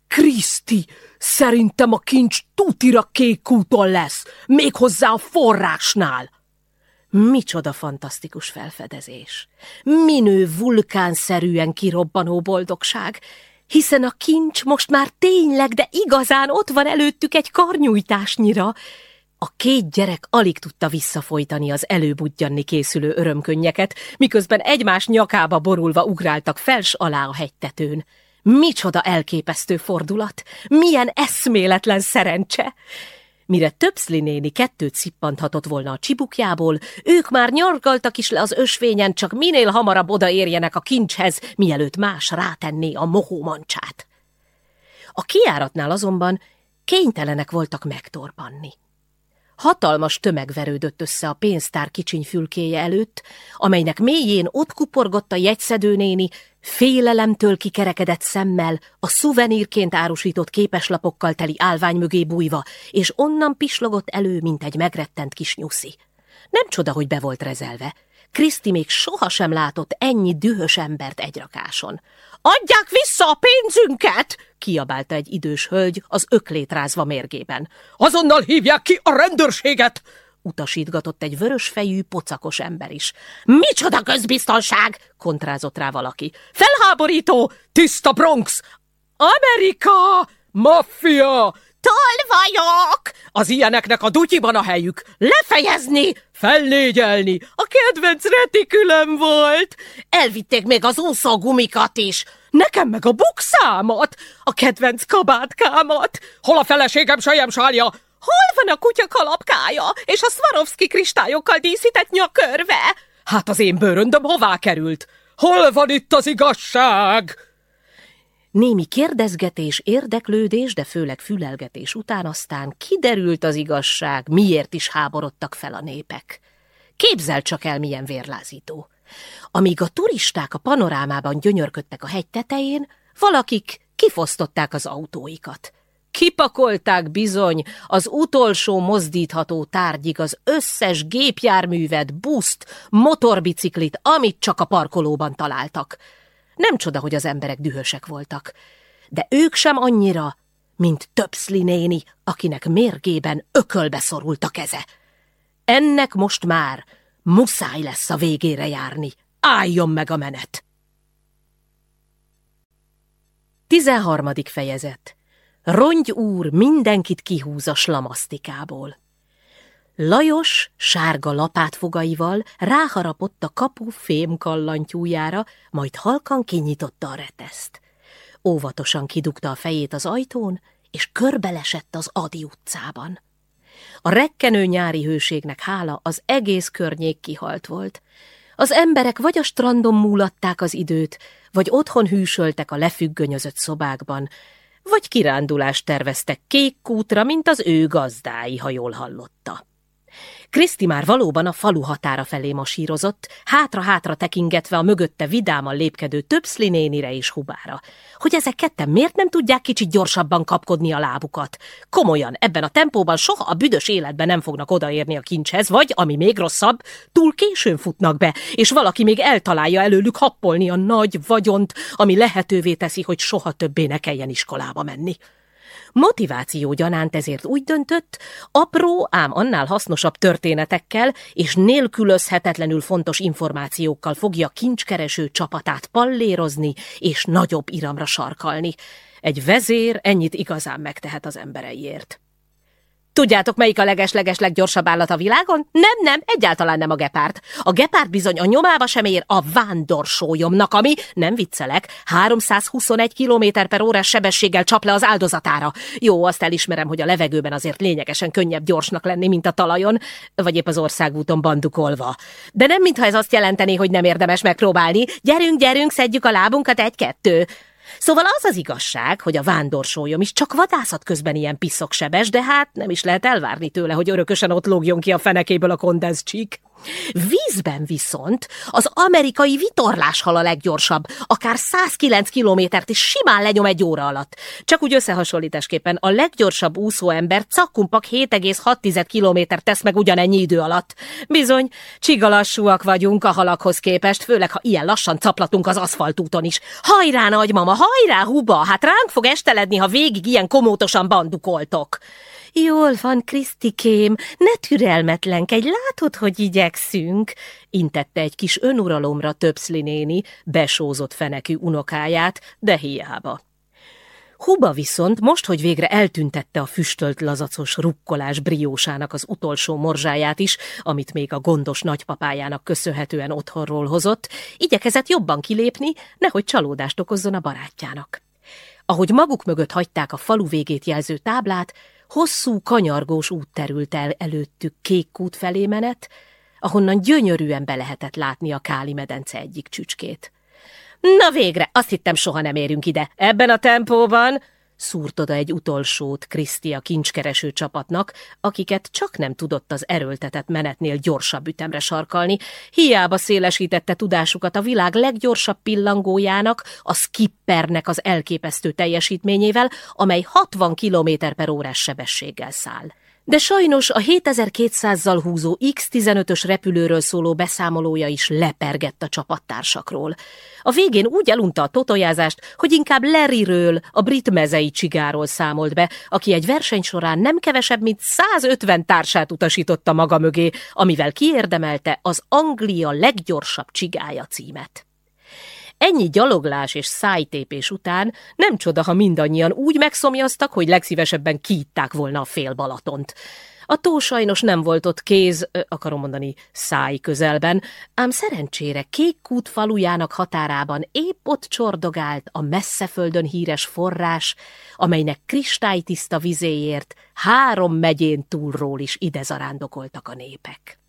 Kriszti, szerintem a kincs tutira kékkúton lesz, méghozzá a forrásnál. Micsoda fantasztikus felfedezés! Minő vulkánszerűen kirobbanó boldogság, hiszen a kincs most már tényleg, de igazán ott van előttük egy karnyújtásnyira, a két gyerek alig tudta visszafolytani az előbudjanni készülő örömkönnyeket, miközben egymás nyakába borulva ugráltak fels alá a hegytetőn. Micsoda elképesztő fordulat! Milyen eszméletlen szerencse! Mire Töpszli néni kettőt szippanthatott volna a csibukjából, ők már nyargaltak is le az ösvényen, csak minél hamarabb odaérjenek a kincshez, mielőtt más rátenné a mohómancsát. A kiáratnál azonban kénytelenek voltak megtorpanni. Hatalmas tömeg verődött össze a pénztár kicsiny fülkéje előtt, amelynek mélyén ott kuporgott a jegyszedőnéni, félelemtől kikerekedett szemmel, a szuvenírként árusított képeslapokkal teli állvány mögé bújva, és onnan pislogott elő, mint egy megrettent kis nyuszi. Nem csoda, hogy be volt rezelve. Kriszti még sohasem látott ennyi dühös embert egy rakáson. Adják vissza a pénzünket! kiabálta egy idős hölgy az öklét rázva mérgében. Azonnal hívják ki a rendőrséget! Utasítgatott egy vörösfejű, pocakos ember is. Micsoda közbiztonság! kontrázott rá valaki. Felháborító! Tiszta Bronx! Amerika! Maffia! Tolvajok! Az ilyeneknek a dutyiban a helyük. Lefejezni! Felnégyelni! A kedvenc retikülem volt! Elvitték még az úszógumikat is! Nekem meg a bukszámat! A kedvenc kabátkámat! Hol a feleségem sajem sálja? Hol van a kutya kalapkája és a Swarovski kristályokkal díszített nyakörve? Hát az én bőröndöm hová került? Hol van itt az igazság? Némi kérdezgetés, érdeklődés, de főleg fülelgetés után aztán kiderült az igazság, miért is háborodtak fel a népek. Képzel csak el, milyen vérlázító. Amíg a turisták a panorámában gyönyörködtek a hegy tetején, valakik kifosztották az autóikat. Kipakolták bizony az utolsó mozdítható tárgyig az összes gépjárművet, buszt, motorbiciklit, amit csak a parkolóban találtak. Nem csoda, hogy az emberek dühösek voltak. De ők sem annyira, mint Töpszli néni, akinek mérgében ökölbe szorult a keze. Ennek most már muszáj lesz a végére járni. Álljon meg a menet! 13. fejezet Rongy úr mindenkit kihúz a slamasztikából. Lajos sárga lapátfogaival ráharapott a kapu fém kallantyújára, majd halkan kinyitotta a reteszt. Óvatosan kidugta a fejét az ajtón, és körbelesett az Adi utcában. A rekkenő nyári hőségnek hála az egész környék kihalt volt. Az emberek vagy a strandon múlatták az időt, vagy otthon hűsöltek a lefüggönyözött szobákban, vagy kirándulást terveztek kék kútra, mint az ő gazdái, ha jól hallotta. Kriszti már valóban a falu határa felé masírozott, hátra-hátra tekingetve a mögötte vidáman lépkedő többszli nénire és hubára. Hogy ezek ketten miért nem tudják kicsit gyorsabban kapkodni a lábukat? Komolyan, ebben a tempóban soha a büdös életben nem fognak odaérni a kincshez, vagy, ami még rosszabb, túl későn futnak be, és valaki még eltalálja előlük happolni a nagy vagyont, ami lehetővé teszi, hogy soha többé ne kelljen iskolába menni. Motiváció gyanánt ezért úgy döntött, apró, ám annál hasznosabb történetekkel és nélkülözhetetlenül fontos információkkal fogja kincskereső csapatát pallérozni és nagyobb iramra sarkalni. Egy vezér ennyit igazán megtehet az embereiért. Tudjátok, melyik a leges-leges leggyorsabb állat a világon? Nem, nem, egyáltalán nem a gepárt. A gepárt bizony a nyomába sem ér a vándorsólyomnak, ami, nem viccelek, 321 km per órás sebességgel csap le az áldozatára. Jó, azt elismerem, hogy a levegőben azért lényegesen könnyebb gyorsnak lenni, mint a talajon, vagy épp az országúton bandukolva. De nem mintha ez azt jelenteni, hogy nem érdemes megpróbálni. Gyerünk, gyerünk, szedjük a lábunkat egy-kettő. Szóval az az igazság, hogy a vándorsólyom is csak vadászat közben ilyen piszoksebes, de hát nem is lehet elvárni tőle, hogy örökösen ott lógjon ki a fenekéből a kondenzcsík. Vízben viszont az amerikai vitorláshal a leggyorsabb, akár 109 kilométert is simán lenyom egy óra alatt. Csak úgy összehasonlításképpen a leggyorsabb úszóember cakkumpak 7,6 kilométert tesz meg ugyanennyi idő alatt. Bizony, csigalassúak vagyunk a halakhoz képest, főleg ha ilyen lassan caplatunk az aszfaltúton is. Hajrá, nagymama, hajrá, huba, hát ránk fog esteledni, ha végig ilyen komótosan bandukoltok. Jól van, Krisztikém, ne türelmetlenkedj, látod, hogy igyekszünk, intette egy kis önuralomra Töpszli néni, besózott fenekű unokáját, de hiába. Huba viszont most, hogy végre eltüntette a füstölt lazacos rukkolás briósának az utolsó morzsáját is, amit még a gondos nagypapájának köszönhetően otthonról hozott, igyekezett jobban kilépni, nehogy csalódást okozzon a barátjának. Ahogy maguk mögött hagyták a falu végét jelző táblát, Hosszú, kanyargós út terült el előttük kék kút felé menet, ahonnan gyönyörűen be lehetett látni a Káli medence egyik csücskét. Na végre, azt hittem soha nem érünk ide. Ebben a tempóban szúrt oda egy utolsót Kriszti a kincskereső csapatnak, akiket csak nem tudott az erőltetett menetnél gyorsabb ütemre sarkalni, hiába szélesítette tudásukat a világ leggyorsabb pillangójának, a skippernek az elképesztő teljesítményével, amely 60 km per órás sebességgel száll. De sajnos a 7200-zal húzó X-15-ös repülőről szóló beszámolója is lepergett a csapattársakról. A végén úgy elunta a totojázást, hogy inkább Larryről, a brit mezei csigáról számolt be, aki egy verseny során nem kevesebb, mint 150 társát utasította maga mögé, amivel kiérdemelte az Anglia leggyorsabb csigája címet. Ennyi gyaloglás és szájtépés után nem csoda, ha mindannyian úgy megszomjaztak, hogy legszívesebben kiitták volna a fél Balatont. A tó sajnos nem volt ott kéz, akarom mondani száj közelben, ám szerencsére Kékkút falujának határában épp ott csordogált a messzeföldön híres forrás, amelynek kristálytiszta vizéért három megyén túlról is ide zarándokoltak a népek.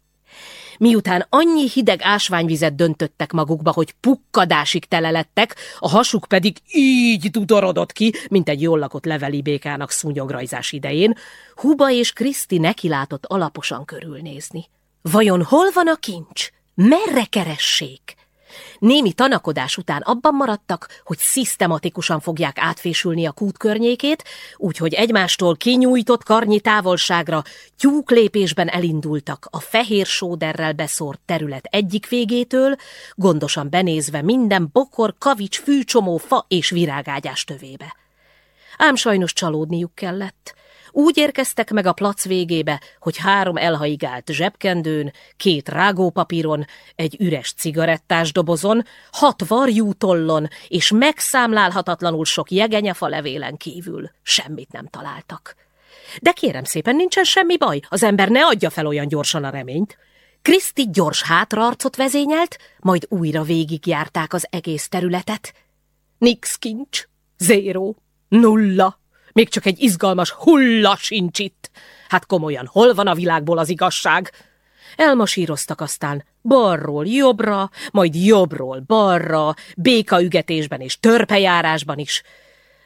Miután annyi hideg ásványvizet döntöttek magukba, hogy pukkadásig tele lettek, a hasuk pedig így dudorodott ki, mint egy jól lakott leveli békának szúnyograjzás idején, Huba és Kriszti nekilátott alaposan körülnézni. Vajon hol van a kincs? Merre keressék? Némi tanakodás után abban maradtak, hogy szisztematikusan fogják átfésülni a kút környékét, úgyhogy egymástól kinyújtott karnyi távolságra tyúklépésben elindultak a fehér sóderrel beszórt terület egyik végétől, gondosan benézve minden bokor, kavics, fűcsomó, fa és virágágyás tövébe. Ám sajnos csalódniuk kellett. Úgy érkeztek meg a plac végébe, hogy három elhaigált zsebkendőn, két rágópapíron, egy üres cigarettás dobozon, hat varjútollon és megszámlálhatatlanul sok jegenyefa levélen kívül semmit nem találtak. De kérem szépen, nincsen semmi baj, az ember ne adja fel olyan gyorsan a reményt. Kriszti gyors hátraarcot vezényelt, majd újra végigjárták az egész területet. Nix kincs, zéro, nulla. Még csak egy izgalmas hulla sincs itt. Hát komolyan, hol van a világból az igazság? Elmasíroztak aztán balról jobbra, majd jobbról balra, békaügetésben és törpejárásban is.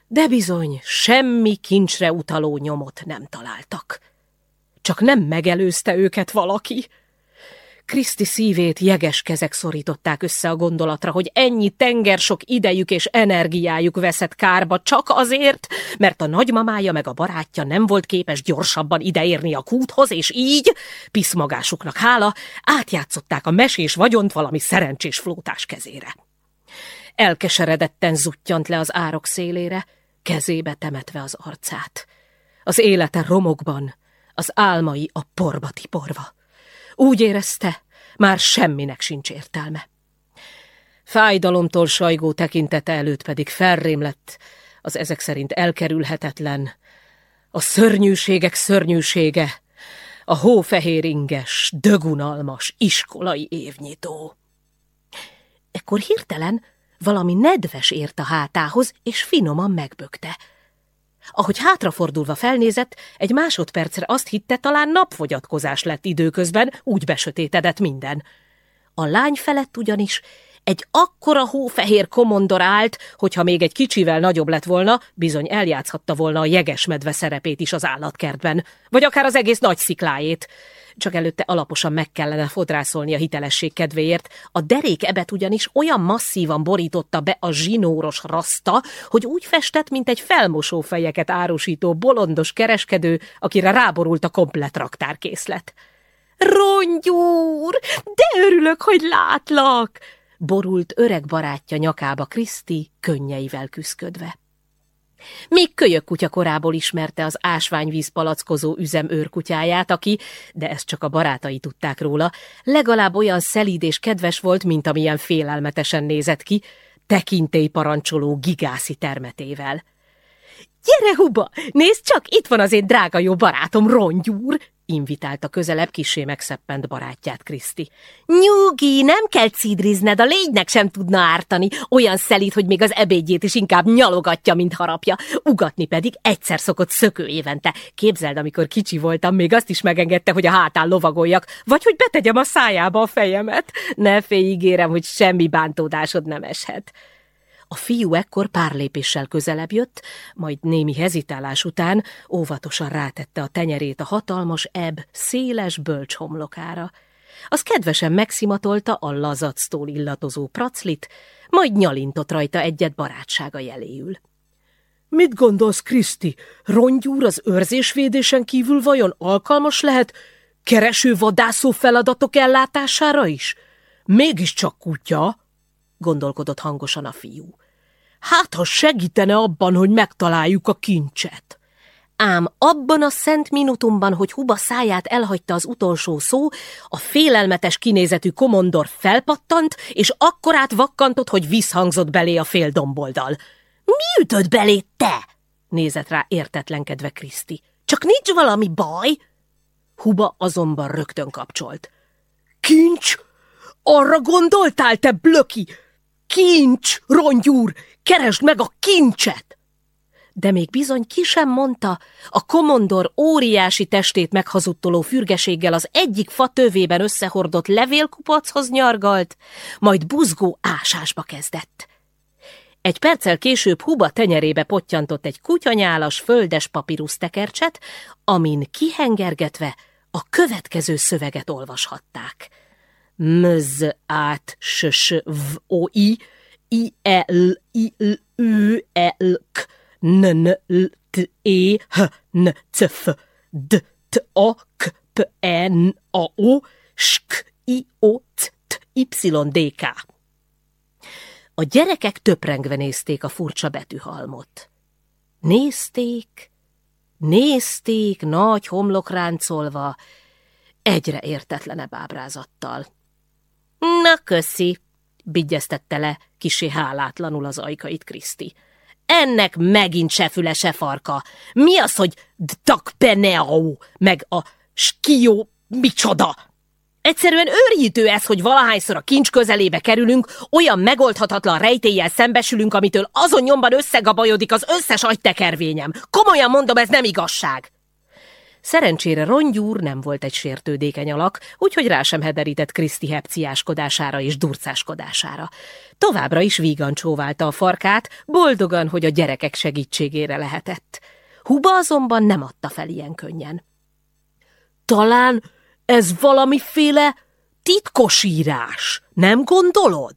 De bizony, semmi kincsre utaló nyomot nem találtak. Csak nem megelőzte őket valaki. Kriszti szívét jeges kezek szorították össze a gondolatra, hogy ennyi tenger sok idejük és energiájuk veszett kárba csak azért, mert a nagymamája meg a barátja nem volt képes gyorsabban ideérni a kúthoz, és így, piszmagásuknak hála, átjátszották a mesés vagyont valami szerencsés flótás kezére. Elkeseredetten zuttyant le az árok szélére, kezébe temetve az arcát. Az élete romokban, az álmai a porba tiporva. Úgy érezte, már semminek sincs értelme. Fájdalomtól sajgó tekintete előtt pedig felrém lett, az ezek szerint elkerülhetetlen, a szörnyűségek szörnyűsége, a hófehér inges, dögunalmas, iskolai évnyitó. Ekkor hirtelen valami nedves ért a hátához, és finoman megbökte. Ahogy hátrafordulva felnézett, egy másodpercre azt hitte, talán napfogyatkozás lett időközben, úgy besötétedett minden. A lány felett ugyanis egy akkora hófehér komondor állt, hogyha még egy kicsivel nagyobb lett volna, bizony eljátszhatta volna a jegesmedve szerepét is az állatkertben, vagy akár az egész nagy sziklájét csak előtte alaposan meg kellene fodrászolni a hitelesség kedvéért. A derék ebet ugyanis olyan masszívan borította be a zsinóros raszta, hogy úgy festett, mint egy felmosófejeket árusító bolondos kereskedő, akire ráborult a komplet raktárkészlet. Rongyúr, de örülök, hogy látlak! borult öreg barátja nyakába Kriszti, könnyeivel küszködve. Még kölyök kutya korából ismerte az ásványvíz palackozó üzem őrkutyáját, aki, de ezt csak a barátai tudták róla, legalább olyan szelíd és kedves volt, mint amilyen félelmetesen nézett ki, tekintélyparancsoló gigászi termetével. Gyere, Huba, nézd csak, itt van az én drága jó barátom, rongyúr! Invitálta közelebb kisé megszeppent barátját Kriszti. Nyugi, nem kell cidrizned, a légynek sem tudna ártani, olyan szelít, hogy még az ebédjét is inkább nyalogatja, mint harapja, ugatni pedig egyszer szokott szökő évente. Képzeld, amikor kicsi voltam, még azt is megengedte, hogy a hátán lovagoljak, vagy hogy betegyem a szájába a fejemet. Ne félj, ígérem, hogy semmi bántódásod nem eshet. A fiú ekkor pár lépéssel közelebb jött, majd némi hezitálás után óvatosan rátette a tenyerét a hatalmas ebb széles bölcs homlokára. Az kedvesen megszimatolta a lazactól illatozó praclit, majd nyalintott rajta egyet barátsága jeléül. Mit gondolsz, Kriszti? Rongyúr az őrzésvédésen kívül vajon alkalmas lehet kereső vadászó feladatok ellátására is? Mégiscsak kutya, gondolkodott hangosan a fiú. Hát, ha segítene abban, hogy megtaláljuk a kincset. Ám abban a szent minutumban, hogy Huba száját elhagyta az utolsó szó, a félelmetes kinézetű komondor felpattant, és akkorát vakkantott, hogy visszhangzott belé a fél domboldal. Mi ütött belé te? nézett rá értetlenkedve Kriszti. Csak nincs valami baj? Huba azonban rögtön kapcsolt. Kincs! Arra gondoltál, te blöki! Kincs, rongyúr! Keresd meg a kincset! De még bizony ki sem mondta, a komondor óriási testét meghazudtoló fürgeséggel az egyik fa tövében összehordott levélkupachoz nyargalt, majd buzgó ásásba kezdett. Egy perccel később Huba tenyerébe pottyantott egy kutyanyálas földes papírusztekercset, amin kihengergetve a következő szöveget olvashatták. Mz át s s v o i i e n n l t e h n c f d t a k p e n a o s k i o c t y d k a gyerekek töprengve nézték a furcsa betűhalmot. Nézték, nézték, nagy homlok ráncolva, egyre értetlenebb ábrázattal. Na, köszi, bigyeztette le kisé hálátlanul az ajkait Kriszti. Ennek megint se füle, se farka. Mi az, hogy dtakpeneau, meg a skió micsoda? Egyszerűen őrjítő ez, hogy valahányszor a kincs közelébe kerülünk, olyan megoldhatatlan rejtéllyel szembesülünk, amitől azon nyomban összegabajodik az összes agytekervényem. Komolyan mondom, ez nem igazság. Szerencsére rongyúr nem volt egy sértődékeny alak, úgyhogy rá sem hederített Kriszti hepciáskodására és durcáskodására. Továbbra is vígan csóválta a farkát, boldogan, hogy a gyerekek segítségére lehetett. Huba azonban nem adta fel ilyen könnyen. Talán ez valamiféle titkosírás, nem gondolod?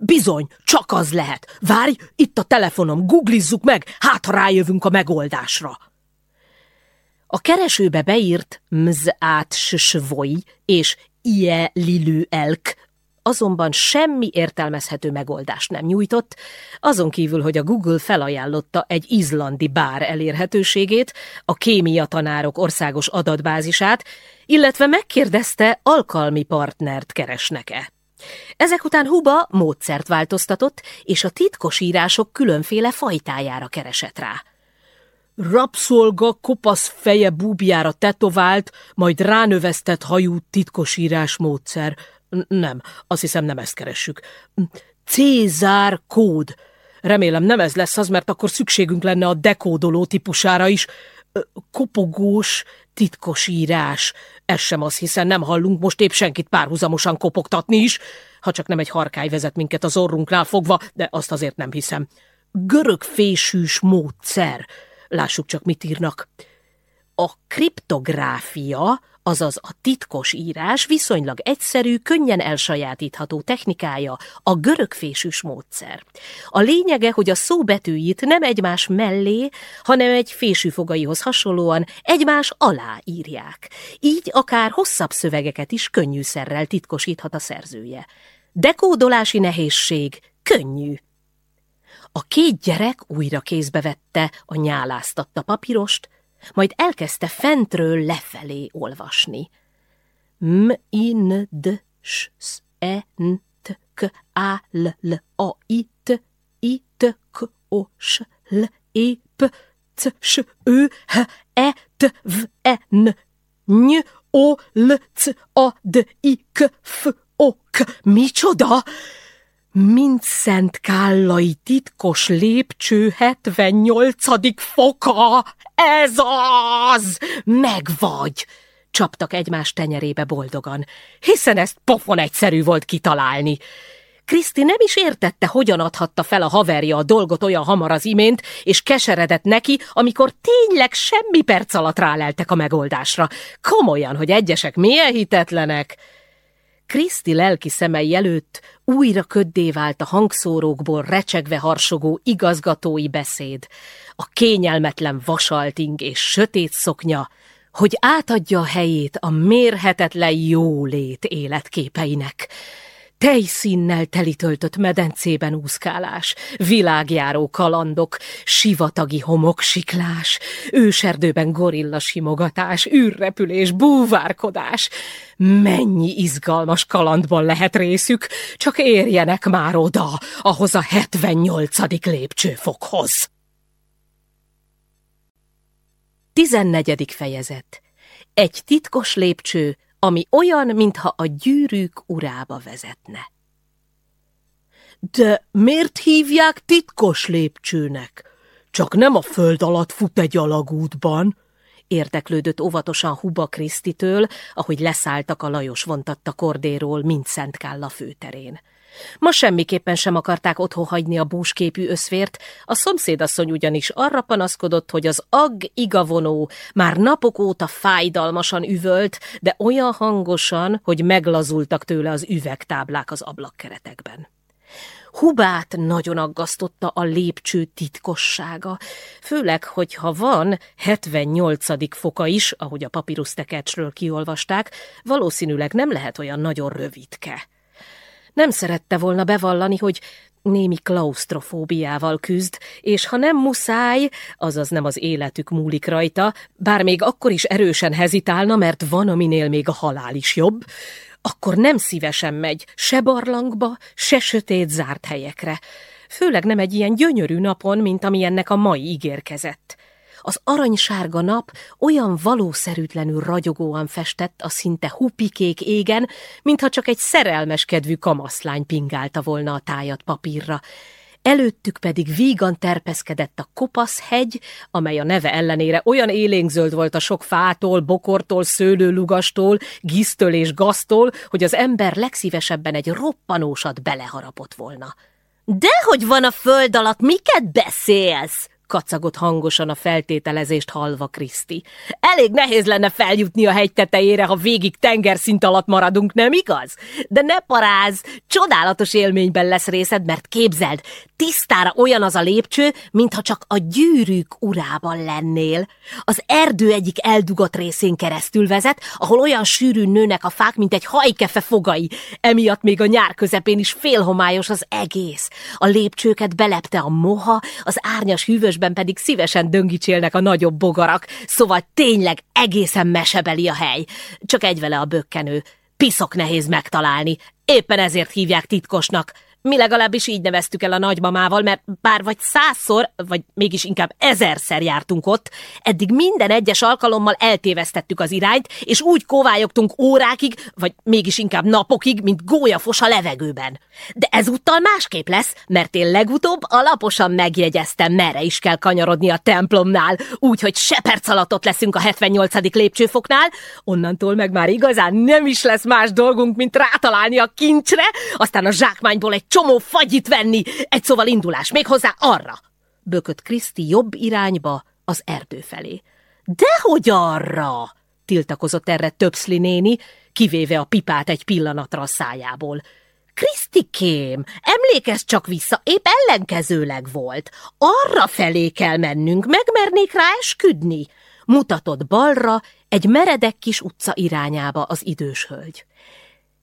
Bizony, csak az lehet. Várj, itt a telefonom, googlizzuk meg, hát ha rájövünk a megoldásra. A keresőbe beírt mzát svoi és ie lilü elk azonban semmi értelmezhető megoldást nem nyújtott, azon kívül, hogy a Google felajánlotta egy izlandi bár elérhetőségét, a kémia tanárok országos adatbázisát, illetve megkérdezte, alkalmi partnert keresnek-e. Ezek után Huba módszert változtatott, és a titkos írások különféle fajtájára keresett rá. Rapszolga kopasz feje búbjára tetovált, majd ránövesztett hajú titkosírás módszer, nem, azt hiszem nem ezt keressük. Cézár kód. Remélem nem ez lesz az, mert akkor szükségünk lenne a dekódoló típusára is. Kopogós, titkos írás. Ez sem az, hiszen nem hallunk most épp senkit párhuzamosan kopogtatni is, ha csak nem egy harkály vezet minket az orrunknál fogva, de azt azért nem hiszem. Görög fésűs módszer. Lássuk csak, mit írnak. A kriptográfia azaz a titkos írás viszonylag egyszerű, könnyen elsajátítható technikája, a görögfésűs módszer. A lényege, hogy a szó betűit nem egymás mellé, hanem egy fésűfogaihoz hasonlóan egymás alá írják. Így akár hosszabb szövegeket is könnyűszerrel titkosíthat a szerzője. Dekódolási nehézség könnyű. A két gyerek újra kézbe vette a nyáláztatta papírost, majd elkezdte fentről lefelé olvasni. M, in, d, s, s, e, n, t, k, a, l, l, a, i, t, i, t, k, o, s, l, e, p, c, s, ö, h, e, t, v, e, n, ny, o, l, c, a, d, i, k, f, o, k. Micsoda? Mint Szent Kállai titkos lépcső 78. foka! Ez az! Megvagy! Csaptak egymás tenyerébe boldogan, hiszen ezt pofon egyszerű volt kitalálni. Kriszti nem is értette, hogyan adhatta fel a haverja a dolgot olyan hamar az imént, és keseredett neki, amikor tényleg semmi perc alatt ráleltek a megoldásra. Komolyan, hogy egyesek milyen hitetlenek. Kriszti lelki szemei előtt újra köddé vált a hangszórókból recsegve harsogó igazgatói beszéd, a kényelmetlen vasalting és sötét szoknya, hogy átadja a helyét a mérhetetlen jólét életképeinek. Tejszínnel telitöltött medencében úszkálás, világjáró kalandok, sivatagi homoksiklás, őserdőben gorilla simogatás, űrrepülés, búvárkodás. Mennyi izgalmas kalandban lehet részük, csak érjenek már oda, ahhoz a 78. lépcsőfokhoz. 14. fejezet Egy titkos lépcső, ami olyan, mintha a gyűrűk urába vezetne. De miért hívják titkos lépcsőnek? Csak nem a föld alatt fut egy alagútban? Érdeklődött óvatosan Huba Krisztitől, ahogy leszálltak a Lajos vontatta kordéról, mint Szentkálla főterén. Ma semmiképpen sem akarták otthon hagyni a búsképű összvért, a szomszédasszony ugyanis arra panaszkodott, hogy az agg igavonó már napok óta fájdalmasan üvölt, de olyan hangosan, hogy meglazultak tőle az üvegtáblák az ablakkeretekben. Hubát nagyon aggasztotta a lépcső titkossága, főleg, hogyha van 78. foka is, ahogy a papírusztekercsről kiolvasták, valószínűleg nem lehet olyan nagyon rövidke. Nem szerette volna bevallani, hogy némi klaustrofóbiával küzd, és ha nem muszáj, azaz nem az életük múlik rajta, bár még akkor is erősen hezitálna, mert van, aminél még a halál is jobb, akkor nem szívesen megy se barlangba, se sötét zárt helyekre. Főleg nem egy ilyen gyönyörű napon, mint ami ennek a mai ígérkezett. Az aranysárga nap olyan valószerűtlenül ragyogóan festett a szinte hupikék égen, mintha csak egy szerelmes kedvű kamaszlány pingálta volna a tájat papírra. Előttük pedig vígan terpeszkedett a kopasz hegy, amely a neve ellenére olyan élénkzöld volt a sok fától, bokortól, szőlőlugastól, gisztől és gaztól, hogy az ember legszívesebben egy roppanósat beleharapott volna. – Dehogy van a föld alatt, miket beszélsz? Kacagott hangosan a feltételezést halva Kriszti. Elég nehéz lenne feljutni a hegy tetejére, ha végig tengerszint alatt maradunk, nem igaz? De ne paráz, csodálatos élményben lesz részed, mert képzeld, tisztára olyan az a lépcső, mintha csak a gyűrűk urában lennél. Az erdő egyik eldugott részén keresztül vezet, ahol olyan sűrűn nőnek a fák, mint egy hajkefe fogai. Emiatt még a nyár közepén is félhomályos az egész. A lépcsőket belepte a moha, az árnyas hűvös közben pedig szívesen döngicsélnek a nagyobb bogarak, szóval tényleg egészen mesebeli a hely. Csak egy vele a bökkenő. Piszok nehéz megtalálni, éppen ezért hívják titkosnak. Mi legalábbis így neveztük el a nagymamával, mert bár vagy százszor, vagy mégis inkább ezerszer jártunk ott, eddig minden egyes alkalommal eltévesztettük az irányt, és úgy kóvályogtunk órákig, vagy mégis inkább napokig, mint gólyafos a levegőben. De ezúttal másképp lesz, mert én legutóbb alaposan megjegyeztem, merre is kell kanyarodni a templomnál, úgyhogy se perc alatt ott leszünk a 78. lépcsőfoknál, onnantól meg már igazán nem is lesz más dolgunk, mint rátalálni a kincsre, aztán a zsákmányból egy csomó fagyit venni, egy szóval indulás, még hozzá arra. Bökött Kriszti jobb irányba, az erdő felé. Dehogy arra! tiltakozott erre Töpszli néni, kivéve a pipát egy pillanatra a szájából. Krisztikém, emlékezz csak vissza, épp ellenkezőleg volt. Arra felé kell mennünk, megmernék rá esküdni. Mutatott balra, egy meredek kis utca irányába az idős hölgy.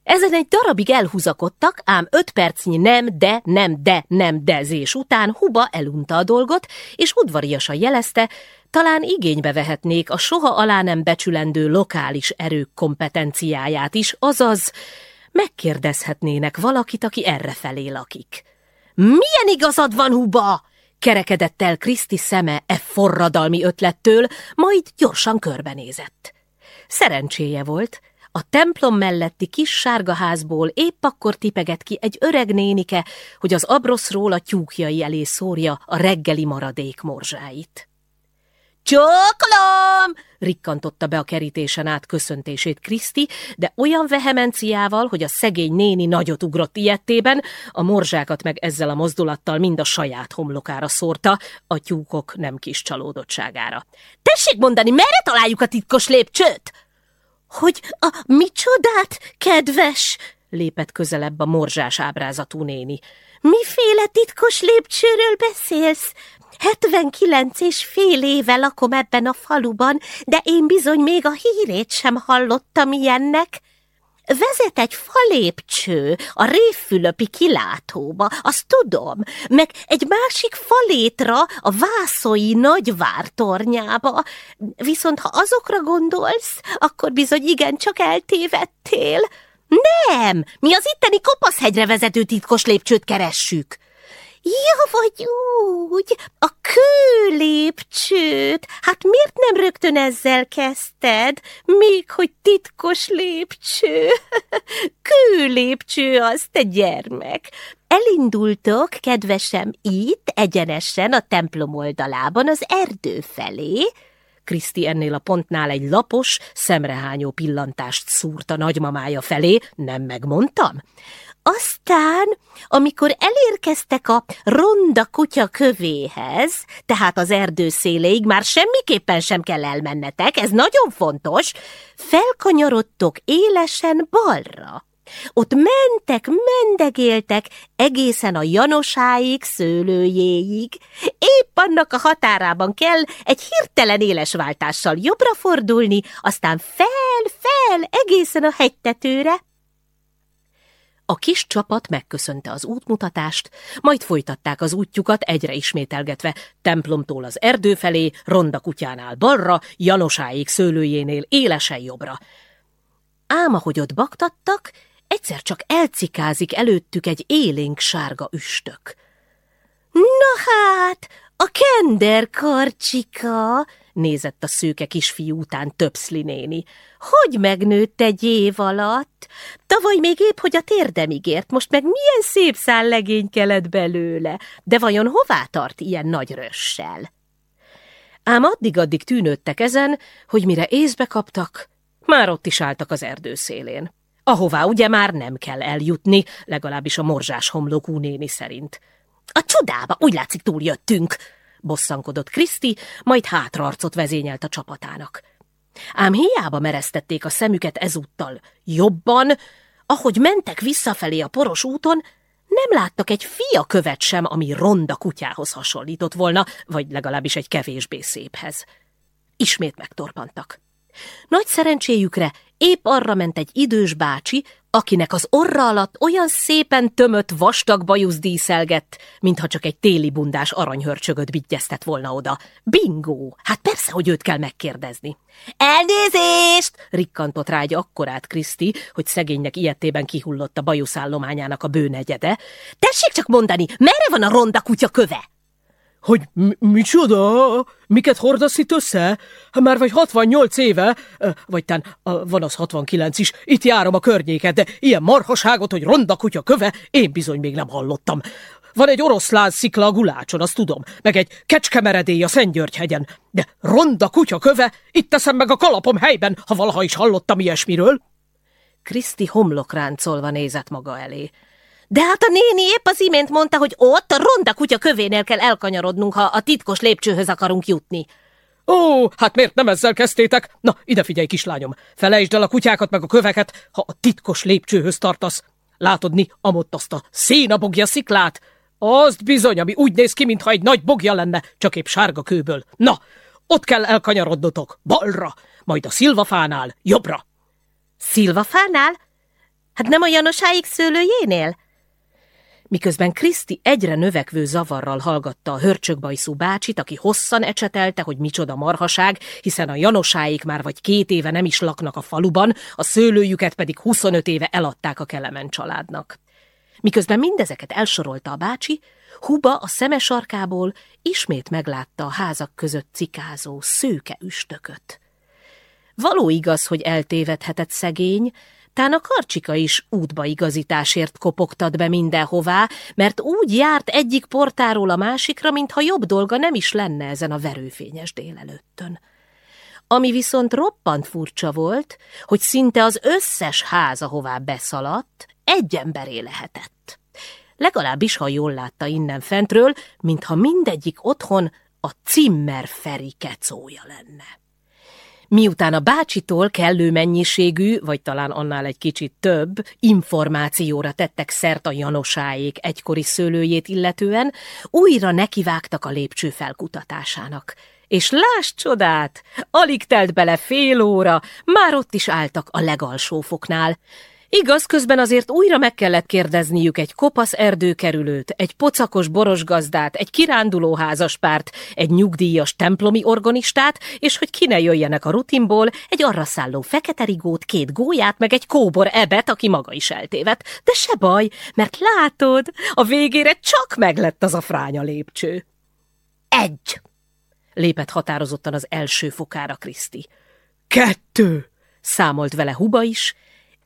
Ezen egy darabig elhúzakodtak, ám öt percnyi nem, de, nem, de, nem, dezés után Huba elunta a dolgot, és udvariasan jelezte, talán igénybe vehetnék a soha alá nem becsülendő lokális erők kompetenciáját is, azaz megkérdezhetnének valakit, aki errefelé lakik. Milyen igazad van, Huba? kerekedett el Kriszti szeme e forradalmi ötlettől, majd gyorsan körbenézett. Szerencséje volt, a templom melletti kis sárga házból épp akkor tipegett ki egy öreg nénike, hogy az abroszról a tyúkjai elé szórja a reggeli maradék morzsáit. Csóklom! rikkantotta be a kerítésen át köszöntését Kriszti, de olyan vehemenciával, hogy a szegény néni nagyot ugrott ilyettében, a morzsákat meg ezzel a mozdulattal mind a saját homlokára szórta, a tyúkok nem kis csalódottságára. Tessék mondani, merre találjuk a titkos lépcsőt? Hogy a micsodát, kedves? lépett közelebb a morzsás ábrázatú néni. Miféle titkos lépcsőről beszélsz? Hetvenkilenc és fél éve lakom ebben a faluban, de én bizony még a hírét sem hallottam ilyennek. Vezet egy falépcső a révfülöpi kilátóba, azt tudom, meg egy másik falétra a vászói nagyvár tornyába. Viszont ha azokra gondolsz, akkor bizony igencsak eltévedtél. Nem, mi az itteni kopaszhegyre vezető titkos lépcsőt keressük. Ja, vagy úgy, a kőlépcsőt. Hát miért nem rögtön ezzel kezdted? Még hogy titkos lépcső. Kőlépcső az, te gyermek. Elindultok, kedvesem, itt, egyenesen a templom oldalában az erdő felé, Kriszti ennél a pontnál egy lapos, szemrehányó pillantást szúrt a nagymamája felé, nem megmondtam? Aztán, amikor elérkeztek a ronda kutya kövéhez, tehát az erdő széléig már semmiképpen sem kell elmennetek, ez nagyon fontos, felkanyarodtok élesen balra. Ott mentek, mendegéltek egészen a Janosáig, szőlőjéig. Épp annak a határában kell egy hirtelen éles váltással jobbra fordulni, aztán fel, fel, egészen a hegytetőre. A kis csapat megköszönte az útmutatást, majd folytatták az útjukat egyre ismételgetve, templomtól az erdő felé, ronda kutyánál balra, Janosáig szőlőjénél élesen jobbra. Ám ahogy ott baktattak, egyszer csak elcikázik előttük egy élénk sárga üstök. Na hát, a kender karcsika, nézett a szőke kisfiú után Töpszli néni. Hogy megnőtt egy év alatt? Tavaly még épp, hogy a térdemig ért, most meg milyen szép szál legény kelet belőle, de vajon hová tart ilyen nagy rössel? Ám addig-addig tűnődtek ezen, hogy mire észbe kaptak, már ott is álltak az erdő szélén. Ahová ugye már nem kell eljutni, legalábbis a morzsás homlokú néni szerint. A csodába, úgy látszik túljöttünk, bosszankodott Kriszti, majd hátraarcot vezényelt a csapatának. Ám hiába mereztették a szemüket ezúttal. Jobban, ahogy mentek visszafelé a poros úton, nem láttak egy fia követ sem, ami ronda kutyához hasonlított volna, vagy legalábbis egy kevésbé széphez. Ismét megtorpantak. Nagy szerencséjükre épp arra ment egy idős bácsi, akinek az orra alatt olyan szépen tömött vastag bajusz díszelgett, mintha csak egy téli bundás aranyhörcsögöt bigyeztett volna oda. Bingo! Hát persze, hogy őt kell megkérdezni. Elnézést! rikkantott rá egy akkorát Kriszti, hogy szegénynek ilyetében kihullott a bajuszállományának a bőnegyede. Tessék csak mondani, merre van a ronda kutya köve? Hogy micsoda? Miket hordasz itt össze? Már vagy 68 éve, vagy tán van az 69 is, itt járom a környéket, de ilyen marhaságot, hogy ronda kutya köve, én bizony még nem hallottam. Van egy oroszlán szikla a gulácson, azt tudom, meg egy kecskemeredély a Szentgyörgyhegyen, de ronda kutya köve, itt teszem meg a kalapom helyben, ha valaha is hallottam ilyesmiről. Kriszti homlokráncolva nézett maga elé. De hát a néni épp az imént mondta, hogy ott a ronda kutya kövénél kell elkanyarodnunk, ha a titkos lépcsőhöz akarunk jutni. Ó, hát miért nem ezzel kezdtétek? Na, ide figyelj, kislányom, felejtsd el a kutyákat meg a köveket, ha a titkos lépcsőhöz tartasz. Látod, ni, amott azt a szénabogja sziklát? Azt bizony, ami úgy néz ki, mintha egy nagy bogja lenne, csak épp sárga kőből. Na, ott kell elkanyarodnotok, balra, majd a szilvafánál, jobbra. Szilvafánál? Hát nem a Janosáig szőlőjénél? Miközben Kriszti egyre növekvő zavarral hallgatta a hörcsögbajszú bácsit, aki hosszan ecsetelte, hogy micsoda marhaság, hiszen a janosáik már vagy két éve nem is laknak a faluban, a szőlőjüket pedig 25 éve eladták a Kelemen családnak. Miközben mindezeket elsorolta a bácsi, Huba a szeme sarkából ismét meglátta a házak között cikázó szőke üstököt. Való igaz, hogy eltévedhetett szegény, tán a karcsika is útbaigazításért kopogtat be mindenhová, mert úgy járt egyik portáról a másikra, mintha jobb dolga nem is lenne ezen a verőfényes délelőttön. Ami viszont roppant furcsa volt, hogy szinte az összes ház, ahová beszaladt, egy emberé lehetett. Legalábbis, ha jól látta innen fentről, mintha mindegyik otthon a Cimmer Feri kecója lenne. Miután a bácsitól kellő mennyiségű, vagy talán annál egy kicsit több, információra tettek szert a Janosáék egykori szőlőjét illetően, újra nekivágtak a lépcső felkutatásának. És láss csodát! Alig telt bele fél óra, már ott is álltak a legalsó foknál. Igaz, közben azért újra meg kellett kérdezniük egy kopasz erdőkerülőt, egy pocakos borosgazdát, egy kiránduló házaspárt, egy nyugdíjas templomi organistát, és hogy ki ne jöjjenek a rutinból, egy arra szálló fekete rigót, két gólyát, meg egy kóbor ebet, aki maga is eltévedt. De se baj, mert látod, a végére csak meglett az a fránya lépcső. Egy! lépett határozottan az első fokára Kriszti. Kettő! számolt vele Huba is,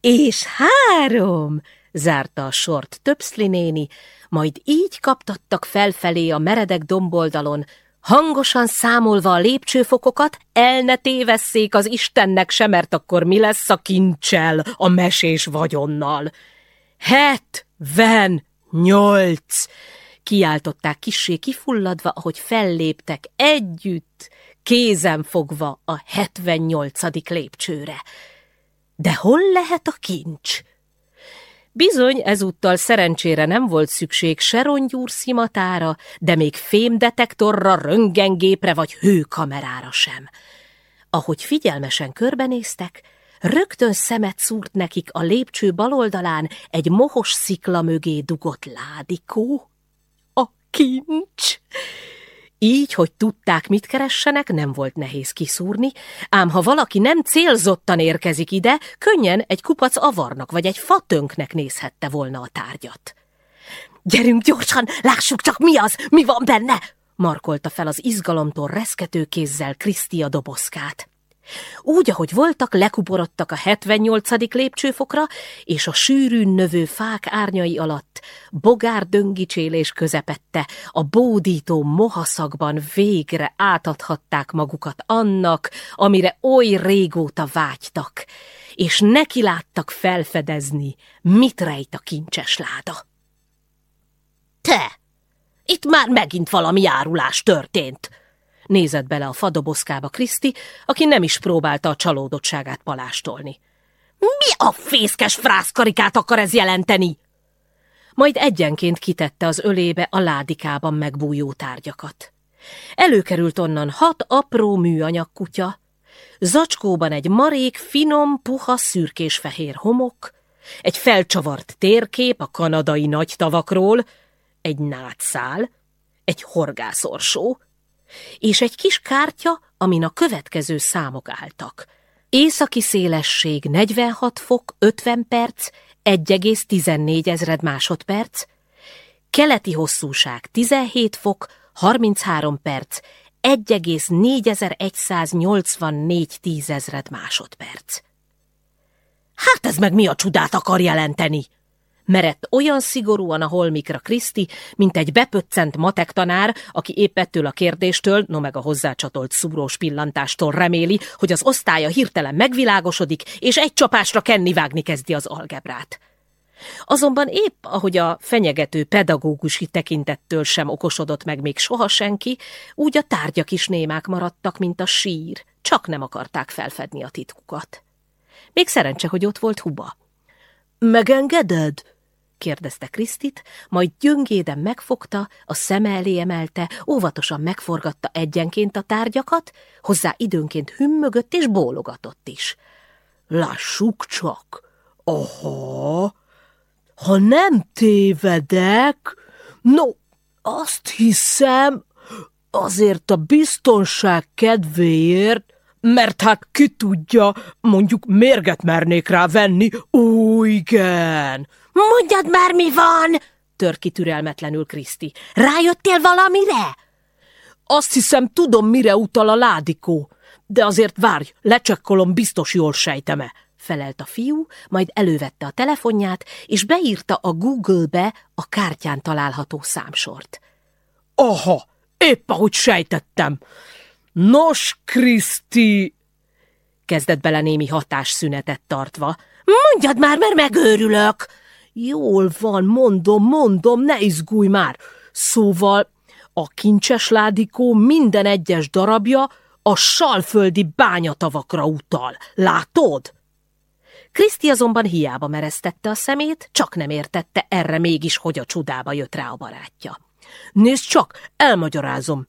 és három, zárta a sort Töpszli néni, majd így kaptattak felfelé a meredek domboldalon, hangosan számolva a lépcsőfokokat, el ne tévesszék az Istennek se, mert akkor mi lesz a kincsel, a mesés vagyonnal. Hetven nyolc! Kiáltották kissé kifulladva, ahogy felléptek együtt, kézen fogva a hetvennyolcadik lépcsőre. De hol lehet a kincs? Bizony, ezúttal szerencsére nem volt szükség se rongyúr szimatára, de még fémdetektorra, röntgengépre vagy hőkamerára sem. Ahogy figyelmesen körbenéztek, rögtön szemet szúrt nekik a lépcső baloldalán egy mohos szikla mögé dugott ládikó. A kincs! Így, hogy tudták, mit keressenek, nem volt nehéz kiszúrni, ám ha valaki nem célzottan érkezik ide, könnyen egy kupac avarnak vagy egy fatönknek nézhette volna a tárgyat. Gyerünk gyorsan, lássuk csak mi az, mi van benne! markolta fel az izgalomtól reszkető kézzel Krisztia dobozkát. Úgy, ahogy voltak, lekuporodtak a 78. lépcsőfokra, és a sűrűn növő fák árnyai alatt, bogár döngicsélés közepette, a bódító mohaszakban végre átadhatták magukat annak, amire oly régóta vágytak, és neki láttak felfedezni, mit rejt a kincses láda. Te! Itt már megint valami járulás történt, Nézett bele a fadobozkába Kriszti, aki nem is próbálta a csalódottságát palástolni. Mi a fészkes frászkarikát akar ez jelenteni? Majd egyenként kitette az ölébe a ládikában megbújó tárgyakat. Előkerült onnan hat apró műanyag kutya, zacskóban egy marék, finom, puha, szürkés-fehér homok, egy felcsavart térkép a kanadai nagy tavakról, egy nátszál, egy horgászorsó, és egy kis kártya, amin a következő számok álltak. Északi szélesség 46 fok 50 perc, 1,14 ezred másodperc, keleti hosszúság 17 fok 33 perc, 1,4184 tízezred másodperc. Hát ez meg mi a csodát akar jelenteni? Merett olyan szigorúan a holmikra Kriszti, mint egy bepöccent matek tanár, aki épp ettől a kérdéstől, no meg a hozzácsatolt szúrós pillantástól reméli, hogy az osztálya hirtelen megvilágosodik, és egy csapásra kenni-vágni kezdi az algebrát. Azonban épp, ahogy a fenyegető pedagógusi tekintettől sem okosodott meg még soha senki, úgy a tárgyak is némák maradtak, mint a sír, csak nem akarták felfedni a titkukat. Még szerencse, hogy ott volt Huba. Megengeded? kérdezte Krisztit, majd gyöngéden megfogta, a szeme elé emelte, óvatosan megforgatta egyenként a tárgyakat, hozzá időnként hümmögött és bólogatott is. Lássuk csak! Aha! Ha nem tévedek, no, azt hiszem, azért a biztonság kedvéért mert hát ki tudja, mondjuk mérget mernék rá venni. Ó, igen! Mondjad már, mi van! tör ki türelmetlenül Kriszti. Rájöttél valamire? Azt hiszem, tudom, mire utal a ládikó. De azért várj, lecsekkolom, biztos jól sejteme felelt a fiú, majd elővette a telefonját, és beírta a Google-be a kártyán található számsort. Aha, épp ahogy sejtettem. Nos, Kriszti, kezdett bele némi hatásszünetet tartva. Mondjad már, mert megőrülök! Jól van, mondom, mondom, ne izgulj már. Szóval a kincses ládikó minden egyes darabja a salföldi bányatavakra utal. Látod? Kriszti azonban hiába mereztette a szemét, csak nem értette erre mégis, hogy a csodába jött rá a barátja. Nézd csak, elmagyarázom.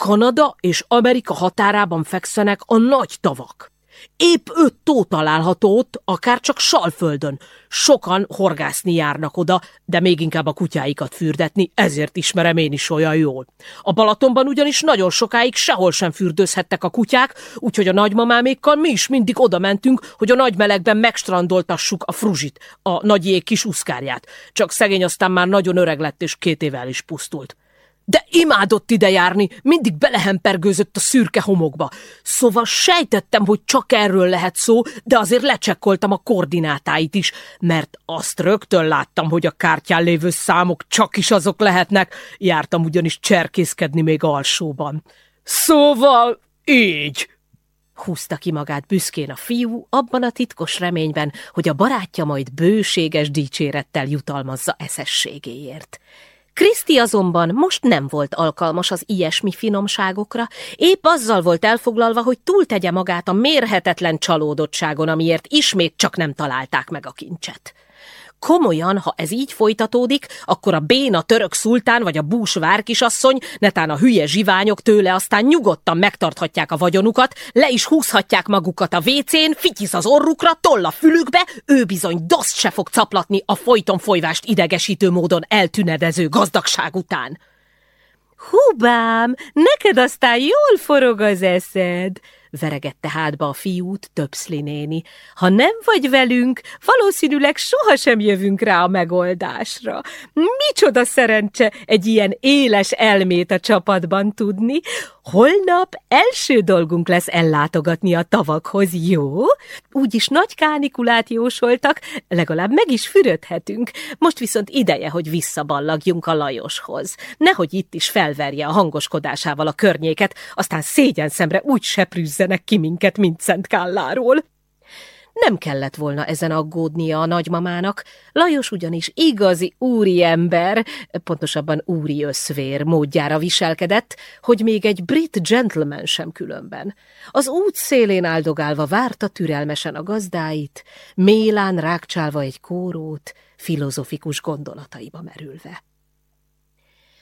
Kanada és Amerika határában fekszenek a nagy tavak. Épp öt tó található ott, akár csak Salföldön. Sokan horgászni járnak oda, de még inkább a kutyáikat fürdetni, ezért ismerem én is olyan jól. A Balatonban ugyanis nagyon sokáig sehol sem fürdőzhettek a kutyák, úgyhogy a nagymamámékkal mi is mindig oda mentünk, hogy a nagy melegben megstrandoltassuk a fruzsit, a nagyjék kis uszkárját. Csak szegény aztán már nagyon öreg lett, és két évvel is pusztult de imádott ide járni, mindig belehempergőzött a szürke homokba. Szóval sejtettem, hogy csak erről lehet szó, de azért lecsekkoltam a koordinátáit is, mert azt rögtön láttam, hogy a kártyán lévő számok csak is azok lehetnek, jártam ugyanis cserkészkedni még alsóban. Szóval így, húzta ki magát büszkén a fiú, abban a titkos reményben, hogy a barátja majd bőséges dicsérettel jutalmazza eszességéért. Kriszti azonban most nem volt alkalmas az ilyesmi finomságokra, épp azzal volt elfoglalva, hogy túltegye magát a mérhetetlen csalódottságon, amiért ismét csak nem találták meg a kincset. Komolyan, ha ez így folytatódik, akkor a béna török szultán vagy a bús várkisasszony, netán a hülye zsiványok tőle aztán nyugodtan megtarthatják a vagyonukat, le is húzhatják magukat a vécén, fityisz az orrukra, toll a fülükbe, ő bizony doszt se fog caplatni a folyton folyvást idegesítő módon eltünedező gazdagság után. Hubám, neked aztán jól forog az eszed, veregette hátba a fiút Töpszli. Ha nem vagy velünk, valószínűleg sohasem jövünk rá a megoldásra. Micsoda szerencse egy ilyen éles elmét a csapatban tudni. Holnap első dolgunk lesz ellátogatni a tavakhoz, jó? Úgyis nagy kánikulát jósoltak, legalább meg is fürödhetünk. Most viszont ideje, hogy visszaballagjunk a Lajoshoz. Nehogy itt is felverje a hangoskodásával a környéket, aztán szégyen szemre úgy seprűzzenek ki minket, mint Szent Kálláról. Nem kellett volna ezen aggódnia a nagymamának, Lajos ugyanis igazi úri ember, pontosabban úri összvér módjára viselkedett, hogy még egy brit gentleman sem különben. Az út szélén áldogálva várta türelmesen a gazdáit, mélán rákcsálva egy kórót, filozofikus gondolataiba merülve.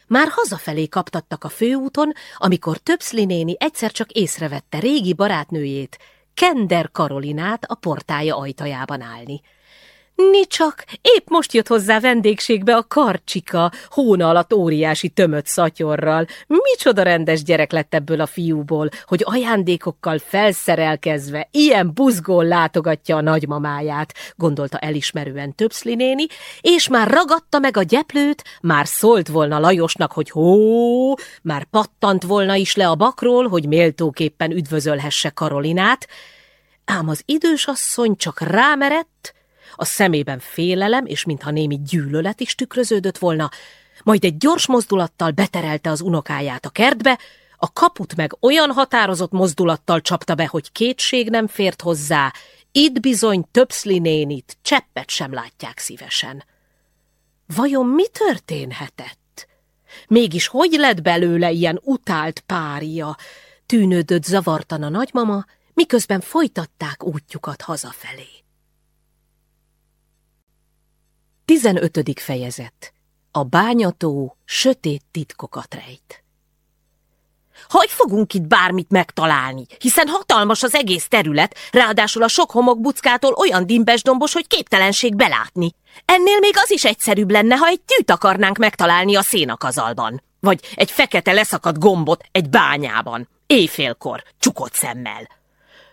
Már hazafelé kaptattak a főúton, amikor Töpszli néni egyszer csak észrevette régi barátnőjét, Kender Karolinát a portája ajtajában állni. Ni csak, épp most jött hozzá vendégségbe a karcsika, hóna alatt óriási tömött szatyorral. Micsoda rendes gyerek lett ebből a fiúból, hogy ajándékokkal felszerelkezve ilyen buzgón látogatja a nagymamáját, gondolta elismerően Töpszli néni, és már ragadta meg a gyeplőt, már szólt volna Lajosnak, hogy hó, már pattant volna is le a bakról, hogy méltóképpen üdvözölhesse Karolinát, ám az idős asszony csak rámerett, a szemében félelem, és mintha némi gyűlölet is tükröződött volna, majd egy gyors mozdulattal beterelte az unokáját a kertbe, a kaput meg olyan határozott mozdulattal csapta be, hogy kétség nem fért hozzá, itt bizony Töpszli nénit cseppet sem látják szívesen. Vajon mi történhetett? Mégis hogy lett belőle ilyen utált párja? Tűnődött zavartan a nagymama, miközben folytatták útjukat hazafelé. 15. fejezet A bányató sötét titkokat rejt. Hogy fogunk itt bármit megtalálni, hiszen hatalmas az egész terület, ráadásul a sok homokbuckától olyan dimbesdombos, hogy képtelenség belátni. Ennél még az is egyszerűbb lenne, ha egy tűt akarnánk megtalálni a szénakazalban. Vagy egy fekete leszakadt gombot egy bányában, éjfélkor, csukott szemmel.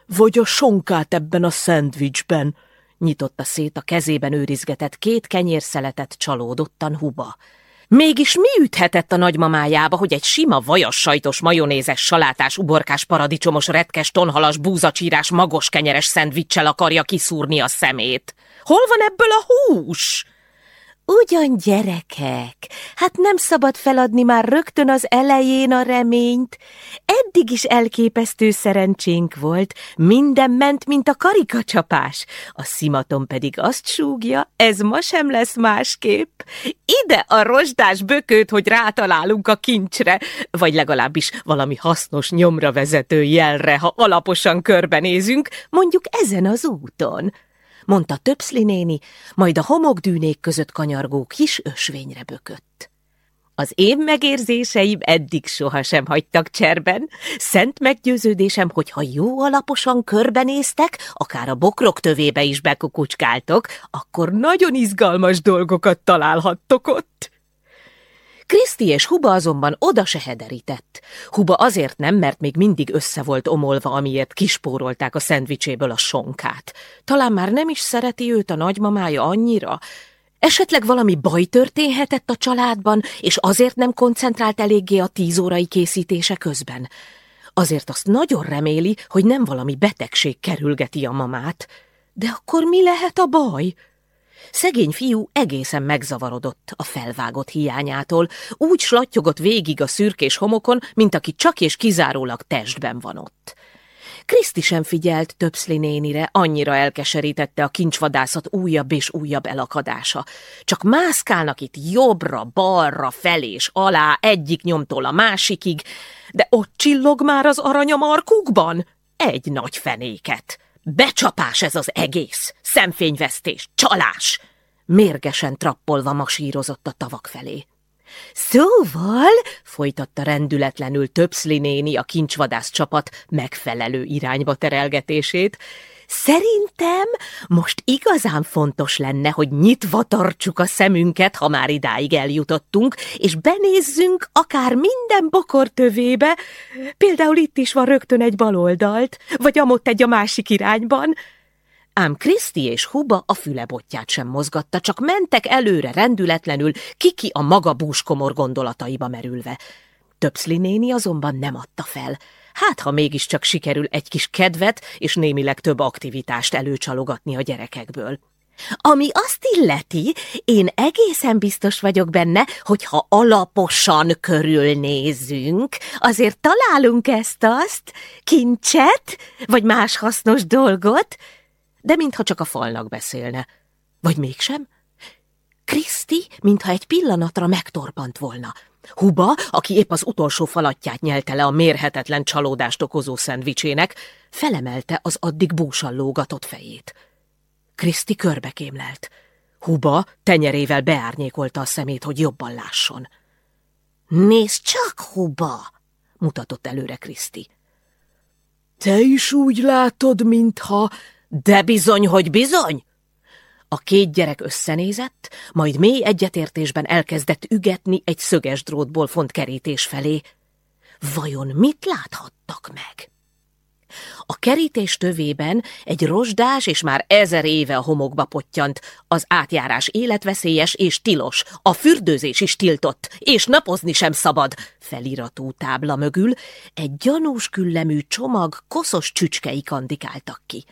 Vagy a sonkát ebben a szendvicsben, nyitotta szét a kezében őrizgetett két kenyérszeletet csalódottan Huba. Mégis mi üthetett a nagymamájába, hogy egy sima vajas sajtos majonézes salátás uborkás paradicsomos retkes tonhalas búzacsírás magos kenyeres szendvicsel akarja kiszúrni a szemét? Hol van ebből a hús? Ugyan gyerekek, hát nem szabad feladni már rögtön az elején a reményt. Eddig is elképesztő szerencsénk volt, minden ment, mint a karikacsapás. A szimaton pedig azt súgja, ez ma sem lesz másképp. Ide a rozsdás bököt, hogy rátalálunk a kincsre, vagy legalábbis valami hasznos nyomra vezető jelre, ha alaposan körbenézünk, mondjuk ezen az úton mondta Töpszli néni, majd a homokdűnék között kanyargó kis ösvényre bökött. Az én megérzéseim eddig sohasem hagytak cserben. Szent meggyőződésem, hogy ha jó alaposan körbenéztek, akár a bokrok tövébe is bekukucskáltok, akkor nagyon izgalmas dolgokat találhattok ott. Kriszti és Huba azonban oda se hederített. Huba azért nem, mert még mindig össze volt omolva, amiért kispórolták a szendvicséből a sonkát. Talán már nem is szereti őt a nagymamája annyira, Esetleg valami baj történhetett a családban, és azért nem koncentrált eléggé a tíz órai készítése közben. Azért azt nagyon reméli, hogy nem valami betegség kerülgeti a mamát. De akkor mi lehet a baj? Szegény fiú egészen megzavarodott a felvágott hiányától, úgy slattyogott végig a szürkés homokon, mint aki csak és kizárólag testben van ott. Kriszti sem figyelt Töpszli nénire, annyira elkeserítette a kincsvadászat újabb és újabb elakadása. Csak mászkálnak itt jobbra, balra, felé és alá, egyik nyomtól a másikig, de ott csillog már az arany a markukban? Egy nagy fenéket. Becsapás ez az egész, szemfényvesztés, csalás! Mérgesen trappolva masírozott a tavak felé. Szóval, folytatta rendületlenül Töpszli néni a kincsvadász csapat megfelelő irányba terelgetését, Szerintem most igazán fontos lenne, hogy nyitva tartsuk a szemünket, ha már idáig eljutottunk, és benézzünk akár minden bokor tövébe. Például itt is van rögtön egy baloldalt, vagy amott egy a másik irányban. Ám Kriszti és Huba a fülebotját sem mozgatta, csak mentek előre rendületlenül, kiki a maga búskomor gondolataiba merülve. Töpszli néni azonban nem adta fel. Hát, ha mégiscsak sikerül egy kis kedvet és némileg több aktivitást előcsalogatni a gyerekekből. Ami azt illeti, én egészen biztos vagyok benne, hogy ha alaposan körülnézünk, azért találunk ezt-azt, kincset, vagy más hasznos dolgot, de mintha csak a falnak beszélne. Vagy mégsem? Kriszti, mintha egy pillanatra megtorpant volna. Huba, aki épp az utolsó falatját nyelte le a mérhetetlen csalódást okozó szendvicsének, felemelte az addig búsan lógatott fejét. Kriszti körbekémlelt. Huba tenyerével beárnyékolta a szemét, hogy jobban lásson. Nézd csak, Huba! mutatott előre Kriszti. Te is úgy látod, mintha de bizony, hogy bizony! A két gyerek összenézett, majd mély egyetértésben elkezdett ügetni egy szöges drótból font kerítés felé. Vajon mit láthattak meg? A kerítés tövében egy rozsdás és már ezer éve a homokba pottyant, az átjárás életveszélyes és tilos, a fürdőzés is tiltott, és napozni sem szabad, feliratú tábla mögül egy gyanús küllemű csomag koszos csücskei kandikáltak ki.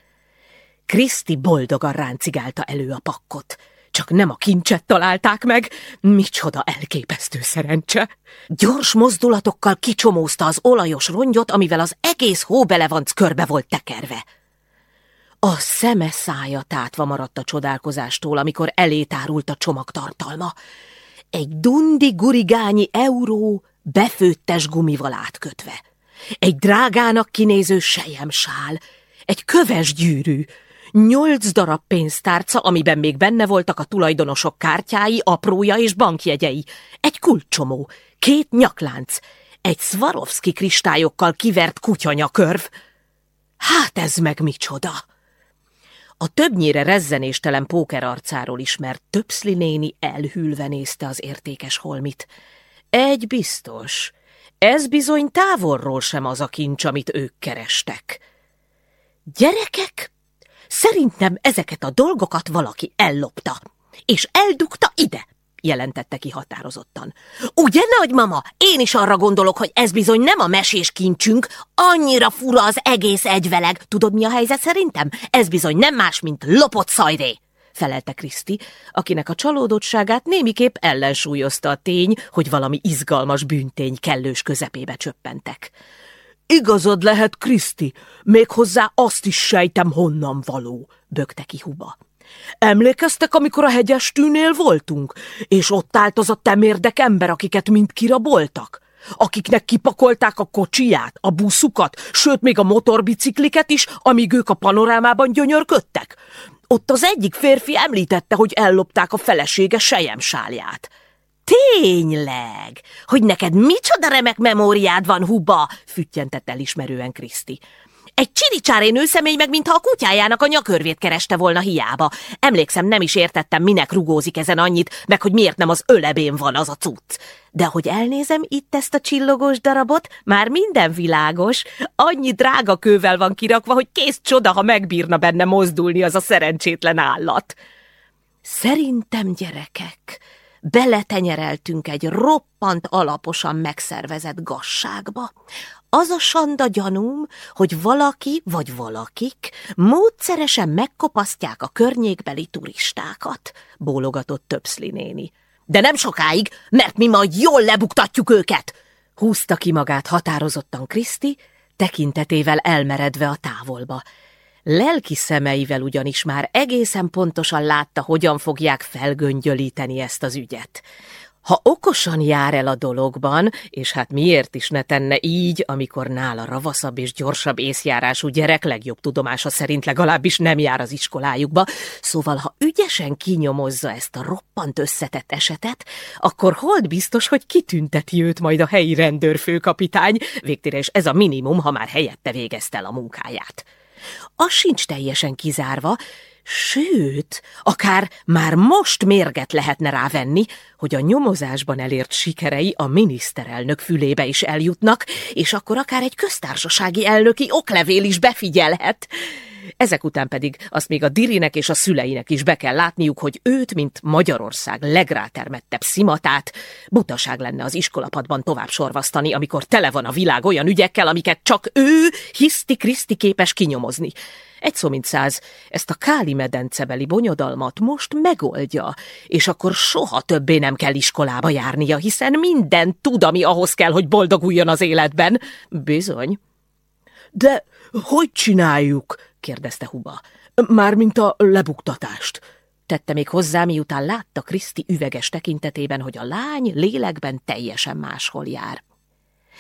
Kriszti boldogan ráncigálta elő a pakkot. Csak nem a kincset találták meg. Micsoda elképesztő szerencse! Gyors mozdulatokkal kicsomózta az olajos rongyot, amivel az egész hóbelevanc körbe volt tekerve. A szeme szája tátva maradt a csodálkozástól, amikor elétárult a csomag tartalma. Egy dundi gurigányi euró befőttes gumival átkötve. Egy drágának kinéző sejemsál, egy köves gyűrű, nyolc darab pénztárca, amiben még benne voltak a tulajdonosok kártyái, aprója és bankjegyei, egy kulcsomó, két nyaklánc, egy Swarovski kristályokkal kivert kutyanyakörv. Hát ez meg micsoda! A többnyire rezzenéstelen póker arcáról ismert Töpszli néni elhűlve nézte az értékes holmit. Egy biztos, ez bizony távolról sem az a kincs, amit ők kerestek. Gyerekek, Szerintem ezeket a dolgokat valaki ellopta, és eldugta ide, jelentette ki határozottan. Ugye, nagymama? Én is arra gondolok, hogy ez bizony nem a mesés kincsünk, annyira fura az egész egyveleg. Tudod, mi a helyzet szerintem? Ez bizony nem más, mint lopott szajdé felelte Kriszti, akinek a csalódottságát némiképp ellensúlyozta a tény, hogy valami izgalmas bűntény kellős közepébe csöppentek. Igazad lehet, Kriszti, méghozzá azt is sejtem, honnan való, bökte ki Huba. Emlékeztek, amikor a hegyes tűnél voltunk, és ott állt az a temérdek ember, akiket mind kiraboltak? Akiknek kipakolták a kocsiját, a buszukat, sőt még a motorbicikliket is, amíg ők a panorámában gyönyörködtek? Ott az egyik férfi említette, hogy ellopták a felesége sejemsálját. Tényleg? Hogy neked micsoda remek memóriád van, Huba? füttyentett elismerően Kriszti. Egy csiricsári nőszemély meg, mintha a kutyájának a nyakörvét kereste volna hiába. Emlékszem, nem is értettem, minek rugózik ezen annyit, meg hogy miért nem az ölebén van az a cucc. De hogy elnézem itt ezt a csillogós darabot, már minden világos. Annyi drága kővel van kirakva, hogy kész csoda, ha megbírna benne mozdulni az a szerencsétlen állat. Szerintem, gyerekek, beletenyereltünk egy roppant alaposan megszervezett gazságba. Az a sanda gyanúm, hogy valaki vagy valakik módszeresen megkopasztják a környékbeli turistákat, bólogatott Töpszli néni. De nem sokáig, mert mi majd jól lebuktatjuk őket! Húzta ki magát határozottan Kriszti, tekintetével elmeredve a távolba. Lelki szemeivel ugyanis már egészen pontosan látta, hogyan fogják felgöngyölíteni ezt az ügyet. Ha okosan jár el a dologban, és hát miért is ne tenne így, amikor nála ravaszabb és gyorsabb észjárású gyerek legjobb tudomása szerint legalábbis nem jár az iskolájukba, szóval ha ügyesen kinyomozza ezt a roppant összetett esetet, akkor hold biztos, hogy kitünteti őt majd a helyi rendőrfőkapitány, végtére is ez a minimum, ha már helyette végezte el a munkáját. Az sincs teljesen kizárva, Sőt, akár már most mérget lehetne rávenni, hogy a nyomozásban elért sikerei a miniszterelnök fülébe is eljutnak, és akkor akár egy köztársasági elnöki oklevél is befigyelhet. Ezek után pedig azt még a Dirinek és a szüleinek is be kell látniuk, hogy őt, mint Magyarország legrátermettebb szimatát, butaság lenne az iskolapadban tovább sorvasztani, amikor tele van a világ olyan ügyekkel, amiket csak ő hiszti-kriszti képes kinyomozni. Egy szó mint száz, ezt a Káli medencebeli bonyodalmat most megoldja, és akkor soha többé nem kell iskolába járnia, hiszen minden tud, ami ahhoz kell, hogy boldoguljon az életben. Bizony. De hogy csináljuk? Kérdezte Huba. Mármint a lebuktatást. Tette még hozzá, miután látta Kriszti üveges tekintetében, hogy a lány lélekben teljesen máshol jár.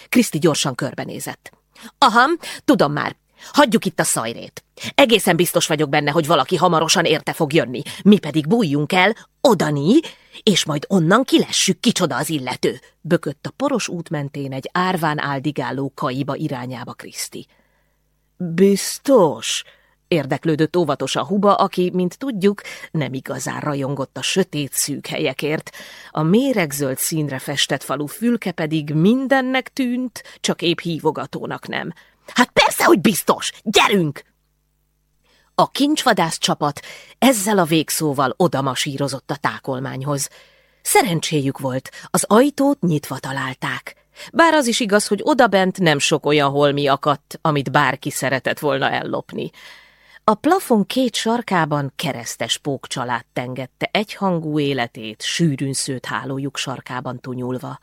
Kriszti gyorsan körbenézett. Aha, tudom már, Hagyjuk itt a szajrét. Egészen biztos vagyok benne, hogy valaki hamarosan érte fog jönni. Mi pedig bújjunk el, odani, és majd onnan kilessük, kicsoda az illető. Bökött a poros út mentén egy árván áldigáló kaiba irányába Kriszti. Biztos? Érdeklődött a huba, aki, mint tudjuk, nem igazán rajongott a sötét szűk helyekért. A méregzöld színre festett falu fülke pedig mindennek tűnt, csak épp hívogatónak nem. Hát persze, hogy biztos! Gyerünk! A kincsvadász csapat ezzel a végszóval odamasírozott a tákolmányhoz. Szerencséjük volt, az ajtót nyitva találták. Bár az is igaz, hogy odabent nem sok olyan holmi akadt, amit bárki szeretett volna ellopni. A plafon két sarkában keresztes pókcsalád tengette egyhangú életét sűrűn szőtt hálójuk sarkában tunyulva.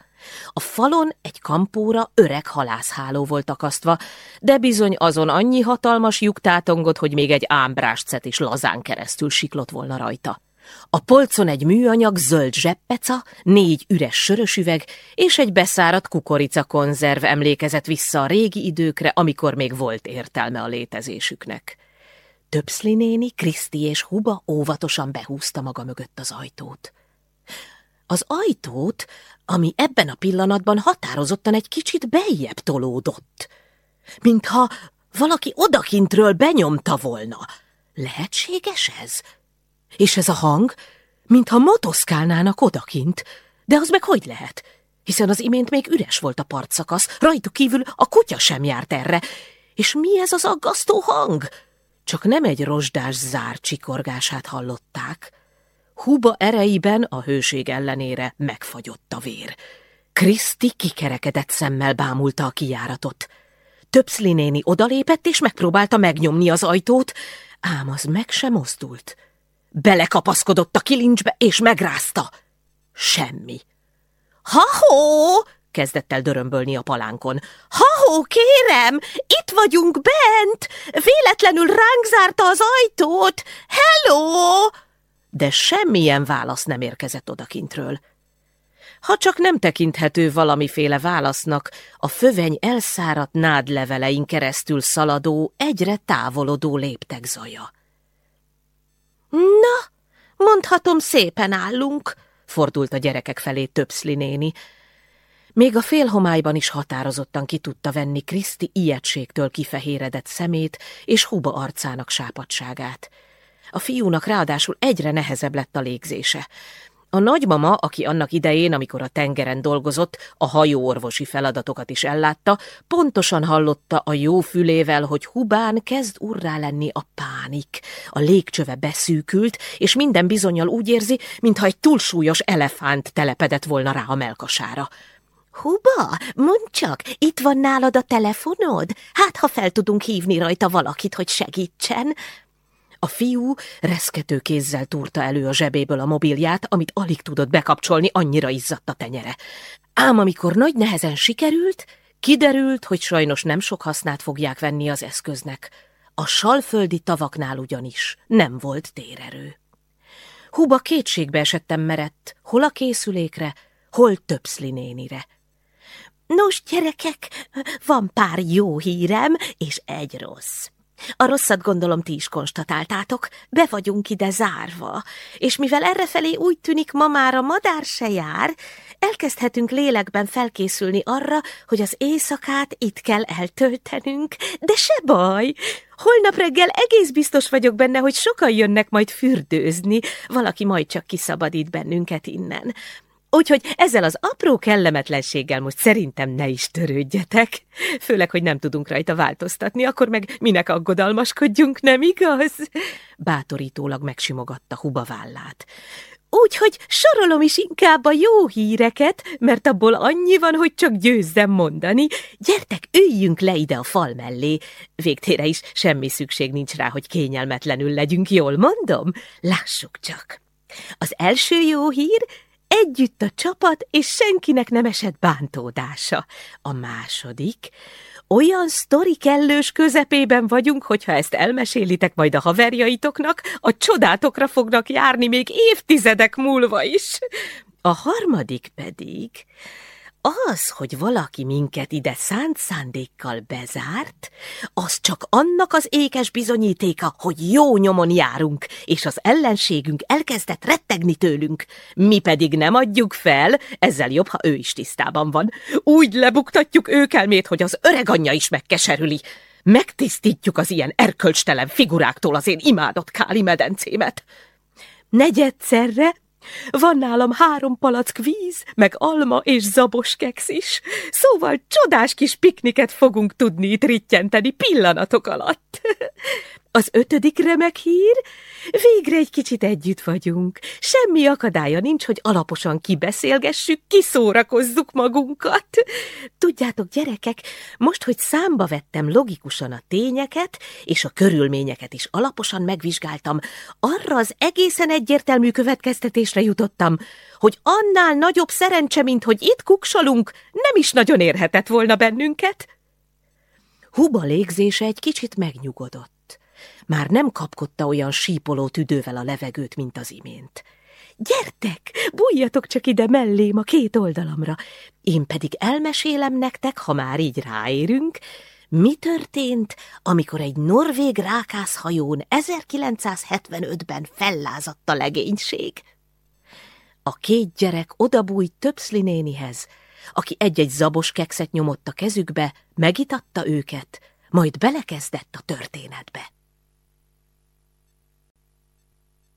A falon egy kampóra öreg halászháló volt akasztva, de bizony azon annyi hatalmas lyuk tátongott, hogy még egy ámbrástszet is lazán keresztül siklott volna rajta. A polcon egy műanyag zöld zseppeca, négy üres sörös üveg és egy beszáradt kukoricakonzerv emlékezett vissza a régi időkre, amikor még volt értelme a létezésüknek. Töpszli néni, Kriszti és Huba óvatosan behúzta maga mögött az ajtót. Az ajtót, ami ebben a pillanatban határozottan egy kicsit bejjebb tolódott. Mintha valaki odakintről benyomta volna. Lehetséges ez? És ez a hang, mintha motoszkálnának odakint. De az meg hogy lehet? Hiszen az imént még üres volt a partszakasz, rajtuk kívül a kutya sem járt erre. És mi ez az aggasztó hang? Csak nem egy rozsdás zár csikorgását hallották. Huba ereiben a hőség ellenére megfagyott a vér. Kriszti kikerekedett szemmel bámulta a kijáratot. Töpszli néni odalépett és megpróbálta megnyomni az ajtót, ám az meg sem mozdult. Belekapaszkodott a kilincsbe és megrázta. Semmi. Ha-hó! kezdett el dörömbölni a palánkon. Ha-hó, kérem, itt vagyunk bent! Véletlenül ránk zárta az ajtót! Hello! de semmilyen válasz nem érkezett odakintről. Ha csak nem tekinthető valamiféle válasznak, a föveny elszáradt nádlevelein keresztül szaladó, egyre távolodó léptek zaja. Na, mondhatom, szépen állunk, fordult a gyerekek felé Töpszli néni. Még a félhomályban is határozottan ki tudta venni Kriszti ijegységtől kifehéredett szemét és Huba arcának sápadságát. A fiúnak ráadásul egyre nehezebb lett a légzése. A nagymama, aki annak idején, amikor a tengeren dolgozott, a hajóorvosi feladatokat is ellátta, pontosan hallotta a jó fülével, hogy Hubán kezd urrá lenni a pánik. A légcsöve beszűkült, és minden bizonyal úgy érzi, mintha egy túlsúlyos elefánt telepedett volna rá a melkasára. Huba, mondd csak, itt van nálad a telefonod? Hát, ha fel tudunk hívni rajta valakit, hogy segítsen. A fiú reszkető kézzel túrta elő a zsebéből a mobilját, amit alig tudott bekapcsolni, annyira izzadt a tenyere. Ám amikor nagy nehezen sikerült, kiderült, hogy sajnos nem sok hasznát fogják venni az eszköznek. A salföldi tavaknál ugyanis nem volt térerő. Huba kétségbe esettem merett, hol a készülékre, hol többszli nénire. Nos, gyerekek, van pár jó hírem és egy rossz. A rosszat gondolom ti is konstatáltátok, be vagyunk ide zárva, és mivel errefelé úgy tűnik ma már a madár se jár, elkezdhetünk lélekben felkészülni arra, hogy az éjszakát itt kell eltöltenünk, de se baj, holnap reggel egész biztos vagyok benne, hogy sokan jönnek majd fürdőzni, valaki majd csak kiszabadít bennünket innen. Úgyhogy ezzel az apró kellemetlenséggel most szerintem ne is törődjetek. Főleg, hogy nem tudunk rajta változtatni, akkor meg minek aggodalmaskodjunk, nem igaz? Bátorítólag megsimogatta Huba vállát. Úgyhogy sorolom is inkább a jó híreket, mert abból annyi van, hogy csak győzzem mondani. Gyertek, üljünk le ide a fal mellé. Végtére is semmi szükség nincs rá, hogy kényelmetlenül legyünk, jól mondom? Lássuk csak. Az első jó hír, Együtt a csapat, és senkinek nem esett bántódása. A második, olyan sztori kellős közepében vagyunk, hogyha ezt elmesélitek majd a haverjaitoknak, a csodátokra fognak járni még évtizedek múlva is. A harmadik pedig, az, hogy valaki minket ide szánt szándékkal bezárt, az csak annak az ékes bizonyítéka, hogy jó nyomon járunk, és az ellenségünk elkezdett rettegni tőlünk. Mi pedig nem adjuk fel, ezzel jobb, ha ő is tisztában van. Úgy lebuktatjuk őkelmét, hogy az öreg anyja is megkeserüli. Megtisztítjuk az ilyen erkölcstelen figuráktól az én imádott káli medencémet. Negyedszerre van nálam három palack víz, meg alma és zabos keksz is. Szóval csodás kis pikniket fogunk tudni itt pillanatok alatt. Az ötödik remek hír, végre egy kicsit együtt vagyunk. Semmi akadálya nincs, hogy alaposan kibeszélgessük, kiszórakozzuk magunkat. Tudjátok, gyerekek, most, hogy számba vettem logikusan a tényeket, és a körülményeket is alaposan megvizsgáltam, arra az egészen egyértelmű következtetésre jutottam, hogy annál nagyobb szerencse, mint hogy itt kuksalunk, nem is nagyon érhetett volna bennünket. Huba légzése egy kicsit megnyugodott. Már nem kapkodta olyan sípoló tüdővel a levegőt, mint az imént. Gyertek, bújjatok csak ide mellém a két oldalamra, én pedig elmesélem nektek, ha már így ráérünk, mi történt, amikor egy norvég rákászhajón 1975-ben fellázadt a legénység? A két gyerek odabújt Töpszli nénihez, aki egy-egy zabos kekszet nyomott a kezükbe, megitatta őket, majd belekezdett a történetbe.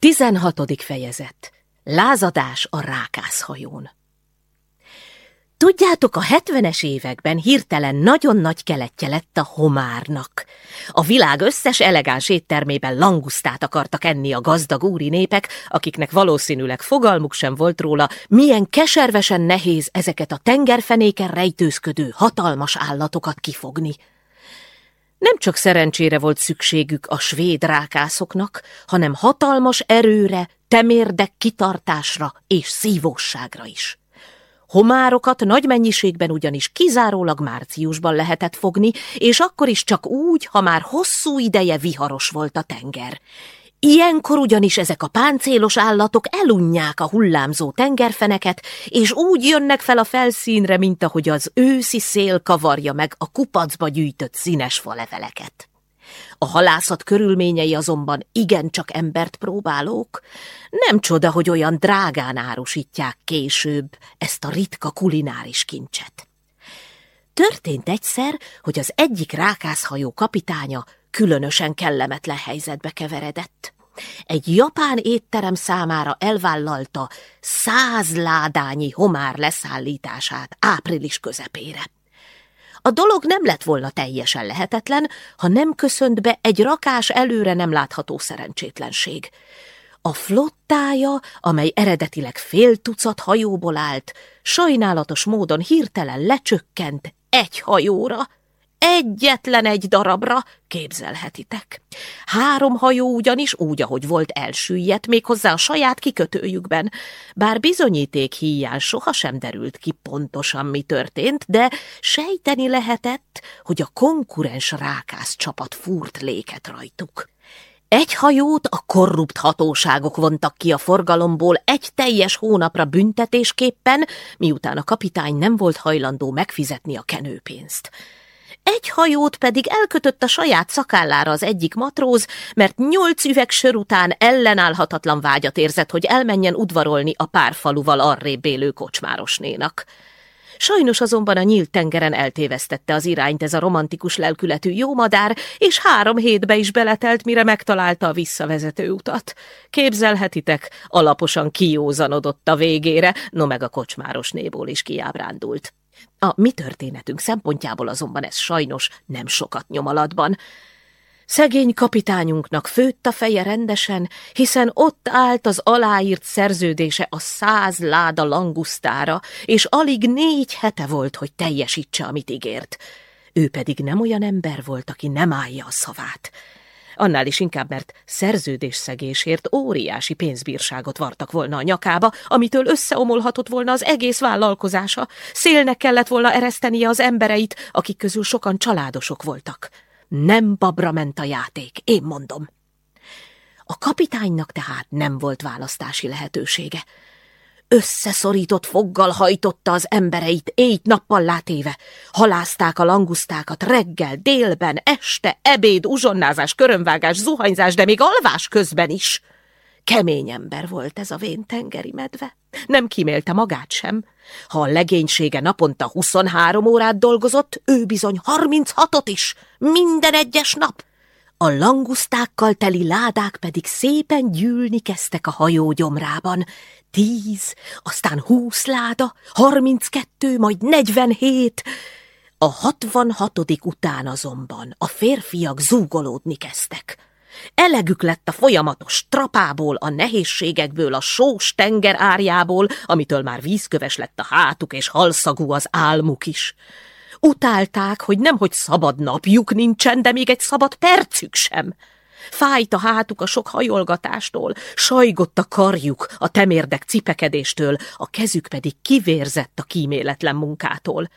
16. fejezet. Lázadás a rákászhajón. Tudjátok, a hetvenes években hirtelen nagyon nagy keletje lett a homárnak. A világ összes elegáns éttermében langusztát akartak enni a gazdag úri népek, akiknek valószínűleg fogalmuk sem volt róla, milyen keservesen nehéz ezeket a tengerfenéken rejtőzködő hatalmas állatokat kifogni. Nem csak szerencsére volt szükségük a svéd rákászoknak, hanem hatalmas erőre, temérdek kitartásra és szívóságra is. Homárokat nagy mennyiségben ugyanis kizárólag márciusban lehetett fogni, és akkor is csak úgy, ha már hosszú ideje viharos volt a tenger. Ilyenkor ugyanis ezek a páncélos állatok elunják a hullámzó tengerfeneket, és úgy jönnek fel a felszínre, mint ahogy az őszi szél kavarja meg a kupacba gyűjtött színes faleveleket. A halászat körülményei azonban igencsak embert próbálók. Nem csoda, hogy olyan drágán árusítják később ezt a ritka kulináris kincset. Történt egyszer, hogy az egyik rákászhajó kapitánya különösen kellemetlen helyzetbe keveredett. Egy japán étterem számára elvállalta száz ládányi homár leszállítását április közepére. A dolog nem lett volna teljesen lehetetlen, ha nem köszönt be egy rakás előre nem látható szerencsétlenség. A flottája, amely eredetileg fél tucat hajóból állt, sajnálatos módon hirtelen lecsökkent egy hajóra, Egyetlen egy darabra, képzelhetitek. Három hajó ugyanis úgy, ahogy volt elsüllyedt, méghozzá a saját kikötőjükben. Bár bizonyíték híján sohasem derült ki pontosan, mi történt, de sejteni lehetett, hogy a konkurens rákász csapat fúrt léket rajtuk. Egy hajót a korrupt hatóságok vontak ki a forgalomból egy teljes hónapra büntetésképpen, miután a kapitány nem volt hajlandó megfizetni a kenőpénzt. Egy hajót pedig elkötött a saját szakállára az egyik matróz, mert nyolc üveg sör után ellenállhatatlan vágyat érzett, hogy elmenjen udvarolni a pár faluval arrébb élő kocsmárosnénak. Sajnos azonban a nyílt tengeren eltévesztette az irányt ez a romantikus lelkületű jómadár, és három hétbe is beletelt, mire megtalálta a visszavezető utat. Képzelhetitek, alaposan kiózanodott a végére, no meg a kocsmárosnéból is kiábrándult. A mi történetünk szempontjából azonban ez sajnos nem sokat nyomalatban. Szegény kapitányunknak főtt a feje rendesen, hiszen ott állt az aláírt szerződése a száz láda langusztára, és alig négy hete volt, hogy teljesítse, amit ígért. Ő pedig nem olyan ember volt, aki nem állja a szavát. Annál is inkább, mert szerződésszegésért óriási pénzbírságot vartak volna a nyakába, amitől összeomolhatott volna az egész vállalkozása. Szélnek kellett volna eresztenie az embereit, akik közül sokan családosok voltak. Nem babra ment a játék, én mondom. A kapitánynak tehát nem volt választási lehetősége összeszorított foggal hajtotta az embereit éjt-nappal látéve. Halázták a langusztákat reggel, délben, este, ebéd, uzsonnázás, körömvágás, zuhanyzás, de még alvás közben is. Kemény ember volt ez a vén tengeri medve. Nem kimélte magát sem. Ha a legénysége naponta 23 órát dolgozott, ő bizony 36-ot is, minden egyes nap. A langusztákkal teli ládák pedig szépen gyűlni kezdtek a hajó gyomrában. Tíz, aztán húsz láda, harminckettő, majd negyvenhét. A hatvanhatodik után azonban a férfiak zúgolódni kezdtek. Elegük lett a folyamatos trapából, a nehézségekből, a sós tenger árjából, amitől már vízköves lett a hátuk és halszagú az álmuk is. Utálták, hogy nemhogy szabad napjuk nincsen, de még egy szabad percük sem. Fájt a hátuk a sok hajolgatástól, sajgott a karjuk a temérdek cipekedéstől, a kezük pedig kivérzett a kíméletlen munkától.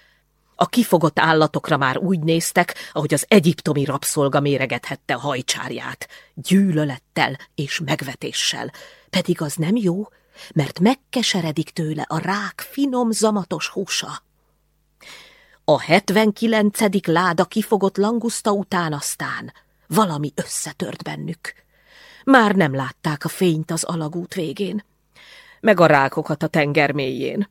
A kifogott állatokra már úgy néztek, ahogy az egyiptomi rabszolga méregethette a hajcsárját, gyűlölettel és megvetéssel. Pedig az nem jó, mert megkeseredik tőle a rák finom, zamatos húsa. A hetvenkilencedik láda kifogott languszta után aztán valami összetört bennük. Már nem látták a fényt az alagút végén, meg a rákokat a tenger mélyén.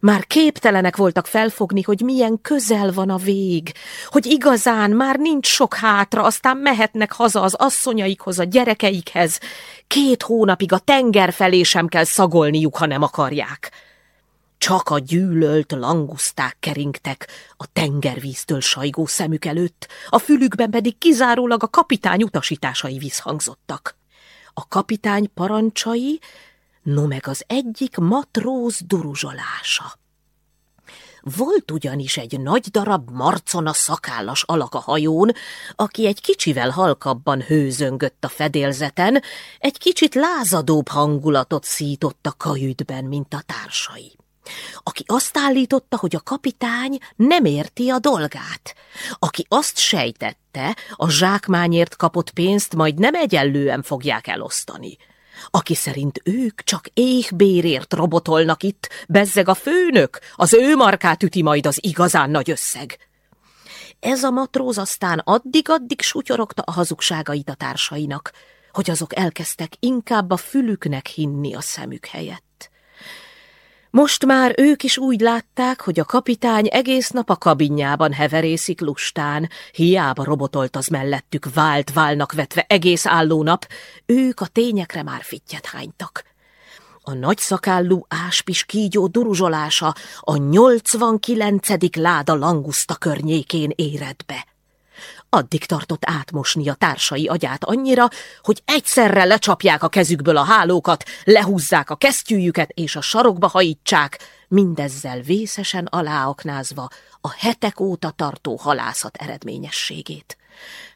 Már képtelenek voltak felfogni, hogy milyen közel van a vég, hogy igazán már nincs sok hátra, aztán mehetnek haza az asszonyaikhoz, a gyerekeikhez. Két hónapig a tenger felé sem kell szagolniuk, ha nem akarják. Csak a gyűlölt languszták keringtek a tengervíztől sajgó szemük előtt, a fülükben pedig kizárólag a kapitány utasításai visszhangzottak. A kapitány parancsai, no meg az egyik matróz duruzsolása. Volt ugyanis egy nagy darab marcona szakállas alak a hajón, aki egy kicsivel halkabban hőzöngött a fedélzeten, egy kicsit lázadóbb hangulatot szított a kajütben, mint a társai aki azt állította, hogy a kapitány nem érti a dolgát, aki azt sejtette, a zsákmányért kapott pénzt majd nem egyenlően fogják elosztani, aki szerint ők csak éhbérért robotolnak itt, bezzeg a főnök, az ő markát üti majd az igazán nagy összeg. ez a matróz aztán addig-addig sutyorogta a hazugságait a társainak, hogy azok elkezdtek inkább a fülüknek hinni a szemük helyett. Most már ők is úgy látták, hogy a kapitány egész nap a kabinjában heverészik lustán, hiába robotolt az mellettük, vált válnak vetve egész állónap, ők a tényekre már fittyet hánytak. A nagyszakállú áspis kígyó duruzsolása a 89. láda languszta környékén éred be. Addig tartott átmosni a társai agyát annyira, hogy egyszerre lecsapják a kezükből a hálókat, lehúzzák a kesztyűjüket és a sarokba hajítsák, mindezzel vészesen aláaknázva a hetek óta tartó halászat eredményességét.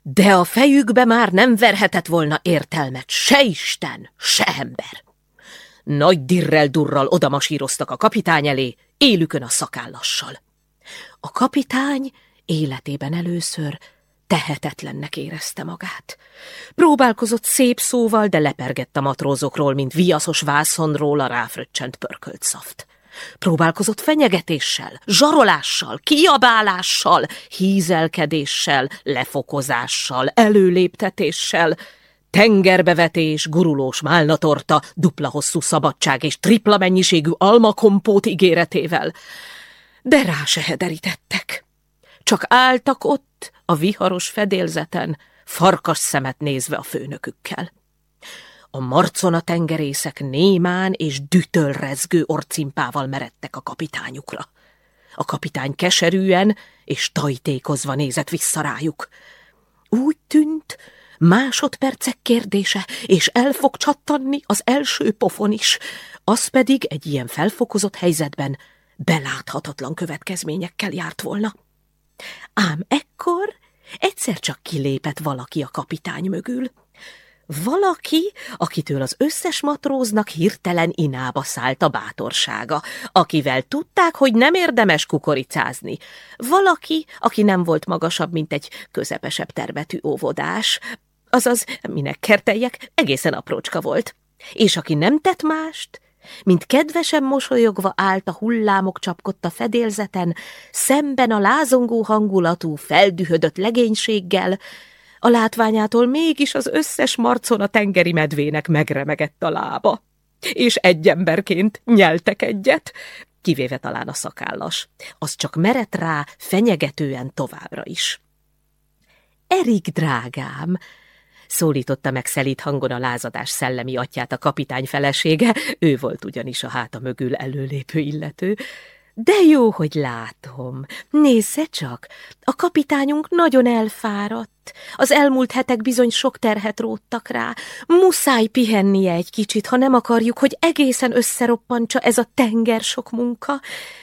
De a fejükbe már nem verhetett volna értelmet se Isten, se ember. Nagy dirrel-durral odamasíroztak a kapitány elé, élükön a szakállassal. A kapitány életében először tehetetlennek érezte magát. Próbálkozott szép szóval, de lepergett a matrózokról, mint viaszos vászonról a ráfröccsent pörkölt szaft. Próbálkozott fenyegetéssel, zsarolással, kiabálással, hízelkedéssel, lefokozással, előléptetéssel, tengerbevetés, gurulós málnatorta, dupla hosszú szabadság és tripla mennyiségű almakompót ígéretével. De rá se hederítettek. Csak álltak ott, a viharos fedélzeten, farkas szemet nézve a főnökükkel. A marcona tengerészek némán és dütölrezgő orcimpával meredtek a kapitányukra. A kapitány keserűen és tajtékozva nézett vissza rájuk. Úgy tűnt, másodpercek kérdése, és el fog csattanni az első pofon is, az pedig egy ilyen felfokozott helyzetben beláthatatlan következményekkel járt volna. Ám ekkor egyszer csak kilépett valaki a kapitány mögül. Valaki, akitől az összes matróznak hirtelen inába szállt a bátorsága, akivel tudták, hogy nem érdemes kukoricázni. Valaki, aki nem volt magasabb, mint egy közepesebb termetű óvodás, azaz, minek kerteljek, egészen aprócska volt. És aki nem tett mást, mint kedvesen mosolyogva állt a hullámok csapkodta fedélzeten, szemben a lázongó hangulatú, feldühödött legénységgel, a látványától mégis az összes marcon a tengeri medvének megremegett a lába. És egy emberként nyeltek egyet, kivéve talán a szakállas. Az csak merett rá fenyegetően továbbra is. Erik, drágám, szólította meg szelít hangon a lázadás szellemi atyát a kapitány felesége, ő volt ugyanis a háta mögül előlépő illető. De jó, hogy látom. Nézze csak, a kapitányunk nagyon elfáradt. Az elmúlt hetek bizony sok terhet róttak rá. Muszáj pihennie egy kicsit, ha nem akarjuk, hogy egészen összeroppantsa ez a tenger sok munka,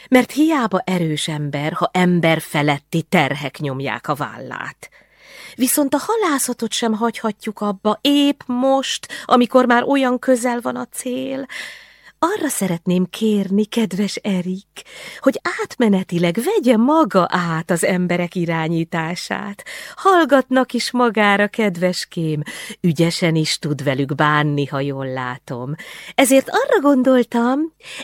mert hiába erős ember, ha ember feletti terhek nyomják a vállát. Viszont a halászatot sem hagyhatjuk abba, épp most, amikor már olyan közel van a cél. Arra szeretném kérni, kedves Erik, hogy átmenetileg vegye maga át az emberek irányítását. Hallgatnak is magára, kedveském, ügyesen is tud velük bánni, ha jól látom. Ezért arra gondoltam,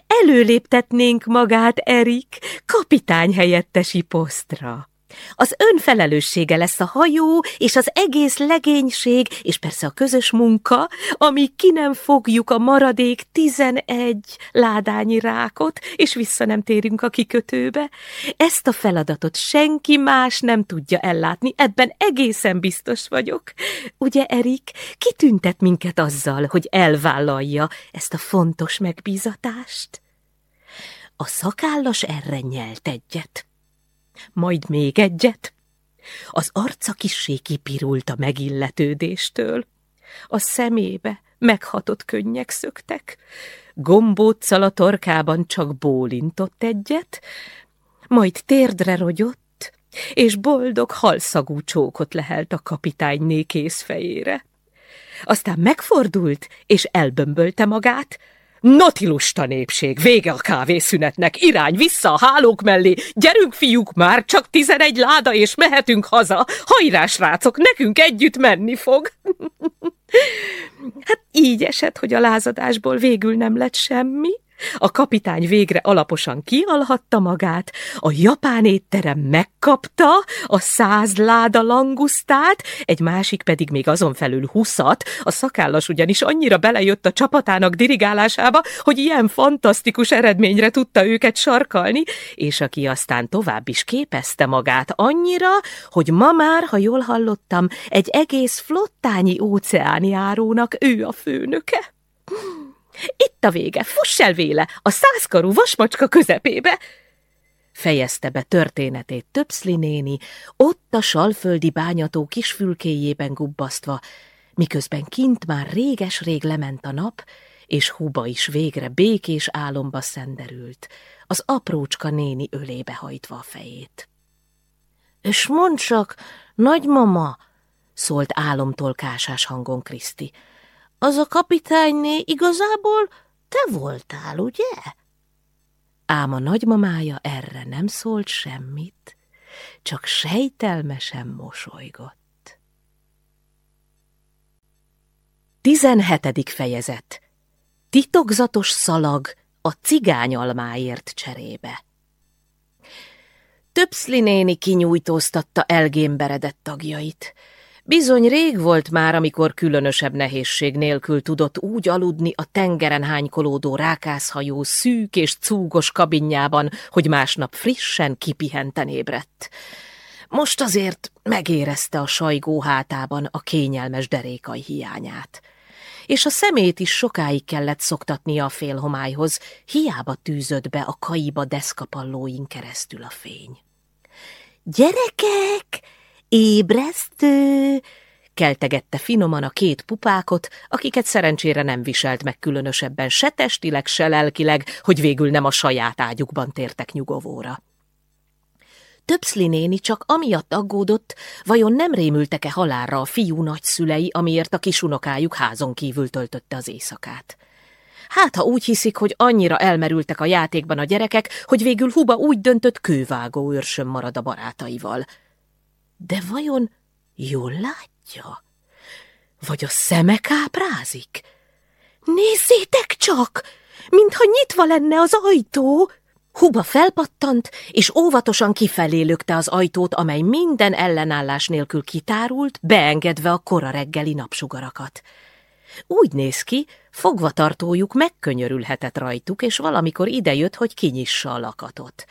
előléptetnénk magát Erik kapitány helyettesi posztra. Az önfelelőssége lesz a hajó, és az egész legénység, és persze a közös munka, amíg ki nem fogjuk a maradék tizenegy ládányi rákot, és vissza nem térünk a kikötőbe. Ezt a feladatot senki más nem tudja ellátni, ebben egészen biztos vagyok. Ugye, Erik, kitüntet minket azzal, hogy elvállalja ezt a fontos megbízatást? A szakállas erre nyelt egyet majd még egyet. Az arca kissé kipirult a megilletődéstől. A szemébe meghatott könnyek szöktek. Gombóccal a torkában csak bólintott egyet, majd térdre rogyott, és boldog halszagú csókot lehelt a kapitányné készfejére. Aztán megfordult, és elbömbölte magát, Natilusta népség, vége a kávészünetnek, irány vissza a hálók mellé, gyerünk fiúk már, csak tizenegy láda, és mehetünk haza, hajrás rácok, nekünk együtt menni fog. hát így esett, hogy a lázadásból végül nem lett semmi, A kapitány végre alaposan kialhatta magát, a japán étterem megkapta a száz láda langusztát, egy másik pedig még azon felül huszat, a szakállas ugyanis annyira belejött a csapatának dirigálásába, hogy ilyen fantasztikus eredményre tudta őket sarkalni, és aki aztán tovább is képezte magát annyira, hogy ma már, ha jól hallottam, egy egész flottányi óceánjárónak ő a főnöke. Itt a vége, fuss el véle, a százkarú vasmacska közepébe! Fejezte be történetét Töpszli néni, ott a salföldi bányató kisfülkéjében gubbasztva, miközben kint már réges-rég lement a nap, és Huba is végre békés álomba szenderült, az aprócska néni ölébe hajtva a fejét. – És mondd csak, nagymama! – szólt álomtól hangon Kriszti – az a kapitányné igazából te voltál, ugye? Ám a nagymamája erre nem szólt semmit, csak sejtelmesen mosolygott. Tizenhetedik fejezet Titokzatos szalag a cigányalmáért cserébe Többszli néni kinyújtóztatta elgémberedett tagjait, Bizony rég volt már, amikor különösebb nehézség nélkül tudott úgy aludni a tengeren hánykolódó rákászhajó szűk és cúgos kabinjában, hogy másnap frissen kipihenten ébredt. Most azért megérezte a sajgó hátában a kényelmes derékai hiányát. És a szemét is sokáig kellett szoktatnia a félhomályhoz, hiába tűzött be a kaiba deszkapallóin keresztül a fény. – Gyerekek! Ébresztő! keltegette finoman a két pupákot, akiket szerencsére nem viselt meg különösebben se testileg, se lelkileg, hogy végül nem a saját ágyukban tértek nyugovóra. Többszli néni csak amiatt aggódott, vajon nem rémültek-e halálra a fiú nagyszülei, amiért a kisunokájuk házon kívül töltötte az éjszakát. Hát, ha úgy hiszik, hogy annyira elmerültek a játékban a gyerekek, hogy végül Huba úgy döntött, kővágó őrsön marad a barátaival – de vajon jól látja? Vagy a szeme káprázik? Nézzétek csak, mintha nyitva lenne az ajtó! Huba felpattant, és óvatosan kifelé lökte az ajtót, amely minden ellenállás nélkül kitárult, beengedve a kora reggeli napsugarakat. Úgy néz ki, fogvatartójuk megkönyörülhetett rajtuk, és valamikor idejött, hogy kinyissa a lakatot.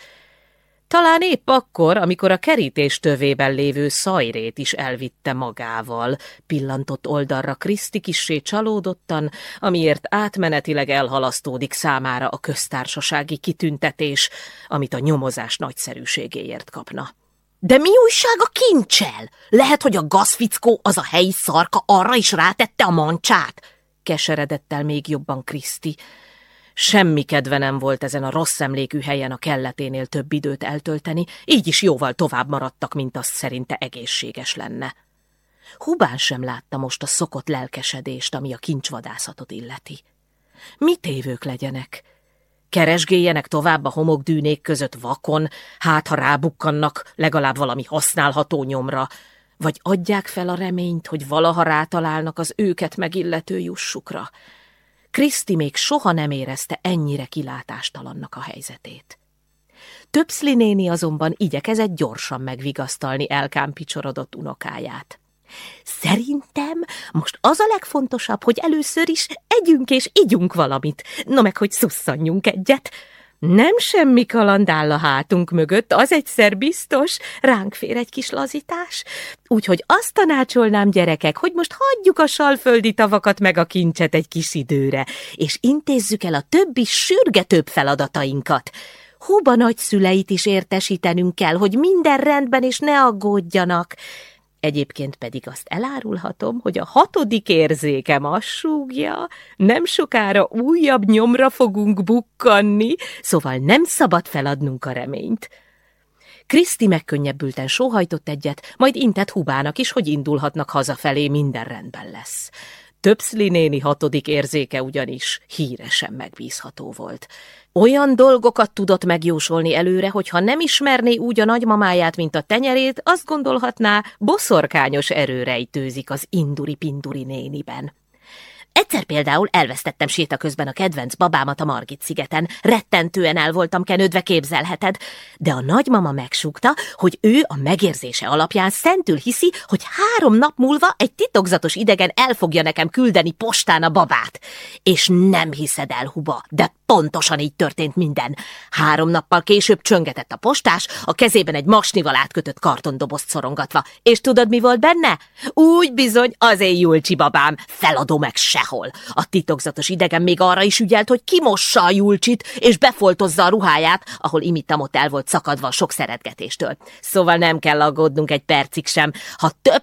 Talán épp akkor, amikor a kerítés tövében lévő szajrét is elvitte magával, pillantott oldalra Kriszti kissé csalódottan, amiért átmenetileg elhalasztódik számára a köztársasági kitüntetés, amit a nyomozás nagyszerűségéért kapna. De mi újság a kincsel? Lehet, hogy a gazfickó, az a helyi szarka arra is rátette a mancsát? Keseredett el még jobban Kriszti. Semmi kedve nem volt ezen a rossz emlékű helyen a kelleténél több időt eltölteni, így is jóval tovább maradtak, mint azt szerinte egészséges lenne. Hubán sem látta most a szokott lelkesedést, ami a kincsvadászatot illeti. Mit évők legyenek? Keresgéljenek tovább a homokdűnék között vakon, hát ha rábukkannak legalább valami használható nyomra, vagy adják fel a reményt, hogy valaha rátalálnak az őket megillető jussukra. Kriszti még soha nem érezte ennyire kilátástalannak a helyzetét. Többszli néni azonban igyekezett gyorsan megvigasztalni elkám picsorodott unokáját. Szerintem most az a legfontosabb, hogy először is együnk és igyunk valamit, no meg hogy szusszanjunk egyet, nem semmi kaland áll a hátunk mögött, az egyszer biztos, ránk fér egy kis lazítás. Úgyhogy azt tanácsolnám, gyerekek, hogy most hagyjuk a salföldi tavakat meg a kincset egy kis időre, és intézzük el a többi sürgetőbb feladatainkat. Huba nagyszüleit is értesítenünk kell, hogy minden rendben, és ne aggódjanak. Egyébként pedig azt elárulhatom, hogy a hatodik érzékem azt nem sokára újabb nyomra fogunk bukkanni, szóval nem szabad feladnunk a reményt. Kriszti megkönnyebbülten sóhajtott egyet, majd intett Hubának is, hogy indulhatnak hazafelé, minden rendben lesz. Többszli néni hatodik érzéke ugyanis híresen megbízható volt. Olyan dolgokat tudott megjósolni előre, hogy ha nem ismerné úgy a nagymamáját, mint a tenyerét, azt gondolhatná, boszorkányos erőrejtőzik az induri-pinduri néniben. Egyszer például elvesztettem séta közben a kedvenc babámat a Margit szigeten. Rettentően el voltam kenődve, képzelheted. De a nagymama megsúgta, hogy ő a megérzése alapján szentül hiszi, hogy három nap múlva egy titokzatos idegen el fogja nekem küldeni postán a babát. És nem hiszed el, Huba, de pontosan így történt minden. Három nappal később csöngetett a postás, a kezében egy masnival átkötött kartondobozt szorongatva. És tudod, mi volt benne? Úgy bizony az én Julcsi babám. Feladó meg sehol. A titokzatos idegen még arra is ügyelt, hogy kimossa a Julcsit, és befoltozza a ruháját, ahol imitamot el volt szakadva a sok szeretgetéstől. Szóval nem kell aggódnunk egy percig sem. Ha több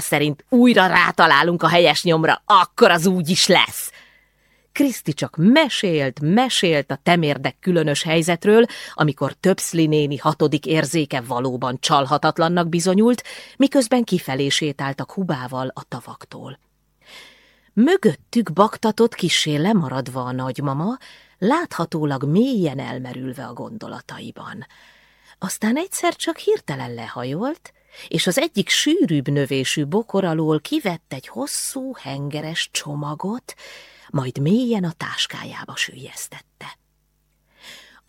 szerint újra rátalálunk a helyes nyomra, akkor az úgy is lesz. Kriszti csak mesélt, mesélt a temérdek különös helyzetről, amikor Töpszli néni hatodik érzéke valóban csalhatatlannak bizonyult, miközben kifelé sétáltak Hubával a tavaktól. Mögöttük baktatott kisé lemaradva a nagymama, láthatólag mélyen elmerülve a gondolataiban. Aztán egyszer csak hirtelen lehajolt, és az egyik sűrűbb növésű bokor alól kivett egy hosszú, hengeres csomagot, majd mélyen a táskájába sűjesztette.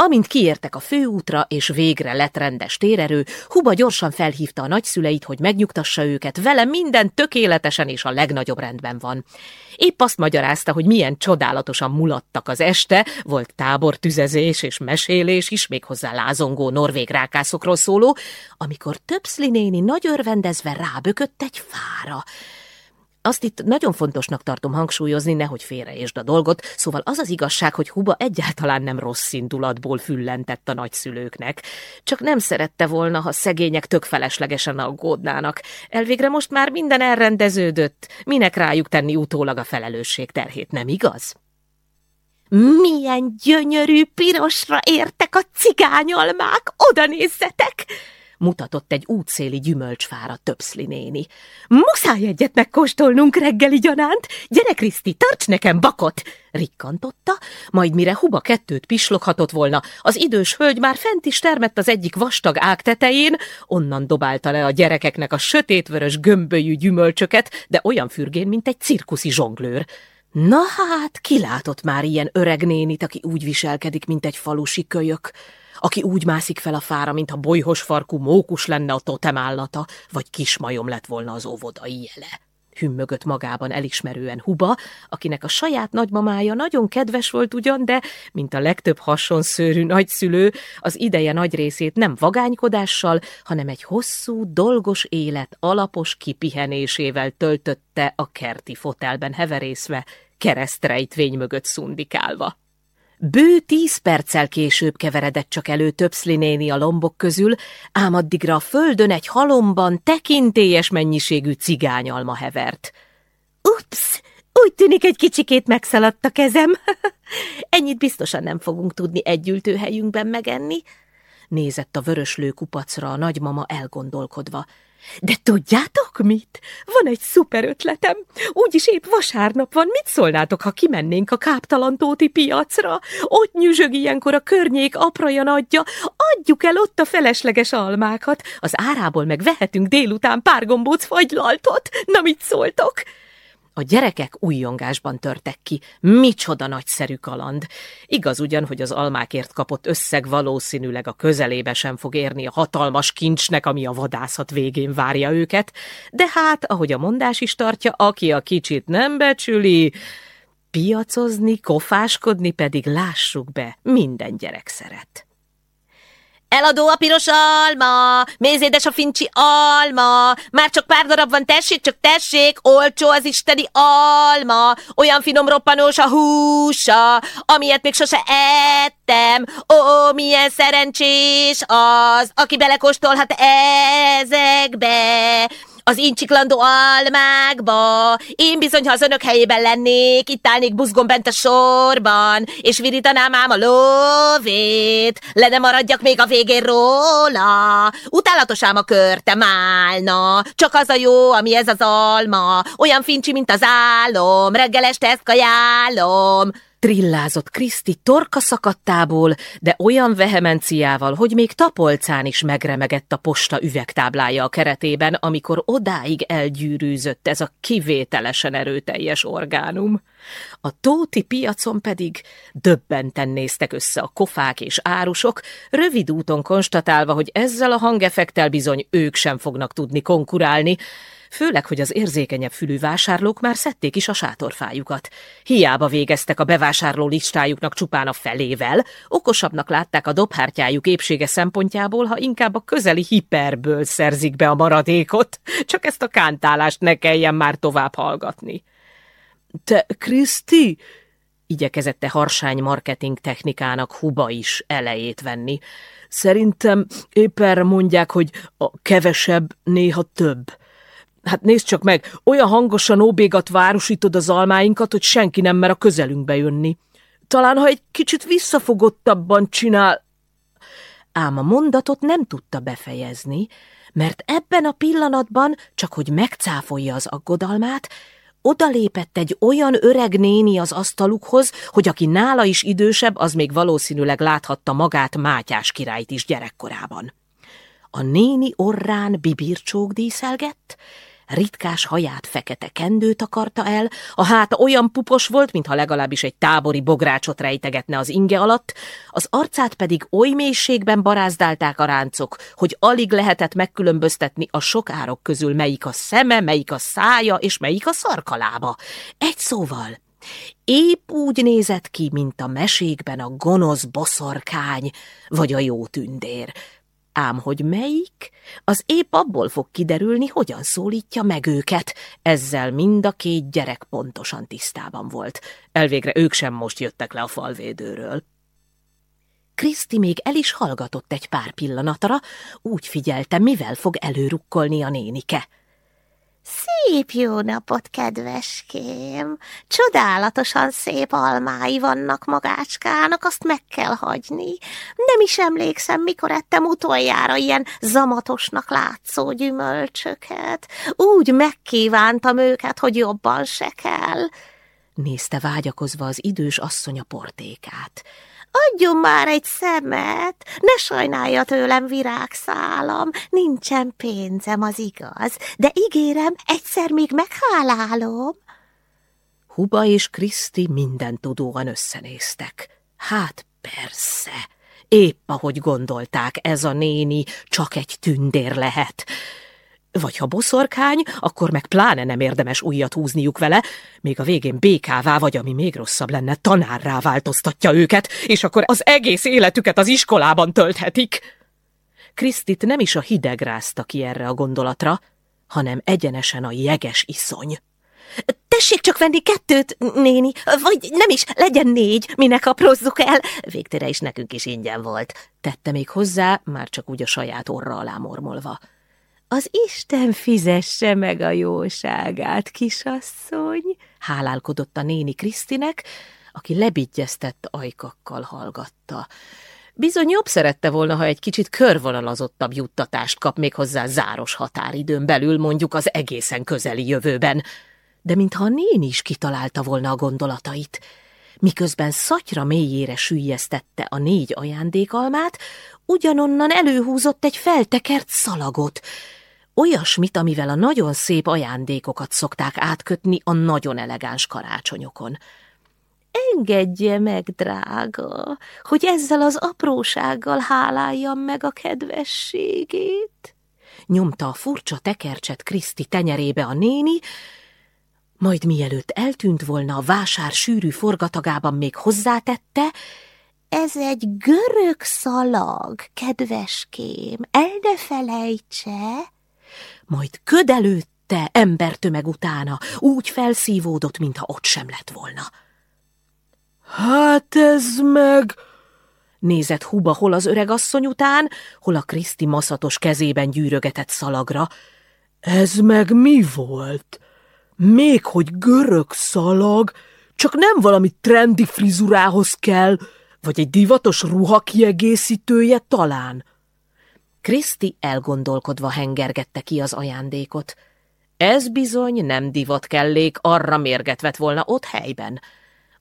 Amint kiértek a főútra, és végre lett rendes térerő, Huba gyorsan felhívta a nagyszüleit, hogy megnyugtassa őket, vele minden tökéletesen és a legnagyobb rendben van. Épp azt magyarázta, hogy milyen csodálatosan mulattak az este, volt tábortüzezés és mesélés is, méghozzá lázongó norvég rákászokról szóló, amikor Töpszli néni nagy örvendezve rábökött egy fára, azt itt nagyon fontosnak tartom hangsúlyozni, nehogy félreésd a dolgot, szóval az az igazság, hogy Huba egyáltalán nem rossz indulatból füllentett a nagyszülőknek. Csak nem szerette volna, ha szegények tök feleslegesen aggódnának. Elvégre most már minden elrendeződött, minek rájuk tenni utólag a felelősség terhét, nem igaz? Milyen gyönyörű pirosra értek a cigányalmák, oda nézzetek! Mutatott egy útszéli gyümölcsfára Töpszli néni. Muszáj egyet megkóstolnunk reggeli gyanánt! Gyere, Kriszti, tarts nekem bakot! Rikkantotta, majd mire Huba kettőt pisloghatott volna, az idős hölgy már fent is termett az egyik vastag ág tetején, onnan dobálta le a gyerekeknek a sötétvörös gömbölyű gyümölcsöket, de olyan fürgén, mint egy cirkuszi zsonglőr. Na hát, kilátott már ilyen öreg nénit, aki úgy viselkedik, mint egy falusi kölyök aki úgy mászik fel a fára, mintha bolyhos farkú mókus lenne a totemállata, vagy kismajom lett volna az óvodai jele. Hümmögött magában elismerően Huba, akinek a saját nagymamája nagyon kedves volt ugyan, de, mint a legtöbb hasonszőrű nagyszülő, az ideje nagy részét nem vagánykodással, hanem egy hosszú, dolgos élet alapos kipihenésével töltötte a kerti fotelben heverészve, keresztrejtvény mögött szundikálva. Bő tíz perccel később keveredett csak elő Töpszli néni a lombok közül, ám addigra a földön egy halomban tekintélyes mennyiségű cigányalma hevert. Ups! Úgy tűnik, egy kicsikét megszaladt a kezem. Ennyit biztosan nem fogunk tudni egy helyünkben megenni. Nézett a vöröslő kupacra a nagymama elgondolkodva. De tudjátok mit? Van egy szuper ötletem. Úgyis épp vasárnap van, mit szólnátok, ha kimennénk a káptalantóti piacra? Ott nyüzsög ilyenkor a környék apraja adja, adjuk el ott a felesleges almákat, az árából meg vehetünk délután pár gombóc fagylaltot. Na, mit szóltok? A gyerekek újjongásban törtek ki. Micsoda nagyszerű kaland! Igaz ugyan, hogy az almákért kapott összeg valószínűleg a közelébe sem fog érni a hatalmas kincsnek, ami a vadászat végén várja őket, de hát, ahogy a mondás is tartja, aki a kicsit nem becsüli, piacozni, kofáskodni pedig lássuk be, minden gyerek szeret. Eladó a piros alma, mézédes a fincsi alma, már csak pár darab van, tessék, csak tessék, olcsó az isteni alma, olyan finom roppanós a húsa, amilyet még sose ettem, ó, milyen szerencsés az, aki belekóstolhat ezekbe, az incsiklandó almákba. Én bizony, ha az önök helyében lennék, itt állnék buzgom bent a sorban, és virítanám ám a lóvét. Le ne maradjak még a végén róla. Utálatos ám a körte málna. Csak az a jó, ami ez az alma. Olyan fincsi, mint az álom. Reggel este ezt kajálom. Trillázott Kriszti torka szakadtából, de olyan vehemenciával, hogy még tapolcán is megremegett a posta üvegtáblája a keretében, amikor odáig elgyűrűzött ez a kivételesen erőteljes orgánum. A tóti piacon pedig döbbenten néztek össze a kofák és árusok, rövid úton konstatálva, hogy ezzel a hangefektel bizony ők sem fognak tudni konkurálni, főleg, hogy az érzékenyebb fülű vásárlók már szedték is a sátorfájukat. Hiába végeztek a bevásárló listájuknak csupán a felével, okosabbnak látták a dobhártyájuk épsége szempontjából, ha inkább a közeli hiperből szerzik be a maradékot, csak ezt a kántálást ne kelljen már tovább hallgatni. Te, Kriszti? Igyekezette harsány marketing technikának Huba is elejét venni. Szerintem épp mondják, hogy a kevesebb néha több. Hát nézd csak meg, olyan hangosan óbégat városítod az almáinkat, hogy senki nem mer a közelünkbe jönni. Talán, ha egy kicsit visszafogottabban csinál... Ám a mondatot nem tudta befejezni, mert ebben a pillanatban, csak hogy megcáfolja az aggodalmát, odalépett egy olyan öreg néni az asztalukhoz, hogy aki nála is idősebb, az még valószínűleg láthatta magát Mátyás királyt is gyerekkorában. A néni orrán bibircsók díszelgett, ritkás haját fekete kendőt akarta el, a háta olyan pupos volt, mintha legalábbis egy tábori bográcsot rejtegetne az inge alatt, az arcát pedig oly mélységben barázdálták a ráncok, hogy alig lehetett megkülönböztetni a sok árok közül, melyik a szeme, melyik a szája és melyik a szarkalába. Egy szóval, épp úgy nézett ki, mint a mesékben a gonosz boszorkány vagy a jó tündér, Ám hogy melyik, az épp abból fog kiderülni, hogyan szólítja meg őket. Ezzel mind a két gyerek pontosan tisztában volt. Elvégre ők sem most jöttek le a falvédőről. Kriszti még el is hallgatott egy pár pillanatra, úgy figyelte, mivel fog előrukkolni a nénike. Szép jó napot, kedveském! Csodálatosan szép almái vannak magácskának, azt meg kell hagyni. Nem is emlékszem, mikor ettem utoljára ilyen zamatosnak látszó gyümölcsöket. Úgy megkívántam őket, hogy jobban se kell. Nézte vágyakozva az idős asszony a portékát. Adjon már egy szemet, ne sajnálja tőlem virágszálam, nincsen pénzem, az igaz, de ígérem, egyszer még meghálálom. Huba és Kriszti minden tudóan összenéztek. Hát persze, épp ahogy gondolták, ez a néni csak egy tündér lehet. Vagy ha boszorkány, akkor meg pláne nem érdemes újat húzniuk vele, még a végén békává, vagy ami még rosszabb lenne, tanárrá változtatja őket, és akkor az egész életüket az iskolában tölthetik. Krisztit nem is a hideg rázta ki erre a gondolatra, hanem egyenesen a jeges iszony. Tessék csak venni kettőt, néni, vagy nem is, legyen négy, minek aprózzuk el. Végtére is nekünk is ingyen volt, tette még hozzá, már csak úgy a saját orra alá mormolva. Az Isten fizesse meg a jóságát, kisasszony, hálálkodott a néni Krisztinek, aki lebigyeztett ajkakkal hallgatta. Bizony jobb szerette volna, ha egy kicsit körvonalazottabb juttatást kap még hozzá záros határidőn belül, mondjuk az egészen közeli jövőben. De mintha a néni is kitalálta volna a gondolatait. Miközben szatyra mélyére sűjjesztette a négy ajándékalmát, ugyanonnan előhúzott egy feltekert szalagot, olyasmit, amivel a nagyon szép ajándékokat szokták átkötni a nagyon elegáns karácsonyokon. Engedje meg, drága, hogy ezzel az aprósággal háláljam meg a kedvességét. Nyomta a furcsa tekercset Kriszti tenyerébe a néni, majd mielőtt eltűnt volna a vásár sűrű forgatagában még hozzátette, ez egy görög szalag, kedveském, el ne felejtse, majd ködelőtte embertömeg utána, úgy felszívódott, mintha ott sem lett volna. Hát ez meg... Nézett Huba hol az öregasszony után, hol a Kriszti maszatos kezében gyűrögetett szalagra. Ez meg mi volt? Még hogy görög szalag, csak nem valami trendi frizurához kell, vagy egy divatos ruha kiegészítője talán. Kriszti elgondolkodva hengergette ki az ajándékot. Ez bizony nem divat kellék, arra mérget vett volna ott helyben.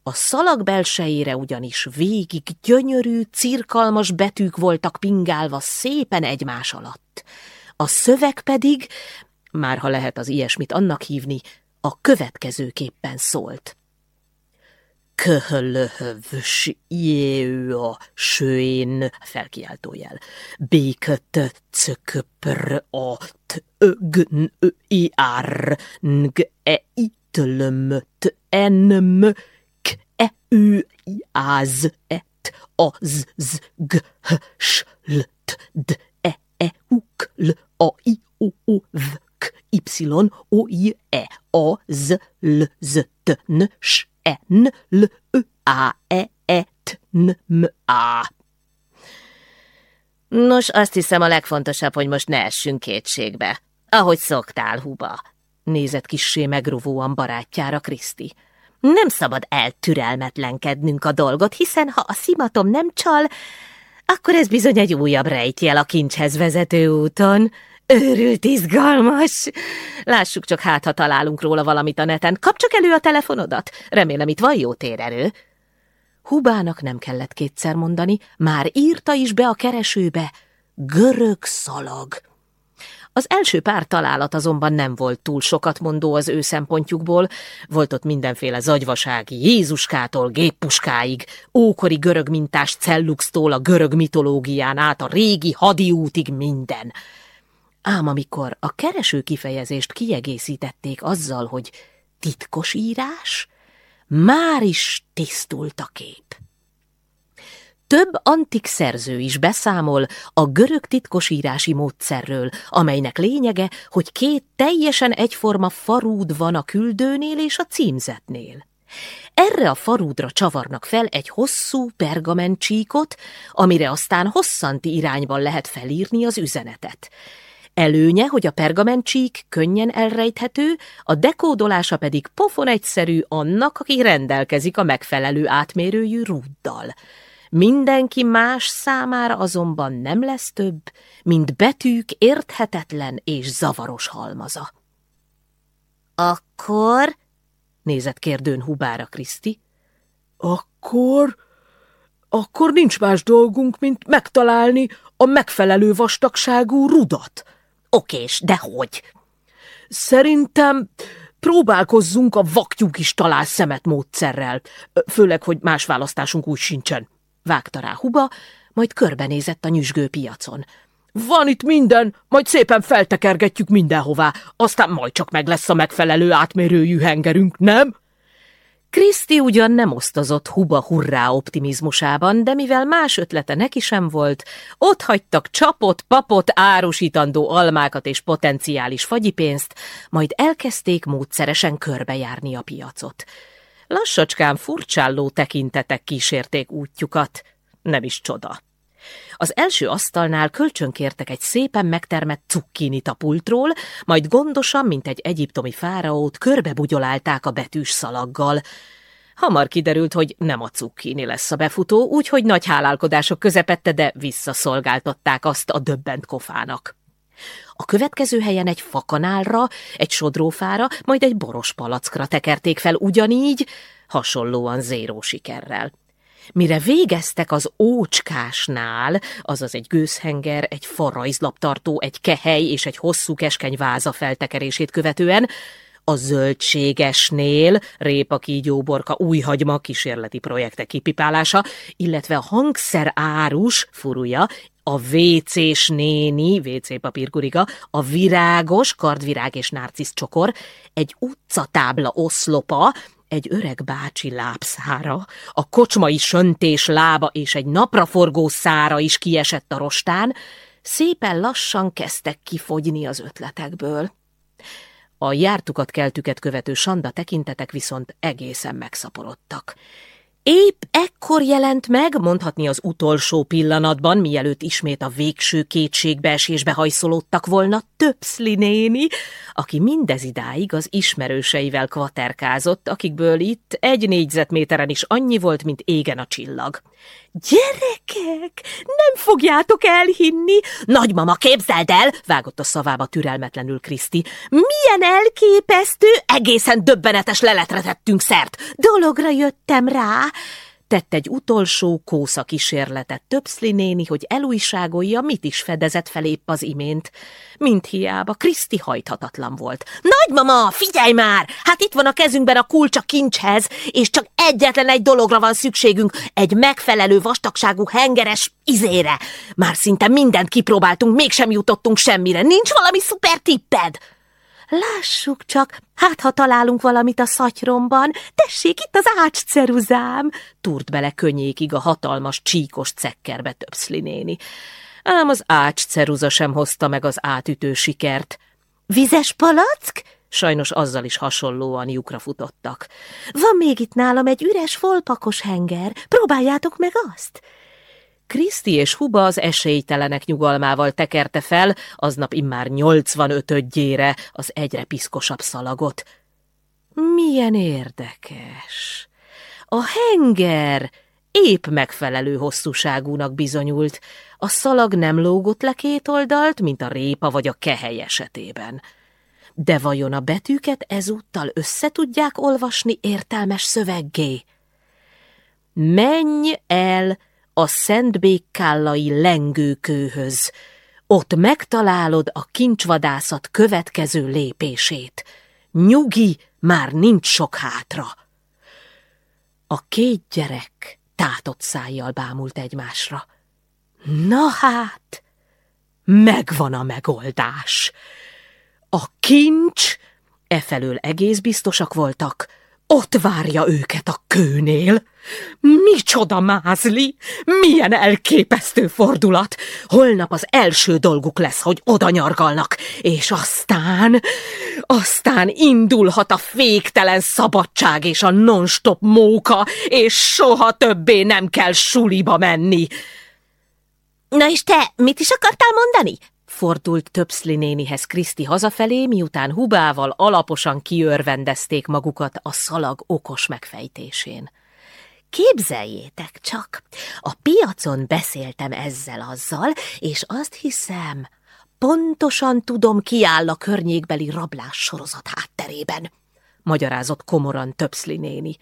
A szalag belsejére ugyanis végig gyönyörű, cirkalmas betűk voltak pingálva szépen egymás alatt. A szöveg pedig, már ha lehet az ilyesmit annak hívni, a következőképpen szólt. Köhölöhövs a sőén, felkiáltójel. Békött cököpr a tögn i ár ng e itlömöt enm k e ü áz et az z g h d e e u k l a i o o v k y o i e a z l z t n s N, L, Ö, A, E, E, T, N, M, A. Nos, azt hiszem a legfontosabb, hogy most ne essünk kétségbe. Ahogy szoktál, Huba, nézett kissé megrovóan barátjára Kriszti. Nem szabad eltürelmetlenkednünk a dolgot, hiszen ha a szimatom nem csal, akkor ez bizony egy újabb rejtjel a kincshez vezető úton. Őrült izgalmas! Lássuk csak hát, ha találunk róla valamit a neten. Kap csak elő a telefonodat. Remélem itt van jó térerő. Hubának nem kellett kétszer mondani, már írta is be a keresőbe. Görög szalag. Az első pár találat azonban nem volt túl sokat mondó az ő szempontjukból, volt ott mindenféle zagyvasági, Jézuskától géppuskáig, ókori görög mintás celluxtól a görög mitológián át a régi hadiútig minden. Ám amikor a kereső kifejezést kiegészítették azzal, hogy titkos írás, már is tisztult a kép. Több antik szerző is beszámol a görög titkosírási módszerről, amelynek lényege, hogy két teljesen egyforma farúd van a küldőnél és a címzetnél. Erre a farúdra csavarnak fel egy hosszú pergamentsíkot, amire aztán hosszanti irányban lehet felírni az üzenetet. Előnye, hogy a pergamentsík könnyen elrejthető, a dekódolása pedig pofon egyszerű annak, aki rendelkezik a megfelelő átmérőjű rúddal. Mindenki más számára azonban nem lesz több, mint betűk érthetetlen és zavaros halmaza. Akkor? nézett kérdőn Hubára Kriszti. Akkor? Akkor nincs más dolgunk, mint megtalálni a megfelelő vastagságú rudat. Okés, de hogy? Szerintem próbálkozzunk a vaktyúk is talál szemet módszerrel, főleg, hogy más választásunk úgy sincsen. Vágta rá Huba, majd körbenézett a nyüzsgő piacon. Van itt minden, majd szépen feltekergetjük mindenhová, aztán majd csak meg lesz a megfelelő átmérőjű hengerünk, nem? Kriszti ugyan nem osztozott huba hurrá optimizmusában, de mivel más ötlete neki sem volt, ott hagytak csapot, papot, árusítandó almákat és potenciális fagyipénzt, majd elkezdték módszeresen körbejárni a piacot. Lassacskán furcsálló tekintetek kísérték útjukat. Nem is csoda. Az első asztalnál kölcsönkértek egy szépen megtermett cukkinit a pultról, majd gondosan, mint egy egyiptomi fáraót, körbebugyolálták a betűs szalaggal. Hamar kiderült, hogy nem a cukkini lesz a befutó, úgyhogy nagy hálálkodások közepette, de visszaszolgáltatták azt a döbbent kofának. A következő helyen egy fakanálra, egy sodrófára, majd egy boros palackra tekerték fel ugyanígy, hasonlóan zéró sikerrel. Mire végeztek az ócskásnál, azaz egy gőzhenger, egy farajzlaptartó, egy kehely és egy hosszú keskeny váza feltekerését követően, a zöldségesnél répa, kígyó, borka, új hagyma kísérleti projektek kipipálása, illetve a hangszer árus furúja, a WC-s néni, WC papírkuriga, a virágos, kardvirág és narcisz csokor, egy utcatábla oszlopa, egy öreg bácsi lábszára, a kocsmai söntés lába és egy napraforgó szára is kiesett a rostán, szépen lassan kezdtek kifogyni az ötletekből. A jártukat keltüket követő sanda tekintetek viszont egészen megszaporodtak. Épp ekkor jelent meg, mondhatni az utolsó pillanatban, mielőtt ismét a végső kétségbeesésbe hajszolódtak volna, Töpszli néni, aki mindez idáig az ismerőseivel kvaterkázott, akikből itt egy négyzetméteren is annyi volt, mint égen a csillag. Gyerekek, nem fogjátok elhinni! Nagymama, képzeld el, vágott a szavába türelmetlenül Kriszti. Milyen elképesztő, egészen döbbenetes leletre tettünk szert. Dologra jöttem rá tett egy utolsó kósza kísérletet Töpszli néni, hogy elújságolja, mit is fedezett fel épp az imént. Mint hiába, Kriszti hajthatatlan volt. Nagymama, figyelj már! Hát itt van a kezünkben a kulcs a kincshez, és csak egyetlen egy dologra van szükségünk, egy megfelelő vastagságú hengeres izére. Már szinte mindent kipróbáltunk, mégsem jutottunk semmire. Nincs valami szuper tipped? Lássuk csak, hát ha találunk valamit a szatyromban, tessék, itt az ácsceruzám, túrt bele könnyékig a hatalmas, csíkos cekkerbe többszli néni. Ám az ácsceruza sem hozta meg az átütő sikert. Vizes palack? Sajnos azzal is hasonlóan lyukra futottak. Van még itt nálam egy üres folpakos henger, próbáljátok meg azt! Kriszti és Huba az esélytelenek nyugalmával tekerte fel, aznap immár 85 ödjére az egyre piszkosabb szalagot. Milyen érdekes! A henger épp megfelelő hosszúságúnak bizonyult. A szalag nem lógott le két oldalt, mint a répa vagy a kehely esetében. De vajon a betűket ezúttal összetudják olvasni értelmes szöveggé? Menj el a Szentbékkállai lengőkőhöz. Ott megtalálod a kincsvadászat következő lépését. Nyugi, már nincs sok hátra. A két gyerek tátott szájjal bámult egymásra. Na hát, megvan a megoldás. A kincs, efelől egész biztosak voltak, ott várja őket a kőnél. Micsoda mázli! Milyen elképesztő fordulat! Holnap az első dolguk lesz, hogy oda nyargalnak, és aztán, aztán indulhat a féktelen szabadság és a non-stop móka, és soha többé nem kell suliba menni. Na és te mit is akartál mondani? Fordult Töpszli nénihez Kriszti hazafelé, miután Hubával alaposan kiörvendezték magukat a szalag okos megfejtésén. Képzeljétek csak, a piacon beszéltem ezzel-azzal, és azt hiszem, pontosan tudom, ki a környékbeli rablás sorozat hátterében, magyarázott komoran Töpszli néni.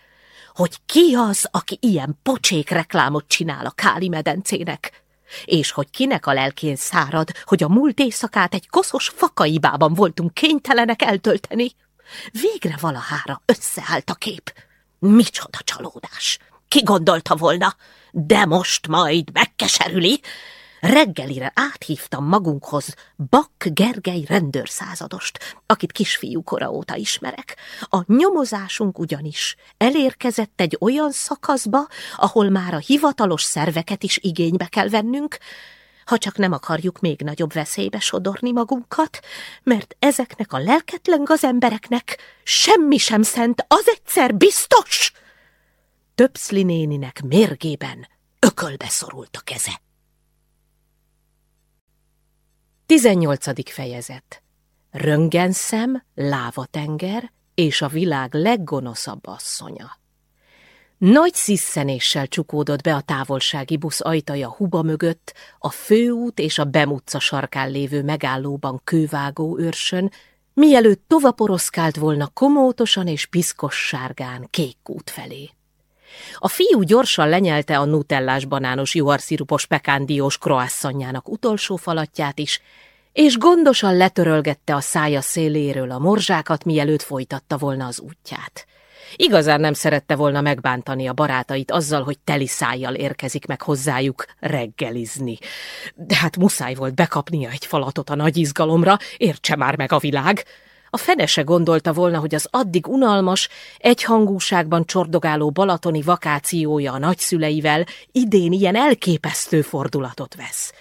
Hogy ki az, aki ilyen pocsék reklámot csinál a Káli medencének? És hogy kinek a lelkén szárad, hogy a múlt éjszakát egy koszos fakaibában voltunk kénytelenek eltölteni. Végre valahára összeállt a kép. Micsoda csalódás! Ki gondolta volna? De most majd megkeserüli, Reggelire áthívtam magunkhoz Bak Gergely rendőrszázadost, akit kisfiú kora óta ismerek. A nyomozásunk ugyanis elérkezett egy olyan szakaszba, ahol már a hivatalos szerveket is igénybe kell vennünk, ha csak nem akarjuk még nagyobb veszélybe sodorni magunkat, mert ezeknek a lelketlen gazembereknek semmi sem szent, az egyszer biztos! Többszli néninek mérgében ökölbe szorult a keze. 18. fejezet Röngenszem, lávatenger és a világ leggonoszabb asszonya. Nagy sziszenéssel csukódott be a távolsági busz ajtaja huba mögött, a főút és a bemutca sarkán lévő megállóban kővágó őrsön, mielőtt tovaporoszkált volna komótosan és piszkos sárgán kék út felé. A fiú gyorsan lenyelte a nutellás banános juharszirupos pekándiós kroasszonyának utolsó falatját is, és gondosan letörölgette a szája széléről a morzsákat, mielőtt folytatta volna az útját. Igazán nem szerette volna megbántani a barátait azzal, hogy teli szájjal érkezik meg hozzájuk reggelizni. De hát muszáj volt bekapnia egy falatot a nagy izgalomra, értse már meg a világ. A fedese gondolta volna, hogy az addig unalmas, egyhangúságban csordogáló balatoni vakációja a nagyszüleivel idén ilyen elképesztő fordulatot vesz.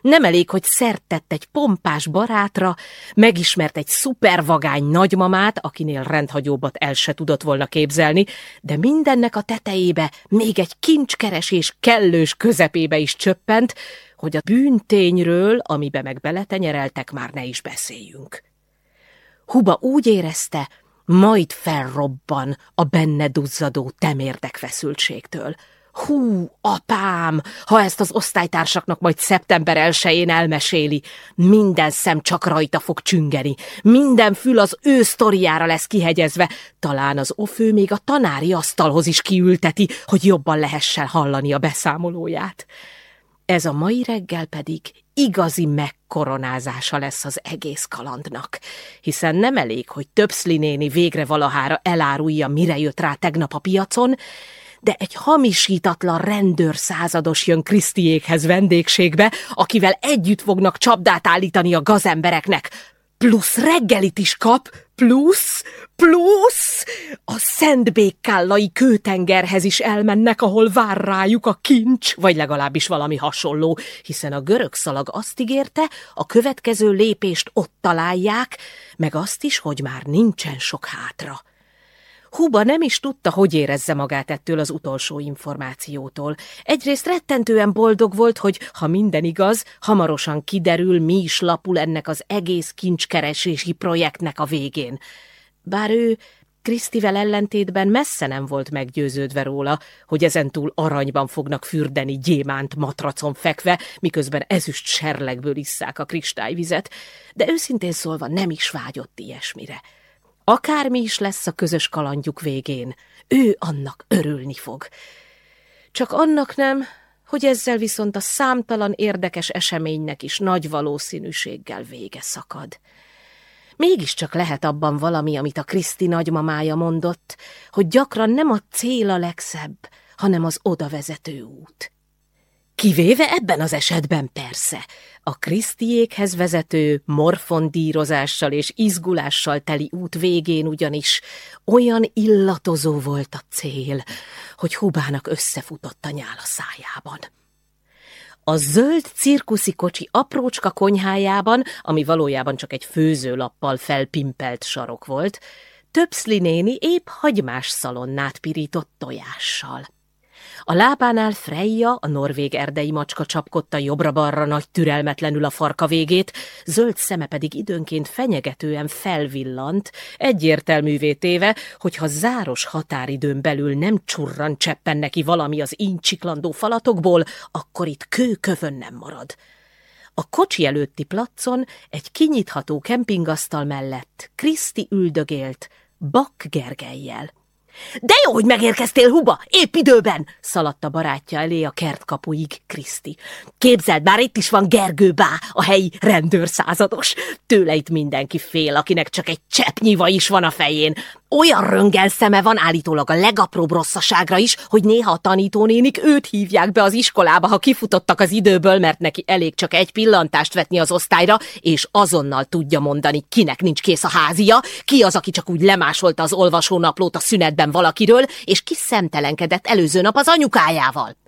Nem elég, hogy szert tett egy pompás barátra, megismert egy szupervagány nagymamát, akinél rendhagyóbbat el se tudott volna képzelni, de mindennek a tetejébe még egy kincskeresés kellős közepébe is csöppent, hogy a bűntényről, amibe meg beletenyereltek, már ne is beszéljünk. Huba úgy érezte, majd felrobban a benne duzzadó temérdek feszültségtől. Hú, apám, ha ezt az osztálytársaknak majd szeptember elsején elmeséli, minden szem csak rajta fog csüngeni, minden fül az ő sztoriára lesz kihegyezve, talán az ofő még a tanári asztalhoz is kiülteti, hogy jobban lehessen hallani a beszámolóját. Ez a mai reggel pedig igazi megkoronázása lesz az egész kalandnak, hiszen nem elég, hogy Töpszli néni végre valahára elárulja, mire jött rá tegnap a piacon, de egy hamisítatlan rendőr százados jön Krisztiékhez vendégségbe, akivel együtt fognak csapdát állítani a gazembereknek. Plusz reggelit is kap, plusz, plusz a Szentbékkállai kőtengerhez is elmennek, ahol vár rájuk a kincs, vagy legalábbis valami hasonló, hiszen a görög szalag azt ígérte, a következő lépést ott találják, meg azt is, hogy már nincsen sok hátra. Huba nem is tudta, hogy érezze magát ettől az utolsó információtól. Egyrészt rettentően boldog volt, hogy, ha minden igaz, hamarosan kiderül, mi is lapul ennek az egész kincskeresési projektnek a végén. Bár ő Krisztivel ellentétben messze nem volt meggyőződve róla, hogy ezentúl aranyban fognak fürdeni gyémánt matracon fekve, miközben ezüst serlegből isszák a kristályvizet, de őszintén szólva nem is vágyott ilyesmire. Akármi is lesz a közös kalandjuk végén, ő annak örülni fog. Csak annak nem, hogy ezzel viszont a számtalan érdekes eseménynek is nagy valószínűséggel vége szakad. Mégiscsak lehet abban valami, amit a Kriszti nagymamája mondott, hogy gyakran nem a cél a legszebb, hanem az odavezető út. Kivéve ebben az esetben persze, a Krisztiékhez vezető morfondírozással és izgulással teli út végén ugyanis olyan illatozó volt a cél, hogy Hubának összefutott a nyál szájában. A zöld cirkuszi kocsi aprócska konyhájában, ami valójában csak egy főzőlappal felpimpelt sarok volt, Töpszli néni épp hagymás szalonnát pirított tojással. A lábánál Freya, a norvég erdei macska csapkodta jobbra-balra nagy türelmetlenül a farka végét, zöld szeme pedig időnként fenyegetően felvillant, egyértelművé téve, hogyha záros határidőn belül nem csurran cseppen neki valami az incsiklandó falatokból, akkor itt kőkövön nem marad. A kocsi előtti placon egy kinyitható kempingasztal mellett Kriszti üldögélt, Bak Gergelyjel. De jó, hogy megérkeztél, Huba, épp időben, szaladt barátja elé a kertkapuig Kriszti. Képzeld, már itt is van Gergő Bá, a helyi rendőrszázados. Tőle itt mindenki fél, akinek csak egy cseppnyiva is van a fején. Olyan röngel szeme van állítólag a legapróbb rosszaságra is, hogy néha a tanítónénik őt hívják be az iskolába, ha kifutottak az időből, mert neki elég csak egy pillantást vetni az osztályra, és azonnal tudja mondani, kinek nincs kész a házia, ki az, aki csak úgy lemásolta az olvasónaplót a szünetben valakiről, és ki szemtelenkedett előző nap az anyukájával.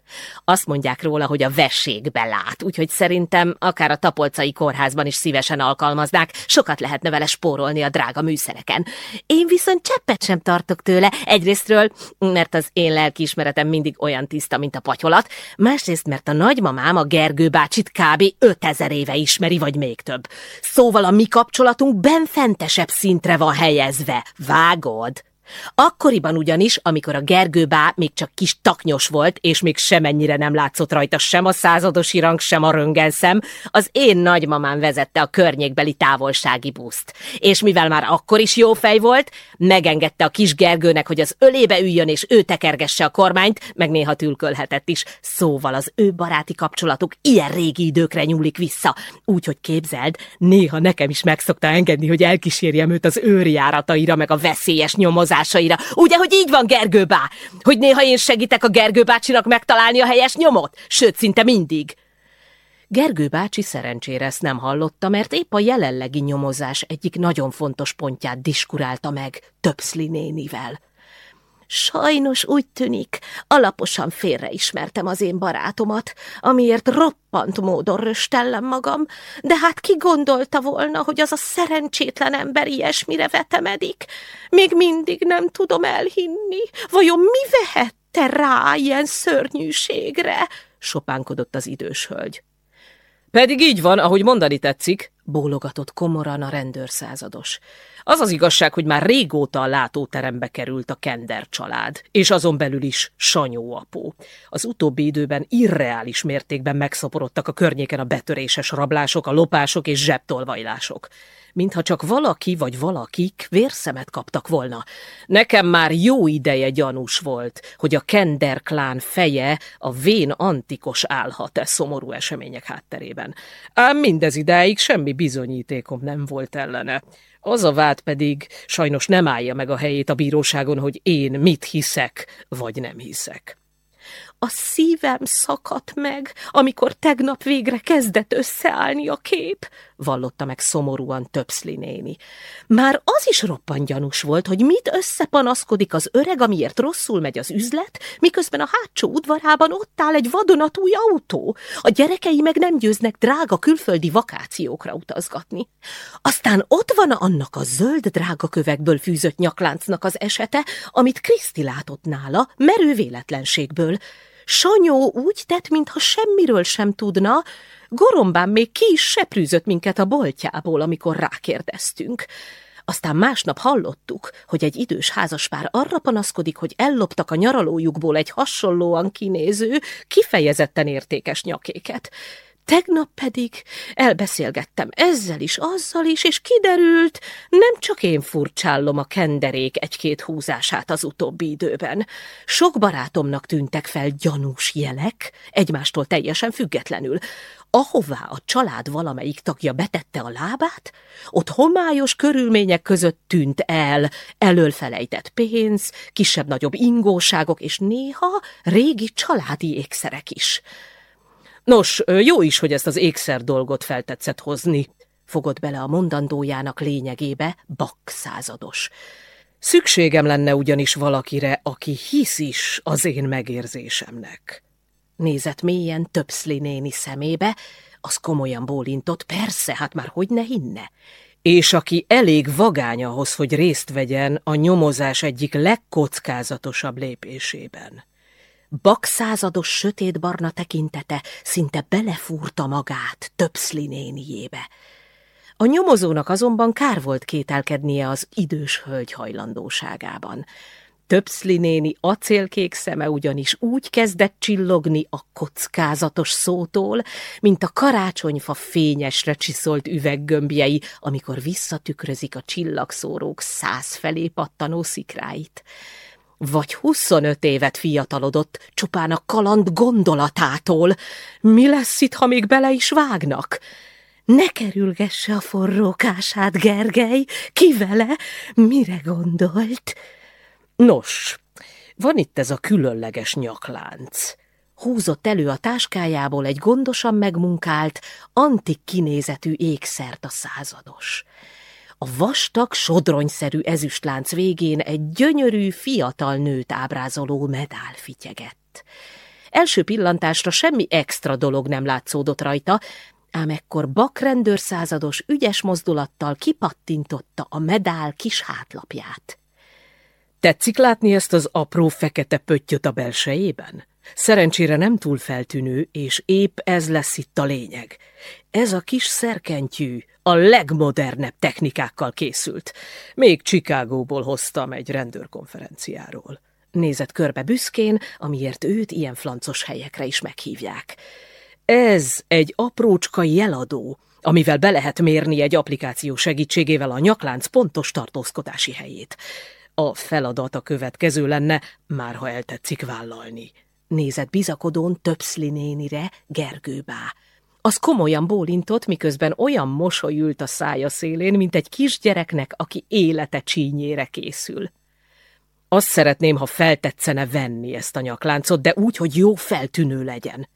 Azt mondják róla, hogy a vességbe lát, úgyhogy szerintem akár a tapolcai kórházban is szívesen alkalmaznák, sokat lehetne vele spórolni a drága műszereken. Én viszont cseppet sem tartok tőle, egyrésztről, mert az én lelkiismeretem mindig olyan tiszta, mint a patyolat, másrészt, mert a nagymamám a Gergő bácsit kb. 5000 éve ismeri, vagy még több. Szóval a mi kapcsolatunk benfentesebb szintre van helyezve. Vágod? Akkoriban ugyanis, amikor a Gergő bá még csak kis taknyos volt, és még semennyire nem látszott rajta sem a századosi rang, sem a röngenszem, az én nagymamám vezette a környékbeli távolsági buszt. És mivel már akkor is jó fej volt, megengedte a kis Gergőnek, hogy az ölébe üljön, és ő tekergesse a kormányt, meg néha tülkölhetett is. Szóval az ő baráti kapcsolatuk ilyen régi időkre nyúlik vissza. Úgyhogy képzeld, néha nekem is megszokta engedni, hogy elkísérjem őt az őrjárataira, meg a veszélyes nyomozás megoldásaira. Ugye, hogy így van Gergő? Hogy néha én segítek a Gergő bácsinak megtalálni a helyes nyomot? Sőt, szinte mindig. Gergő bácsi szerencsére ezt nem hallotta, mert épp a jelenlegi nyomozás egyik nagyon fontos pontját diskurálta meg Töpszli nénivel. Sajnos úgy tűnik, alaposan félreismertem az én barátomat, amiért roppant módon röstellem magam, de hát ki gondolta volna, hogy az a szerencsétlen ember ilyesmire vetemedik? Még mindig nem tudom elhinni. Vajon mi vehette rá ilyen szörnyűségre? sopánkodott az idős hölgy. Pedig így van, ahogy mondani tetszik, bólogatott komoran a rendőrszázados. Az az igazság, hogy már régóta a látóterembe került a Kender család, és azon belül is Sanyó apó. Az utóbbi időben irreális mértékben megszaporodtak a környéken a betöréses rablások, a lopások és zsebtolvajlások mintha csak valaki vagy valakik vérszemet kaptak volna. Nekem már jó ideje gyanús volt, hogy a Kender klán feje a vén antikos állhat-e szomorú események hátterében. Ám mindez idáig semmi bizonyítékom nem volt ellene. Az a vád pedig sajnos nem állja meg a helyét a bíróságon, hogy én mit hiszek, vagy nem hiszek. A szívem szakadt meg, amikor tegnap végre kezdett összeállni a kép, vallotta meg szomorúan Töpszli néni. Már az is roppant gyanús volt, hogy mit összepanaszkodik az öreg, amiért rosszul megy az üzlet, miközben a hátsó udvarában ott áll egy vadonatúj autó. A gyerekei meg nem győznek drága külföldi vakációkra utazgatni. Aztán ott van annak a zöld drága kövekből fűzött nyakláncnak az esete, amit Kriszti látott nála, merő véletlenségből. Sanyó úgy tett, mintha semmiről sem tudna, gorombán még ki is seprűzött minket a boltjából, amikor rákérdeztünk. Aztán másnap hallottuk, hogy egy idős házaspár arra panaszkodik, hogy elloptak a nyaralójukból egy hasonlóan kinéző, kifejezetten értékes nyakéket. Tegnap pedig elbeszélgettem ezzel is, azzal is, és kiderült, nem csak én furcsállom a kenderék egy-két húzását az utóbbi időben. Sok barátomnak tűntek fel gyanús jelek, egymástól teljesen függetlenül. Ahová a család valamelyik tagja betette a lábát, ott homályos körülmények között tűnt el, elölfelejtett pénz, kisebb-nagyobb ingóságok, és néha régi családi ékszerek is. Nos, jó is, hogy ezt az ékszer dolgot feltetszett hozni, fogott bele a mondandójának lényegébe Bak százados. Szükségem lenne ugyanis valakire, aki hisz is az én megérzésemnek. Nézett mélyen Töpszli néni szemébe, az komolyan bólintott, persze, hát már hogy ne hinne. És aki elég vagány ahhoz, hogy részt vegyen a nyomozás egyik legkockázatosabb lépésében. Bakszázados sötétbarna tekintete szinte belefúrta magát Töpszli néniébe. A nyomozónak azonban kár volt kételkednie az idős hölgy hajlandóságában. Töpszli néni acélkék szeme ugyanis úgy kezdett csillogni a kockázatos szótól, mint a karácsonyfa fényesre csiszolt üveggömbjei, amikor visszatükrözik a csillagszórók száz felé pattanó szikráit vagy huszonöt évet fiatalodott csupán a kaland gondolatától. Mi lesz itt, ha még bele is vágnak? Ne kerülgesse a forrókását, Gergely, ki vele, mire gondolt? Nos, van itt ez a különleges nyaklánc. Húzott elő a táskájából egy gondosan megmunkált, antik kinézetű ékszert a százados. A vastag, sodronyszerű ezüstlánc végén egy gyönyörű, fiatal nőt ábrázoló medál fityegett. Első pillantásra semmi extra dolog nem látszódott rajta, ám ekkor bakrendőrszázados ügyes mozdulattal kipattintotta a medál kis hátlapját. Tetszik látni ezt az apró fekete pöttyöt a belsejében? Szerencsére nem túl feltűnő, és épp ez lesz itt a lényeg. Ez a kis szerkentyű a legmodernebb technikákkal készült. Még Csikágóból hoztam egy rendőrkonferenciáról. Nézett körbe büszkén, amiért őt ilyen flancos helyekre is meghívják. Ez egy aprócska jeladó, amivel be lehet mérni egy applikáció segítségével a nyaklánc pontos tartózkodási helyét. A feladat a következő lenne, már ha eltetszik vállalni. Nézett bizakodón Töpszli nénire, Gergőbá. Az komolyan bólintott, miközben olyan mosoly ült a szája szélén, mint egy kisgyereknek, aki élete csínyére készül. Azt szeretném, ha feltetszene venni ezt a nyakláncot, de úgy, hogy jó feltűnő legyen.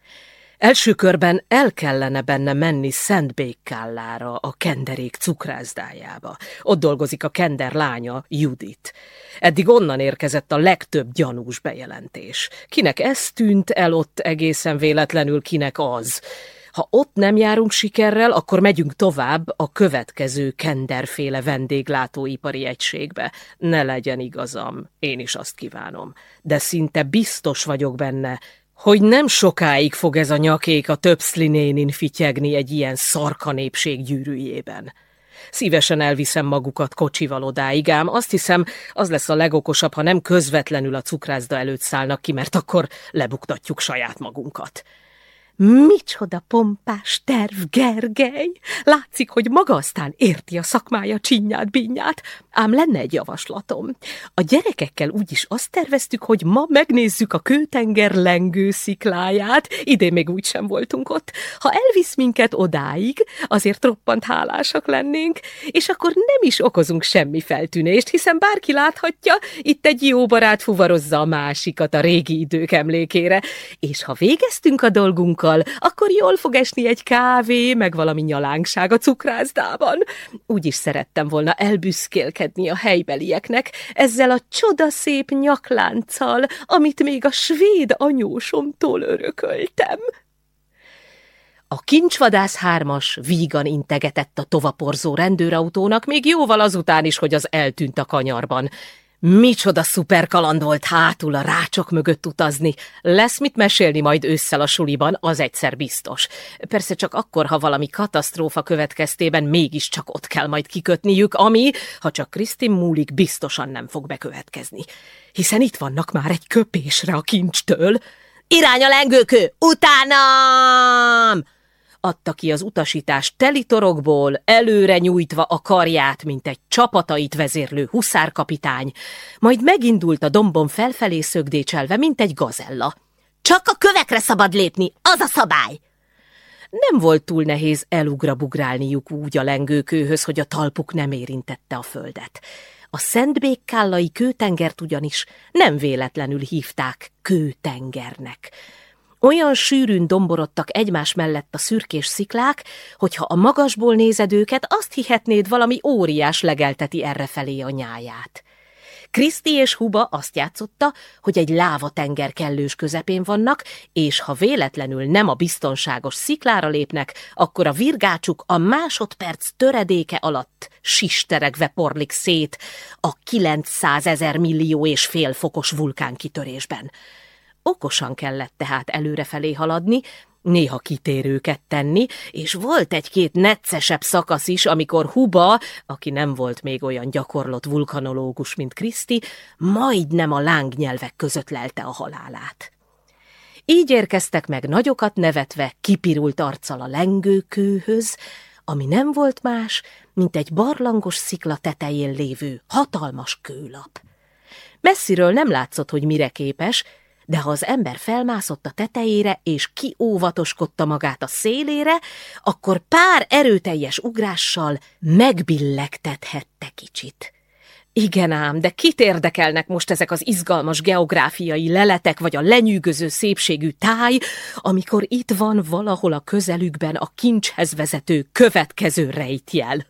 Első körben el kellene benne menni Szentbékkállára, a kenderék cukrászdájába. Ott dolgozik a kender lánya, Judit. Eddig onnan érkezett a legtöbb gyanús bejelentés. Kinek ez tűnt el ott egészen véletlenül, kinek az. Ha ott nem járunk sikerrel, akkor megyünk tovább a következő kenderféle vendéglátóipari egységbe. Ne legyen igazam, én is azt kívánom. De szinte biztos vagyok benne, hogy nem sokáig fog ez a nyakék a többszlinénin fityegni egy ilyen szarka népség gyűrűjében. Szívesen elviszem magukat kocsival odáig, ám azt hiszem, az lesz a legokosabb, ha nem közvetlenül a cukrászda előtt szállnak ki, mert akkor lebuktatjuk saját magunkat. Micsoda pompás terv, Gergely! Látszik, hogy maga aztán érti a szakmája csinyát, binyát. Ám lenne egy javaslatom. A gyerekekkel úgyis azt terveztük, hogy ma megnézzük a kőtenger lengő szikláját. Idén még úgy sem voltunk ott. Ha elvisz minket odáig, azért roppant hálásak lennénk, és akkor nem is okozunk semmi feltűnést, hiszen bárki láthatja, itt egy jó barát fuvarozza a másikat a régi idők emlékére. És ha végeztünk a dolgunkkal, magunkkal, akkor jól fog esni egy kávé, meg valami nyalánkság a cukrászdában. Úgy is szerettem volna elbüszkélkedni a helybelieknek ezzel a csodaszép nyaklánccal, amit még a svéd anyósomtól örököltem. A kincsvadász hármas vígan integetett a tovaporzó rendőrautónak, még jóval azután is, hogy az eltűnt a kanyarban. Micsoda szuper kaland volt hátul a rácsok mögött utazni. Lesz mit mesélni majd ősszel a suliban, az egyszer biztos. Persze csak akkor, ha valami katasztrófa következtében mégiscsak ott kell majd kikötniük, ami, ha csak Krisztin múlik, biztosan nem fog bekövetkezni. Hiszen itt vannak már egy köpésre a kincstől. Irány a lengőkő! Utánam! Adta ki az utasítást telitorokból, előre nyújtva a karját, mint egy csapatait vezérlő huszárkapitány, majd megindult a dombon felfelé szögdécselve, mint egy gazella. Csak a kövekre szabad lépni, az a szabály! Nem volt túl nehéz elugrabugrálniuk úgy a lengőkőhöz, hogy a talpuk nem érintette a földet. A Szentbékkállai kőtengert ugyanis nem véletlenül hívták kőtengernek. Olyan sűrűn domborodtak egymás mellett a szürkés sziklák, hogyha a magasból nézed őket, azt hihetnéd valami óriás legelteti errefelé a nyáját. Kriszti és Huba azt játszotta, hogy egy lávatenger kellős közepén vannak, és ha véletlenül nem a biztonságos sziklára lépnek, akkor a virgácsuk a másodperc töredéke alatt sisteregve porlik szét a 900 ezer millió és fél fokos vulkánkitörésben. Okosan kellett tehát előrefelé haladni, néha kitérőket tenni, és volt egy-két neccesebb szakasz is, amikor Huba, aki nem volt még olyan gyakorlott vulkanológus, mint Kriszti, majdnem a lángnyelvek között lelte a halálát. Így érkeztek meg nagyokat nevetve, kipirult arccal a lengőkőhöz, ami nem volt más, mint egy barlangos szikla tetején lévő hatalmas kőlap. Messziről nem látszott, hogy mire képes, de ha az ember felmászott a tetejére és kióvatoskodta magát a szélére, akkor pár erőteljes ugrással megbillegtethette kicsit. Igen ám, de kit érdekelnek most ezek az izgalmas geográfiai leletek, vagy a lenyűgöző szépségű táj, amikor itt van valahol a közelükben a kincshez vezető következő rejtjel?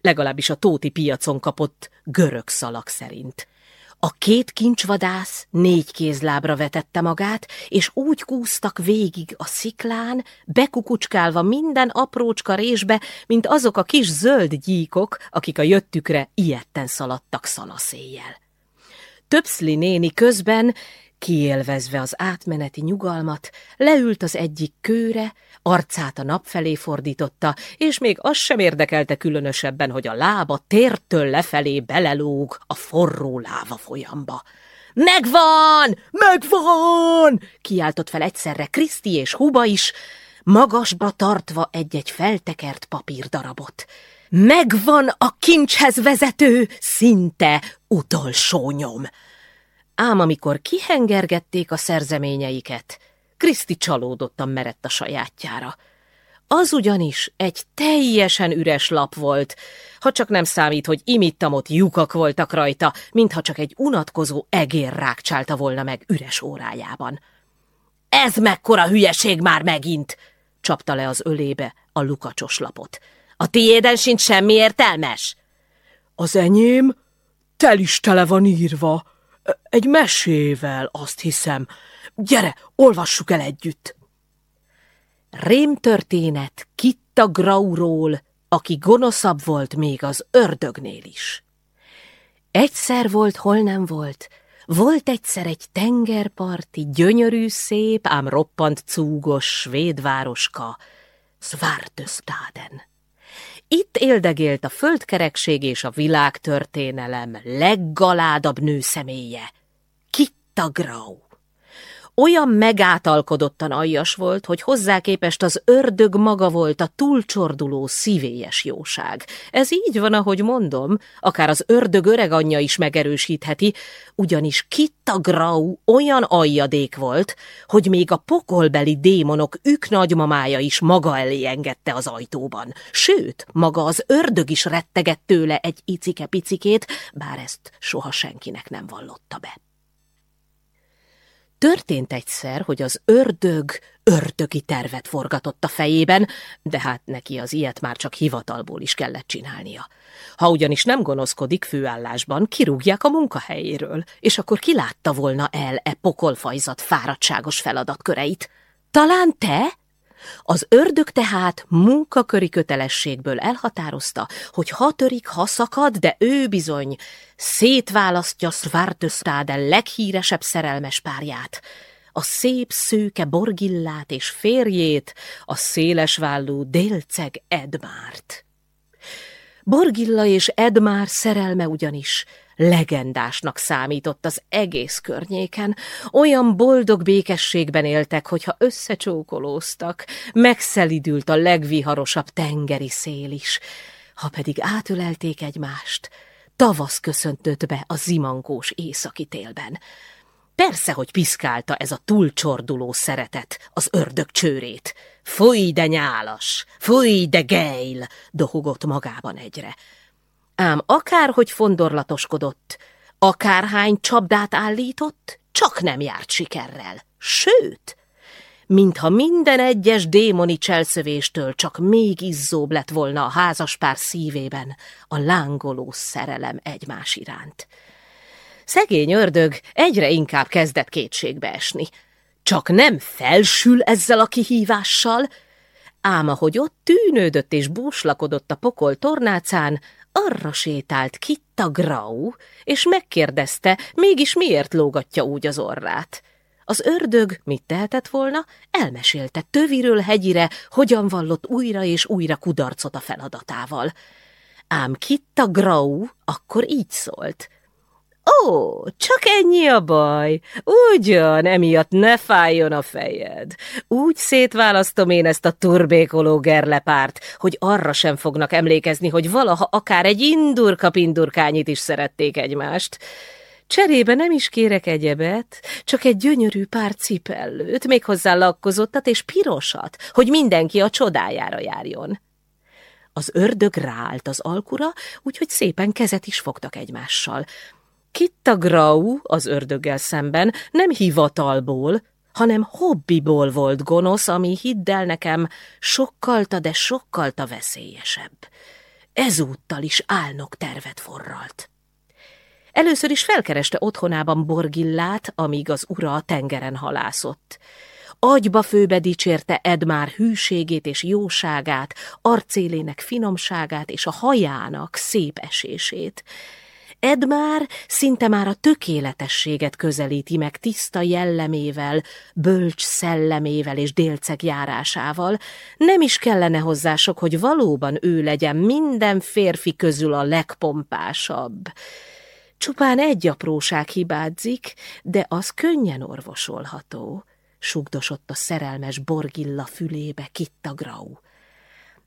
Legalábbis a tóti piacon kapott görög szalak szerint. A két kincsvadász négy kézlábra vetette magát, és úgy kúztak végig a sziklán, bekukucskálva minden aprócska résbe, mint azok a kis zöld gyíkok, akik a jöttükre ilyetten szaladtak szanaszéjjel. Többszli néni közben Kiélvezve az átmeneti nyugalmat, leült az egyik kőre, arcát a nap felé fordította, és még az sem érdekelte különösebben, hogy a lába tértől lefelé belelóg a forró láva folyamba. Megvan! Megvan! kiáltott fel egyszerre Kriszti és Huba is, magasba tartva egy-egy feltekert papírdarabot. Megvan a kincshez vezető, szinte utolsó nyom! Ám amikor kihengergették a szerzeményeiket, Kriszti csalódottan merett a sajátjára. Az ugyanis egy teljesen üres lap volt, ha csak nem számít, hogy imittamot lyukak voltak rajta, mintha csak egy unatkozó egér rákcsálta volna meg üres órájában. Ez mekkora hülyeség már megint! csapta le az ölébe a lukacsos lapot. A tiéden sincs semmi értelmes? Az enyém tel is tele van írva. Egy mesével, azt hiszem. Gyere, olvassuk el együtt. Rémtörténet Kitta Grauról, aki gonoszabb volt még az ördögnél is. Egyszer volt, hol nem volt, volt egyszer egy tengerparti, gyönyörű, szép, ám roppant cúgos svéd városka, Svartöstaden. Itt éldegélt a földkerekség és a világtörténelem leggaládabb nőszemélye, Kitta Grau. Olyan megátalkodottan aljas volt, hogy hozzá képest az ördög maga volt a túlcsorduló szívélyes jóság. Ez így van, ahogy mondom, akár az ördög öreg anyja is megerősítheti, ugyanis Kitta Grau olyan aljadék volt, hogy még a pokolbeli démonok ük nagymamája is maga elé engedte az ajtóban. Sőt, maga az ördög is rettegett tőle egy icike-picikét, bár ezt soha senkinek nem vallotta be. Történt egyszer, hogy az ördög ördögi tervet forgatott a fejében, de hát neki az ilyet már csak hivatalból is kellett csinálnia. Ha ugyanis nem gonoszkodik főállásban, kirúgják a munkahelyéről, és akkor kilátta volna el e pokolfajzat fáradtságos feladatköreit. Talán te? Az ördög tehát munkaköri kötelességből elhatározta, hogy ha törik, ha szakad, de ő bizony szétválasztja Svartösztáden leghíresebb szerelmes párját, a szép szőke Borgillát és férjét, a szélesvállú délceg Edmárt. Borgilla és Edmár szerelme ugyanis legendásnak számított az egész környéken. Olyan boldog békességben éltek, hogyha összecsókolóztak, megszelidült a legviharosabb tengeri szél is. Ha pedig átölelték egymást, tavasz köszöntött be a zimankós északi télben. Persze, hogy piszkálta ez a túlcsorduló szeretet az ördög csőrét. Fúj, de nyálas! Fúj, de gejl! dohogott magában egyre. Ám akárhogy fondorlatoskodott, akárhány csapdát állított, csak nem járt sikerrel. Sőt, mintha minden egyes démoni cselszövéstől csak még izzóbb lett volna a házaspár szívében a lángoló szerelem egymás iránt. Szegény ördög egyre inkább kezdett kétségbe esni. Csak nem felsül ezzel a kihívással, ám ahogy ott tűnődött és búslakodott a pokol tornácán, arra sétált Kitta Grau, és megkérdezte, mégis miért lógatja úgy az orrát. Az ördög mit tehetett volna? Elmesélte töviről hegyire, hogyan vallott újra és újra kudarcot a feladatával. Ám Kitta Grau akkor így szólt. Ó, csak ennyi a baj. Ugyan, emiatt ne fájjon a fejed. Úgy szétválasztom én ezt a turbékoló gerlepárt, hogy arra sem fognak emlékezni, hogy valaha akár egy indurka-pindurkányit is szerették egymást. Cserébe nem is kérek egyebet, csak egy gyönyörű pár cipellőt, méghozzá lakkozottat és pirosat, hogy mindenki a csodájára járjon. Az ördög ráállt az alkura, úgyhogy szépen kezet is fogtak egymással. Kitta Grau az ördöggel szemben nem hivatalból, hanem hobbiból volt gonosz, ami hidd nekem sokkalta, de sokkalta veszélyesebb. Ezúttal is álnok tervet forralt. Először is felkereste otthonában Borgillát, amíg az ura a tengeren halászott. Agyba főbe dicsérte Edmár hűségét és jóságát, arcélének finomságát és a hajának szép esését. Edmár szinte már a tökéletességet közelíti meg tiszta jellemével, bölcs szellemével és délceg járásával. Nem is kellene hozzá sok, hogy valóban ő legyen minden férfi közül a legpompásabb. Csupán egy apróság hibádzik, de az könnyen orvosolható, sugdosott a szerelmes Borgilla fülébe Kitta Grau.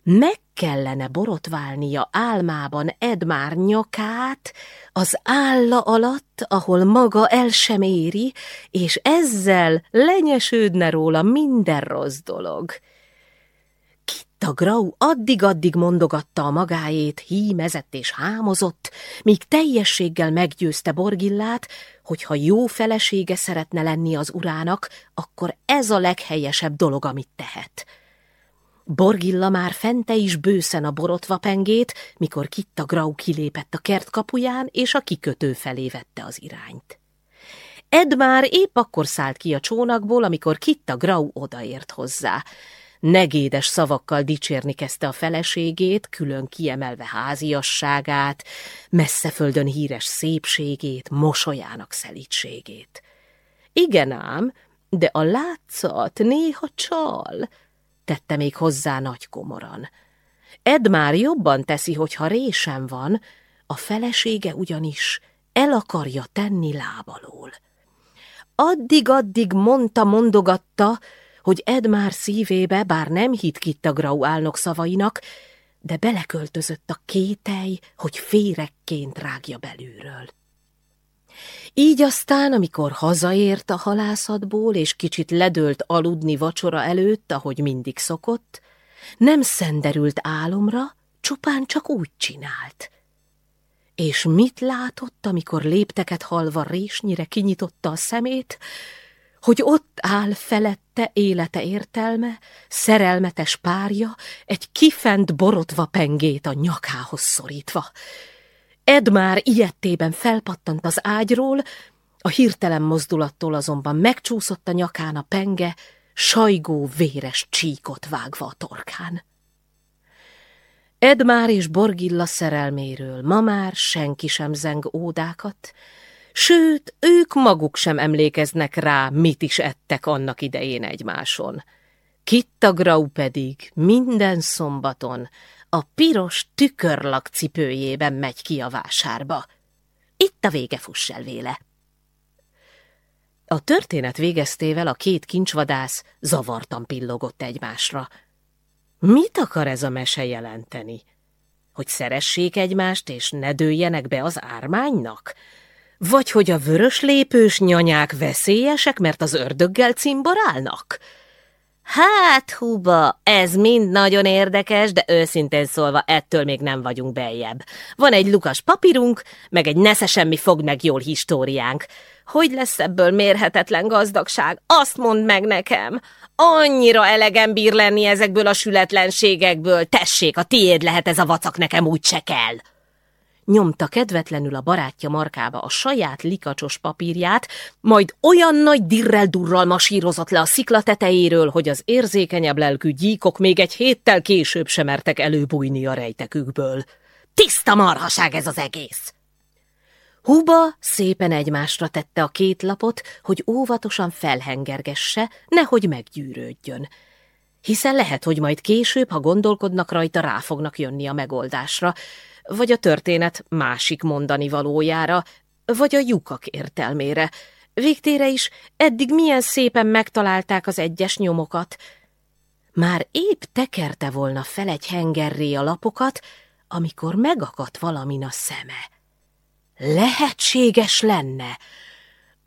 Meg kellene borotválnia álmában Edmár nyakát az álla alatt, ahol maga el sem éri, és ezzel lenyesődne róla minden rossz dolog. Kitta Grau addig-addig mondogatta a magáét, hímezett és hámozott, míg teljességgel meggyőzte Borgillát, hogy ha jó felesége szeretne lenni az urának, akkor ez a leghelyesebb dolog, amit tehet. Borgilla már fente is bőszen a borotva pengét, mikor Kitta Grau kilépett a kert kapuján, és a kikötő felé vette az irányt. Ed már épp akkor szállt ki a csónakból, amikor Kitta Grau odaért hozzá. Negédes szavakkal dicsérni kezdte a feleségét, külön kiemelve háziasságát, messze földön híres szépségét, mosolyának szelítségét. Igen ám, de a látszat néha csal, tette még hozzá nagy komoran. Ed már jobban teszi, hogyha résem van, a felesége ugyanis el akarja tenni lábalól. Addig-addig mondta, mondogatta, hogy Ed már szívébe, bár nem hitt Kitta Grau álnok szavainak, de beleköltözött a kételj, hogy férekként rágja belülről. Így aztán, amikor hazaért a halászatból, és kicsit ledőlt aludni vacsora előtt, ahogy mindig szokott, nem szenderült álomra, csupán csak úgy csinált. És mit látott, amikor lépteket halva résnyire kinyitotta a szemét, hogy ott áll felette élete értelme, szerelmetes párja, egy kifent borotva pengét a nyakához szorítva. Ed már ilyettében felpattant az ágyról, a hirtelen mozdulattól azonban megcsúszott a nyakán a penge, sajgó véres csíkot vágva a torkán. Edmár és Borgilla szerelméről ma már senki sem zeng ódákat, sőt, ők maguk sem emlékeznek rá, mit is ettek annak idején egymáson. Kitta Grau pedig minden szombaton a piros tükörlak cipőjében megy ki a vásárba. Itt a vége fuss el véle. A történet végeztével a két kincsvadász zavartan pillogott egymásra. Mit akar ez a mese jelenteni? Hogy szeressék egymást, és ne dőljenek be az ármánynak? Vagy hogy a vörös lépős nyanyák veszélyesek, mert az ördöggel cimborálnak? Hát, Huba, ez mind nagyon érdekes, de őszintén szólva ettől még nem vagyunk beljebb. Van egy lukas papírunk, meg egy nesze semmi fog meg jól históriánk. Hogy lesz ebből mérhetetlen gazdagság? Azt mondd meg nekem! Annyira elegem bír lenni ezekből a sületlenségekből. Tessék, a tiéd lehet ez a vacak, nekem úgy se kell. Nyomta kedvetlenül a barátja markába a saját likacsos papírját, majd olyan nagy dirrel-durral masírozott le a szikla tetejéről, hogy az érzékenyebb lelkű gyíkok még egy héttel később sem mertek előbújni a rejtekükből. Tiszta marhaság ez az egész! Huba szépen egymásra tette a két lapot, hogy óvatosan felhengergesse, nehogy meggyűrődjön. Hiszen lehet, hogy majd később, ha gondolkodnak rajta, rá fognak jönni a megoldásra, vagy a történet másik mondani valójára, vagy a lyukak értelmére. Végtére is eddig milyen szépen megtalálták az egyes nyomokat. Már épp tekerte volna fel egy hengerré a lapokat, amikor megakadt valamin a szeme. Lehetséges lenne.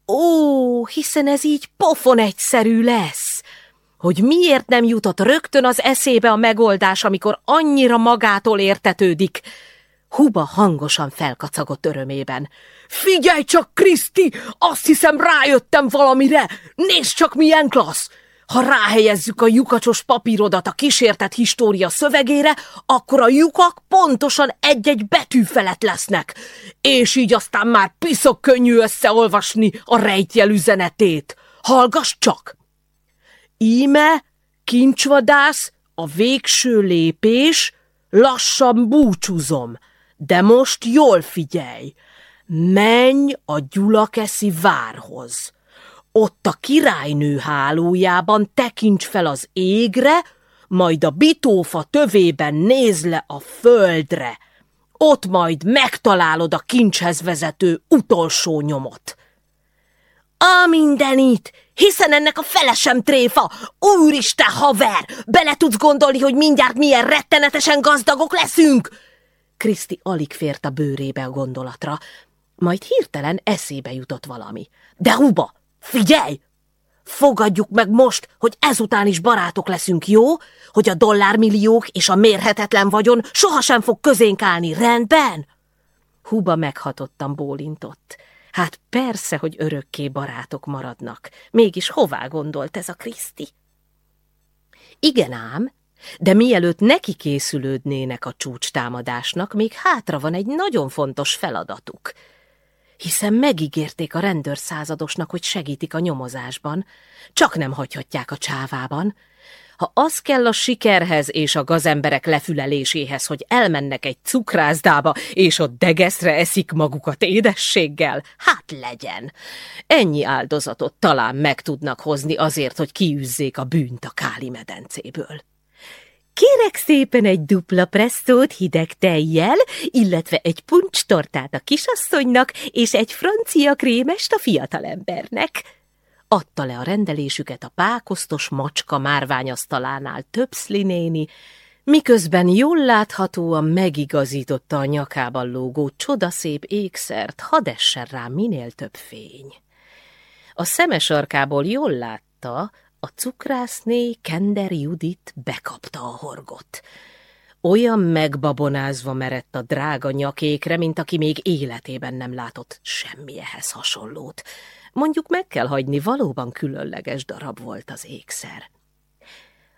Ó, hiszen ez így pofon egyszerű lesz. Hogy miért nem jutott rögtön az eszébe a megoldás, amikor annyira magától értetődik. Huba hangosan felkacagott örömében. Figyelj csak, Kriszti! Azt hiszem rájöttem valamire! Nézd csak, milyen klassz! Ha ráhelyezzük a lyukacsos papírodat a kísértett história szövegére, akkor a lyukak pontosan egy-egy betű felett lesznek, és így aztán már piszok könnyű összeolvasni a rejtjel üzenetét. Hallgass csak! Íme, kincsvadász, a végső lépés, lassan búcsúzom, de most jól figyelj! Menj a gyulakeszi várhoz! Ott a királynő hálójában tekints fel az égre, majd a bitófa tövében néz le a földre. Ott majd megtalálod a kincshez vezető utolsó nyomot. A mindenit, hiszen ennek a felesem tréfa. Úristen, haver, bele tudsz gondolni, hogy mindjárt milyen rettenetesen gazdagok leszünk? Kriszti alig fért a bőrébe a gondolatra, majd hirtelen eszébe jutott valami. De Huba, Figyelj! Fogadjuk meg most, hogy ezután is barátok leszünk, jó? Hogy a dollármilliók és a mérhetetlen vagyon sohasem fog közénk állni, rendben? Huba meghatottan bólintott. Hát persze, hogy örökké barátok maradnak. Mégis hová gondolt ez a Kriszti? Igen ám, de mielőtt neki készülődnének a csúcstámadásnak, még hátra van egy nagyon fontos feladatuk. Hiszen megígérték a rendőrszázadosnak, hogy segítik a nyomozásban, csak nem hagyhatják a csávában, ha az kell a sikerhez és a gazemberek lefüleléséhez, hogy elmennek egy cukrászdába, és ott degeszre eszik magukat édességgel, hát legyen. Ennyi áldozatot talán meg tudnak hozni azért, hogy kiűzzék a bűnt a Káli medencéből. Kérek szépen egy dupla presszót hideg tejjel, illetve egy puncstortát a kisasszonynak, és egy francia krémest a fiatalembernek adta le a rendelésüket a pákosztos macska márványasztalánál többszli néni, miközben jól láthatóan megigazította a nyakában lógó csodaszép ékszert, hadd rá minél több fény. A szemes arkából jól látta, a cukrászné Kender Judit bekapta a horgot. Olyan megbabonázva merett a drága nyakékre, mint aki még életében nem látott semmi ehhez hasonlót. Mondjuk meg kell hagyni, valóban különleges darab volt az ékszer.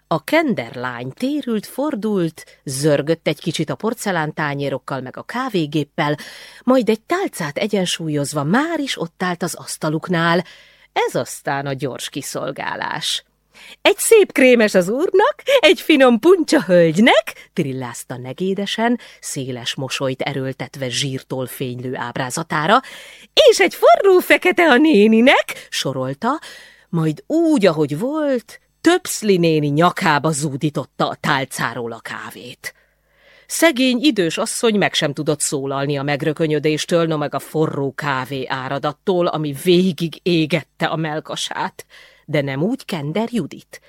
A kenderlány térült, fordult, zörgött egy kicsit a porcelántányérokkal meg a kávégéppel, majd egy tálcát egyensúlyozva már is ott állt az asztaluknál. Ez aztán a gyors kiszolgálás. Egy szép krémes az úrnak, egy finom puncsa hölgynek, trillázta negédesen, széles mosolyt erőltetve zsírtól fénylő ábrázatára, és egy forró fekete a néninek, sorolta, majd úgy, ahogy volt, többszli néni nyakába zúdította a tálcáról a kávét. Szegény idős asszony meg sem tudott szólalni a megrökönyödéstől, no meg a forró kávé áradattól, ami végig égette a melkasát de nem úgy Kender Judit.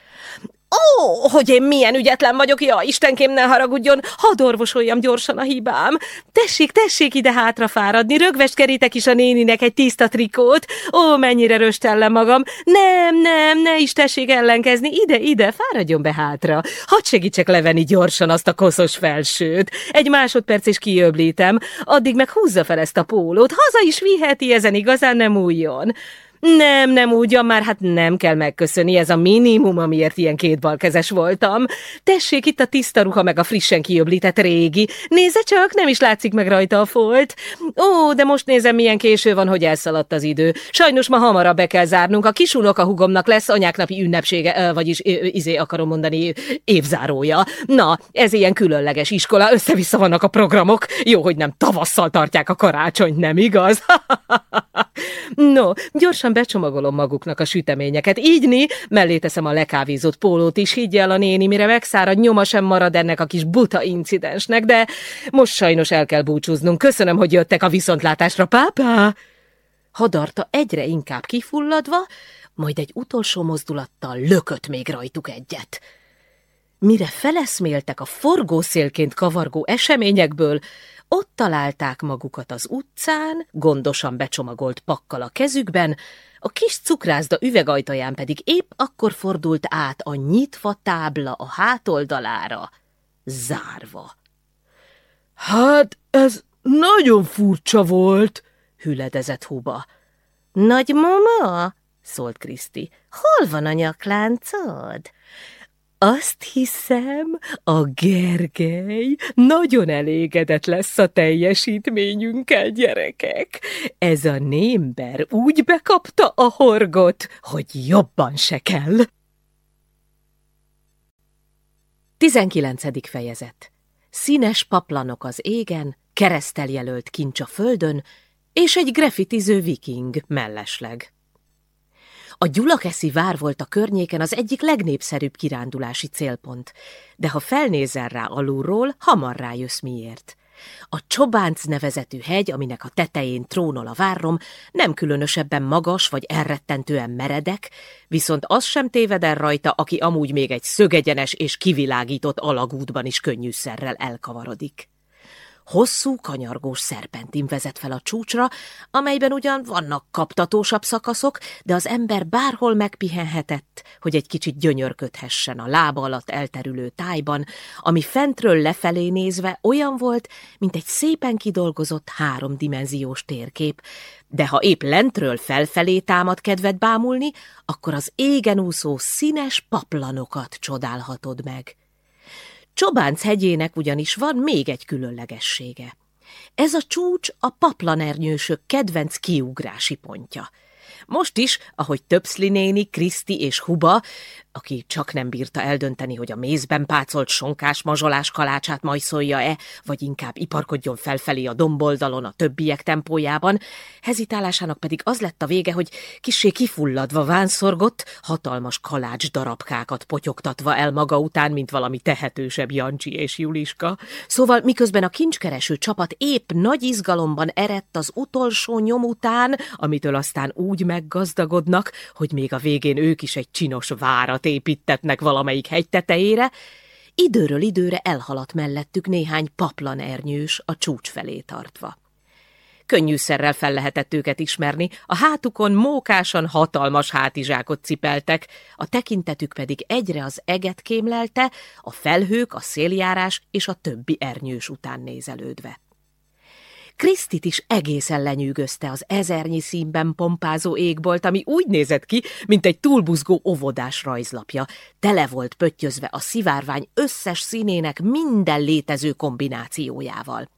Ó, hogy én milyen ügyetlen vagyok, ja, Istenkém ne haragudjon, hadd orvosoljam gyorsan a hibám. Tessék, tessék ide hátra fáradni, rögvest kerítek is a néninek egy tiszta trikót. Ó, mennyire röstellem magam. Nem, nem, ne is tessék ellenkezni, ide, ide, fáradjon be hátra. Hadd segítsek levenni gyorsan azt a koszos felsőt. Egy másodperc is kiöblítem, addig meg húzza fel ezt a pólót, haza is viheti, ezen igazán nem újjon. Nem, nem ugyan már, hát nem kell megköszönni, ez a minimum, amiért ilyen kétbalkezes voltam. Tessék, itt a tiszta ruha meg a frissen kiöblített régi. Nézze csak, nem is látszik meg rajta a folt. Ó, de most nézem, milyen késő van, hogy elszaladt az idő. Sajnos ma hamarabb be kell zárnunk. A kisulok a hugomnak lesz anyáknapi ünnepsége, vagyis izé akarom mondani, évzárója. Na, ez ilyen különleges iskola, össze-vissza vannak a programok. Jó, hogy nem tavasszal tartják a karácsonyt, nem igaz? no, gyorsan becsomagolom maguknak a süteményeket. Ígyni, mellé teszem a lekávízott pólót is, higgy el a néni, mire megszárad, nyoma sem marad ennek a kis buta incidensnek, de most sajnos el kell búcsúznunk. Köszönöm, hogy jöttek a viszontlátásra, pápá! Hadarta egyre inkább kifulladva, majd egy utolsó mozdulattal lökött még rajtuk egyet. Mire feleszméltek a forgószélként kavargó eseményekből, ott találták magukat az utcán, gondosan becsomagolt pakkal a kezükben, a kis cukrászda üvegajtaján pedig épp akkor fordult át a nyitva tábla a hátoldalára, zárva. Hát ez nagyon furcsa volt, hüledezett Huba. Nagymama? szólt Kriszti. Hol van a nyakláncod? Azt hiszem, a Gergely nagyon elégedett lesz a teljesítményünkkel, gyerekek. Ez a némber úgy bekapta a horgot, hogy jobban se kell. 19. fejezet Színes paplanok az égen, keresztel jelölt kincs a földön, és egy grafitiző viking mellesleg. A Gyulakeszi vár volt a környéken az egyik legnépszerűbb kirándulási célpont, de ha felnézel rá alulról, hamar rájössz miért. A Csobánc nevezetű hegy, aminek a tetején trónol a várrom, nem különösebben magas vagy elrettentően meredek, viszont az sem téved rajta, aki amúgy még egy szögegyenes és kivilágított alagútban is könnyűszerrel elkavarodik. Hosszú, kanyargós szerpentin vezet fel a csúcsra, amelyben ugyan vannak kaptatósabb szakaszok, de az ember bárhol megpihenhetett, hogy egy kicsit gyönyörködhessen a lába alatt elterülő tájban, ami fentről lefelé nézve olyan volt, mint egy szépen kidolgozott háromdimenziós térkép, de ha épp lentről felfelé támad kedved bámulni, akkor az égen úszó színes paplanokat csodálhatod meg. Csobánc hegyének ugyanis van még egy különlegessége. Ez a csúcs a paplanernyősök kedvenc kiugrási pontja. Most is, ahogy Töpszli néni, Kriszti és Huba, aki csak nem bírta eldönteni, hogy a mézben pácolt sonkás mazsolás kalácsát majszolja-e, vagy inkább iparkodjon felfelé a domboldalon a többiek tempójában, hezitálásának pedig az lett a vége, hogy kissé kifulladva vánszorgott, hatalmas kalács darabkákat potyogtatva el maga után, mint valami tehetősebb Jancsi és Juliska. Szóval miközben a kincskereső csapat épp nagy izgalomban erett az utolsó nyom után, amitől aztán úgy meggazdagodnak, hogy még a végén ők is egy csinos várat házat építetnek valamelyik hegy tetejére, időről időre elhaladt mellettük néhány paplanernyős a csúcs felé tartva. Könnyűszerrel fel lehetett őket ismerni, a hátukon mókásan hatalmas hátizsákot cipeltek, a tekintetük pedig egyre az eget kémlelte, a felhők, a széljárás és a többi ernyős után nézelődve. Krisztit is egészen lenyűgözte az ezernyi színben pompázó égbolt, ami úgy nézett ki, mint egy túlbuzgó óvodás rajzlapja. Tele volt pöttyözve a szivárvány összes színének minden létező kombinációjával.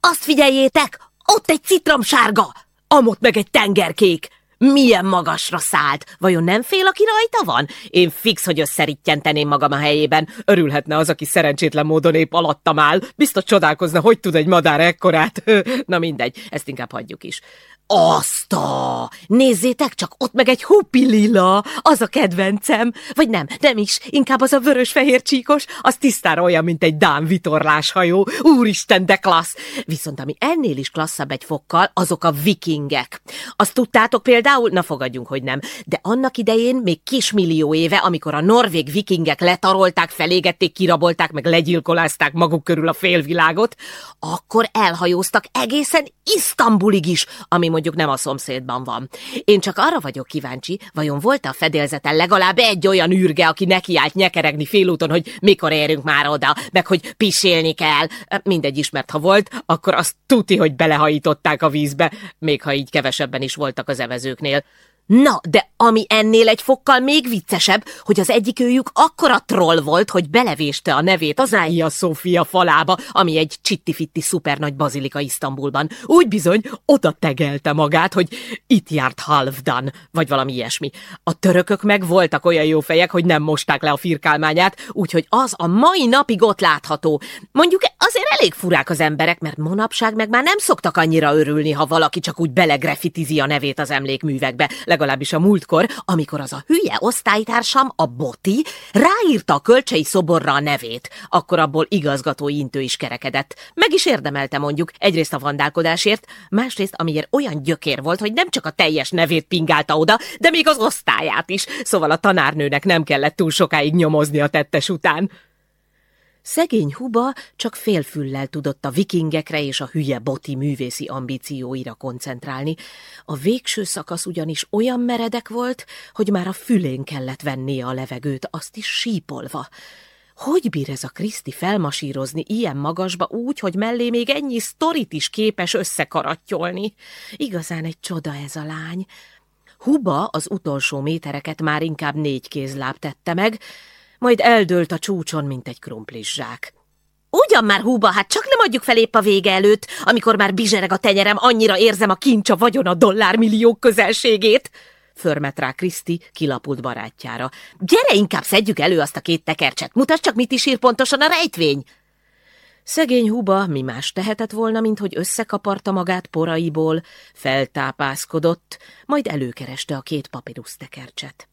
Azt figyeljétek, ott egy citromsárga, amott meg egy tengerkék, milyen magasra szállt. Vajon nem fél, aki rajta van? Én fix, hogy összerítjenteném magam a helyében. Örülhetne az, aki szerencsétlen módon épp alattam áll. Biztos csodálkozna, hogy tud egy madár ekkorát. Na mindegy, ezt inkább hagyjuk is. Azt a! Nézzétek csak, ott meg egy hupi lila, az a kedvencem. Vagy nem, nem is, inkább az a vörös-fehér csíkos, az tisztára olyan, mint egy dán vitorláshajó. Úristen, de klassz! Viszont ami ennél is klasszabb egy fokkal, azok a vikingek. Azt tudtátok például, na fogadjunk, hogy nem, de annak idején még kismillió éve, amikor a norvég vikingek letarolták, felégették, kirabolták, meg legyilkolázták maguk körül a félvilágot, akkor elhajóztak egészen Isztambulig is, ami mondjuk nem a szomszédban van. Én csak arra vagyok kíváncsi, vajon volt a fedélzeten legalább egy olyan űrge, aki nekiállt nyekeregni félúton, hogy mikor érünk már oda, meg hogy pisélni kell. Mindegy ismert, ha volt, akkor azt tuti, hogy belehajították a vízbe, még ha így kevesebben is voltak az evezőknél. Na, de ami ennél egy fokkal még viccesebb, hogy az egyik őjük akkora troll volt, hogy belevéste a nevét az Áia Szófia falába, ami egy csittifitti szupernagy bazilika Isztambulban. Úgy bizony, oda tegelte magát, hogy itt járt Halfdan, vagy valami ilyesmi. A törökök meg voltak olyan jó fejek, hogy nem mosták le a firkálmányát, úgyhogy az a mai napig ott látható. Mondjuk azért elég furák az emberek, mert manapság meg már nem szoktak annyira örülni, ha valaki csak úgy belegrafitizi a nevét az emlékművekbe legalábbis a múltkor, amikor az a hülye osztálytársam, a Boti, ráírta a kölcsei szoborra a nevét, akkor abból igazgatói intő is kerekedett. Meg is érdemelte mondjuk, egyrészt a vandálkodásért, másrészt amiért olyan gyökér volt, hogy nem csak a teljes nevét pingálta oda, de még az osztályát is, szóval a tanárnőnek nem kellett túl sokáig nyomozni a tettes után. Szegény Huba csak félfüllel tudott a vikingekre és a hülye boti művészi ambícióira koncentrálni. A végső szakasz ugyanis olyan meredek volt, hogy már a fülén kellett vennie a levegőt, azt is sípolva. Hogy bír ez a Kriszti felmasírozni ilyen magasba úgy, hogy mellé még ennyi sztorit is képes összekarattyolni? Igazán egy csoda ez a lány. Huba az utolsó métereket már inkább négy kézláb tette meg, majd eldőlt a csúcson, mint egy krumplis zsák. Ugyan már húba, hát csak nem adjuk fel épp a vége előtt, amikor már bizsereg a tenyerem, annyira érzem a kincs a vagyon a dollármilliók közelségét. Förmet rá Kriszti kilapult barátjára. Gyere, inkább szedjük elő azt a két tekercset, mutasd csak, mit is ír pontosan a rejtvény. Szegény Huba mi más tehetett volna, mint hogy összekaparta magát poraiból, feltápászkodott, majd előkereste a két papírusztekercset.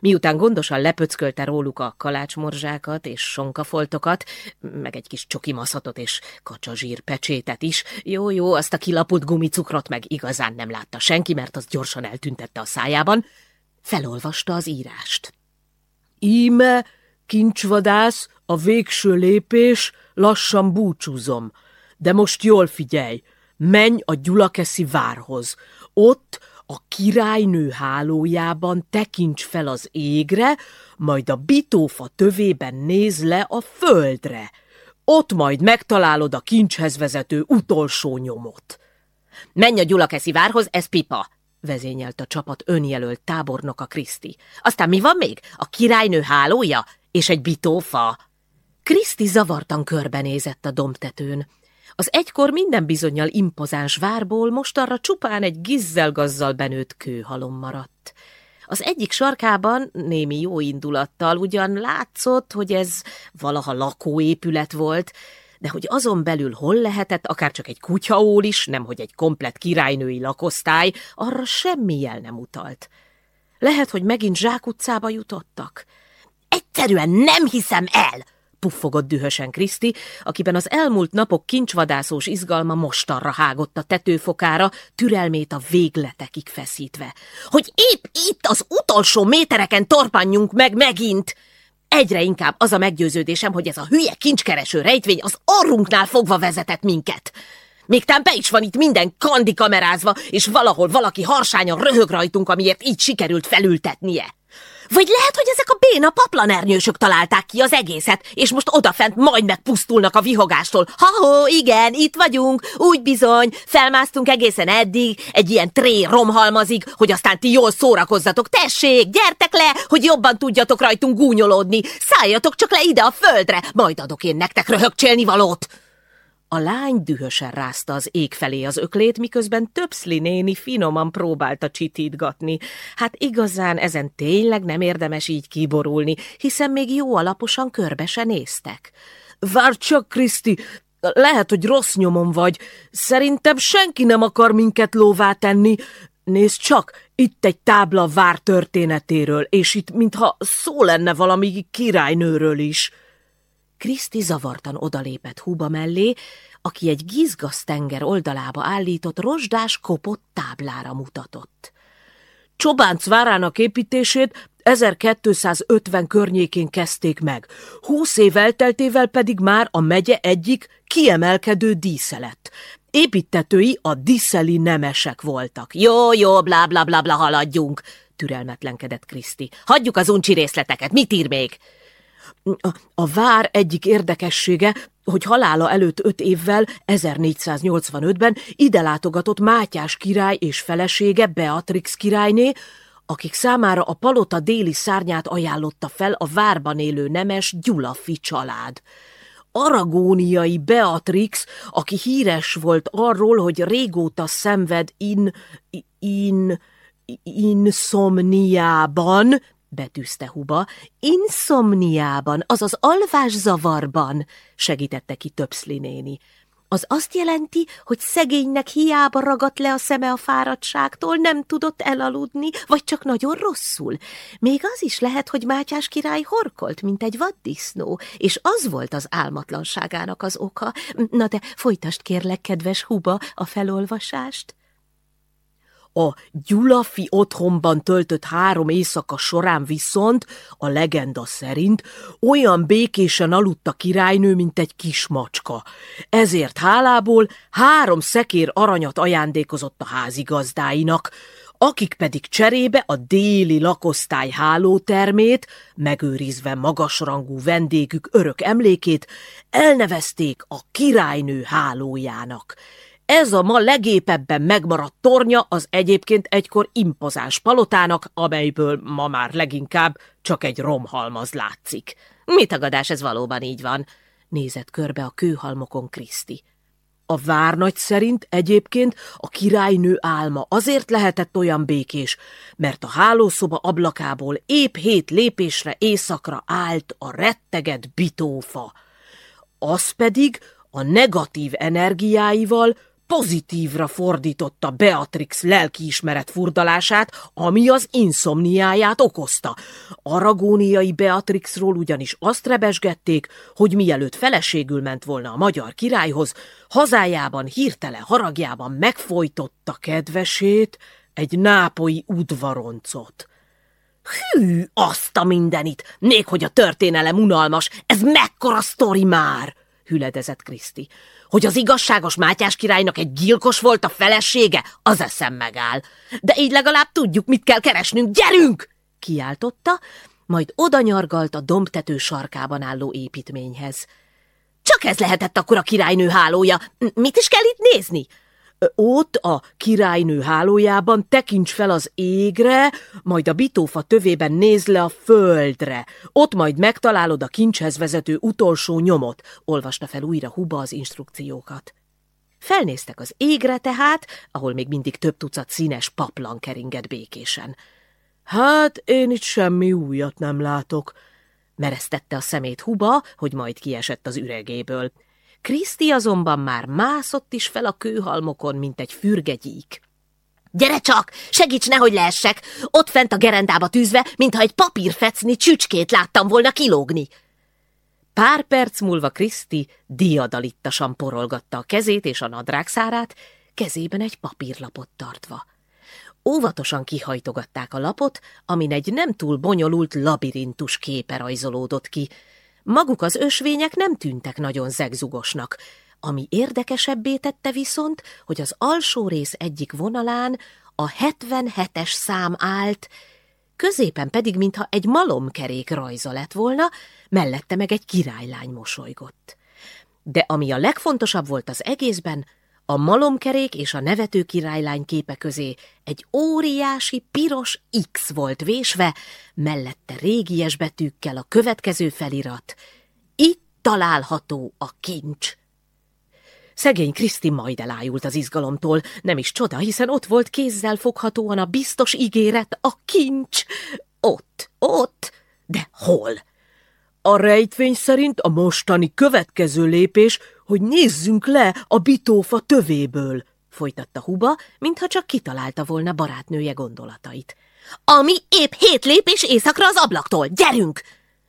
Miután gondosan lepöckölte róluk a kalácsmorzsákat és sonkafoltokat, meg egy kis csokimaszatot és kacsazsír pecsétet is, jó-jó, azt a kilapult gumicukrot meg igazán nem látta senki, mert az gyorsan eltüntette a szájában, felolvasta az írást. Íme, kincsvadász, a végső lépés, lassan búcsúzom. De most jól figyelj, menj a Gyulakeszi várhoz. Ott a királynő hálójában tekints fel az égre, majd a bitófa tövében néz le a földre. Ott majd megtalálod a kincshez vezető utolsó nyomot. Menj a Gyulakeszi várhoz, ez pipa, vezényelt a csapat önjelölt tábornoka Kriszti. Aztán mi van még? A királynő hálója? És egy bitófa? Kriszti zavartan körbenézett a dombtetőn. Az egykor minden bizonyal impozáns várból most arra csupán egy gizzelgazzal benőtt kőhalom maradt. Az egyik sarkában némi jó indulattal ugyan látszott, hogy ez valaha lakóépület volt, de hogy azon belül hol lehetett, akár csak egy kutyaól is, nemhogy egy komplet királynői lakosztály, arra semmi jel nem utalt. Lehet, hogy megint zsákutcába jutottak. Egyszerűen nem hiszem el! Puffogott dühösen Kriszti, akiben az elmúlt napok kincsvadászós izgalma mostanra hágott a tetőfokára, türelmét a végletekig feszítve. Hogy épp itt az utolsó métereken torpanjunk meg megint! Egyre inkább az a meggyőződésem, hogy ez a hülye kincskereső rejtvény az orrunknál fogva vezetett minket. Még be is van itt minden kandi kamerázva, és valahol valaki harsányan röhög rajtunk, amiért így sikerült felültetnie. Vagy lehet, hogy ezek a béna paplanernyősök találták ki az egészet, és most odafent majd megpusztulnak a vihogástól. Ha-ho, igen, itt vagyunk, úgy bizony, felmásztunk egészen eddig, egy ilyen tré romhalmazig, hogy aztán ti jól szórakozzatok. Tessék, gyertek le, hogy jobban tudjatok rajtunk gúnyolódni. Szálljatok csak le ide a földre, majd adok én nektek röhögcsélni valót. A lány dühösen rázta az ég felé az öklét, miközben Töpszli néni finoman próbálta csitítgatni. Hát igazán ezen tényleg nem érdemes így kiborulni, hiszen még jó alaposan körbe se néztek. Vár csak, Kriszti, lehet, hogy rossz nyomon vagy. Szerintem senki nem akar minket lóvá tenni. Nézd csak, itt egy tábla vár történetéről, és itt mintha szó lenne valami királynőről is. Kriszti zavartan odalépett Huba mellé, aki egy gizgasztenger oldalába állított rozsdás kopott táblára mutatott. Csobánc várának építését 1250 környékén kezdték meg, húsz év elteltével pedig már a megye egyik kiemelkedő dísze lett. Építetői a diszeli nemesek voltak. Jó, jó, blá, blá, blá, blá, haladjunk, türelmetlenkedett Kriszti. Hagyjuk az uncsi részleteket, mit ír még? A, a vár egyik érdekessége, hogy halála előtt öt évvel, 1485-ben ide látogatott Mátyás király és felesége Beatrix királyné, akik számára a palota déli szárnyát ajánlotta fel a várban élő nemes Gyulafi család. Aragóniai Beatrix, aki híres volt arról, hogy régóta szenved in... in... insomniában, betűzte Huba, inszomniában, azaz alvászavarban, segítette ki Töpszli néni. Az azt jelenti, hogy szegénynek hiába ragadt le a szeme a fáradtságtól, nem tudott elaludni, vagy csak nagyon rosszul. Még az is lehet, hogy Mátyás király horkolt, mint egy vaddisznó, és az volt az álmatlanságának az oka. Na de folytast kérlek, kedves Huba, a felolvasást. A Gyulafi otthonban töltött három éjszaka során viszont, a legenda szerint, olyan békésen aludt a királynő, mint egy kis macska. Ezért hálából három szekér aranyat ajándékozott a házigazdáinak, akik pedig cserébe a déli lakosztály hálótermét, megőrizve magasrangú vendégük örök emlékét, elnevezték a királynő hálójának. Ez a ma legépebben megmaradt tornya az egyébként egykor impozáns palotának, amelyből ma már leginkább csak egy romhalmaz látszik. Mi tagadás, ez valóban így van? Nézett körbe a kőhalmokon Kriszti. A várnagy szerint egyébként a királynő álma azért lehetett olyan békés, mert a hálószoba ablakából épp hét lépésre éjszakra állt a retteget bitófa. Az pedig a negatív energiáival pozitívra fordította Beatrix lelkiismeret furdalását, ami az inszomniáját okozta. Aragóniai Beatrixról ugyanis azt rebesgették, hogy mielőtt feleségül ment volna a magyar királyhoz, hazájában hirtelen haragjában megfojtotta kedvesét, egy nápoi udvaroncot. Hű, azt a mindenit! Még hogy a történelem unalmas, ez mekkora sztori már! hüledezett Kriszti. Hogy az igazságos Mátyás királynak egy gyilkos volt a felesége, az eszem megáll. De így legalább tudjuk, mit kell keresnünk. Gyerünk! kiáltotta, majd odanyargalt a dombtető sarkában álló építményhez. Csak ez lehetett akkor a királynő hálója. Mit is kell itt nézni? Ott a királynő hálójában tekints fel az égre, majd a bitófa tövében néz le a földre. Ott majd megtalálod a kincshez vezető utolsó nyomot, olvasta fel újra Huba az instrukciókat. Felnéztek az égre tehát, ahol még mindig több tucat színes paplan keringett békésen. Hát én itt semmi újat nem látok, meresztette a szemét Huba, hogy majd kiesett az üregéből. Kriszti azonban már mászott is fel a kőhalmokon, mint egy fürgegyík. Gyere csak, segíts, nehogy leessek! Ott fent a gerendába tűzve, mintha egy papírfecni csücskét láttam volna kilógni. Pár perc múlva Kriszti diadalittasan porolgatta a kezét és a nadrágszárát, kezében egy papírlapot tartva. Óvatosan kihajtogatták a lapot, amin egy nem túl bonyolult labirintus képe rajzolódott ki, Maguk az ösvények nem tűntek nagyon zegzugosnak, ami érdekesebbé tette viszont, hogy az alsó rész egyik vonalán a 77-es szám állt, középen pedig, mintha egy malomkerék rajza lett volna, mellette meg egy királylány mosolygott. De ami a legfontosabb volt az egészben, a malomkerék és a nevető királylány képe közé egy óriási piros X volt vésve, mellette régies betűkkel a következő felirat. Itt található a kincs. Szegény Kriszti majd elájult az izgalomtól, nem is csoda, hiszen ott volt kézzel foghatóan a biztos ígéret, a kincs. Ott, ott, de hol? A rejtvény szerint a mostani következő lépés, hogy nézzünk le a bitófa tövéből, folytatta Huba, mintha csak kitalálta volna barátnője gondolatait. Ami épp hét lépés északra az ablaktól, gyerünk!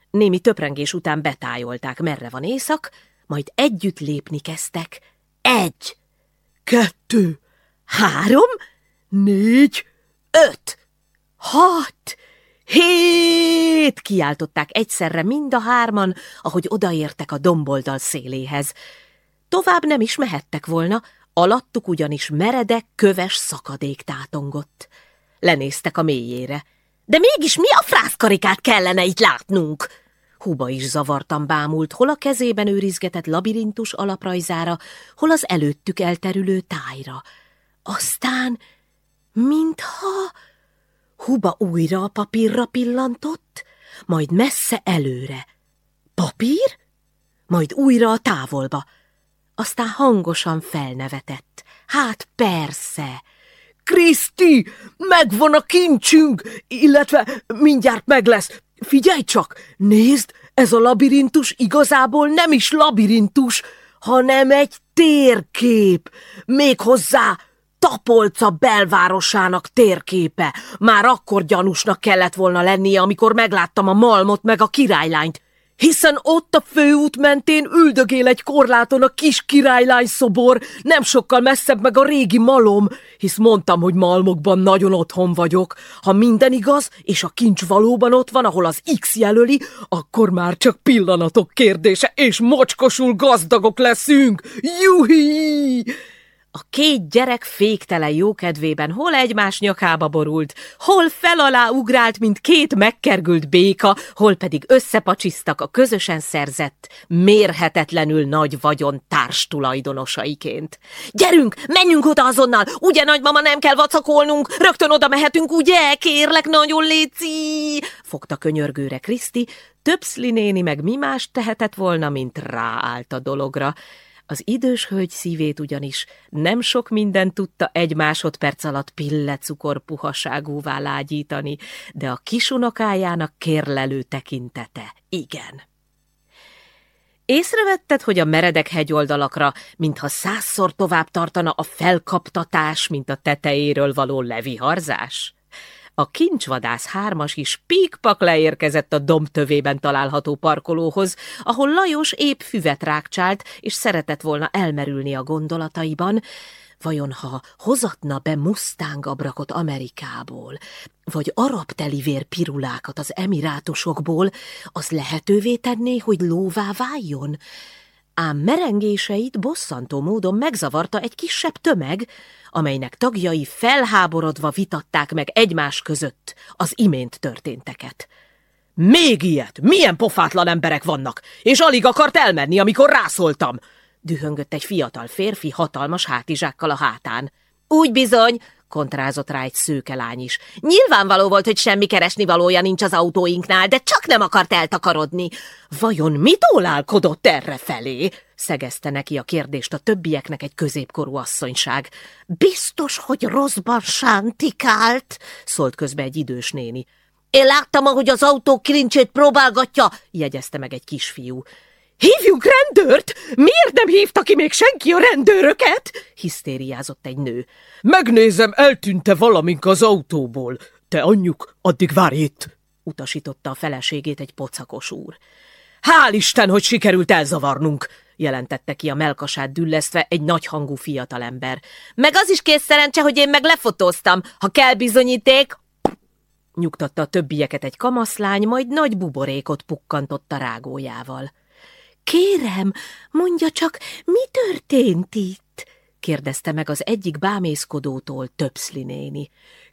Némi töprengés után betájolták, merre van észak, majd együtt lépni kezdtek. Egy, kettő, három, négy, öt, hat, Hét! kiáltották egyszerre mind a hárman, ahogy odaértek a domboldal széléhez. Tovább nem is mehettek volna, alattuk ugyanis meredek, köves szakadék tátongott. Lenéztek a mélyére. De mégis mi a frászkarikát kellene itt látnunk? Huba is zavartan bámult, hol a kezében őrizgetett labirintus alaprajzára, hol az előttük elterülő tájra. Aztán, mintha Huba újra a papírra pillantott, majd messze előre. Papír? Majd újra a távolba. Aztán hangosan felnevetett. Hát persze! Kriszti, megvan a kincsünk, illetve mindjárt meg lesz. Figyelj csak, nézd, ez a labirintus igazából nem is labirintus, hanem egy térkép, méghozzá Tapolca belvárosának térképe. Már akkor gyanúsnak kellett volna lennie, amikor megláttam a malmot meg a királylányt, hiszen ott a főút mentén üldögél egy korláton a kis királylány szobor, nem sokkal messzebb meg a régi malom, hisz mondtam, hogy malmokban nagyon otthon vagyok. Ha minden igaz, és a kincs valóban ott van, ahol az X jelöli, akkor már csak pillanatok kérdése, és mocskosul gazdagok leszünk. Juhi! A két gyerek féktelen jókedvében hol egymás nyakába borult, hol felalá ugrált, mint két megkergült béka, hol pedig összepacsisztak a közösen szerzett, mérhetetlenül nagy vagyon társ tulajdonosaiként. Gyerünk, menjünk oda azonnal, ugye nagymama nem kell vacakolnunk, rögtön oda mehetünk, ugye, kérlek, nagyon léci! Fogta könyörgőre Kriszti, Többszli néni meg mi más tehetett volna, mint ráállt a dologra. Az idős hölgy szívét ugyanis nem sok minden tudta egy másodperc alatt pillecukor puhaságúvá lágyítani, de a kisunokájának kérlelő tekintete igen. Észrevetted, hogy a meredek hegyoldalakra, mintha százszor tovább tartana a felkaptatás, mint a tetejéről való leviharzás? A kincsvadász hármas is píkpak leérkezett a dombtövében található parkolóhoz, ahol Lajos épp füvet rákcsált, és szeretett volna elmerülni a gondolataiban, vajon ha hozatna be Mustang abrakot Amerikából, vagy arab telivér pirulákat az emirátusokból, az lehetővé tenné, hogy lóvá váljon? Ám merengéseit bosszantó módon megzavarta egy kisebb tömeg, amelynek tagjai felháborodva vitatták meg egymás között az imént történteket. Még ilyet! Milyen pofátlan emberek vannak! És alig akart elmenni, amikor rászóltam! Dühöngött egy fiatal férfi hatalmas hátizsákkal a hátán. Úgy bizony, kontrázott rá egy szőke lány is. Nyilvánvaló volt, hogy semmi keresni valója nincs az autóinknál, de csak nem akart eltakarodni. Vajon mit ólálkodott erre felé? szegezte neki a kérdést a többieknek egy középkorú asszonyság. Biztos, hogy rosszban sántikált, szólt közbe egy idős néni. Én láttam, ahogy az autó kilincsét próbálgatja, jegyezte meg egy kisfiú. Hívjunk rendőrt! Miért nem hívta ki még senki a rendőröket? hisztériázott egy nő. Megnézem, eltűnte valamink az autóból. Te anyjuk, addig várj itt! utasította a feleségét egy pocakos úr. Hál' Isten, hogy sikerült elzavarnunk! jelentette ki a melkasát düllesztve egy nagyhangú fiatalember. Meg az is kész szerencse, hogy én meg lefotóztam. Ha kell bizonyíték, nyugtatta a többieket egy kamaszlány, majd nagy buborékot pukkantott a rágójával. Kérem, mondja csak, mi történt itt? kérdezte meg az egyik bámészkodótól Töpszli néni.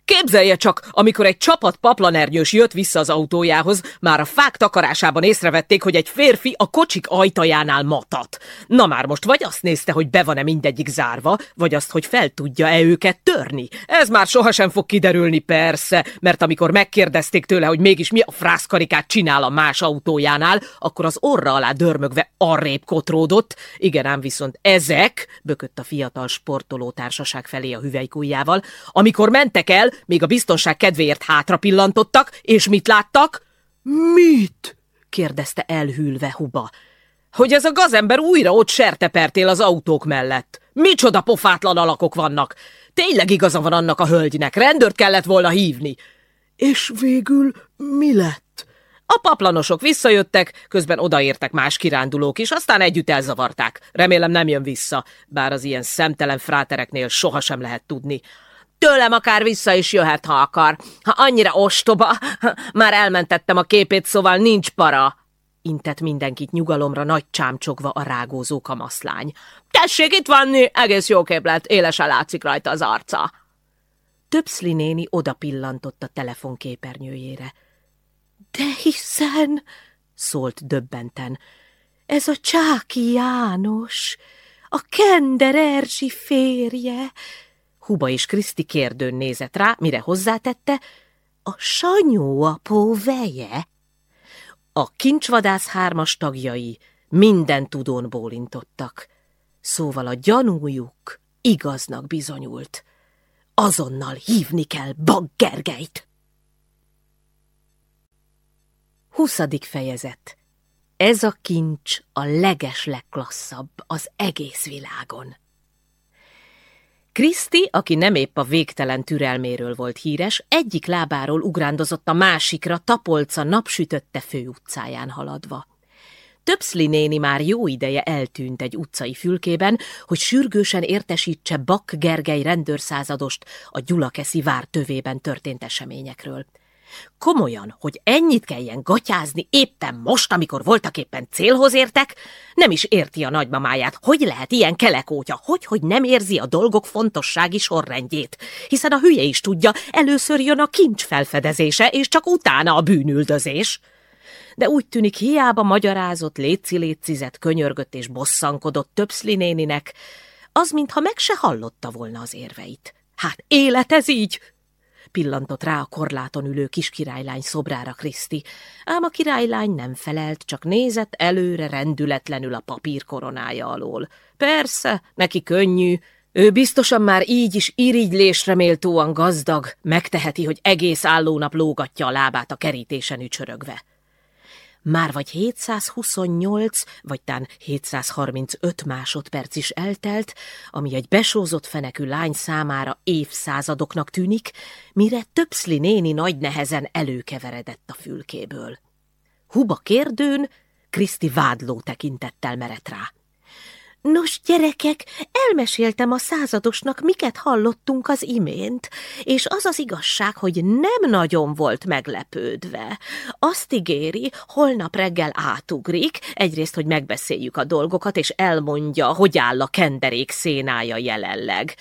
Képzelje csak, amikor egy csapat paplanernyős jött vissza az autójához, már a fák takarásában észrevették, hogy egy férfi a kocsik ajtajánál matat. Na már most vagy azt nézte, hogy be van-e mindegyik zárva, vagy azt, hogy fel tudja-e őket törni. Ez már sohasem fog kiderülni, persze, mert amikor megkérdezték tőle, hogy mégis mi a frászkarikát csinál a más autójánál, akkor az orra alá dörmögve arrébb kotródott. Igen, ám viszont ezek, bökött a fiatal sportoló társaság felé a hüvelykújjával, amikor mentek el, még a biztonság kedvéért hátra pillantottak, és mit láttak? Mit? kérdezte elhűlve Huba. Hogy ez a gazember újra ott sertepertél az autók mellett. Micsoda pofátlan alakok vannak. Tényleg igaza van annak a hölgynek, rendőrt kellett volna hívni. És végül mi lett? A paplanosok visszajöttek, közben odaértek más kirándulók is, aztán együtt elzavarták. Remélem nem jön vissza, bár az ilyen szemtelen frátereknél sohasem lehet tudni. Tőlem akár vissza is jöhet, ha akar. Ha annyira ostoba, már elmentettem a képét, szóval nincs para. Intett mindenkit nyugalomra nagy csámcsogva a rágózó kamaszlány. Tessék itt vanni, egész jó képlet, élesen látszik rajta az arca. Többszli néni oda pillantott a telefonképernyőjére. De hiszen, szólt döbbenten, ez a Csáki János, a Kender Erzsi férje, Huba és Kriszti kérdőn nézett rá, mire hozzátette, a Sanyó veje. A kincsvadász hármas tagjai minden tudón bólintottak, szóval a gyanújuk igaznak bizonyult. Azonnal hívni kell Baggergeit. Huszadik fejezet Ez a kincs a leges legklasszabb az egész világon. Kriszti, aki nem épp a végtelen türelméről volt híres, egyik lábáról ugrándozott a másikra tapolca napsütötte főutcáján haladva. Többszli néni már jó ideje eltűnt egy utcai fülkében, hogy sürgősen értesítse Bak Gergely rendőrszázadost a Gyulakeszi vár tövében történt eseményekről. Komolyan, hogy ennyit kelljen gatyázni éppen most, amikor voltak éppen célhoz értek, nem is érti a nagymamáját, hogy lehet ilyen kelekótya, hogy, hogy nem érzi a dolgok fontossági sorrendjét, hiszen a hülye is tudja, először jön a kincs felfedezése, és csak utána a bűnüldözés. De úgy tűnik, hiába magyarázott, léci-lécizett, könyörgött és bosszankodott többszli az, mintha meg se hallotta volna az érveit. Hát élet ez így, pillantott rá a korláton ülő kis királylány szobrára Kriszti, ám a királylány nem felelt, csak nézett előre rendületlenül a papír koronája alól. Persze, neki könnyű, ő biztosan már így is irigylésre méltóan gazdag, megteheti, hogy egész állónap lógatja a lábát a kerítésen ücsörögve. Már vagy 728, vagy tán 735 másodperc is eltelt, ami egy besózott fenekű lány számára évszázadoknak tűnik, mire Töpszli néni nagy nehezen előkeveredett a fülkéből. Huba kérdőn, Kriszti vádló tekintettel merett rá. Nos, gyerekek, elmeséltem a századosnak, miket hallottunk az imént, és az az igazság, hogy nem nagyon volt meglepődve. Azt ígéri, holnap reggel átugrik, egyrészt, hogy megbeszéljük a dolgokat, és elmondja, hogy áll a kenderék szénája jelenleg.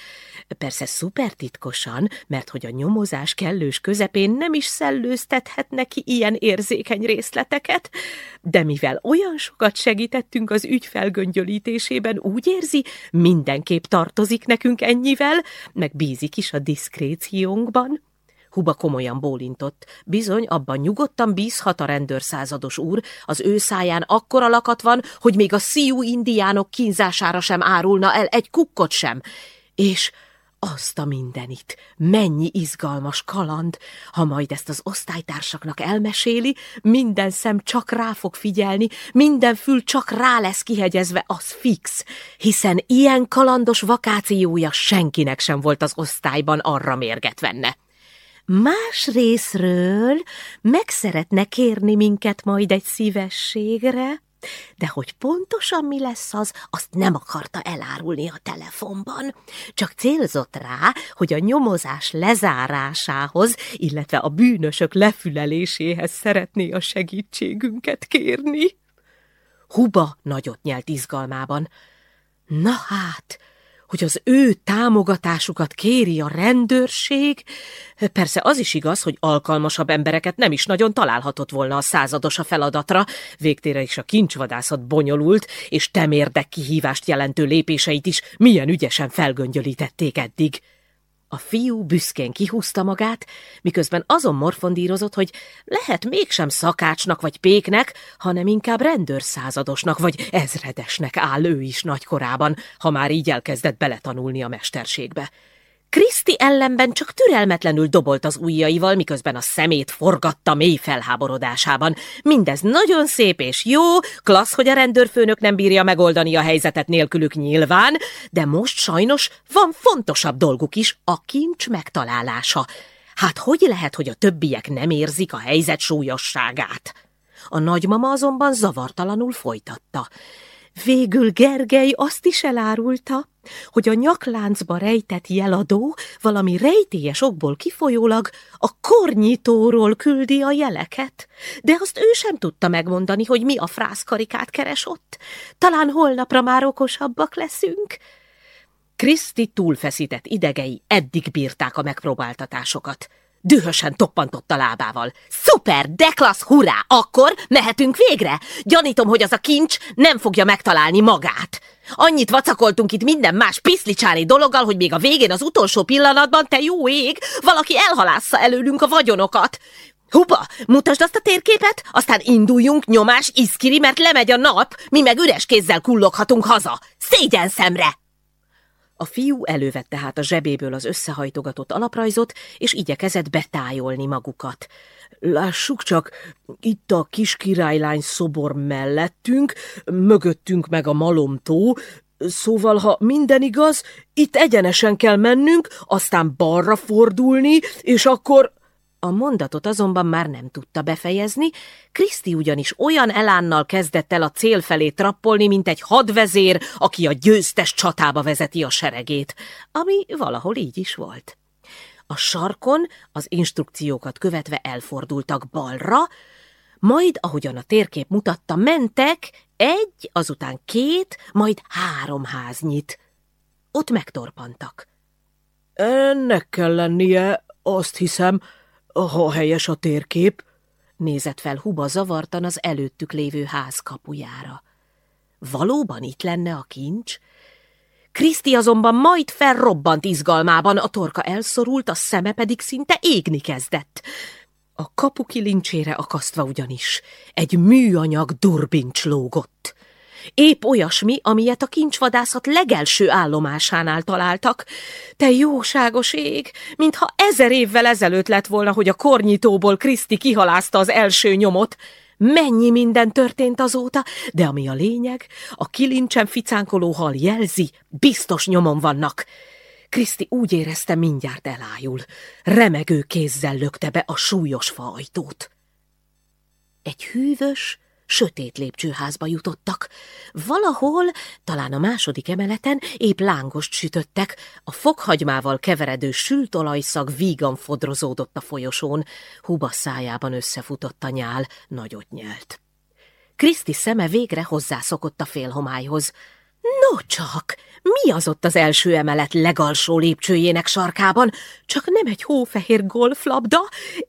Persze szuper titkosan, mert hogy a nyomozás kellős közepén nem is szellőztethet neki ilyen érzékeny részleteket, de mivel olyan sokat segítettünk az ügy úgy érzi, mindenképp tartozik nekünk ennyivel, meg bízik is a diszkréciónkban. Huba komolyan bólintott. Bizony, abban nyugodtan bízhat a rendőrszázados úr, az ő száján akkora lakat van, hogy még a szíjú indiánok kínzására sem árulna el egy kukkot sem. És azt a mindenit, mennyi izgalmas kaland, ha majd ezt az osztálytársaknak elmeséli, minden szem csak rá fog figyelni, minden fül csak rá lesz kihegyezve, az fix, hiszen ilyen kalandos vakációja senkinek sem volt az osztályban arra mérget venne. Más részről meg szeretne kérni minket majd egy szívességre, de hogy pontosan mi lesz az, azt nem akarta elárulni a telefonban. Csak célzott rá, hogy a nyomozás lezárásához, illetve a bűnösök lefüleléséhez szeretné a segítségünket kérni. Huba nagyot nyelt izgalmában. Na hát, hogy az ő támogatásukat kéri a rendőrség. Persze az is igaz, hogy alkalmasabb embereket nem is nagyon találhatott volna a százados a feladatra, végtére is a kincsvadászat bonyolult, és temérdek kihívást jelentő lépéseit is milyen ügyesen felgöngyölítették eddig. A fiú büszkén kihúzta magát, miközben azon morfondírozott, hogy lehet mégsem szakácsnak vagy péknek, hanem inkább rendőrszázadosnak vagy ezredesnek áll ő is nagykorában, ha már így elkezdett beletanulni a mesterségbe. Kriszti ellenben csak türelmetlenül dobolt az ujjaival, miközben a szemét forgatta mély felháborodásában. Mindez nagyon szép és jó, klassz, hogy a rendőrfőnök nem bírja megoldani a helyzetet nélkülük nyilván, de most sajnos van fontosabb dolguk is, a kincs megtalálása. Hát hogy lehet, hogy a többiek nem érzik a helyzet súlyosságát? A nagymama azonban zavartalanul folytatta. Végül Gergely azt is elárulta, hogy a nyakláncba rejtett jeladó valami rejtélyes okból kifolyólag a kornyitóról küldi a jeleket, de azt ő sem tudta megmondani, hogy mi a frászkarikát keres ott. Talán holnapra már okosabbak leszünk. Kriszti túlfeszített idegei eddig bírták a megpróbáltatásokat. Dühösen toppantott a lábával. Szuper, deklasz, hurrá! Akkor mehetünk végre? Gyanítom, hogy az a kincs nem fogja megtalálni magát. Annyit vacakoltunk itt minden más piszlicsáni dologgal, hogy még a végén az utolsó pillanatban, te jó ég, valaki elhalásza előlünk a vagyonokat. Hupa, mutasd azt a térképet, aztán induljunk, nyomás, iszkiri, mert lemegy a nap, mi meg üres kézzel kulloghatunk haza. Szégyen szemre! A fiú elővette hát a zsebéből az összehajtogatott alaprajzot, és igyekezett betájolni magukat. Lássuk csak, itt a kis királylány szobor mellettünk, mögöttünk meg a malomtó, Szóval, ha minden igaz, itt egyenesen kell mennünk, aztán balra fordulni, és akkor... A mondatot azonban már nem tudta befejezni, Kriszti ugyanis olyan elánnal kezdett el a cél felé trappolni, mint egy hadvezér, aki a győztes csatába vezeti a seregét, ami valahol így is volt. A sarkon az instrukciókat követve elfordultak balra, majd, ahogyan a térkép mutatta, mentek egy, azután két, majd három háznyit. Ott megtorpantak. Ennek kell lennie, azt hiszem, ha helyes a térkép, nézett fel Huba zavartan az előttük lévő ház kapujára. Valóban itt lenne a kincs? Kriszti azonban majd felrobbant izgalmában, a torka elszorult, a szeme pedig szinte égni kezdett. A kapu kilincsére akasztva ugyanis egy műanyag durbincs lógott. Épp olyasmi, amilyet a kincsvadászat legelső állomásánál találtak. Te jóságos ég, mintha ezer évvel ezelőtt lett volna, hogy a kornyitóból Kriszti kihalázta az első nyomot. Mennyi minden történt azóta, de ami a lényeg, a kilincsen ficánkoló hal jelzi, biztos nyomon vannak. Kriszti úgy érezte, mindjárt elájul. Remegő kézzel lökte be a súlyos faajtót. Egy hűvös, sötét lépcsőházba jutottak. Valahol, talán a második emeleten épp lángost sütöttek, a fokhagymával keveredő sült olajszag vígan fodrozódott a folyosón, Huba szájában összefutott a nyál, nagyot nyelt. Kriszti szeme végre hozzászokott a félhomályhoz. No csak, mi az ott az első emelet legalsó lépcsőjének sarkában? Csak nem egy hófehér golflabda?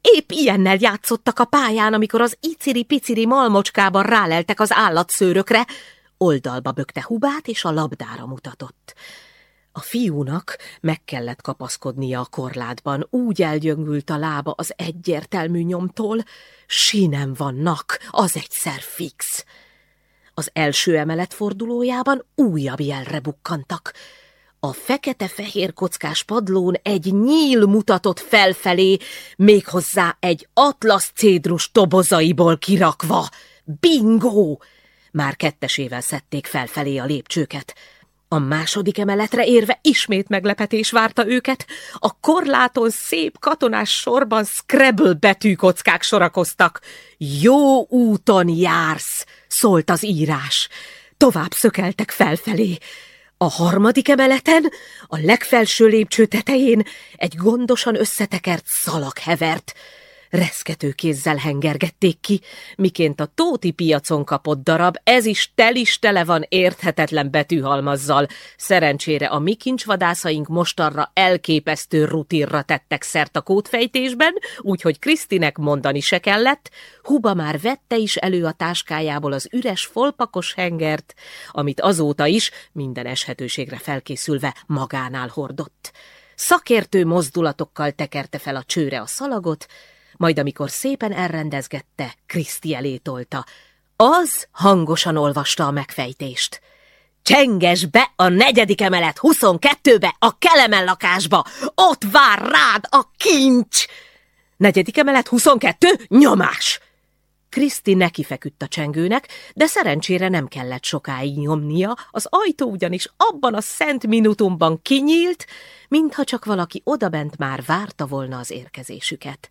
Épp ilyennel játszottak a pályán, amikor az iciri-piciri malmocskában ráleltek az állatszőrökre. Oldalba bökte Hubát, és a labdára mutatott. A fiúnak meg kellett kapaszkodnia a korlátban, úgy elgyöngült a lába az egyértelmű nyomtól. Sinem vannak, az egyszer fix. Az első emelet fordulójában újabb jelre bukkantak. A fekete-fehér kockás padlón egy nyíl mutatott felfelé, méghozzá egy atlasz cédrus tobozaiból kirakva. Bingo! Már kettesével szedték felfelé a lépcsőket. A második emeletre érve ismét meglepetés várta őket. A korláton szép katonás sorban Scrabble betűkockák sorakoztak. Jó úton jársz, szólt az írás. Tovább szökeltek felfelé. A harmadik emeleten, a legfelső lépcső tetején egy gondosan összetekert szalag hevert. Reszkető kézzel hengergették ki, miként a tóti piacon kapott darab, ez is tel is tele van érthetetlen betűhalmazzal. Szerencsére a mi kincsvadászaink mostanra elképesztő rutinra tettek szert a kódfejtésben, úgyhogy Krisztinek mondani se kellett, Huba már vette is elő a táskájából az üres folpakos hengert, amit azóta is, minden eshetőségre felkészülve, magánál hordott. Szakértő mozdulatokkal tekerte fel a csőre a szalagot, majd amikor szépen elrendezgette, Kriszti elé tolta. Az hangosan olvasta a megfejtést. Csenges be a negyedik emelet 22-be a kelemen lakásba! Ott vár rád a kincs! Negyedik emelet 22? Nyomás! Kriszti neki feküdt a csengőnek, de szerencsére nem kellett sokáig nyomnia, az ajtó ugyanis abban a szent minutumban kinyílt, mintha csak valaki odabent már várta volna az érkezésüket.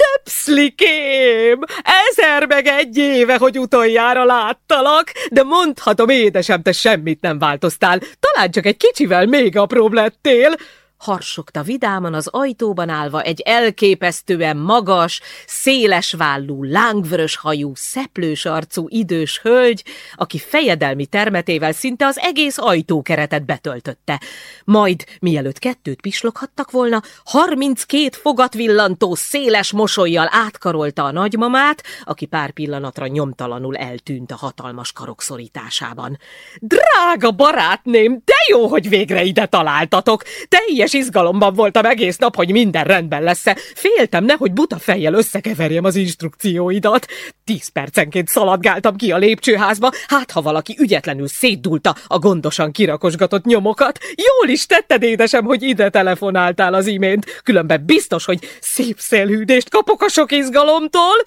Töpszlikém! Ezer meg egy éve, hogy utoljára láttalak, de mondhatom, édesem, te semmit nem változtál. Talán csak egy kicsivel még apróbb lettél harsogta vidáman az ajtóban állva egy elképesztően magas, szélesvállú, lángvörös hajú, szeplős arcú idős hölgy, aki fejedelmi termetével szinte az egész ajtókeretet betöltötte. Majd, mielőtt kettőt pisloghattak volna, harminckét fogatvillantó, széles mosolyjal átkarolta a nagymamát, aki pár pillanatra nyomtalanul eltűnt a hatalmas karok szorításában. Drága barátném, de jó, hogy végre ide találtatok! Teljes Teljes izgalomban voltam egész nap, hogy minden rendben lesz-e. Féltem, nehogy buta fejjel összekeverjem az instrukcióidat. Tíz percenként szaladgáltam ki a lépcsőházba, hát ha valaki ügyetlenül szétdulta a gondosan kirakosgatott nyomokat. Jól is tetted, édesem, hogy ide telefonáltál az imént, különben biztos, hogy szép szélhűdést kapok a sok izgalomtól.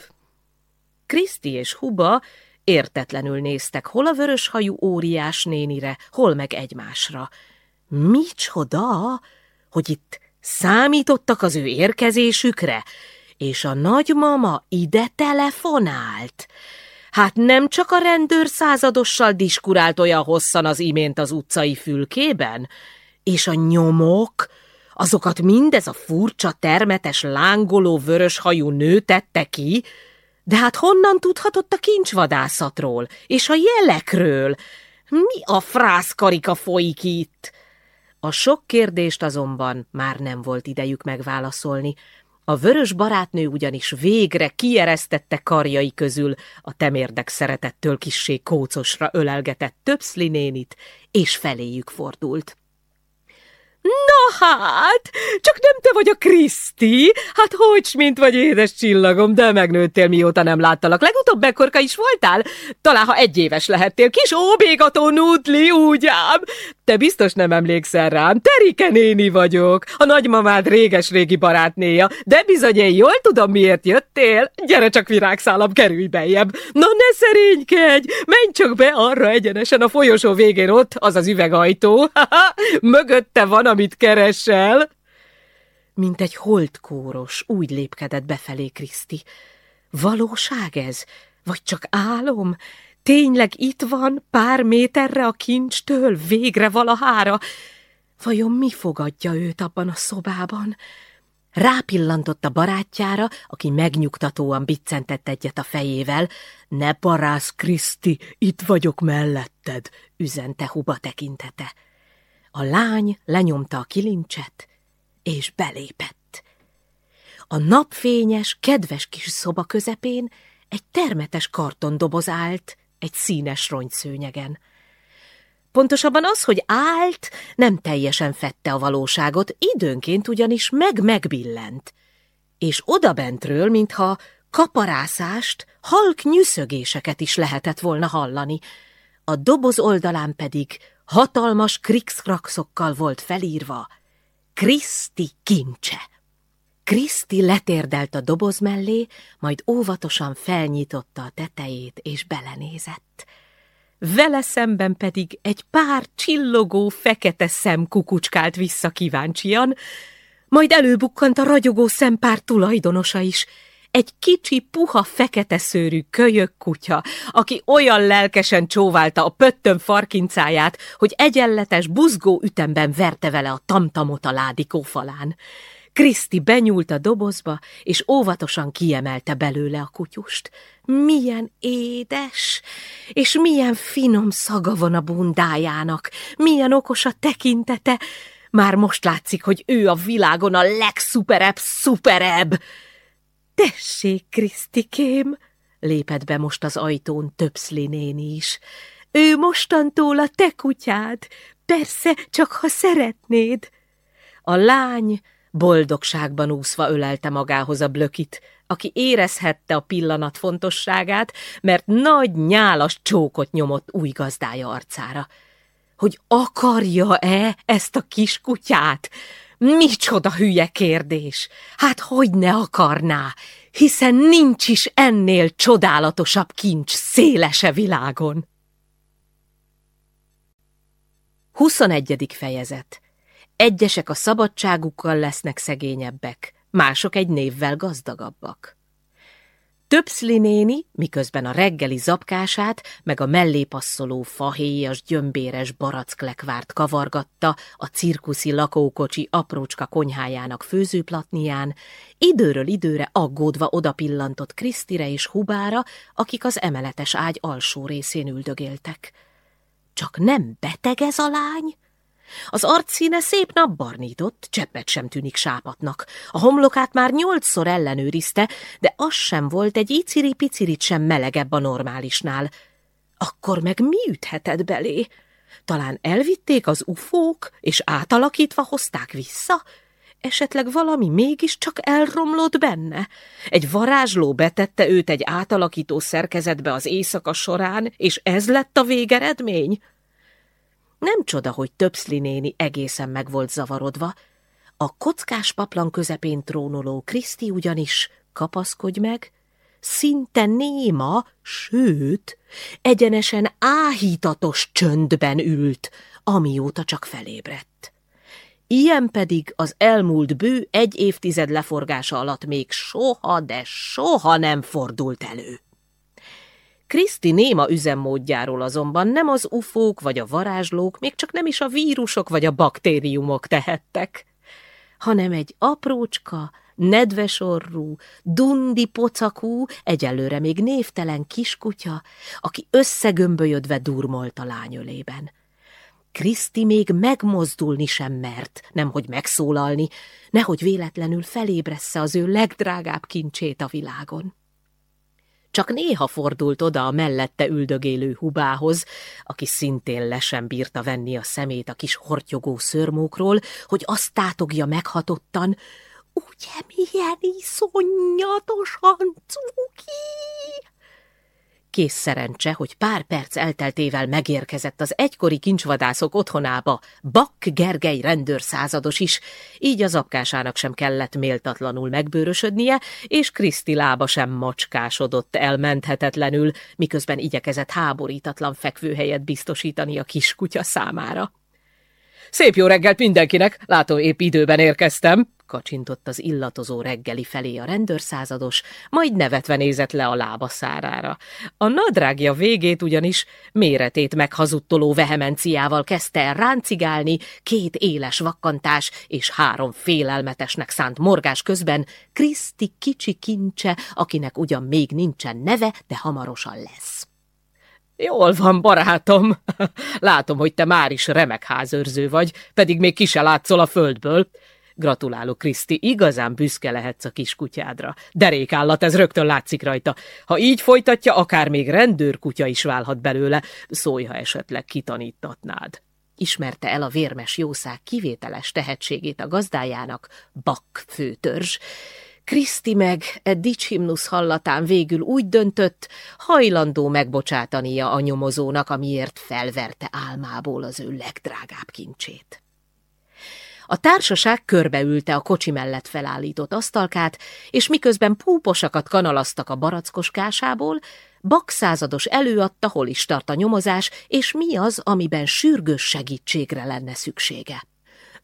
Kriszti és Huba értetlenül néztek hol a vörös hajú óriás nénire, hol meg egymásra. Micsoda? Hogy itt számítottak az ő érkezésükre, és a nagymama ide telefonált. Hát nem csak a rendőr századossal diskurált olyan hosszan az imént az utcai fülkében, és a nyomok, azokat mindez a furcsa, termetes, lángoló, vörös hajú nő tette ki, de hát honnan tudhatott a kincsvadászatról, és a jelekről? Mi a frászkarika folyik itt? A sok kérdést azonban már nem volt idejük megválaszolni. A vörös barátnő ugyanis végre kieresztette karjai közül a temérdek szeretettől kissé kócosra ölelgetett többszli nénit, és feléjük fordult. Na hát, csak nem te vagy a Kriszti? Hát hogy, mint vagy édes csillagom, de megnőttél, mióta nem láttalak. Legutóbb bekorka is voltál? Talán, ha egy éves lehettél. Kis óbégató nutli, úgy. Te biztos nem emlékszel rám. Terike néni vagyok. A nagymamád réges-régi barátnéja. De bizony én jól tudom, miért jöttél. Gyere csak virágszálam, kerülj bejebb. Na ne szerénykedj, menj csak be arra egyenesen a folyosó végén ott, az az üvegajtó. Mögötte van amit keresel? Mint egy holdkóros, úgy lépkedett befelé Kriszti. Valóság ez? Vagy csak álom? Tényleg itt van, pár méterre a kincstől, végre valahára? Vajon mi fogadja őt abban a szobában? Rápillantott a barátjára, aki megnyugtatóan biccentett egyet a fejével. Ne parász, Kriszti, itt vagyok melletted, üzente Huba tekintete. A lány lenyomta a kilincset, és belépett. A napfényes, kedves kis szoba közepén egy termetes kartondoboz állt egy színes rongyszőnyegen. Pontosabban az, hogy állt, nem teljesen fette a valóságot, időnként ugyanis meg-megbillent. És odabentről, mintha kaparászást, halk nyűszögéseket is lehetett volna hallani. A doboz oldalán pedig hatalmas krikszkrakszokkal volt felírva Kriszti kincse. Kriszti letérdelt a doboz mellé, majd óvatosan felnyitotta a tetejét és belenézett. Vele szemben pedig egy pár csillogó fekete szem kukucskált vissza kíváncsian, majd előbukkant a ragyogó szempár tulajdonosa is, egy kicsi, puha, fekete szőrű kölyök kutya, aki olyan lelkesen csóválta a pöttön farkincáját, hogy egyenletes, buzgó ütemben verte vele a tamtamot a ládikó falán. Kriszti benyúlt a dobozba, és óvatosan kiemelte belőle a kutyust. Milyen édes, és milyen finom szaga van a bundájának, milyen okos a tekintete. Már most látszik, hogy ő a világon a legszuperebb szuperebb. Tessék, Krisztikém, lépett be most az ajtón Töpszli néni is. Ő mostantól a te kutyád, persze, csak ha szeretnéd. A lány boldogságban úszva ölelte magához a blökit, aki érezhette a pillanat fontosságát, mert nagy nyálas csókot nyomott új gazdája arcára. Hogy akarja-e ezt a kis kutyát? Micsoda hülye kérdés! Hát hogy ne akarná, hiszen nincs is ennél csodálatosabb kincs szélese világon. 21. fejezet Egyesek a szabadságukkal lesznek szegényebbek, mások egy névvel gazdagabbak. Többszli néni, miközben a reggeli zapkását, meg a mellé passzoló fahéjas, gyömbéres baracklekvárt kavargatta a cirkuszi lakókocsi aprócska konyhájának főzőplatnián, időről időre aggódva odapillantott Krisztire és Hubára, akik az emeletes ágy alsó részén üldögéltek. Csak nem beteg ez a lány? Az arcszíne szép napbarnított, cseppet sem tűnik sápatnak. A homlokát már nyolcszor ellenőrizte, de az sem volt egy iciri-picirit sem melegebb a normálisnál. Akkor meg mi üthetett belé? Talán elvitték az ufók, és átalakítva hozták vissza? Esetleg valami mégiscsak elromlott benne? Egy varázsló betette őt egy átalakító szerkezetbe az éjszaka során, és ez lett a végeredmény? Nem csoda, hogy Töpszli néni egészen meg volt zavarodva. A kockás paplan közepén trónoló Kriszti ugyanis, kapaszkodj meg, szinte néma, sőt, egyenesen áhítatos csöndben ült, amióta csak felébredt. Ilyen pedig az elmúlt bő egy évtized leforgása alatt még soha, de soha nem fordult elő. Kriszti néma üzemmódjáról azonban nem az ufók vagy a varázslók, még csak nem is a vírusok vagy a baktériumok tehettek, hanem egy aprócska, nedvesorrú, dundi pocakú, egyelőre még névtelen kiskutya, aki összegömbölyödve durmolt a lányölében. Kriszti még megmozdulni sem mert, nemhogy megszólalni, nehogy véletlenül felébressze az ő legdrágább kincsét a világon. Csak néha fordult oda a mellette üldögélő hubához, aki szintén le sem bírta venni a szemét a kis hortyogó szörmókról, hogy azt tátogja meghatottan, ugye milyen iszonyatosan cuki! Kész szerencse, hogy pár perc elteltével megérkezett az egykori kincsvadászok otthonába Bak Gergely rendőrszázados is, így az apkásának sem kellett méltatlanul megbőrösödnie, és Kriszti lába sem macskásodott elmenthetetlenül, miközben igyekezett háborítatlan fekvőhelyet biztosítani a kiskutya számára. Szép jó reggelt mindenkinek, látom épp időben érkeztem, kacsintott az illatozó reggeli felé a rendőrszázados, majd nevetve nézett le a lába szárára. A nadrágja végét ugyanis méretét meghazudtoló vehemenciával kezdte el ráncigálni, két éles vakkantás és három félelmetesnek szánt morgás közben Kriszti kicsi kincse, akinek ugyan még nincsen neve, de hamarosan lesz. Jól van, barátom. Látom, hogy te már is remek házőrző vagy, pedig még ki se látszol a földből. Gratulálok, Kriszti, igazán büszke lehetsz a kiskutyádra. Derékállat, ez rögtön látszik rajta. Ha így folytatja, akár még rendőrkutya is válhat belőle, szólj, ha esetleg kitanítatnád. Ismerte el a vérmes jószág kivételes tehetségét a gazdájának, Bak főtörzs, Kriszti meg e dicshimnusz hallatán végül úgy döntött, hajlandó megbocsátania a nyomozónak, amiért felverte álmából az ő legdrágább kincsét. A társaság körbeülte a kocsi mellett felállított asztalkát, és miközben púposakat kanalaztak a barackoskássából, bakszázados előadta, hol is tart a nyomozás, és mi az, amiben sürgős segítségre lenne szüksége.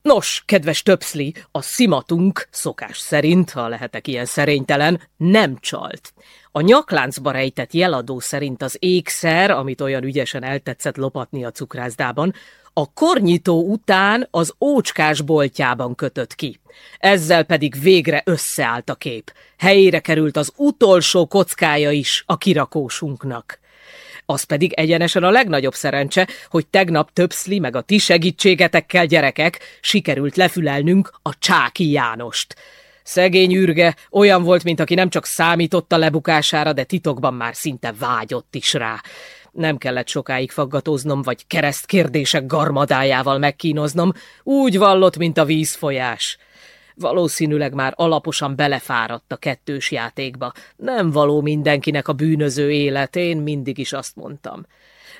Nos, kedves töpszli, a szimatunk, szokás szerint, ha lehetek ilyen szerénytelen, nem csalt. A nyakláncba rejtett jeladó szerint az ékszer, amit olyan ügyesen eltetszett lopatni a cukrászdában, a kornyitó után az ócskás boltjában kötött ki. Ezzel pedig végre összeállt a kép. Helyére került az utolsó kockája is a kirakósunknak. Az pedig egyenesen a legnagyobb szerencse, hogy tegnap többszli meg a ti segítségetekkel, gyerekek, sikerült lefülelnünk a Csáki Jánost. Szegény űrge olyan volt, mint aki nem csak számított a lebukására, de titokban már szinte vágyott is rá. Nem kellett sokáig faggatóznom, vagy keresztkérdések garmadájával megkínoznom, úgy vallott, mint a vízfolyás. Valószínűleg már alaposan belefáradt a kettős játékba. Nem való mindenkinek a bűnöző élet, én mindig is azt mondtam.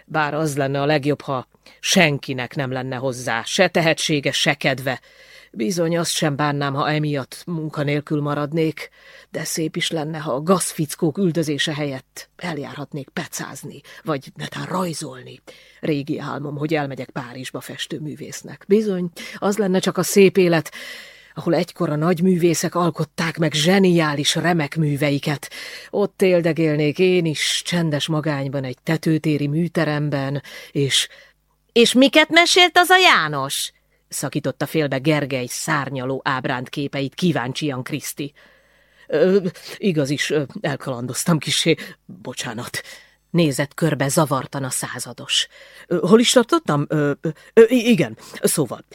Bár az lenne a legjobb, ha senkinek nem lenne hozzá, se tehetsége, se kedve. Bizony azt sem bánnám, ha emiatt munkanélkül maradnék, de szép is lenne, ha a gazfickók üldözése helyett eljárhatnék pecázni, vagy netán rajzolni. Régi álmom, hogy elmegyek Párizsba festőművésznek. Bizony, az lenne csak a szép élet, ahol egykor a nagyművészek alkották meg zseniális remek műveiket. Ott éldegélnék én is, csendes magányban egy tetőtéri műteremben, és... És miket mesélt az a János? Szakította félbe Gergely szárnyaló ábránt képeit kíváncsian Kriszti. Igaz is, ö, elkalandoztam kisé, bocsánat. Nézett körbe zavartan a százados. Hol is tartottam? Ö, ö, igen, szóval,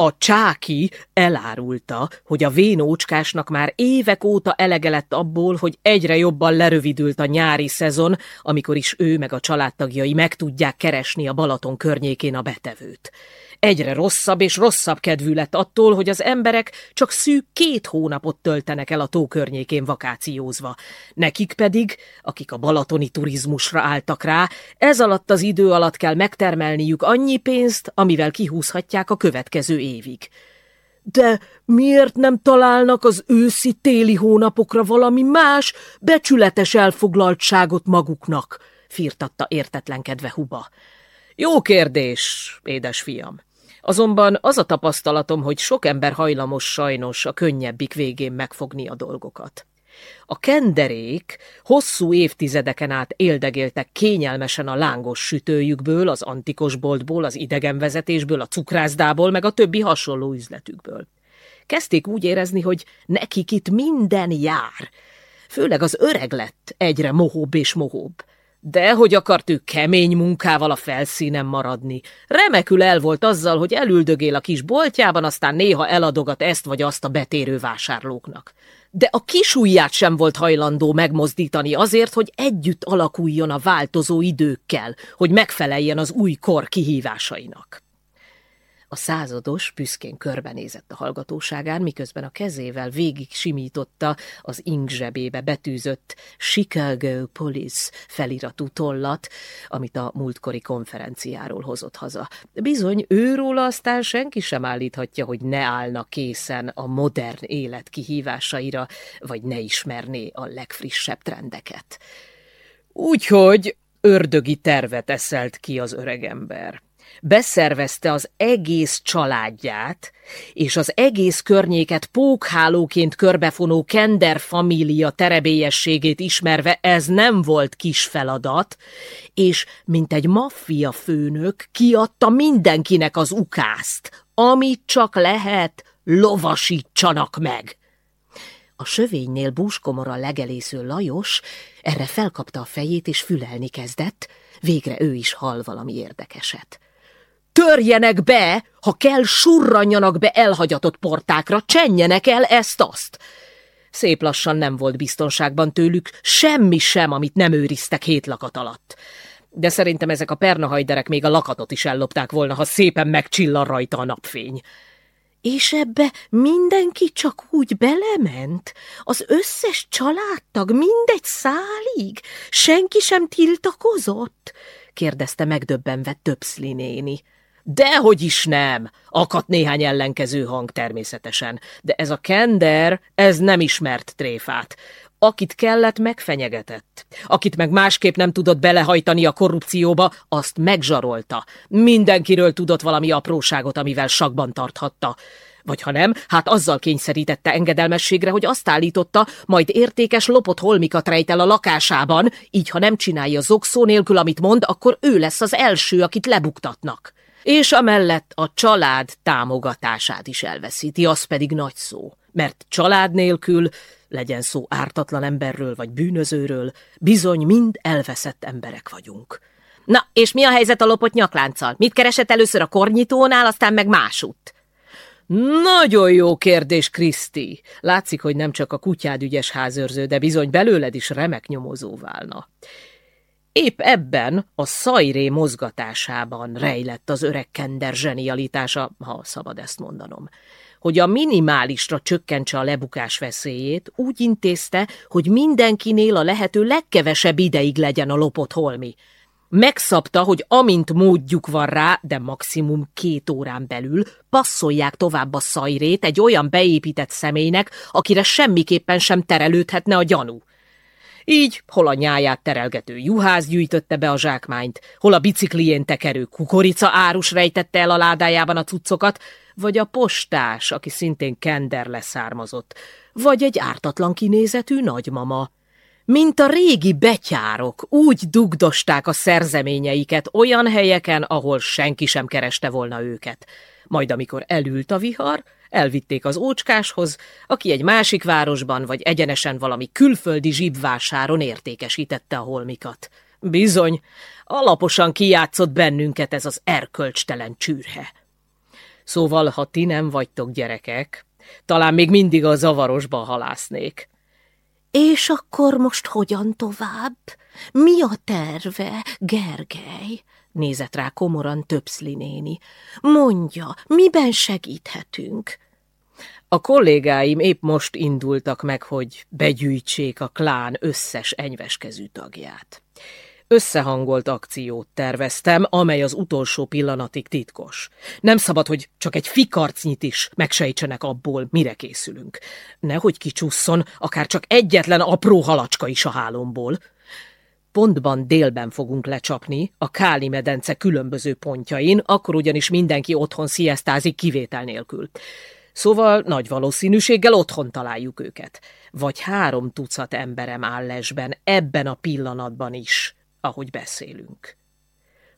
a csáki elárulta, hogy a vénócskásnak már évek óta elege lett abból, hogy egyre jobban lerövidült a nyári szezon, amikor is ő meg a családtagjai meg tudják keresni a Balaton környékén a betevőt. Egyre rosszabb és rosszabb kedvű lett attól, hogy az emberek csak szűk két hónapot töltenek el a tó környékén vakációzva. Nekik pedig, akik a balatoni turizmusra álltak rá, ez alatt az idő alatt kell megtermelniük annyi pénzt, amivel kihúzhatják a következő évig. De miért nem találnak az őszi-téli hónapokra valami más, becsületes elfoglaltságot maguknak? firtatta értetlenkedve Huba. Jó kérdés, édes fiam. Azonban az a tapasztalatom, hogy sok ember hajlamos sajnos a könnyebbik végén megfogni a dolgokat. A kenderék hosszú évtizedeken át éldegéltek kényelmesen a lángos sütőjükből, az antikos boltból, az idegenvezetésből, a cukrászdából, meg a többi hasonló üzletükből. Kezdték úgy érezni, hogy nekik itt minden jár. Főleg az öreg lett egyre mohóbb és mohóbb. De hogy akart ő kemény munkával a felszínen maradni. Remekül el volt azzal, hogy elüldögél a kis boltjában, aztán néha eladogat ezt vagy azt a betérő vásárlóknak. De a kis ujját sem volt hajlandó megmozdítani azért, hogy együtt alakuljon a változó időkkel, hogy megfeleljen az új kor kihívásainak. A százados büszkén körbenézett a hallgatóságán, miközben a kezével végig simította az ing zsebébe betűzött Chicago Police feliratú tollat, amit a múltkori konferenciáról hozott haza. Bizony, őróla aztán senki sem állíthatja, hogy ne állna készen a modern élet kihívásaira, vagy ne ismerné a legfrissebb trendeket. Úgyhogy ördögi tervet eszelt ki az öregember. Beszervezte az egész családját, és az egész környéket pókhálóként körbefonó Kender família terebélyességét ismerve ez nem volt kis feladat, és mint egy maffia főnök kiadta mindenkinek az ukázt, amit csak lehet, lovasítsanak meg. A sövénynél búskomora legelésző Lajos erre felkapta a fejét és fülelni kezdett, végre ő is hall valami érdekeset. Törjenek be, ha kell, surranjanak be elhagyatott portákra, csenjenek el ezt-azt. Szép lassan nem volt biztonságban tőlük semmi sem, amit nem őriztek hét lakat alatt. De szerintem ezek a pernahajderek még a lakatot is ellopták volna, ha szépen megcsillan rajta a napfény. És ebbe mindenki csak úgy belement? Az összes családtag mindegy szálig? Senki sem tiltakozott? kérdezte megdöbbenve Töpszli néni. Dehogy is nem! Akadt néhány ellenkező hang természetesen, de ez a kender, ez nem ismert tréfát. Akit kellett, megfenyegetett. Akit meg másképp nem tudott belehajtani a korrupcióba, azt megzsarolta. Mindenkiről tudott valami apróságot, amivel sakban tarthatta. Vagy ha nem, hát azzal kényszerítette engedelmességre, hogy azt állította, majd értékes lopott holmikat rejtel a lakásában, így ha nem csinálja zokszó nélkül, amit mond, akkor ő lesz az első, akit lebuktatnak. És amellett a család támogatását is elveszíti, az pedig nagy szó. Mert család nélkül legyen szó ártatlan emberről vagy bűnözőről, bizony mind elveszett emberek vagyunk. Na, és mi a helyzet a lopott nyaklánccal? Mit keresett először a kornyitónál, aztán meg másút? Nagyon jó kérdés, Kriszti. Látszik, hogy nem csak a kutyád ügyes házőrző, de bizony belőled is remek nyomozó válna. Épp ebben a szajré mozgatásában rejlett az öreg kender zsenialitása, ha szabad ezt mondanom hogy a minimálisra csökkentse a lebukás veszélyét, úgy intézte, hogy mindenkinél a lehető legkevesebb ideig legyen a lopott holmi. Megszabta, hogy amint módjuk van rá, de maximum két órán belül, passzolják tovább a szajrét egy olyan beépített személynek, akire semmiképpen sem terelődhetne a gyanú. Így hol a nyáját terelgető juhász gyűjtötte be a zsákmányt, hol a biciklién tekerő kukorica árus rejtette el a ládájában a cuccokat, vagy a postás, aki szintén kender leszármazott, vagy egy ártatlan kinézetű nagymama. Mint a régi betyárok, úgy dugdosták a szerzeményeiket olyan helyeken, ahol senki sem kereste volna őket. Majd amikor elült a vihar, elvitték az ócskáshoz, aki egy másik városban vagy egyenesen valami külföldi zsibvásáron értékesítette a holmikat. Bizony, alaposan kijátszott bennünket ez az erkölcstelen csűrhe. Szóval, ha ti nem vagytok gyerekek, talán még mindig a zavarosba halásznék. És akkor most hogyan tovább? Mi a terve, Gergely? Nézett rá komoran Töpszli néni. Mondja, miben segíthetünk? A kollégáim épp most indultak meg, hogy begyűjtsék a klán összes enyveskezű tagját. Összehangolt akciót terveztem, amely az utolsó pillanatig titkos. Nem szabad, hogy csak egy fikarcnyit is megsejtsenek abból, mire készülünk. Nehogy kicsusszon, akár csak egyetlen apró halacska is a hálomból. Pontban délben fogunk lecsapni, a Káli medence különböző pontjain, akkor ugyanis mindenki otthon sziasztázik kivétel nélkül. Szóval nagy valószínűséggel otthon találjuk őket. Vagy három tucat emberem áll lesben, ebben a pillanatban is ahogy beszélünk.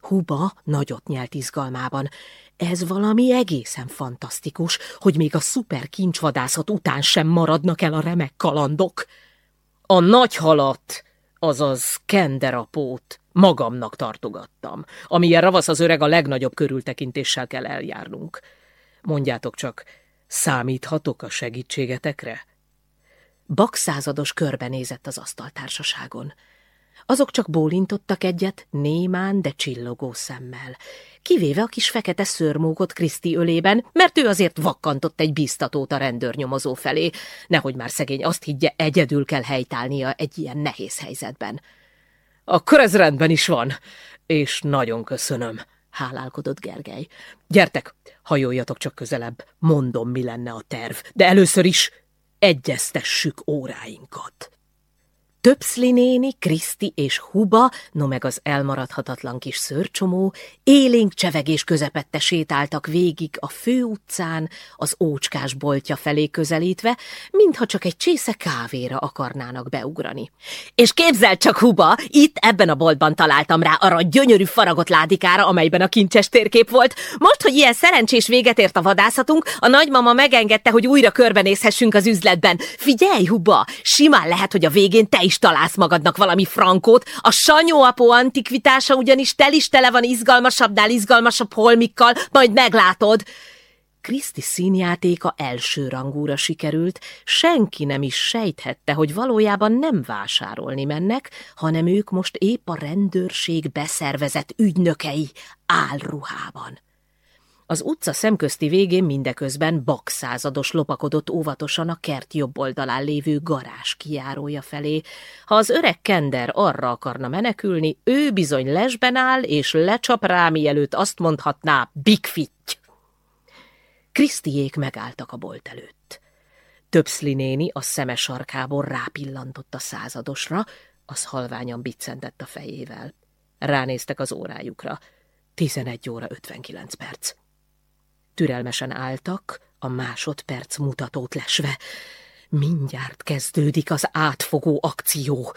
Huba nagyot nyelt izgalmában. Ez valami egészen fantasztikus, hogy még a szuper kincsvadászat után sem maradnak el a remek kalandok. A nagy halat, azaz kenderapót magamnak tartogattam, amilyen ravasz az öreg a legnagyobb körültekintéssel kell eljárnunk. Mondjátok csak, számíthatok a segítségetekre? Bakszázados körbenézett az asztaltársaságon. Azok csak bólintottak egyet, némán, de csillogó szemmel. Kivéve a kis fekete szörmógot Kriszti ölében, mert ő azért vakkantott egy bíztatót a rendőrnyomozó felé, nehogy már szegény azt higgye, egyedül kell helytálnia egy ilyen nehéz helyzetben. Akkor ez rendben is van, és nagyon köszönöm, hálálkodott Gergely. Gyertek, hajoljatok csak közelebb, mondom, mi lenne a terv, de először is egyeztessük óráinkat. Töpszli néni, Kriszti és Huba, no meg az elmaradhatatlan kis szörcsomó, élénk csevegés közepette sétáltak végig a főutcán, az ócskás boltja felé közelítve, mintha csak egy csésze kávéra akarnának beugrani. És képzeld csak, Huba, itt ebben a boltban találtam rá arra a gyönyörű faragott ládikára, amelyben a kincses térkép volt. Most, hogy ilyen szerencsés véget ért a vadászatunk, a nagymama megengedte, hogy újra körbenézhessünk az üzletben. Figyelj, Huba, simán lehet, hogy a végén te is találsz magadnak valami frankót, a sanyóapó antikvitása ugyanis tel is tele van izgalmasabbnál izgalmasabb holmikkal, majd meglátod. Kriszti színjátéka első rangúra sikerült, senki nem is sejthette, hogy valójában nem vásárolni mennek, hanem ők most épp a rendőrség beszervezett ügynökei álruhában. Az utca szemközti végén mindeközben bakszázados lopakodott óvatosan a kert jobb oldalán lévő garázs kijárója felé. Ha az öreg kender arra akarna menekülni, ő bizony lesben áll, és lecsap rá, mielőtt azt mondhatná, bigfitty. Krisztiék megálltak a bolt előtt. Többszli néni a szeme sarkából rápillantott a századosra, az halványan biccentett a fejével. Ránéztek az órájukra. 11 óra 59 perc. Türelmesen álltak, a másodperc mutatót lesve. Mindjárt kezdődik az átfogó akció.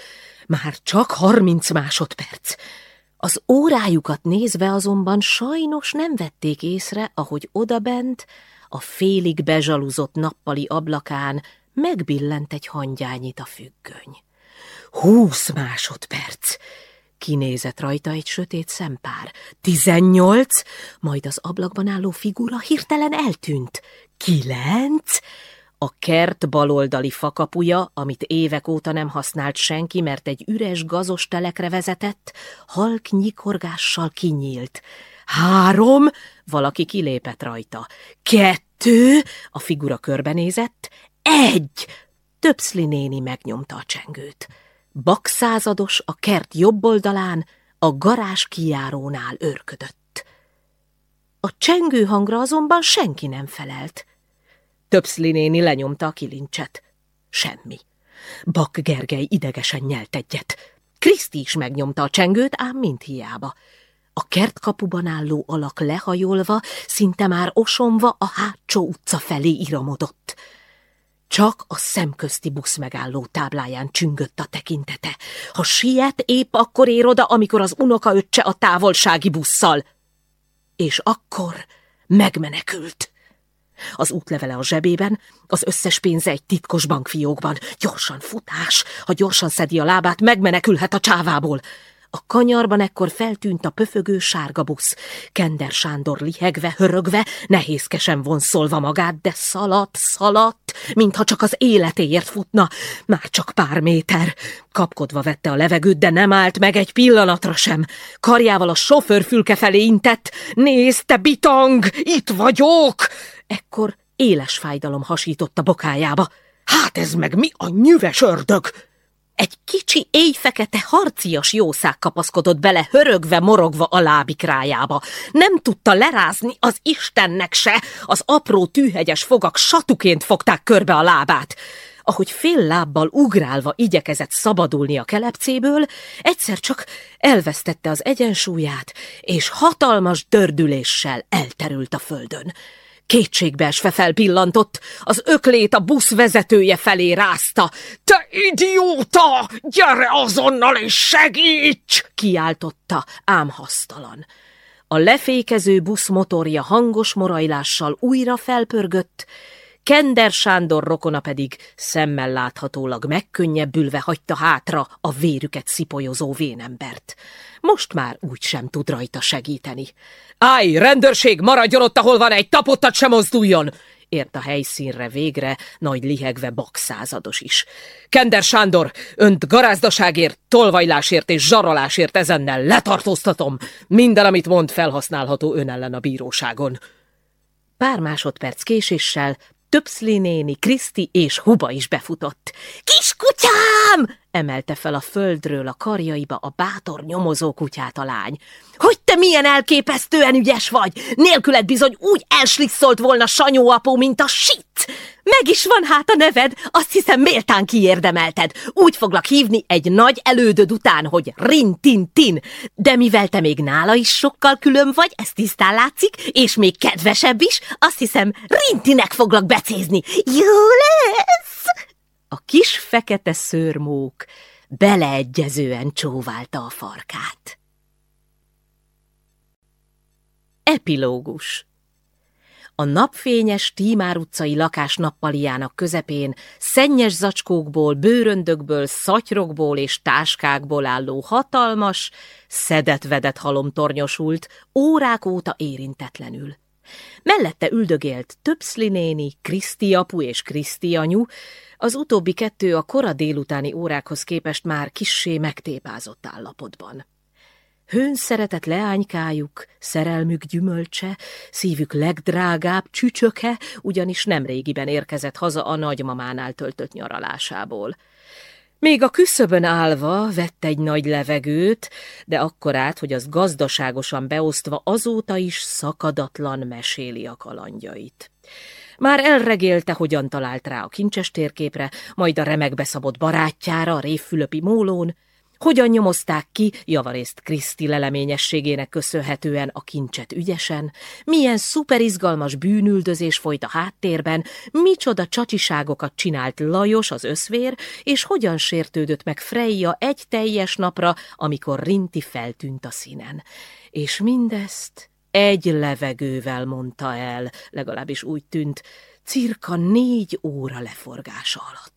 Már csak harminc másodperc. Az órájukat nézve azonban sajnos nem vették észre, ahogy odabent, a félig bezsaluzott nappali ablakán megbillent egy hangyányit a függöny. Húsz másodperc! Kinézett rajta egy sötét szempár. Tizennyolc, majd az ablakban álló figura hirtelen eltűnt. Kilenc, a kert baloldali fakapuja, amit évek óta nem használt senki, mert egy üres gazos telekre vezetett, halk nyikorgással kinyílt. Három, valaki kilépett rajta. Kettő, a figura körbenézett. Egy, Többszli néni megnyomta a csengőt. Bakszázados a kert jobb oldalán, a garázs kijárónál őrködött. A csengő hangra azonban senki nem felelt. Többszli néni lenyomta a kilincset. Semmi. Bak Gergely idegesen nyelt egyet. Kriszti is megnyomta a csengőt, ám mint hiába. A kertkapuban álló alak lehajolva, szinte már osomva a hátsó utca felé iramodott. Csak a szemközti busz megálló tábláján csüngött a tekintete. Ha siet, épp akkor ér oda, amikor az unoka öccse a távolsági busszal. És akkor megmenekült. Az útlevele a zsebében, az összes pénze egy titkos bankfiókban. Gyorsan futás, ha gyorsan szedi a lábát, megmenekülhet a csávából. A kanyarban ekkor feltűnt a pöfögő sárga busz. Kender Sándor lihegve, hörögve, nehézkesen vonszolva magát, de szaladt, szaladt, mintha csak az életéért futna. Már csak pár méter. Kapkodva vette a levegőt, de nem állt meg egy pillanatra sem. Karjával a sofőr fülke felé intett. Nézd, te bitang, itt vagyok! Ekkor éles fájdalom hasított a bokájába. Hát ez meg mi a nyüves ördög? Egy kicsi éjfekete harcias jószág kapaszkodott bele, hörögve, morogva a lábikrájába. Nem tudta lerázni az Istennek se, az apró tűhegyes fogak satuként fogták körbe a lábát. Ahogy fél lábbal ugrálva igyekezett szabadulni a kelepcéből, egyszer csak elvesztette az egyensúlyát, és hatalmas dördüléssel elterült a földön. Kétségbeesve felpillantott, az öklét a busz vezetője felé rázta. – Te idióta! Gyere azonnal és segíts! – kiáltotta, ám hasztalan. A lefékező busz motorja hangos morajlással újra felpörgött, Kender Sándor rokona pedig szemmel láthatólag megkönnyebbülve hagyta hátra a vérüket szipolyozó vénembert. Most már úgy sem tud rajta segíteni. Állj, rendőrség, maradjon ott, ahol van egy tapottat sem mozduljon! ért a helyszínre végre, nagy lihegve bakszázados is. Kender Sándor, önt garázdaságért, tolvajlásért és zsarolásért ezennel letartóztatom. Minden, amit mond, felhasználható ön ellen a bíróságon. Pár másodperc késéssel Töpszli néni, Kriszti és Huba is befutott. Kiskutyám! Emelte fel a földről a karjaiba a bátor nyomozó kutyát a lány. Hogy te milyen elképesztően ügyes vagy! Nélküled bizony úgy elslikszolt volna Sanyó apó, mint a sit! Meg is van hát a neved, azt hiszem méltán kiérdemelted. Úgy foglak hívni egy nagy elődöd után, hogy Rin-tin-tin. De mivel te még nála is sokkal külön vagy, ez tisztán látszik, és még kedvesebb is, azt hiszem Rintinek foglak becézni. Jó lesz! A kis fekete szőrmók beleegyezően csóválta a farkát. Epilógus a napfényes Tímár utcai lakás nappaliának közepén szennyes zacskókból, bőröndökből, szatyrokból és táskákból álló hatalmas, szedett-vedett halom tornyosult, órák óta érintetlenül. Mellette üldögélt Töpszli néni, Kriszti apu és Kriszti anyu, az utóbbi kettő a kora délutáni órákhoz képest már kissé megtépázott állapotban. Hőn szeretett leánykájuk, szerelmük gyümölcse, szívük legdrágább csücsöke, ugyanis nemrégiben érkezett haza a nagymamánál töltött nyaralásából. Még a küszöbön állva vett egy nagy levegőt, de akkorát, hogy az gazdaságosan beosztva azóta is szakadatlan meséli a kalandjait. Már elregélte, hogyan talált rá a kincses térképre, majd a remekbe szabott barátjára, a révfülöpi mólón, hogyan nyomozták ki, javarészt Kriszti leleményességének köszönhetően a kincset ügyesen, milyen szuperizgalmas bűnüldözés folyt a háttérben, micsoda csacsiságokat csinált Lajos az összvér, és hogyan sértődött meg Freya egy teljes napra, amikor Rinti feltűnt a színen. És mindezt egy levegővel mondta el, legalábbis úgy tűnt, cirka négy óra leforgása alatt.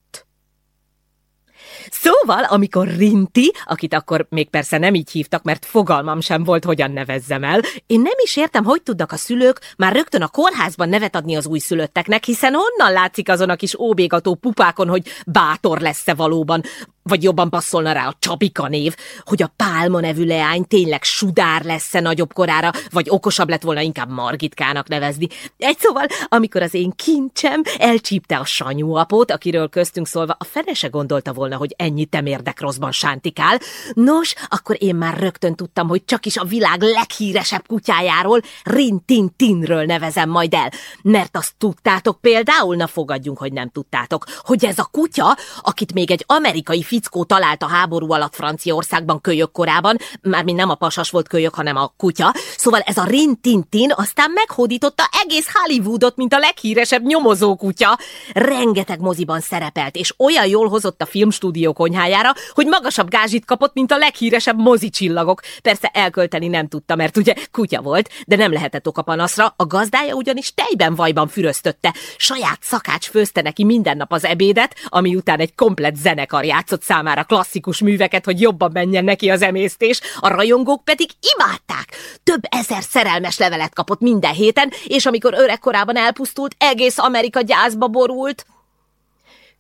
Szóval, amikor Rinti, akit akkor még persze nem így hívtak, mert fogalmam sem volt, hogyan nevezzem el, én nem is értem, hogy tudnak a szülők már rögtön a kórházban nevet adni az újszülötteknek, hiszen honnan látszik azon a kis óbégató pupákon, hogy bátor lesz-e valóban, vagy jobban passzolna rá a Csapika név, hogy a Pálma nevű leány tényleg sudár lesz-e nagyobb korára, vagy okosabb lett volna inkább Margitkának nevezni. Egy szóval, amikor az én kincsem elcsípte a Sanyú apót, akiről köztünk szólva a fene se gondolta volna, hogy ennyi temérdek rosszban sántikál, nos, akkor én már rögtön tudtam, hogy csak is a világ leghíresebb kutyájáról, Rin-Tin-Tinről nevezem majd el. Mert azt tudtátok például, na fogadjunk, hogy nem tudtátok, hogy ez a kutya, akit még egy amerikai fickó talált a háború alatt Franciaországban kölyök korában, mármint nem a pasas volt kölyök, hanem a kutya, szóval ez a Rin Tintin aztán meghódította egész Hollywoodot, mint a leghíresebb nyomozó kutya. Rengeteg moziban szerepelt, és olyan jól hozott a filmstúdió konyhájára, hogy magasabb gázsit kapott, mint a leghíresebb mozicsillagok. Persze elkölteni nem tudta, mert ugye kutya volt, de nem lehetett oka panaszra, a gazdája ugyanis tejben vajban füröztötte. Saját szakács főzte neki minden nap az ebédet, ami után egy komplet zenekar játszott számára klasszikus műveket, hogy jobban menjen neki az emésztés, a rajongók pedig imádták. Több ezer szerelmes levelet kapott minden héten, és amikor öregkorában elpusztult, egész Amerika gyászba borult.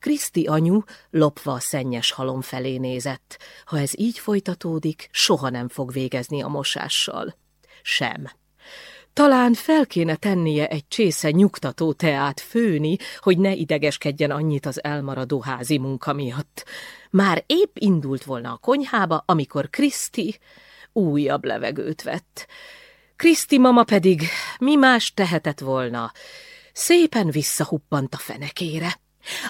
Kriszti anyu lopva a szennyes halom felé nézett. Ha ez így folytatódik, soha nem fog végezni a mosással. Sem. Talán fel kéne tennie egy csésze nyugtató teát főni, hogy ne idegeskedjen annyit az elmaradó házi munka miatt. Már épp indult volna a konyhába, amikor Kriszti újabb levegőt vett. Kriszti mama pedig mi más tehetett volna? Szépen visszahuppant a fenekére.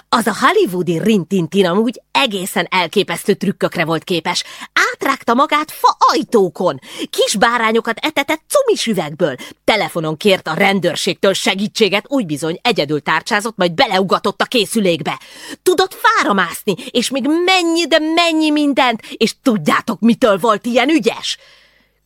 Az a hollywoodi rintintin amúgy egészen elképesztő trükkökre volt képes. Átrágta magát fa ajtókon, kis bárányokat etetett cumis üvegből, telefonon kért a rendőrségtől segítséget, úgy bizony egyedül tárcsázott, majd beleugatott a készülékbe. Tudott fára és még mennyi, de mennyi mindent, és tudjátok, mitől volt ilyen ügyes?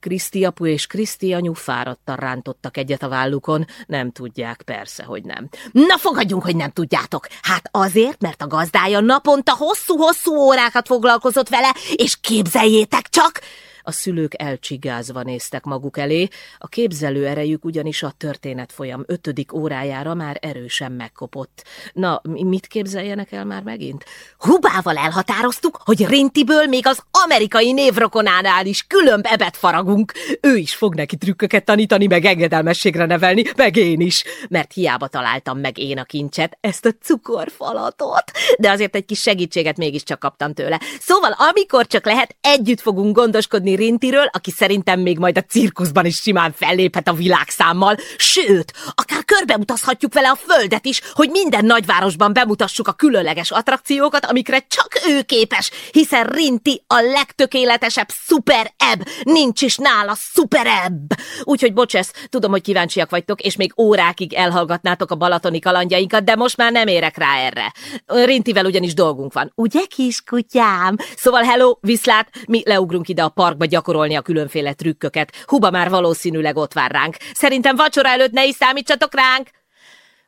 Kriszti apu és Kriszti anyu fáradtan rántottak egyet a vállukon, nem tudják, persze, hogy nem. Na fogadjunk, hogy nem tudjátok. Hát azért, mert a gazdája naponta hosszú-hosszú órákat foglalkozott vele, és képzeljétek csak, a szülők elcsigázva néztek maguk elé, a képzelő erejük ugyanis a történet folyam ötödik órájára már erősen megkopott. Na, mit képzeljenek el már megint? Hubával elhatároztuk, hogy Rintiből még az amerikai névrokonánál is különb ebet faragunk. Ő is fog neki trükköket tanítani, meg engedelmességre nevelni, meg én is. Mert hiába találtam meg én a kincset, ezt a cukorfalatot. De azért egy kis segítséget mégiscsak kaptam tőle. Szóval, amikor csak lehet, együtt fogunk gondoskodni mesélni Rintiről, aki szerintem még majd a cirkuszban is simán felléphet a világszámmal, sőt, akár körbeutazhatjuk vele a földet is, hogy minden nagyvárosban bemutassuk a különleges attrakciókat, amikre csak ő képes, hiszen Rinti a legtökéletesebb szuper ebb, nincs is nála szuper ebb. Úgyhogy bocsesz, tudom, hogy kíváncsiak vagytok, és még órákig elhallgatnátok a balatoni kalandjainkat, de most már nem érek rá erre. Rintivel ugyanis dolgunk van. Ugye, kiskutyám? Szóval hello, viszlát, mi leugrunk ide a parkba gyakorolni a különféle trükköket. Huba már valószínűleg ott vár ránk. Szerintem vacsora előtt ne is számítsatok ránk!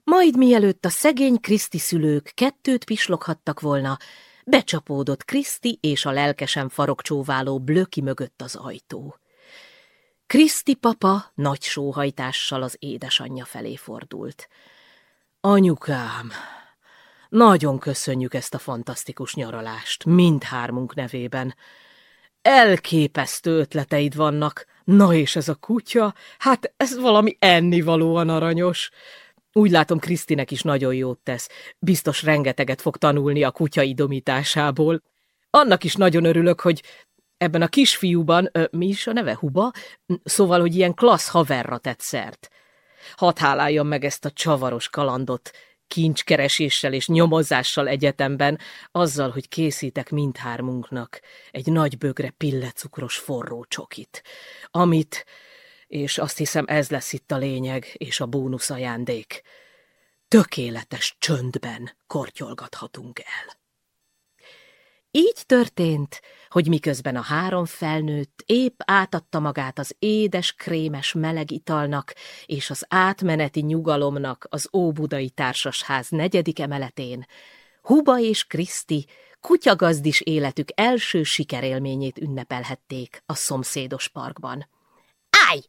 Majd mielőtt a szegény Kriszti szülők kettőt pisloghattak volna, becsapódott Kriszti és a lelkesen farokcsóváló blöki mögött az ajtó. Kriszti papa nagy sóhajtással az édesanyja felé fordult. Anyukám, nagyon köszönjük ezt a fantasztikus nyaralást, mindhármunk nevében. Elképesztő ötleteid vannak. Na és ez a kutya, hát ez valami ennivalóan aranyos. Úgy látom, Krisztinek is nagyon jót tesz. Biztos rengeteget fog tanulni a kutya idomításából. Annak is nagyon örülök, hogy ebben a kisfiúban, ö, mi is a neve, Huba? Szóval, hogy ilyen klassz haverra tett szert. Hadd meg ezt a csavaros kalandot, kincskereséssel és nyomozással egyetemben, azzal, hogy készítek mindhármunknak egy nagy bögre pillecukros forró csokit, amit, és azt hiszem ez lesz itt a lényeg és a bónusz ajándék, tökéletes csöndben kortyolgathatunk el. Így történt, hogy miközben a három felnőtt épp átadta magát az édes, krémes meleg italnak és az átmeneti nyugalomnak az Óbudai Társasház negyedik emeletén, Huba és Kriszti kutyagazdis életük első sikerélményét ünnepelhették a szomszédos parkban. Állj!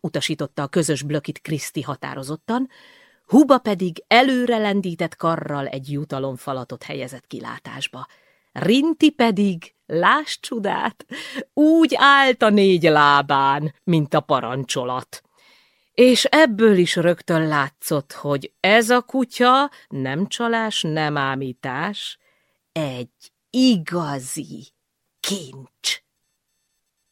utasította a közös blökit Kriszti határozottan, Huba pedig előre lendített karral egy jutalomfalatot helyezett kilátásba. Rinti pedig, láss csodát, úgy állt a négy lábán, mint a parancsolat. És ebből is rögtön látszott, hogy ez a kutya nem csalás, nem ámítás, egy igazi kincs.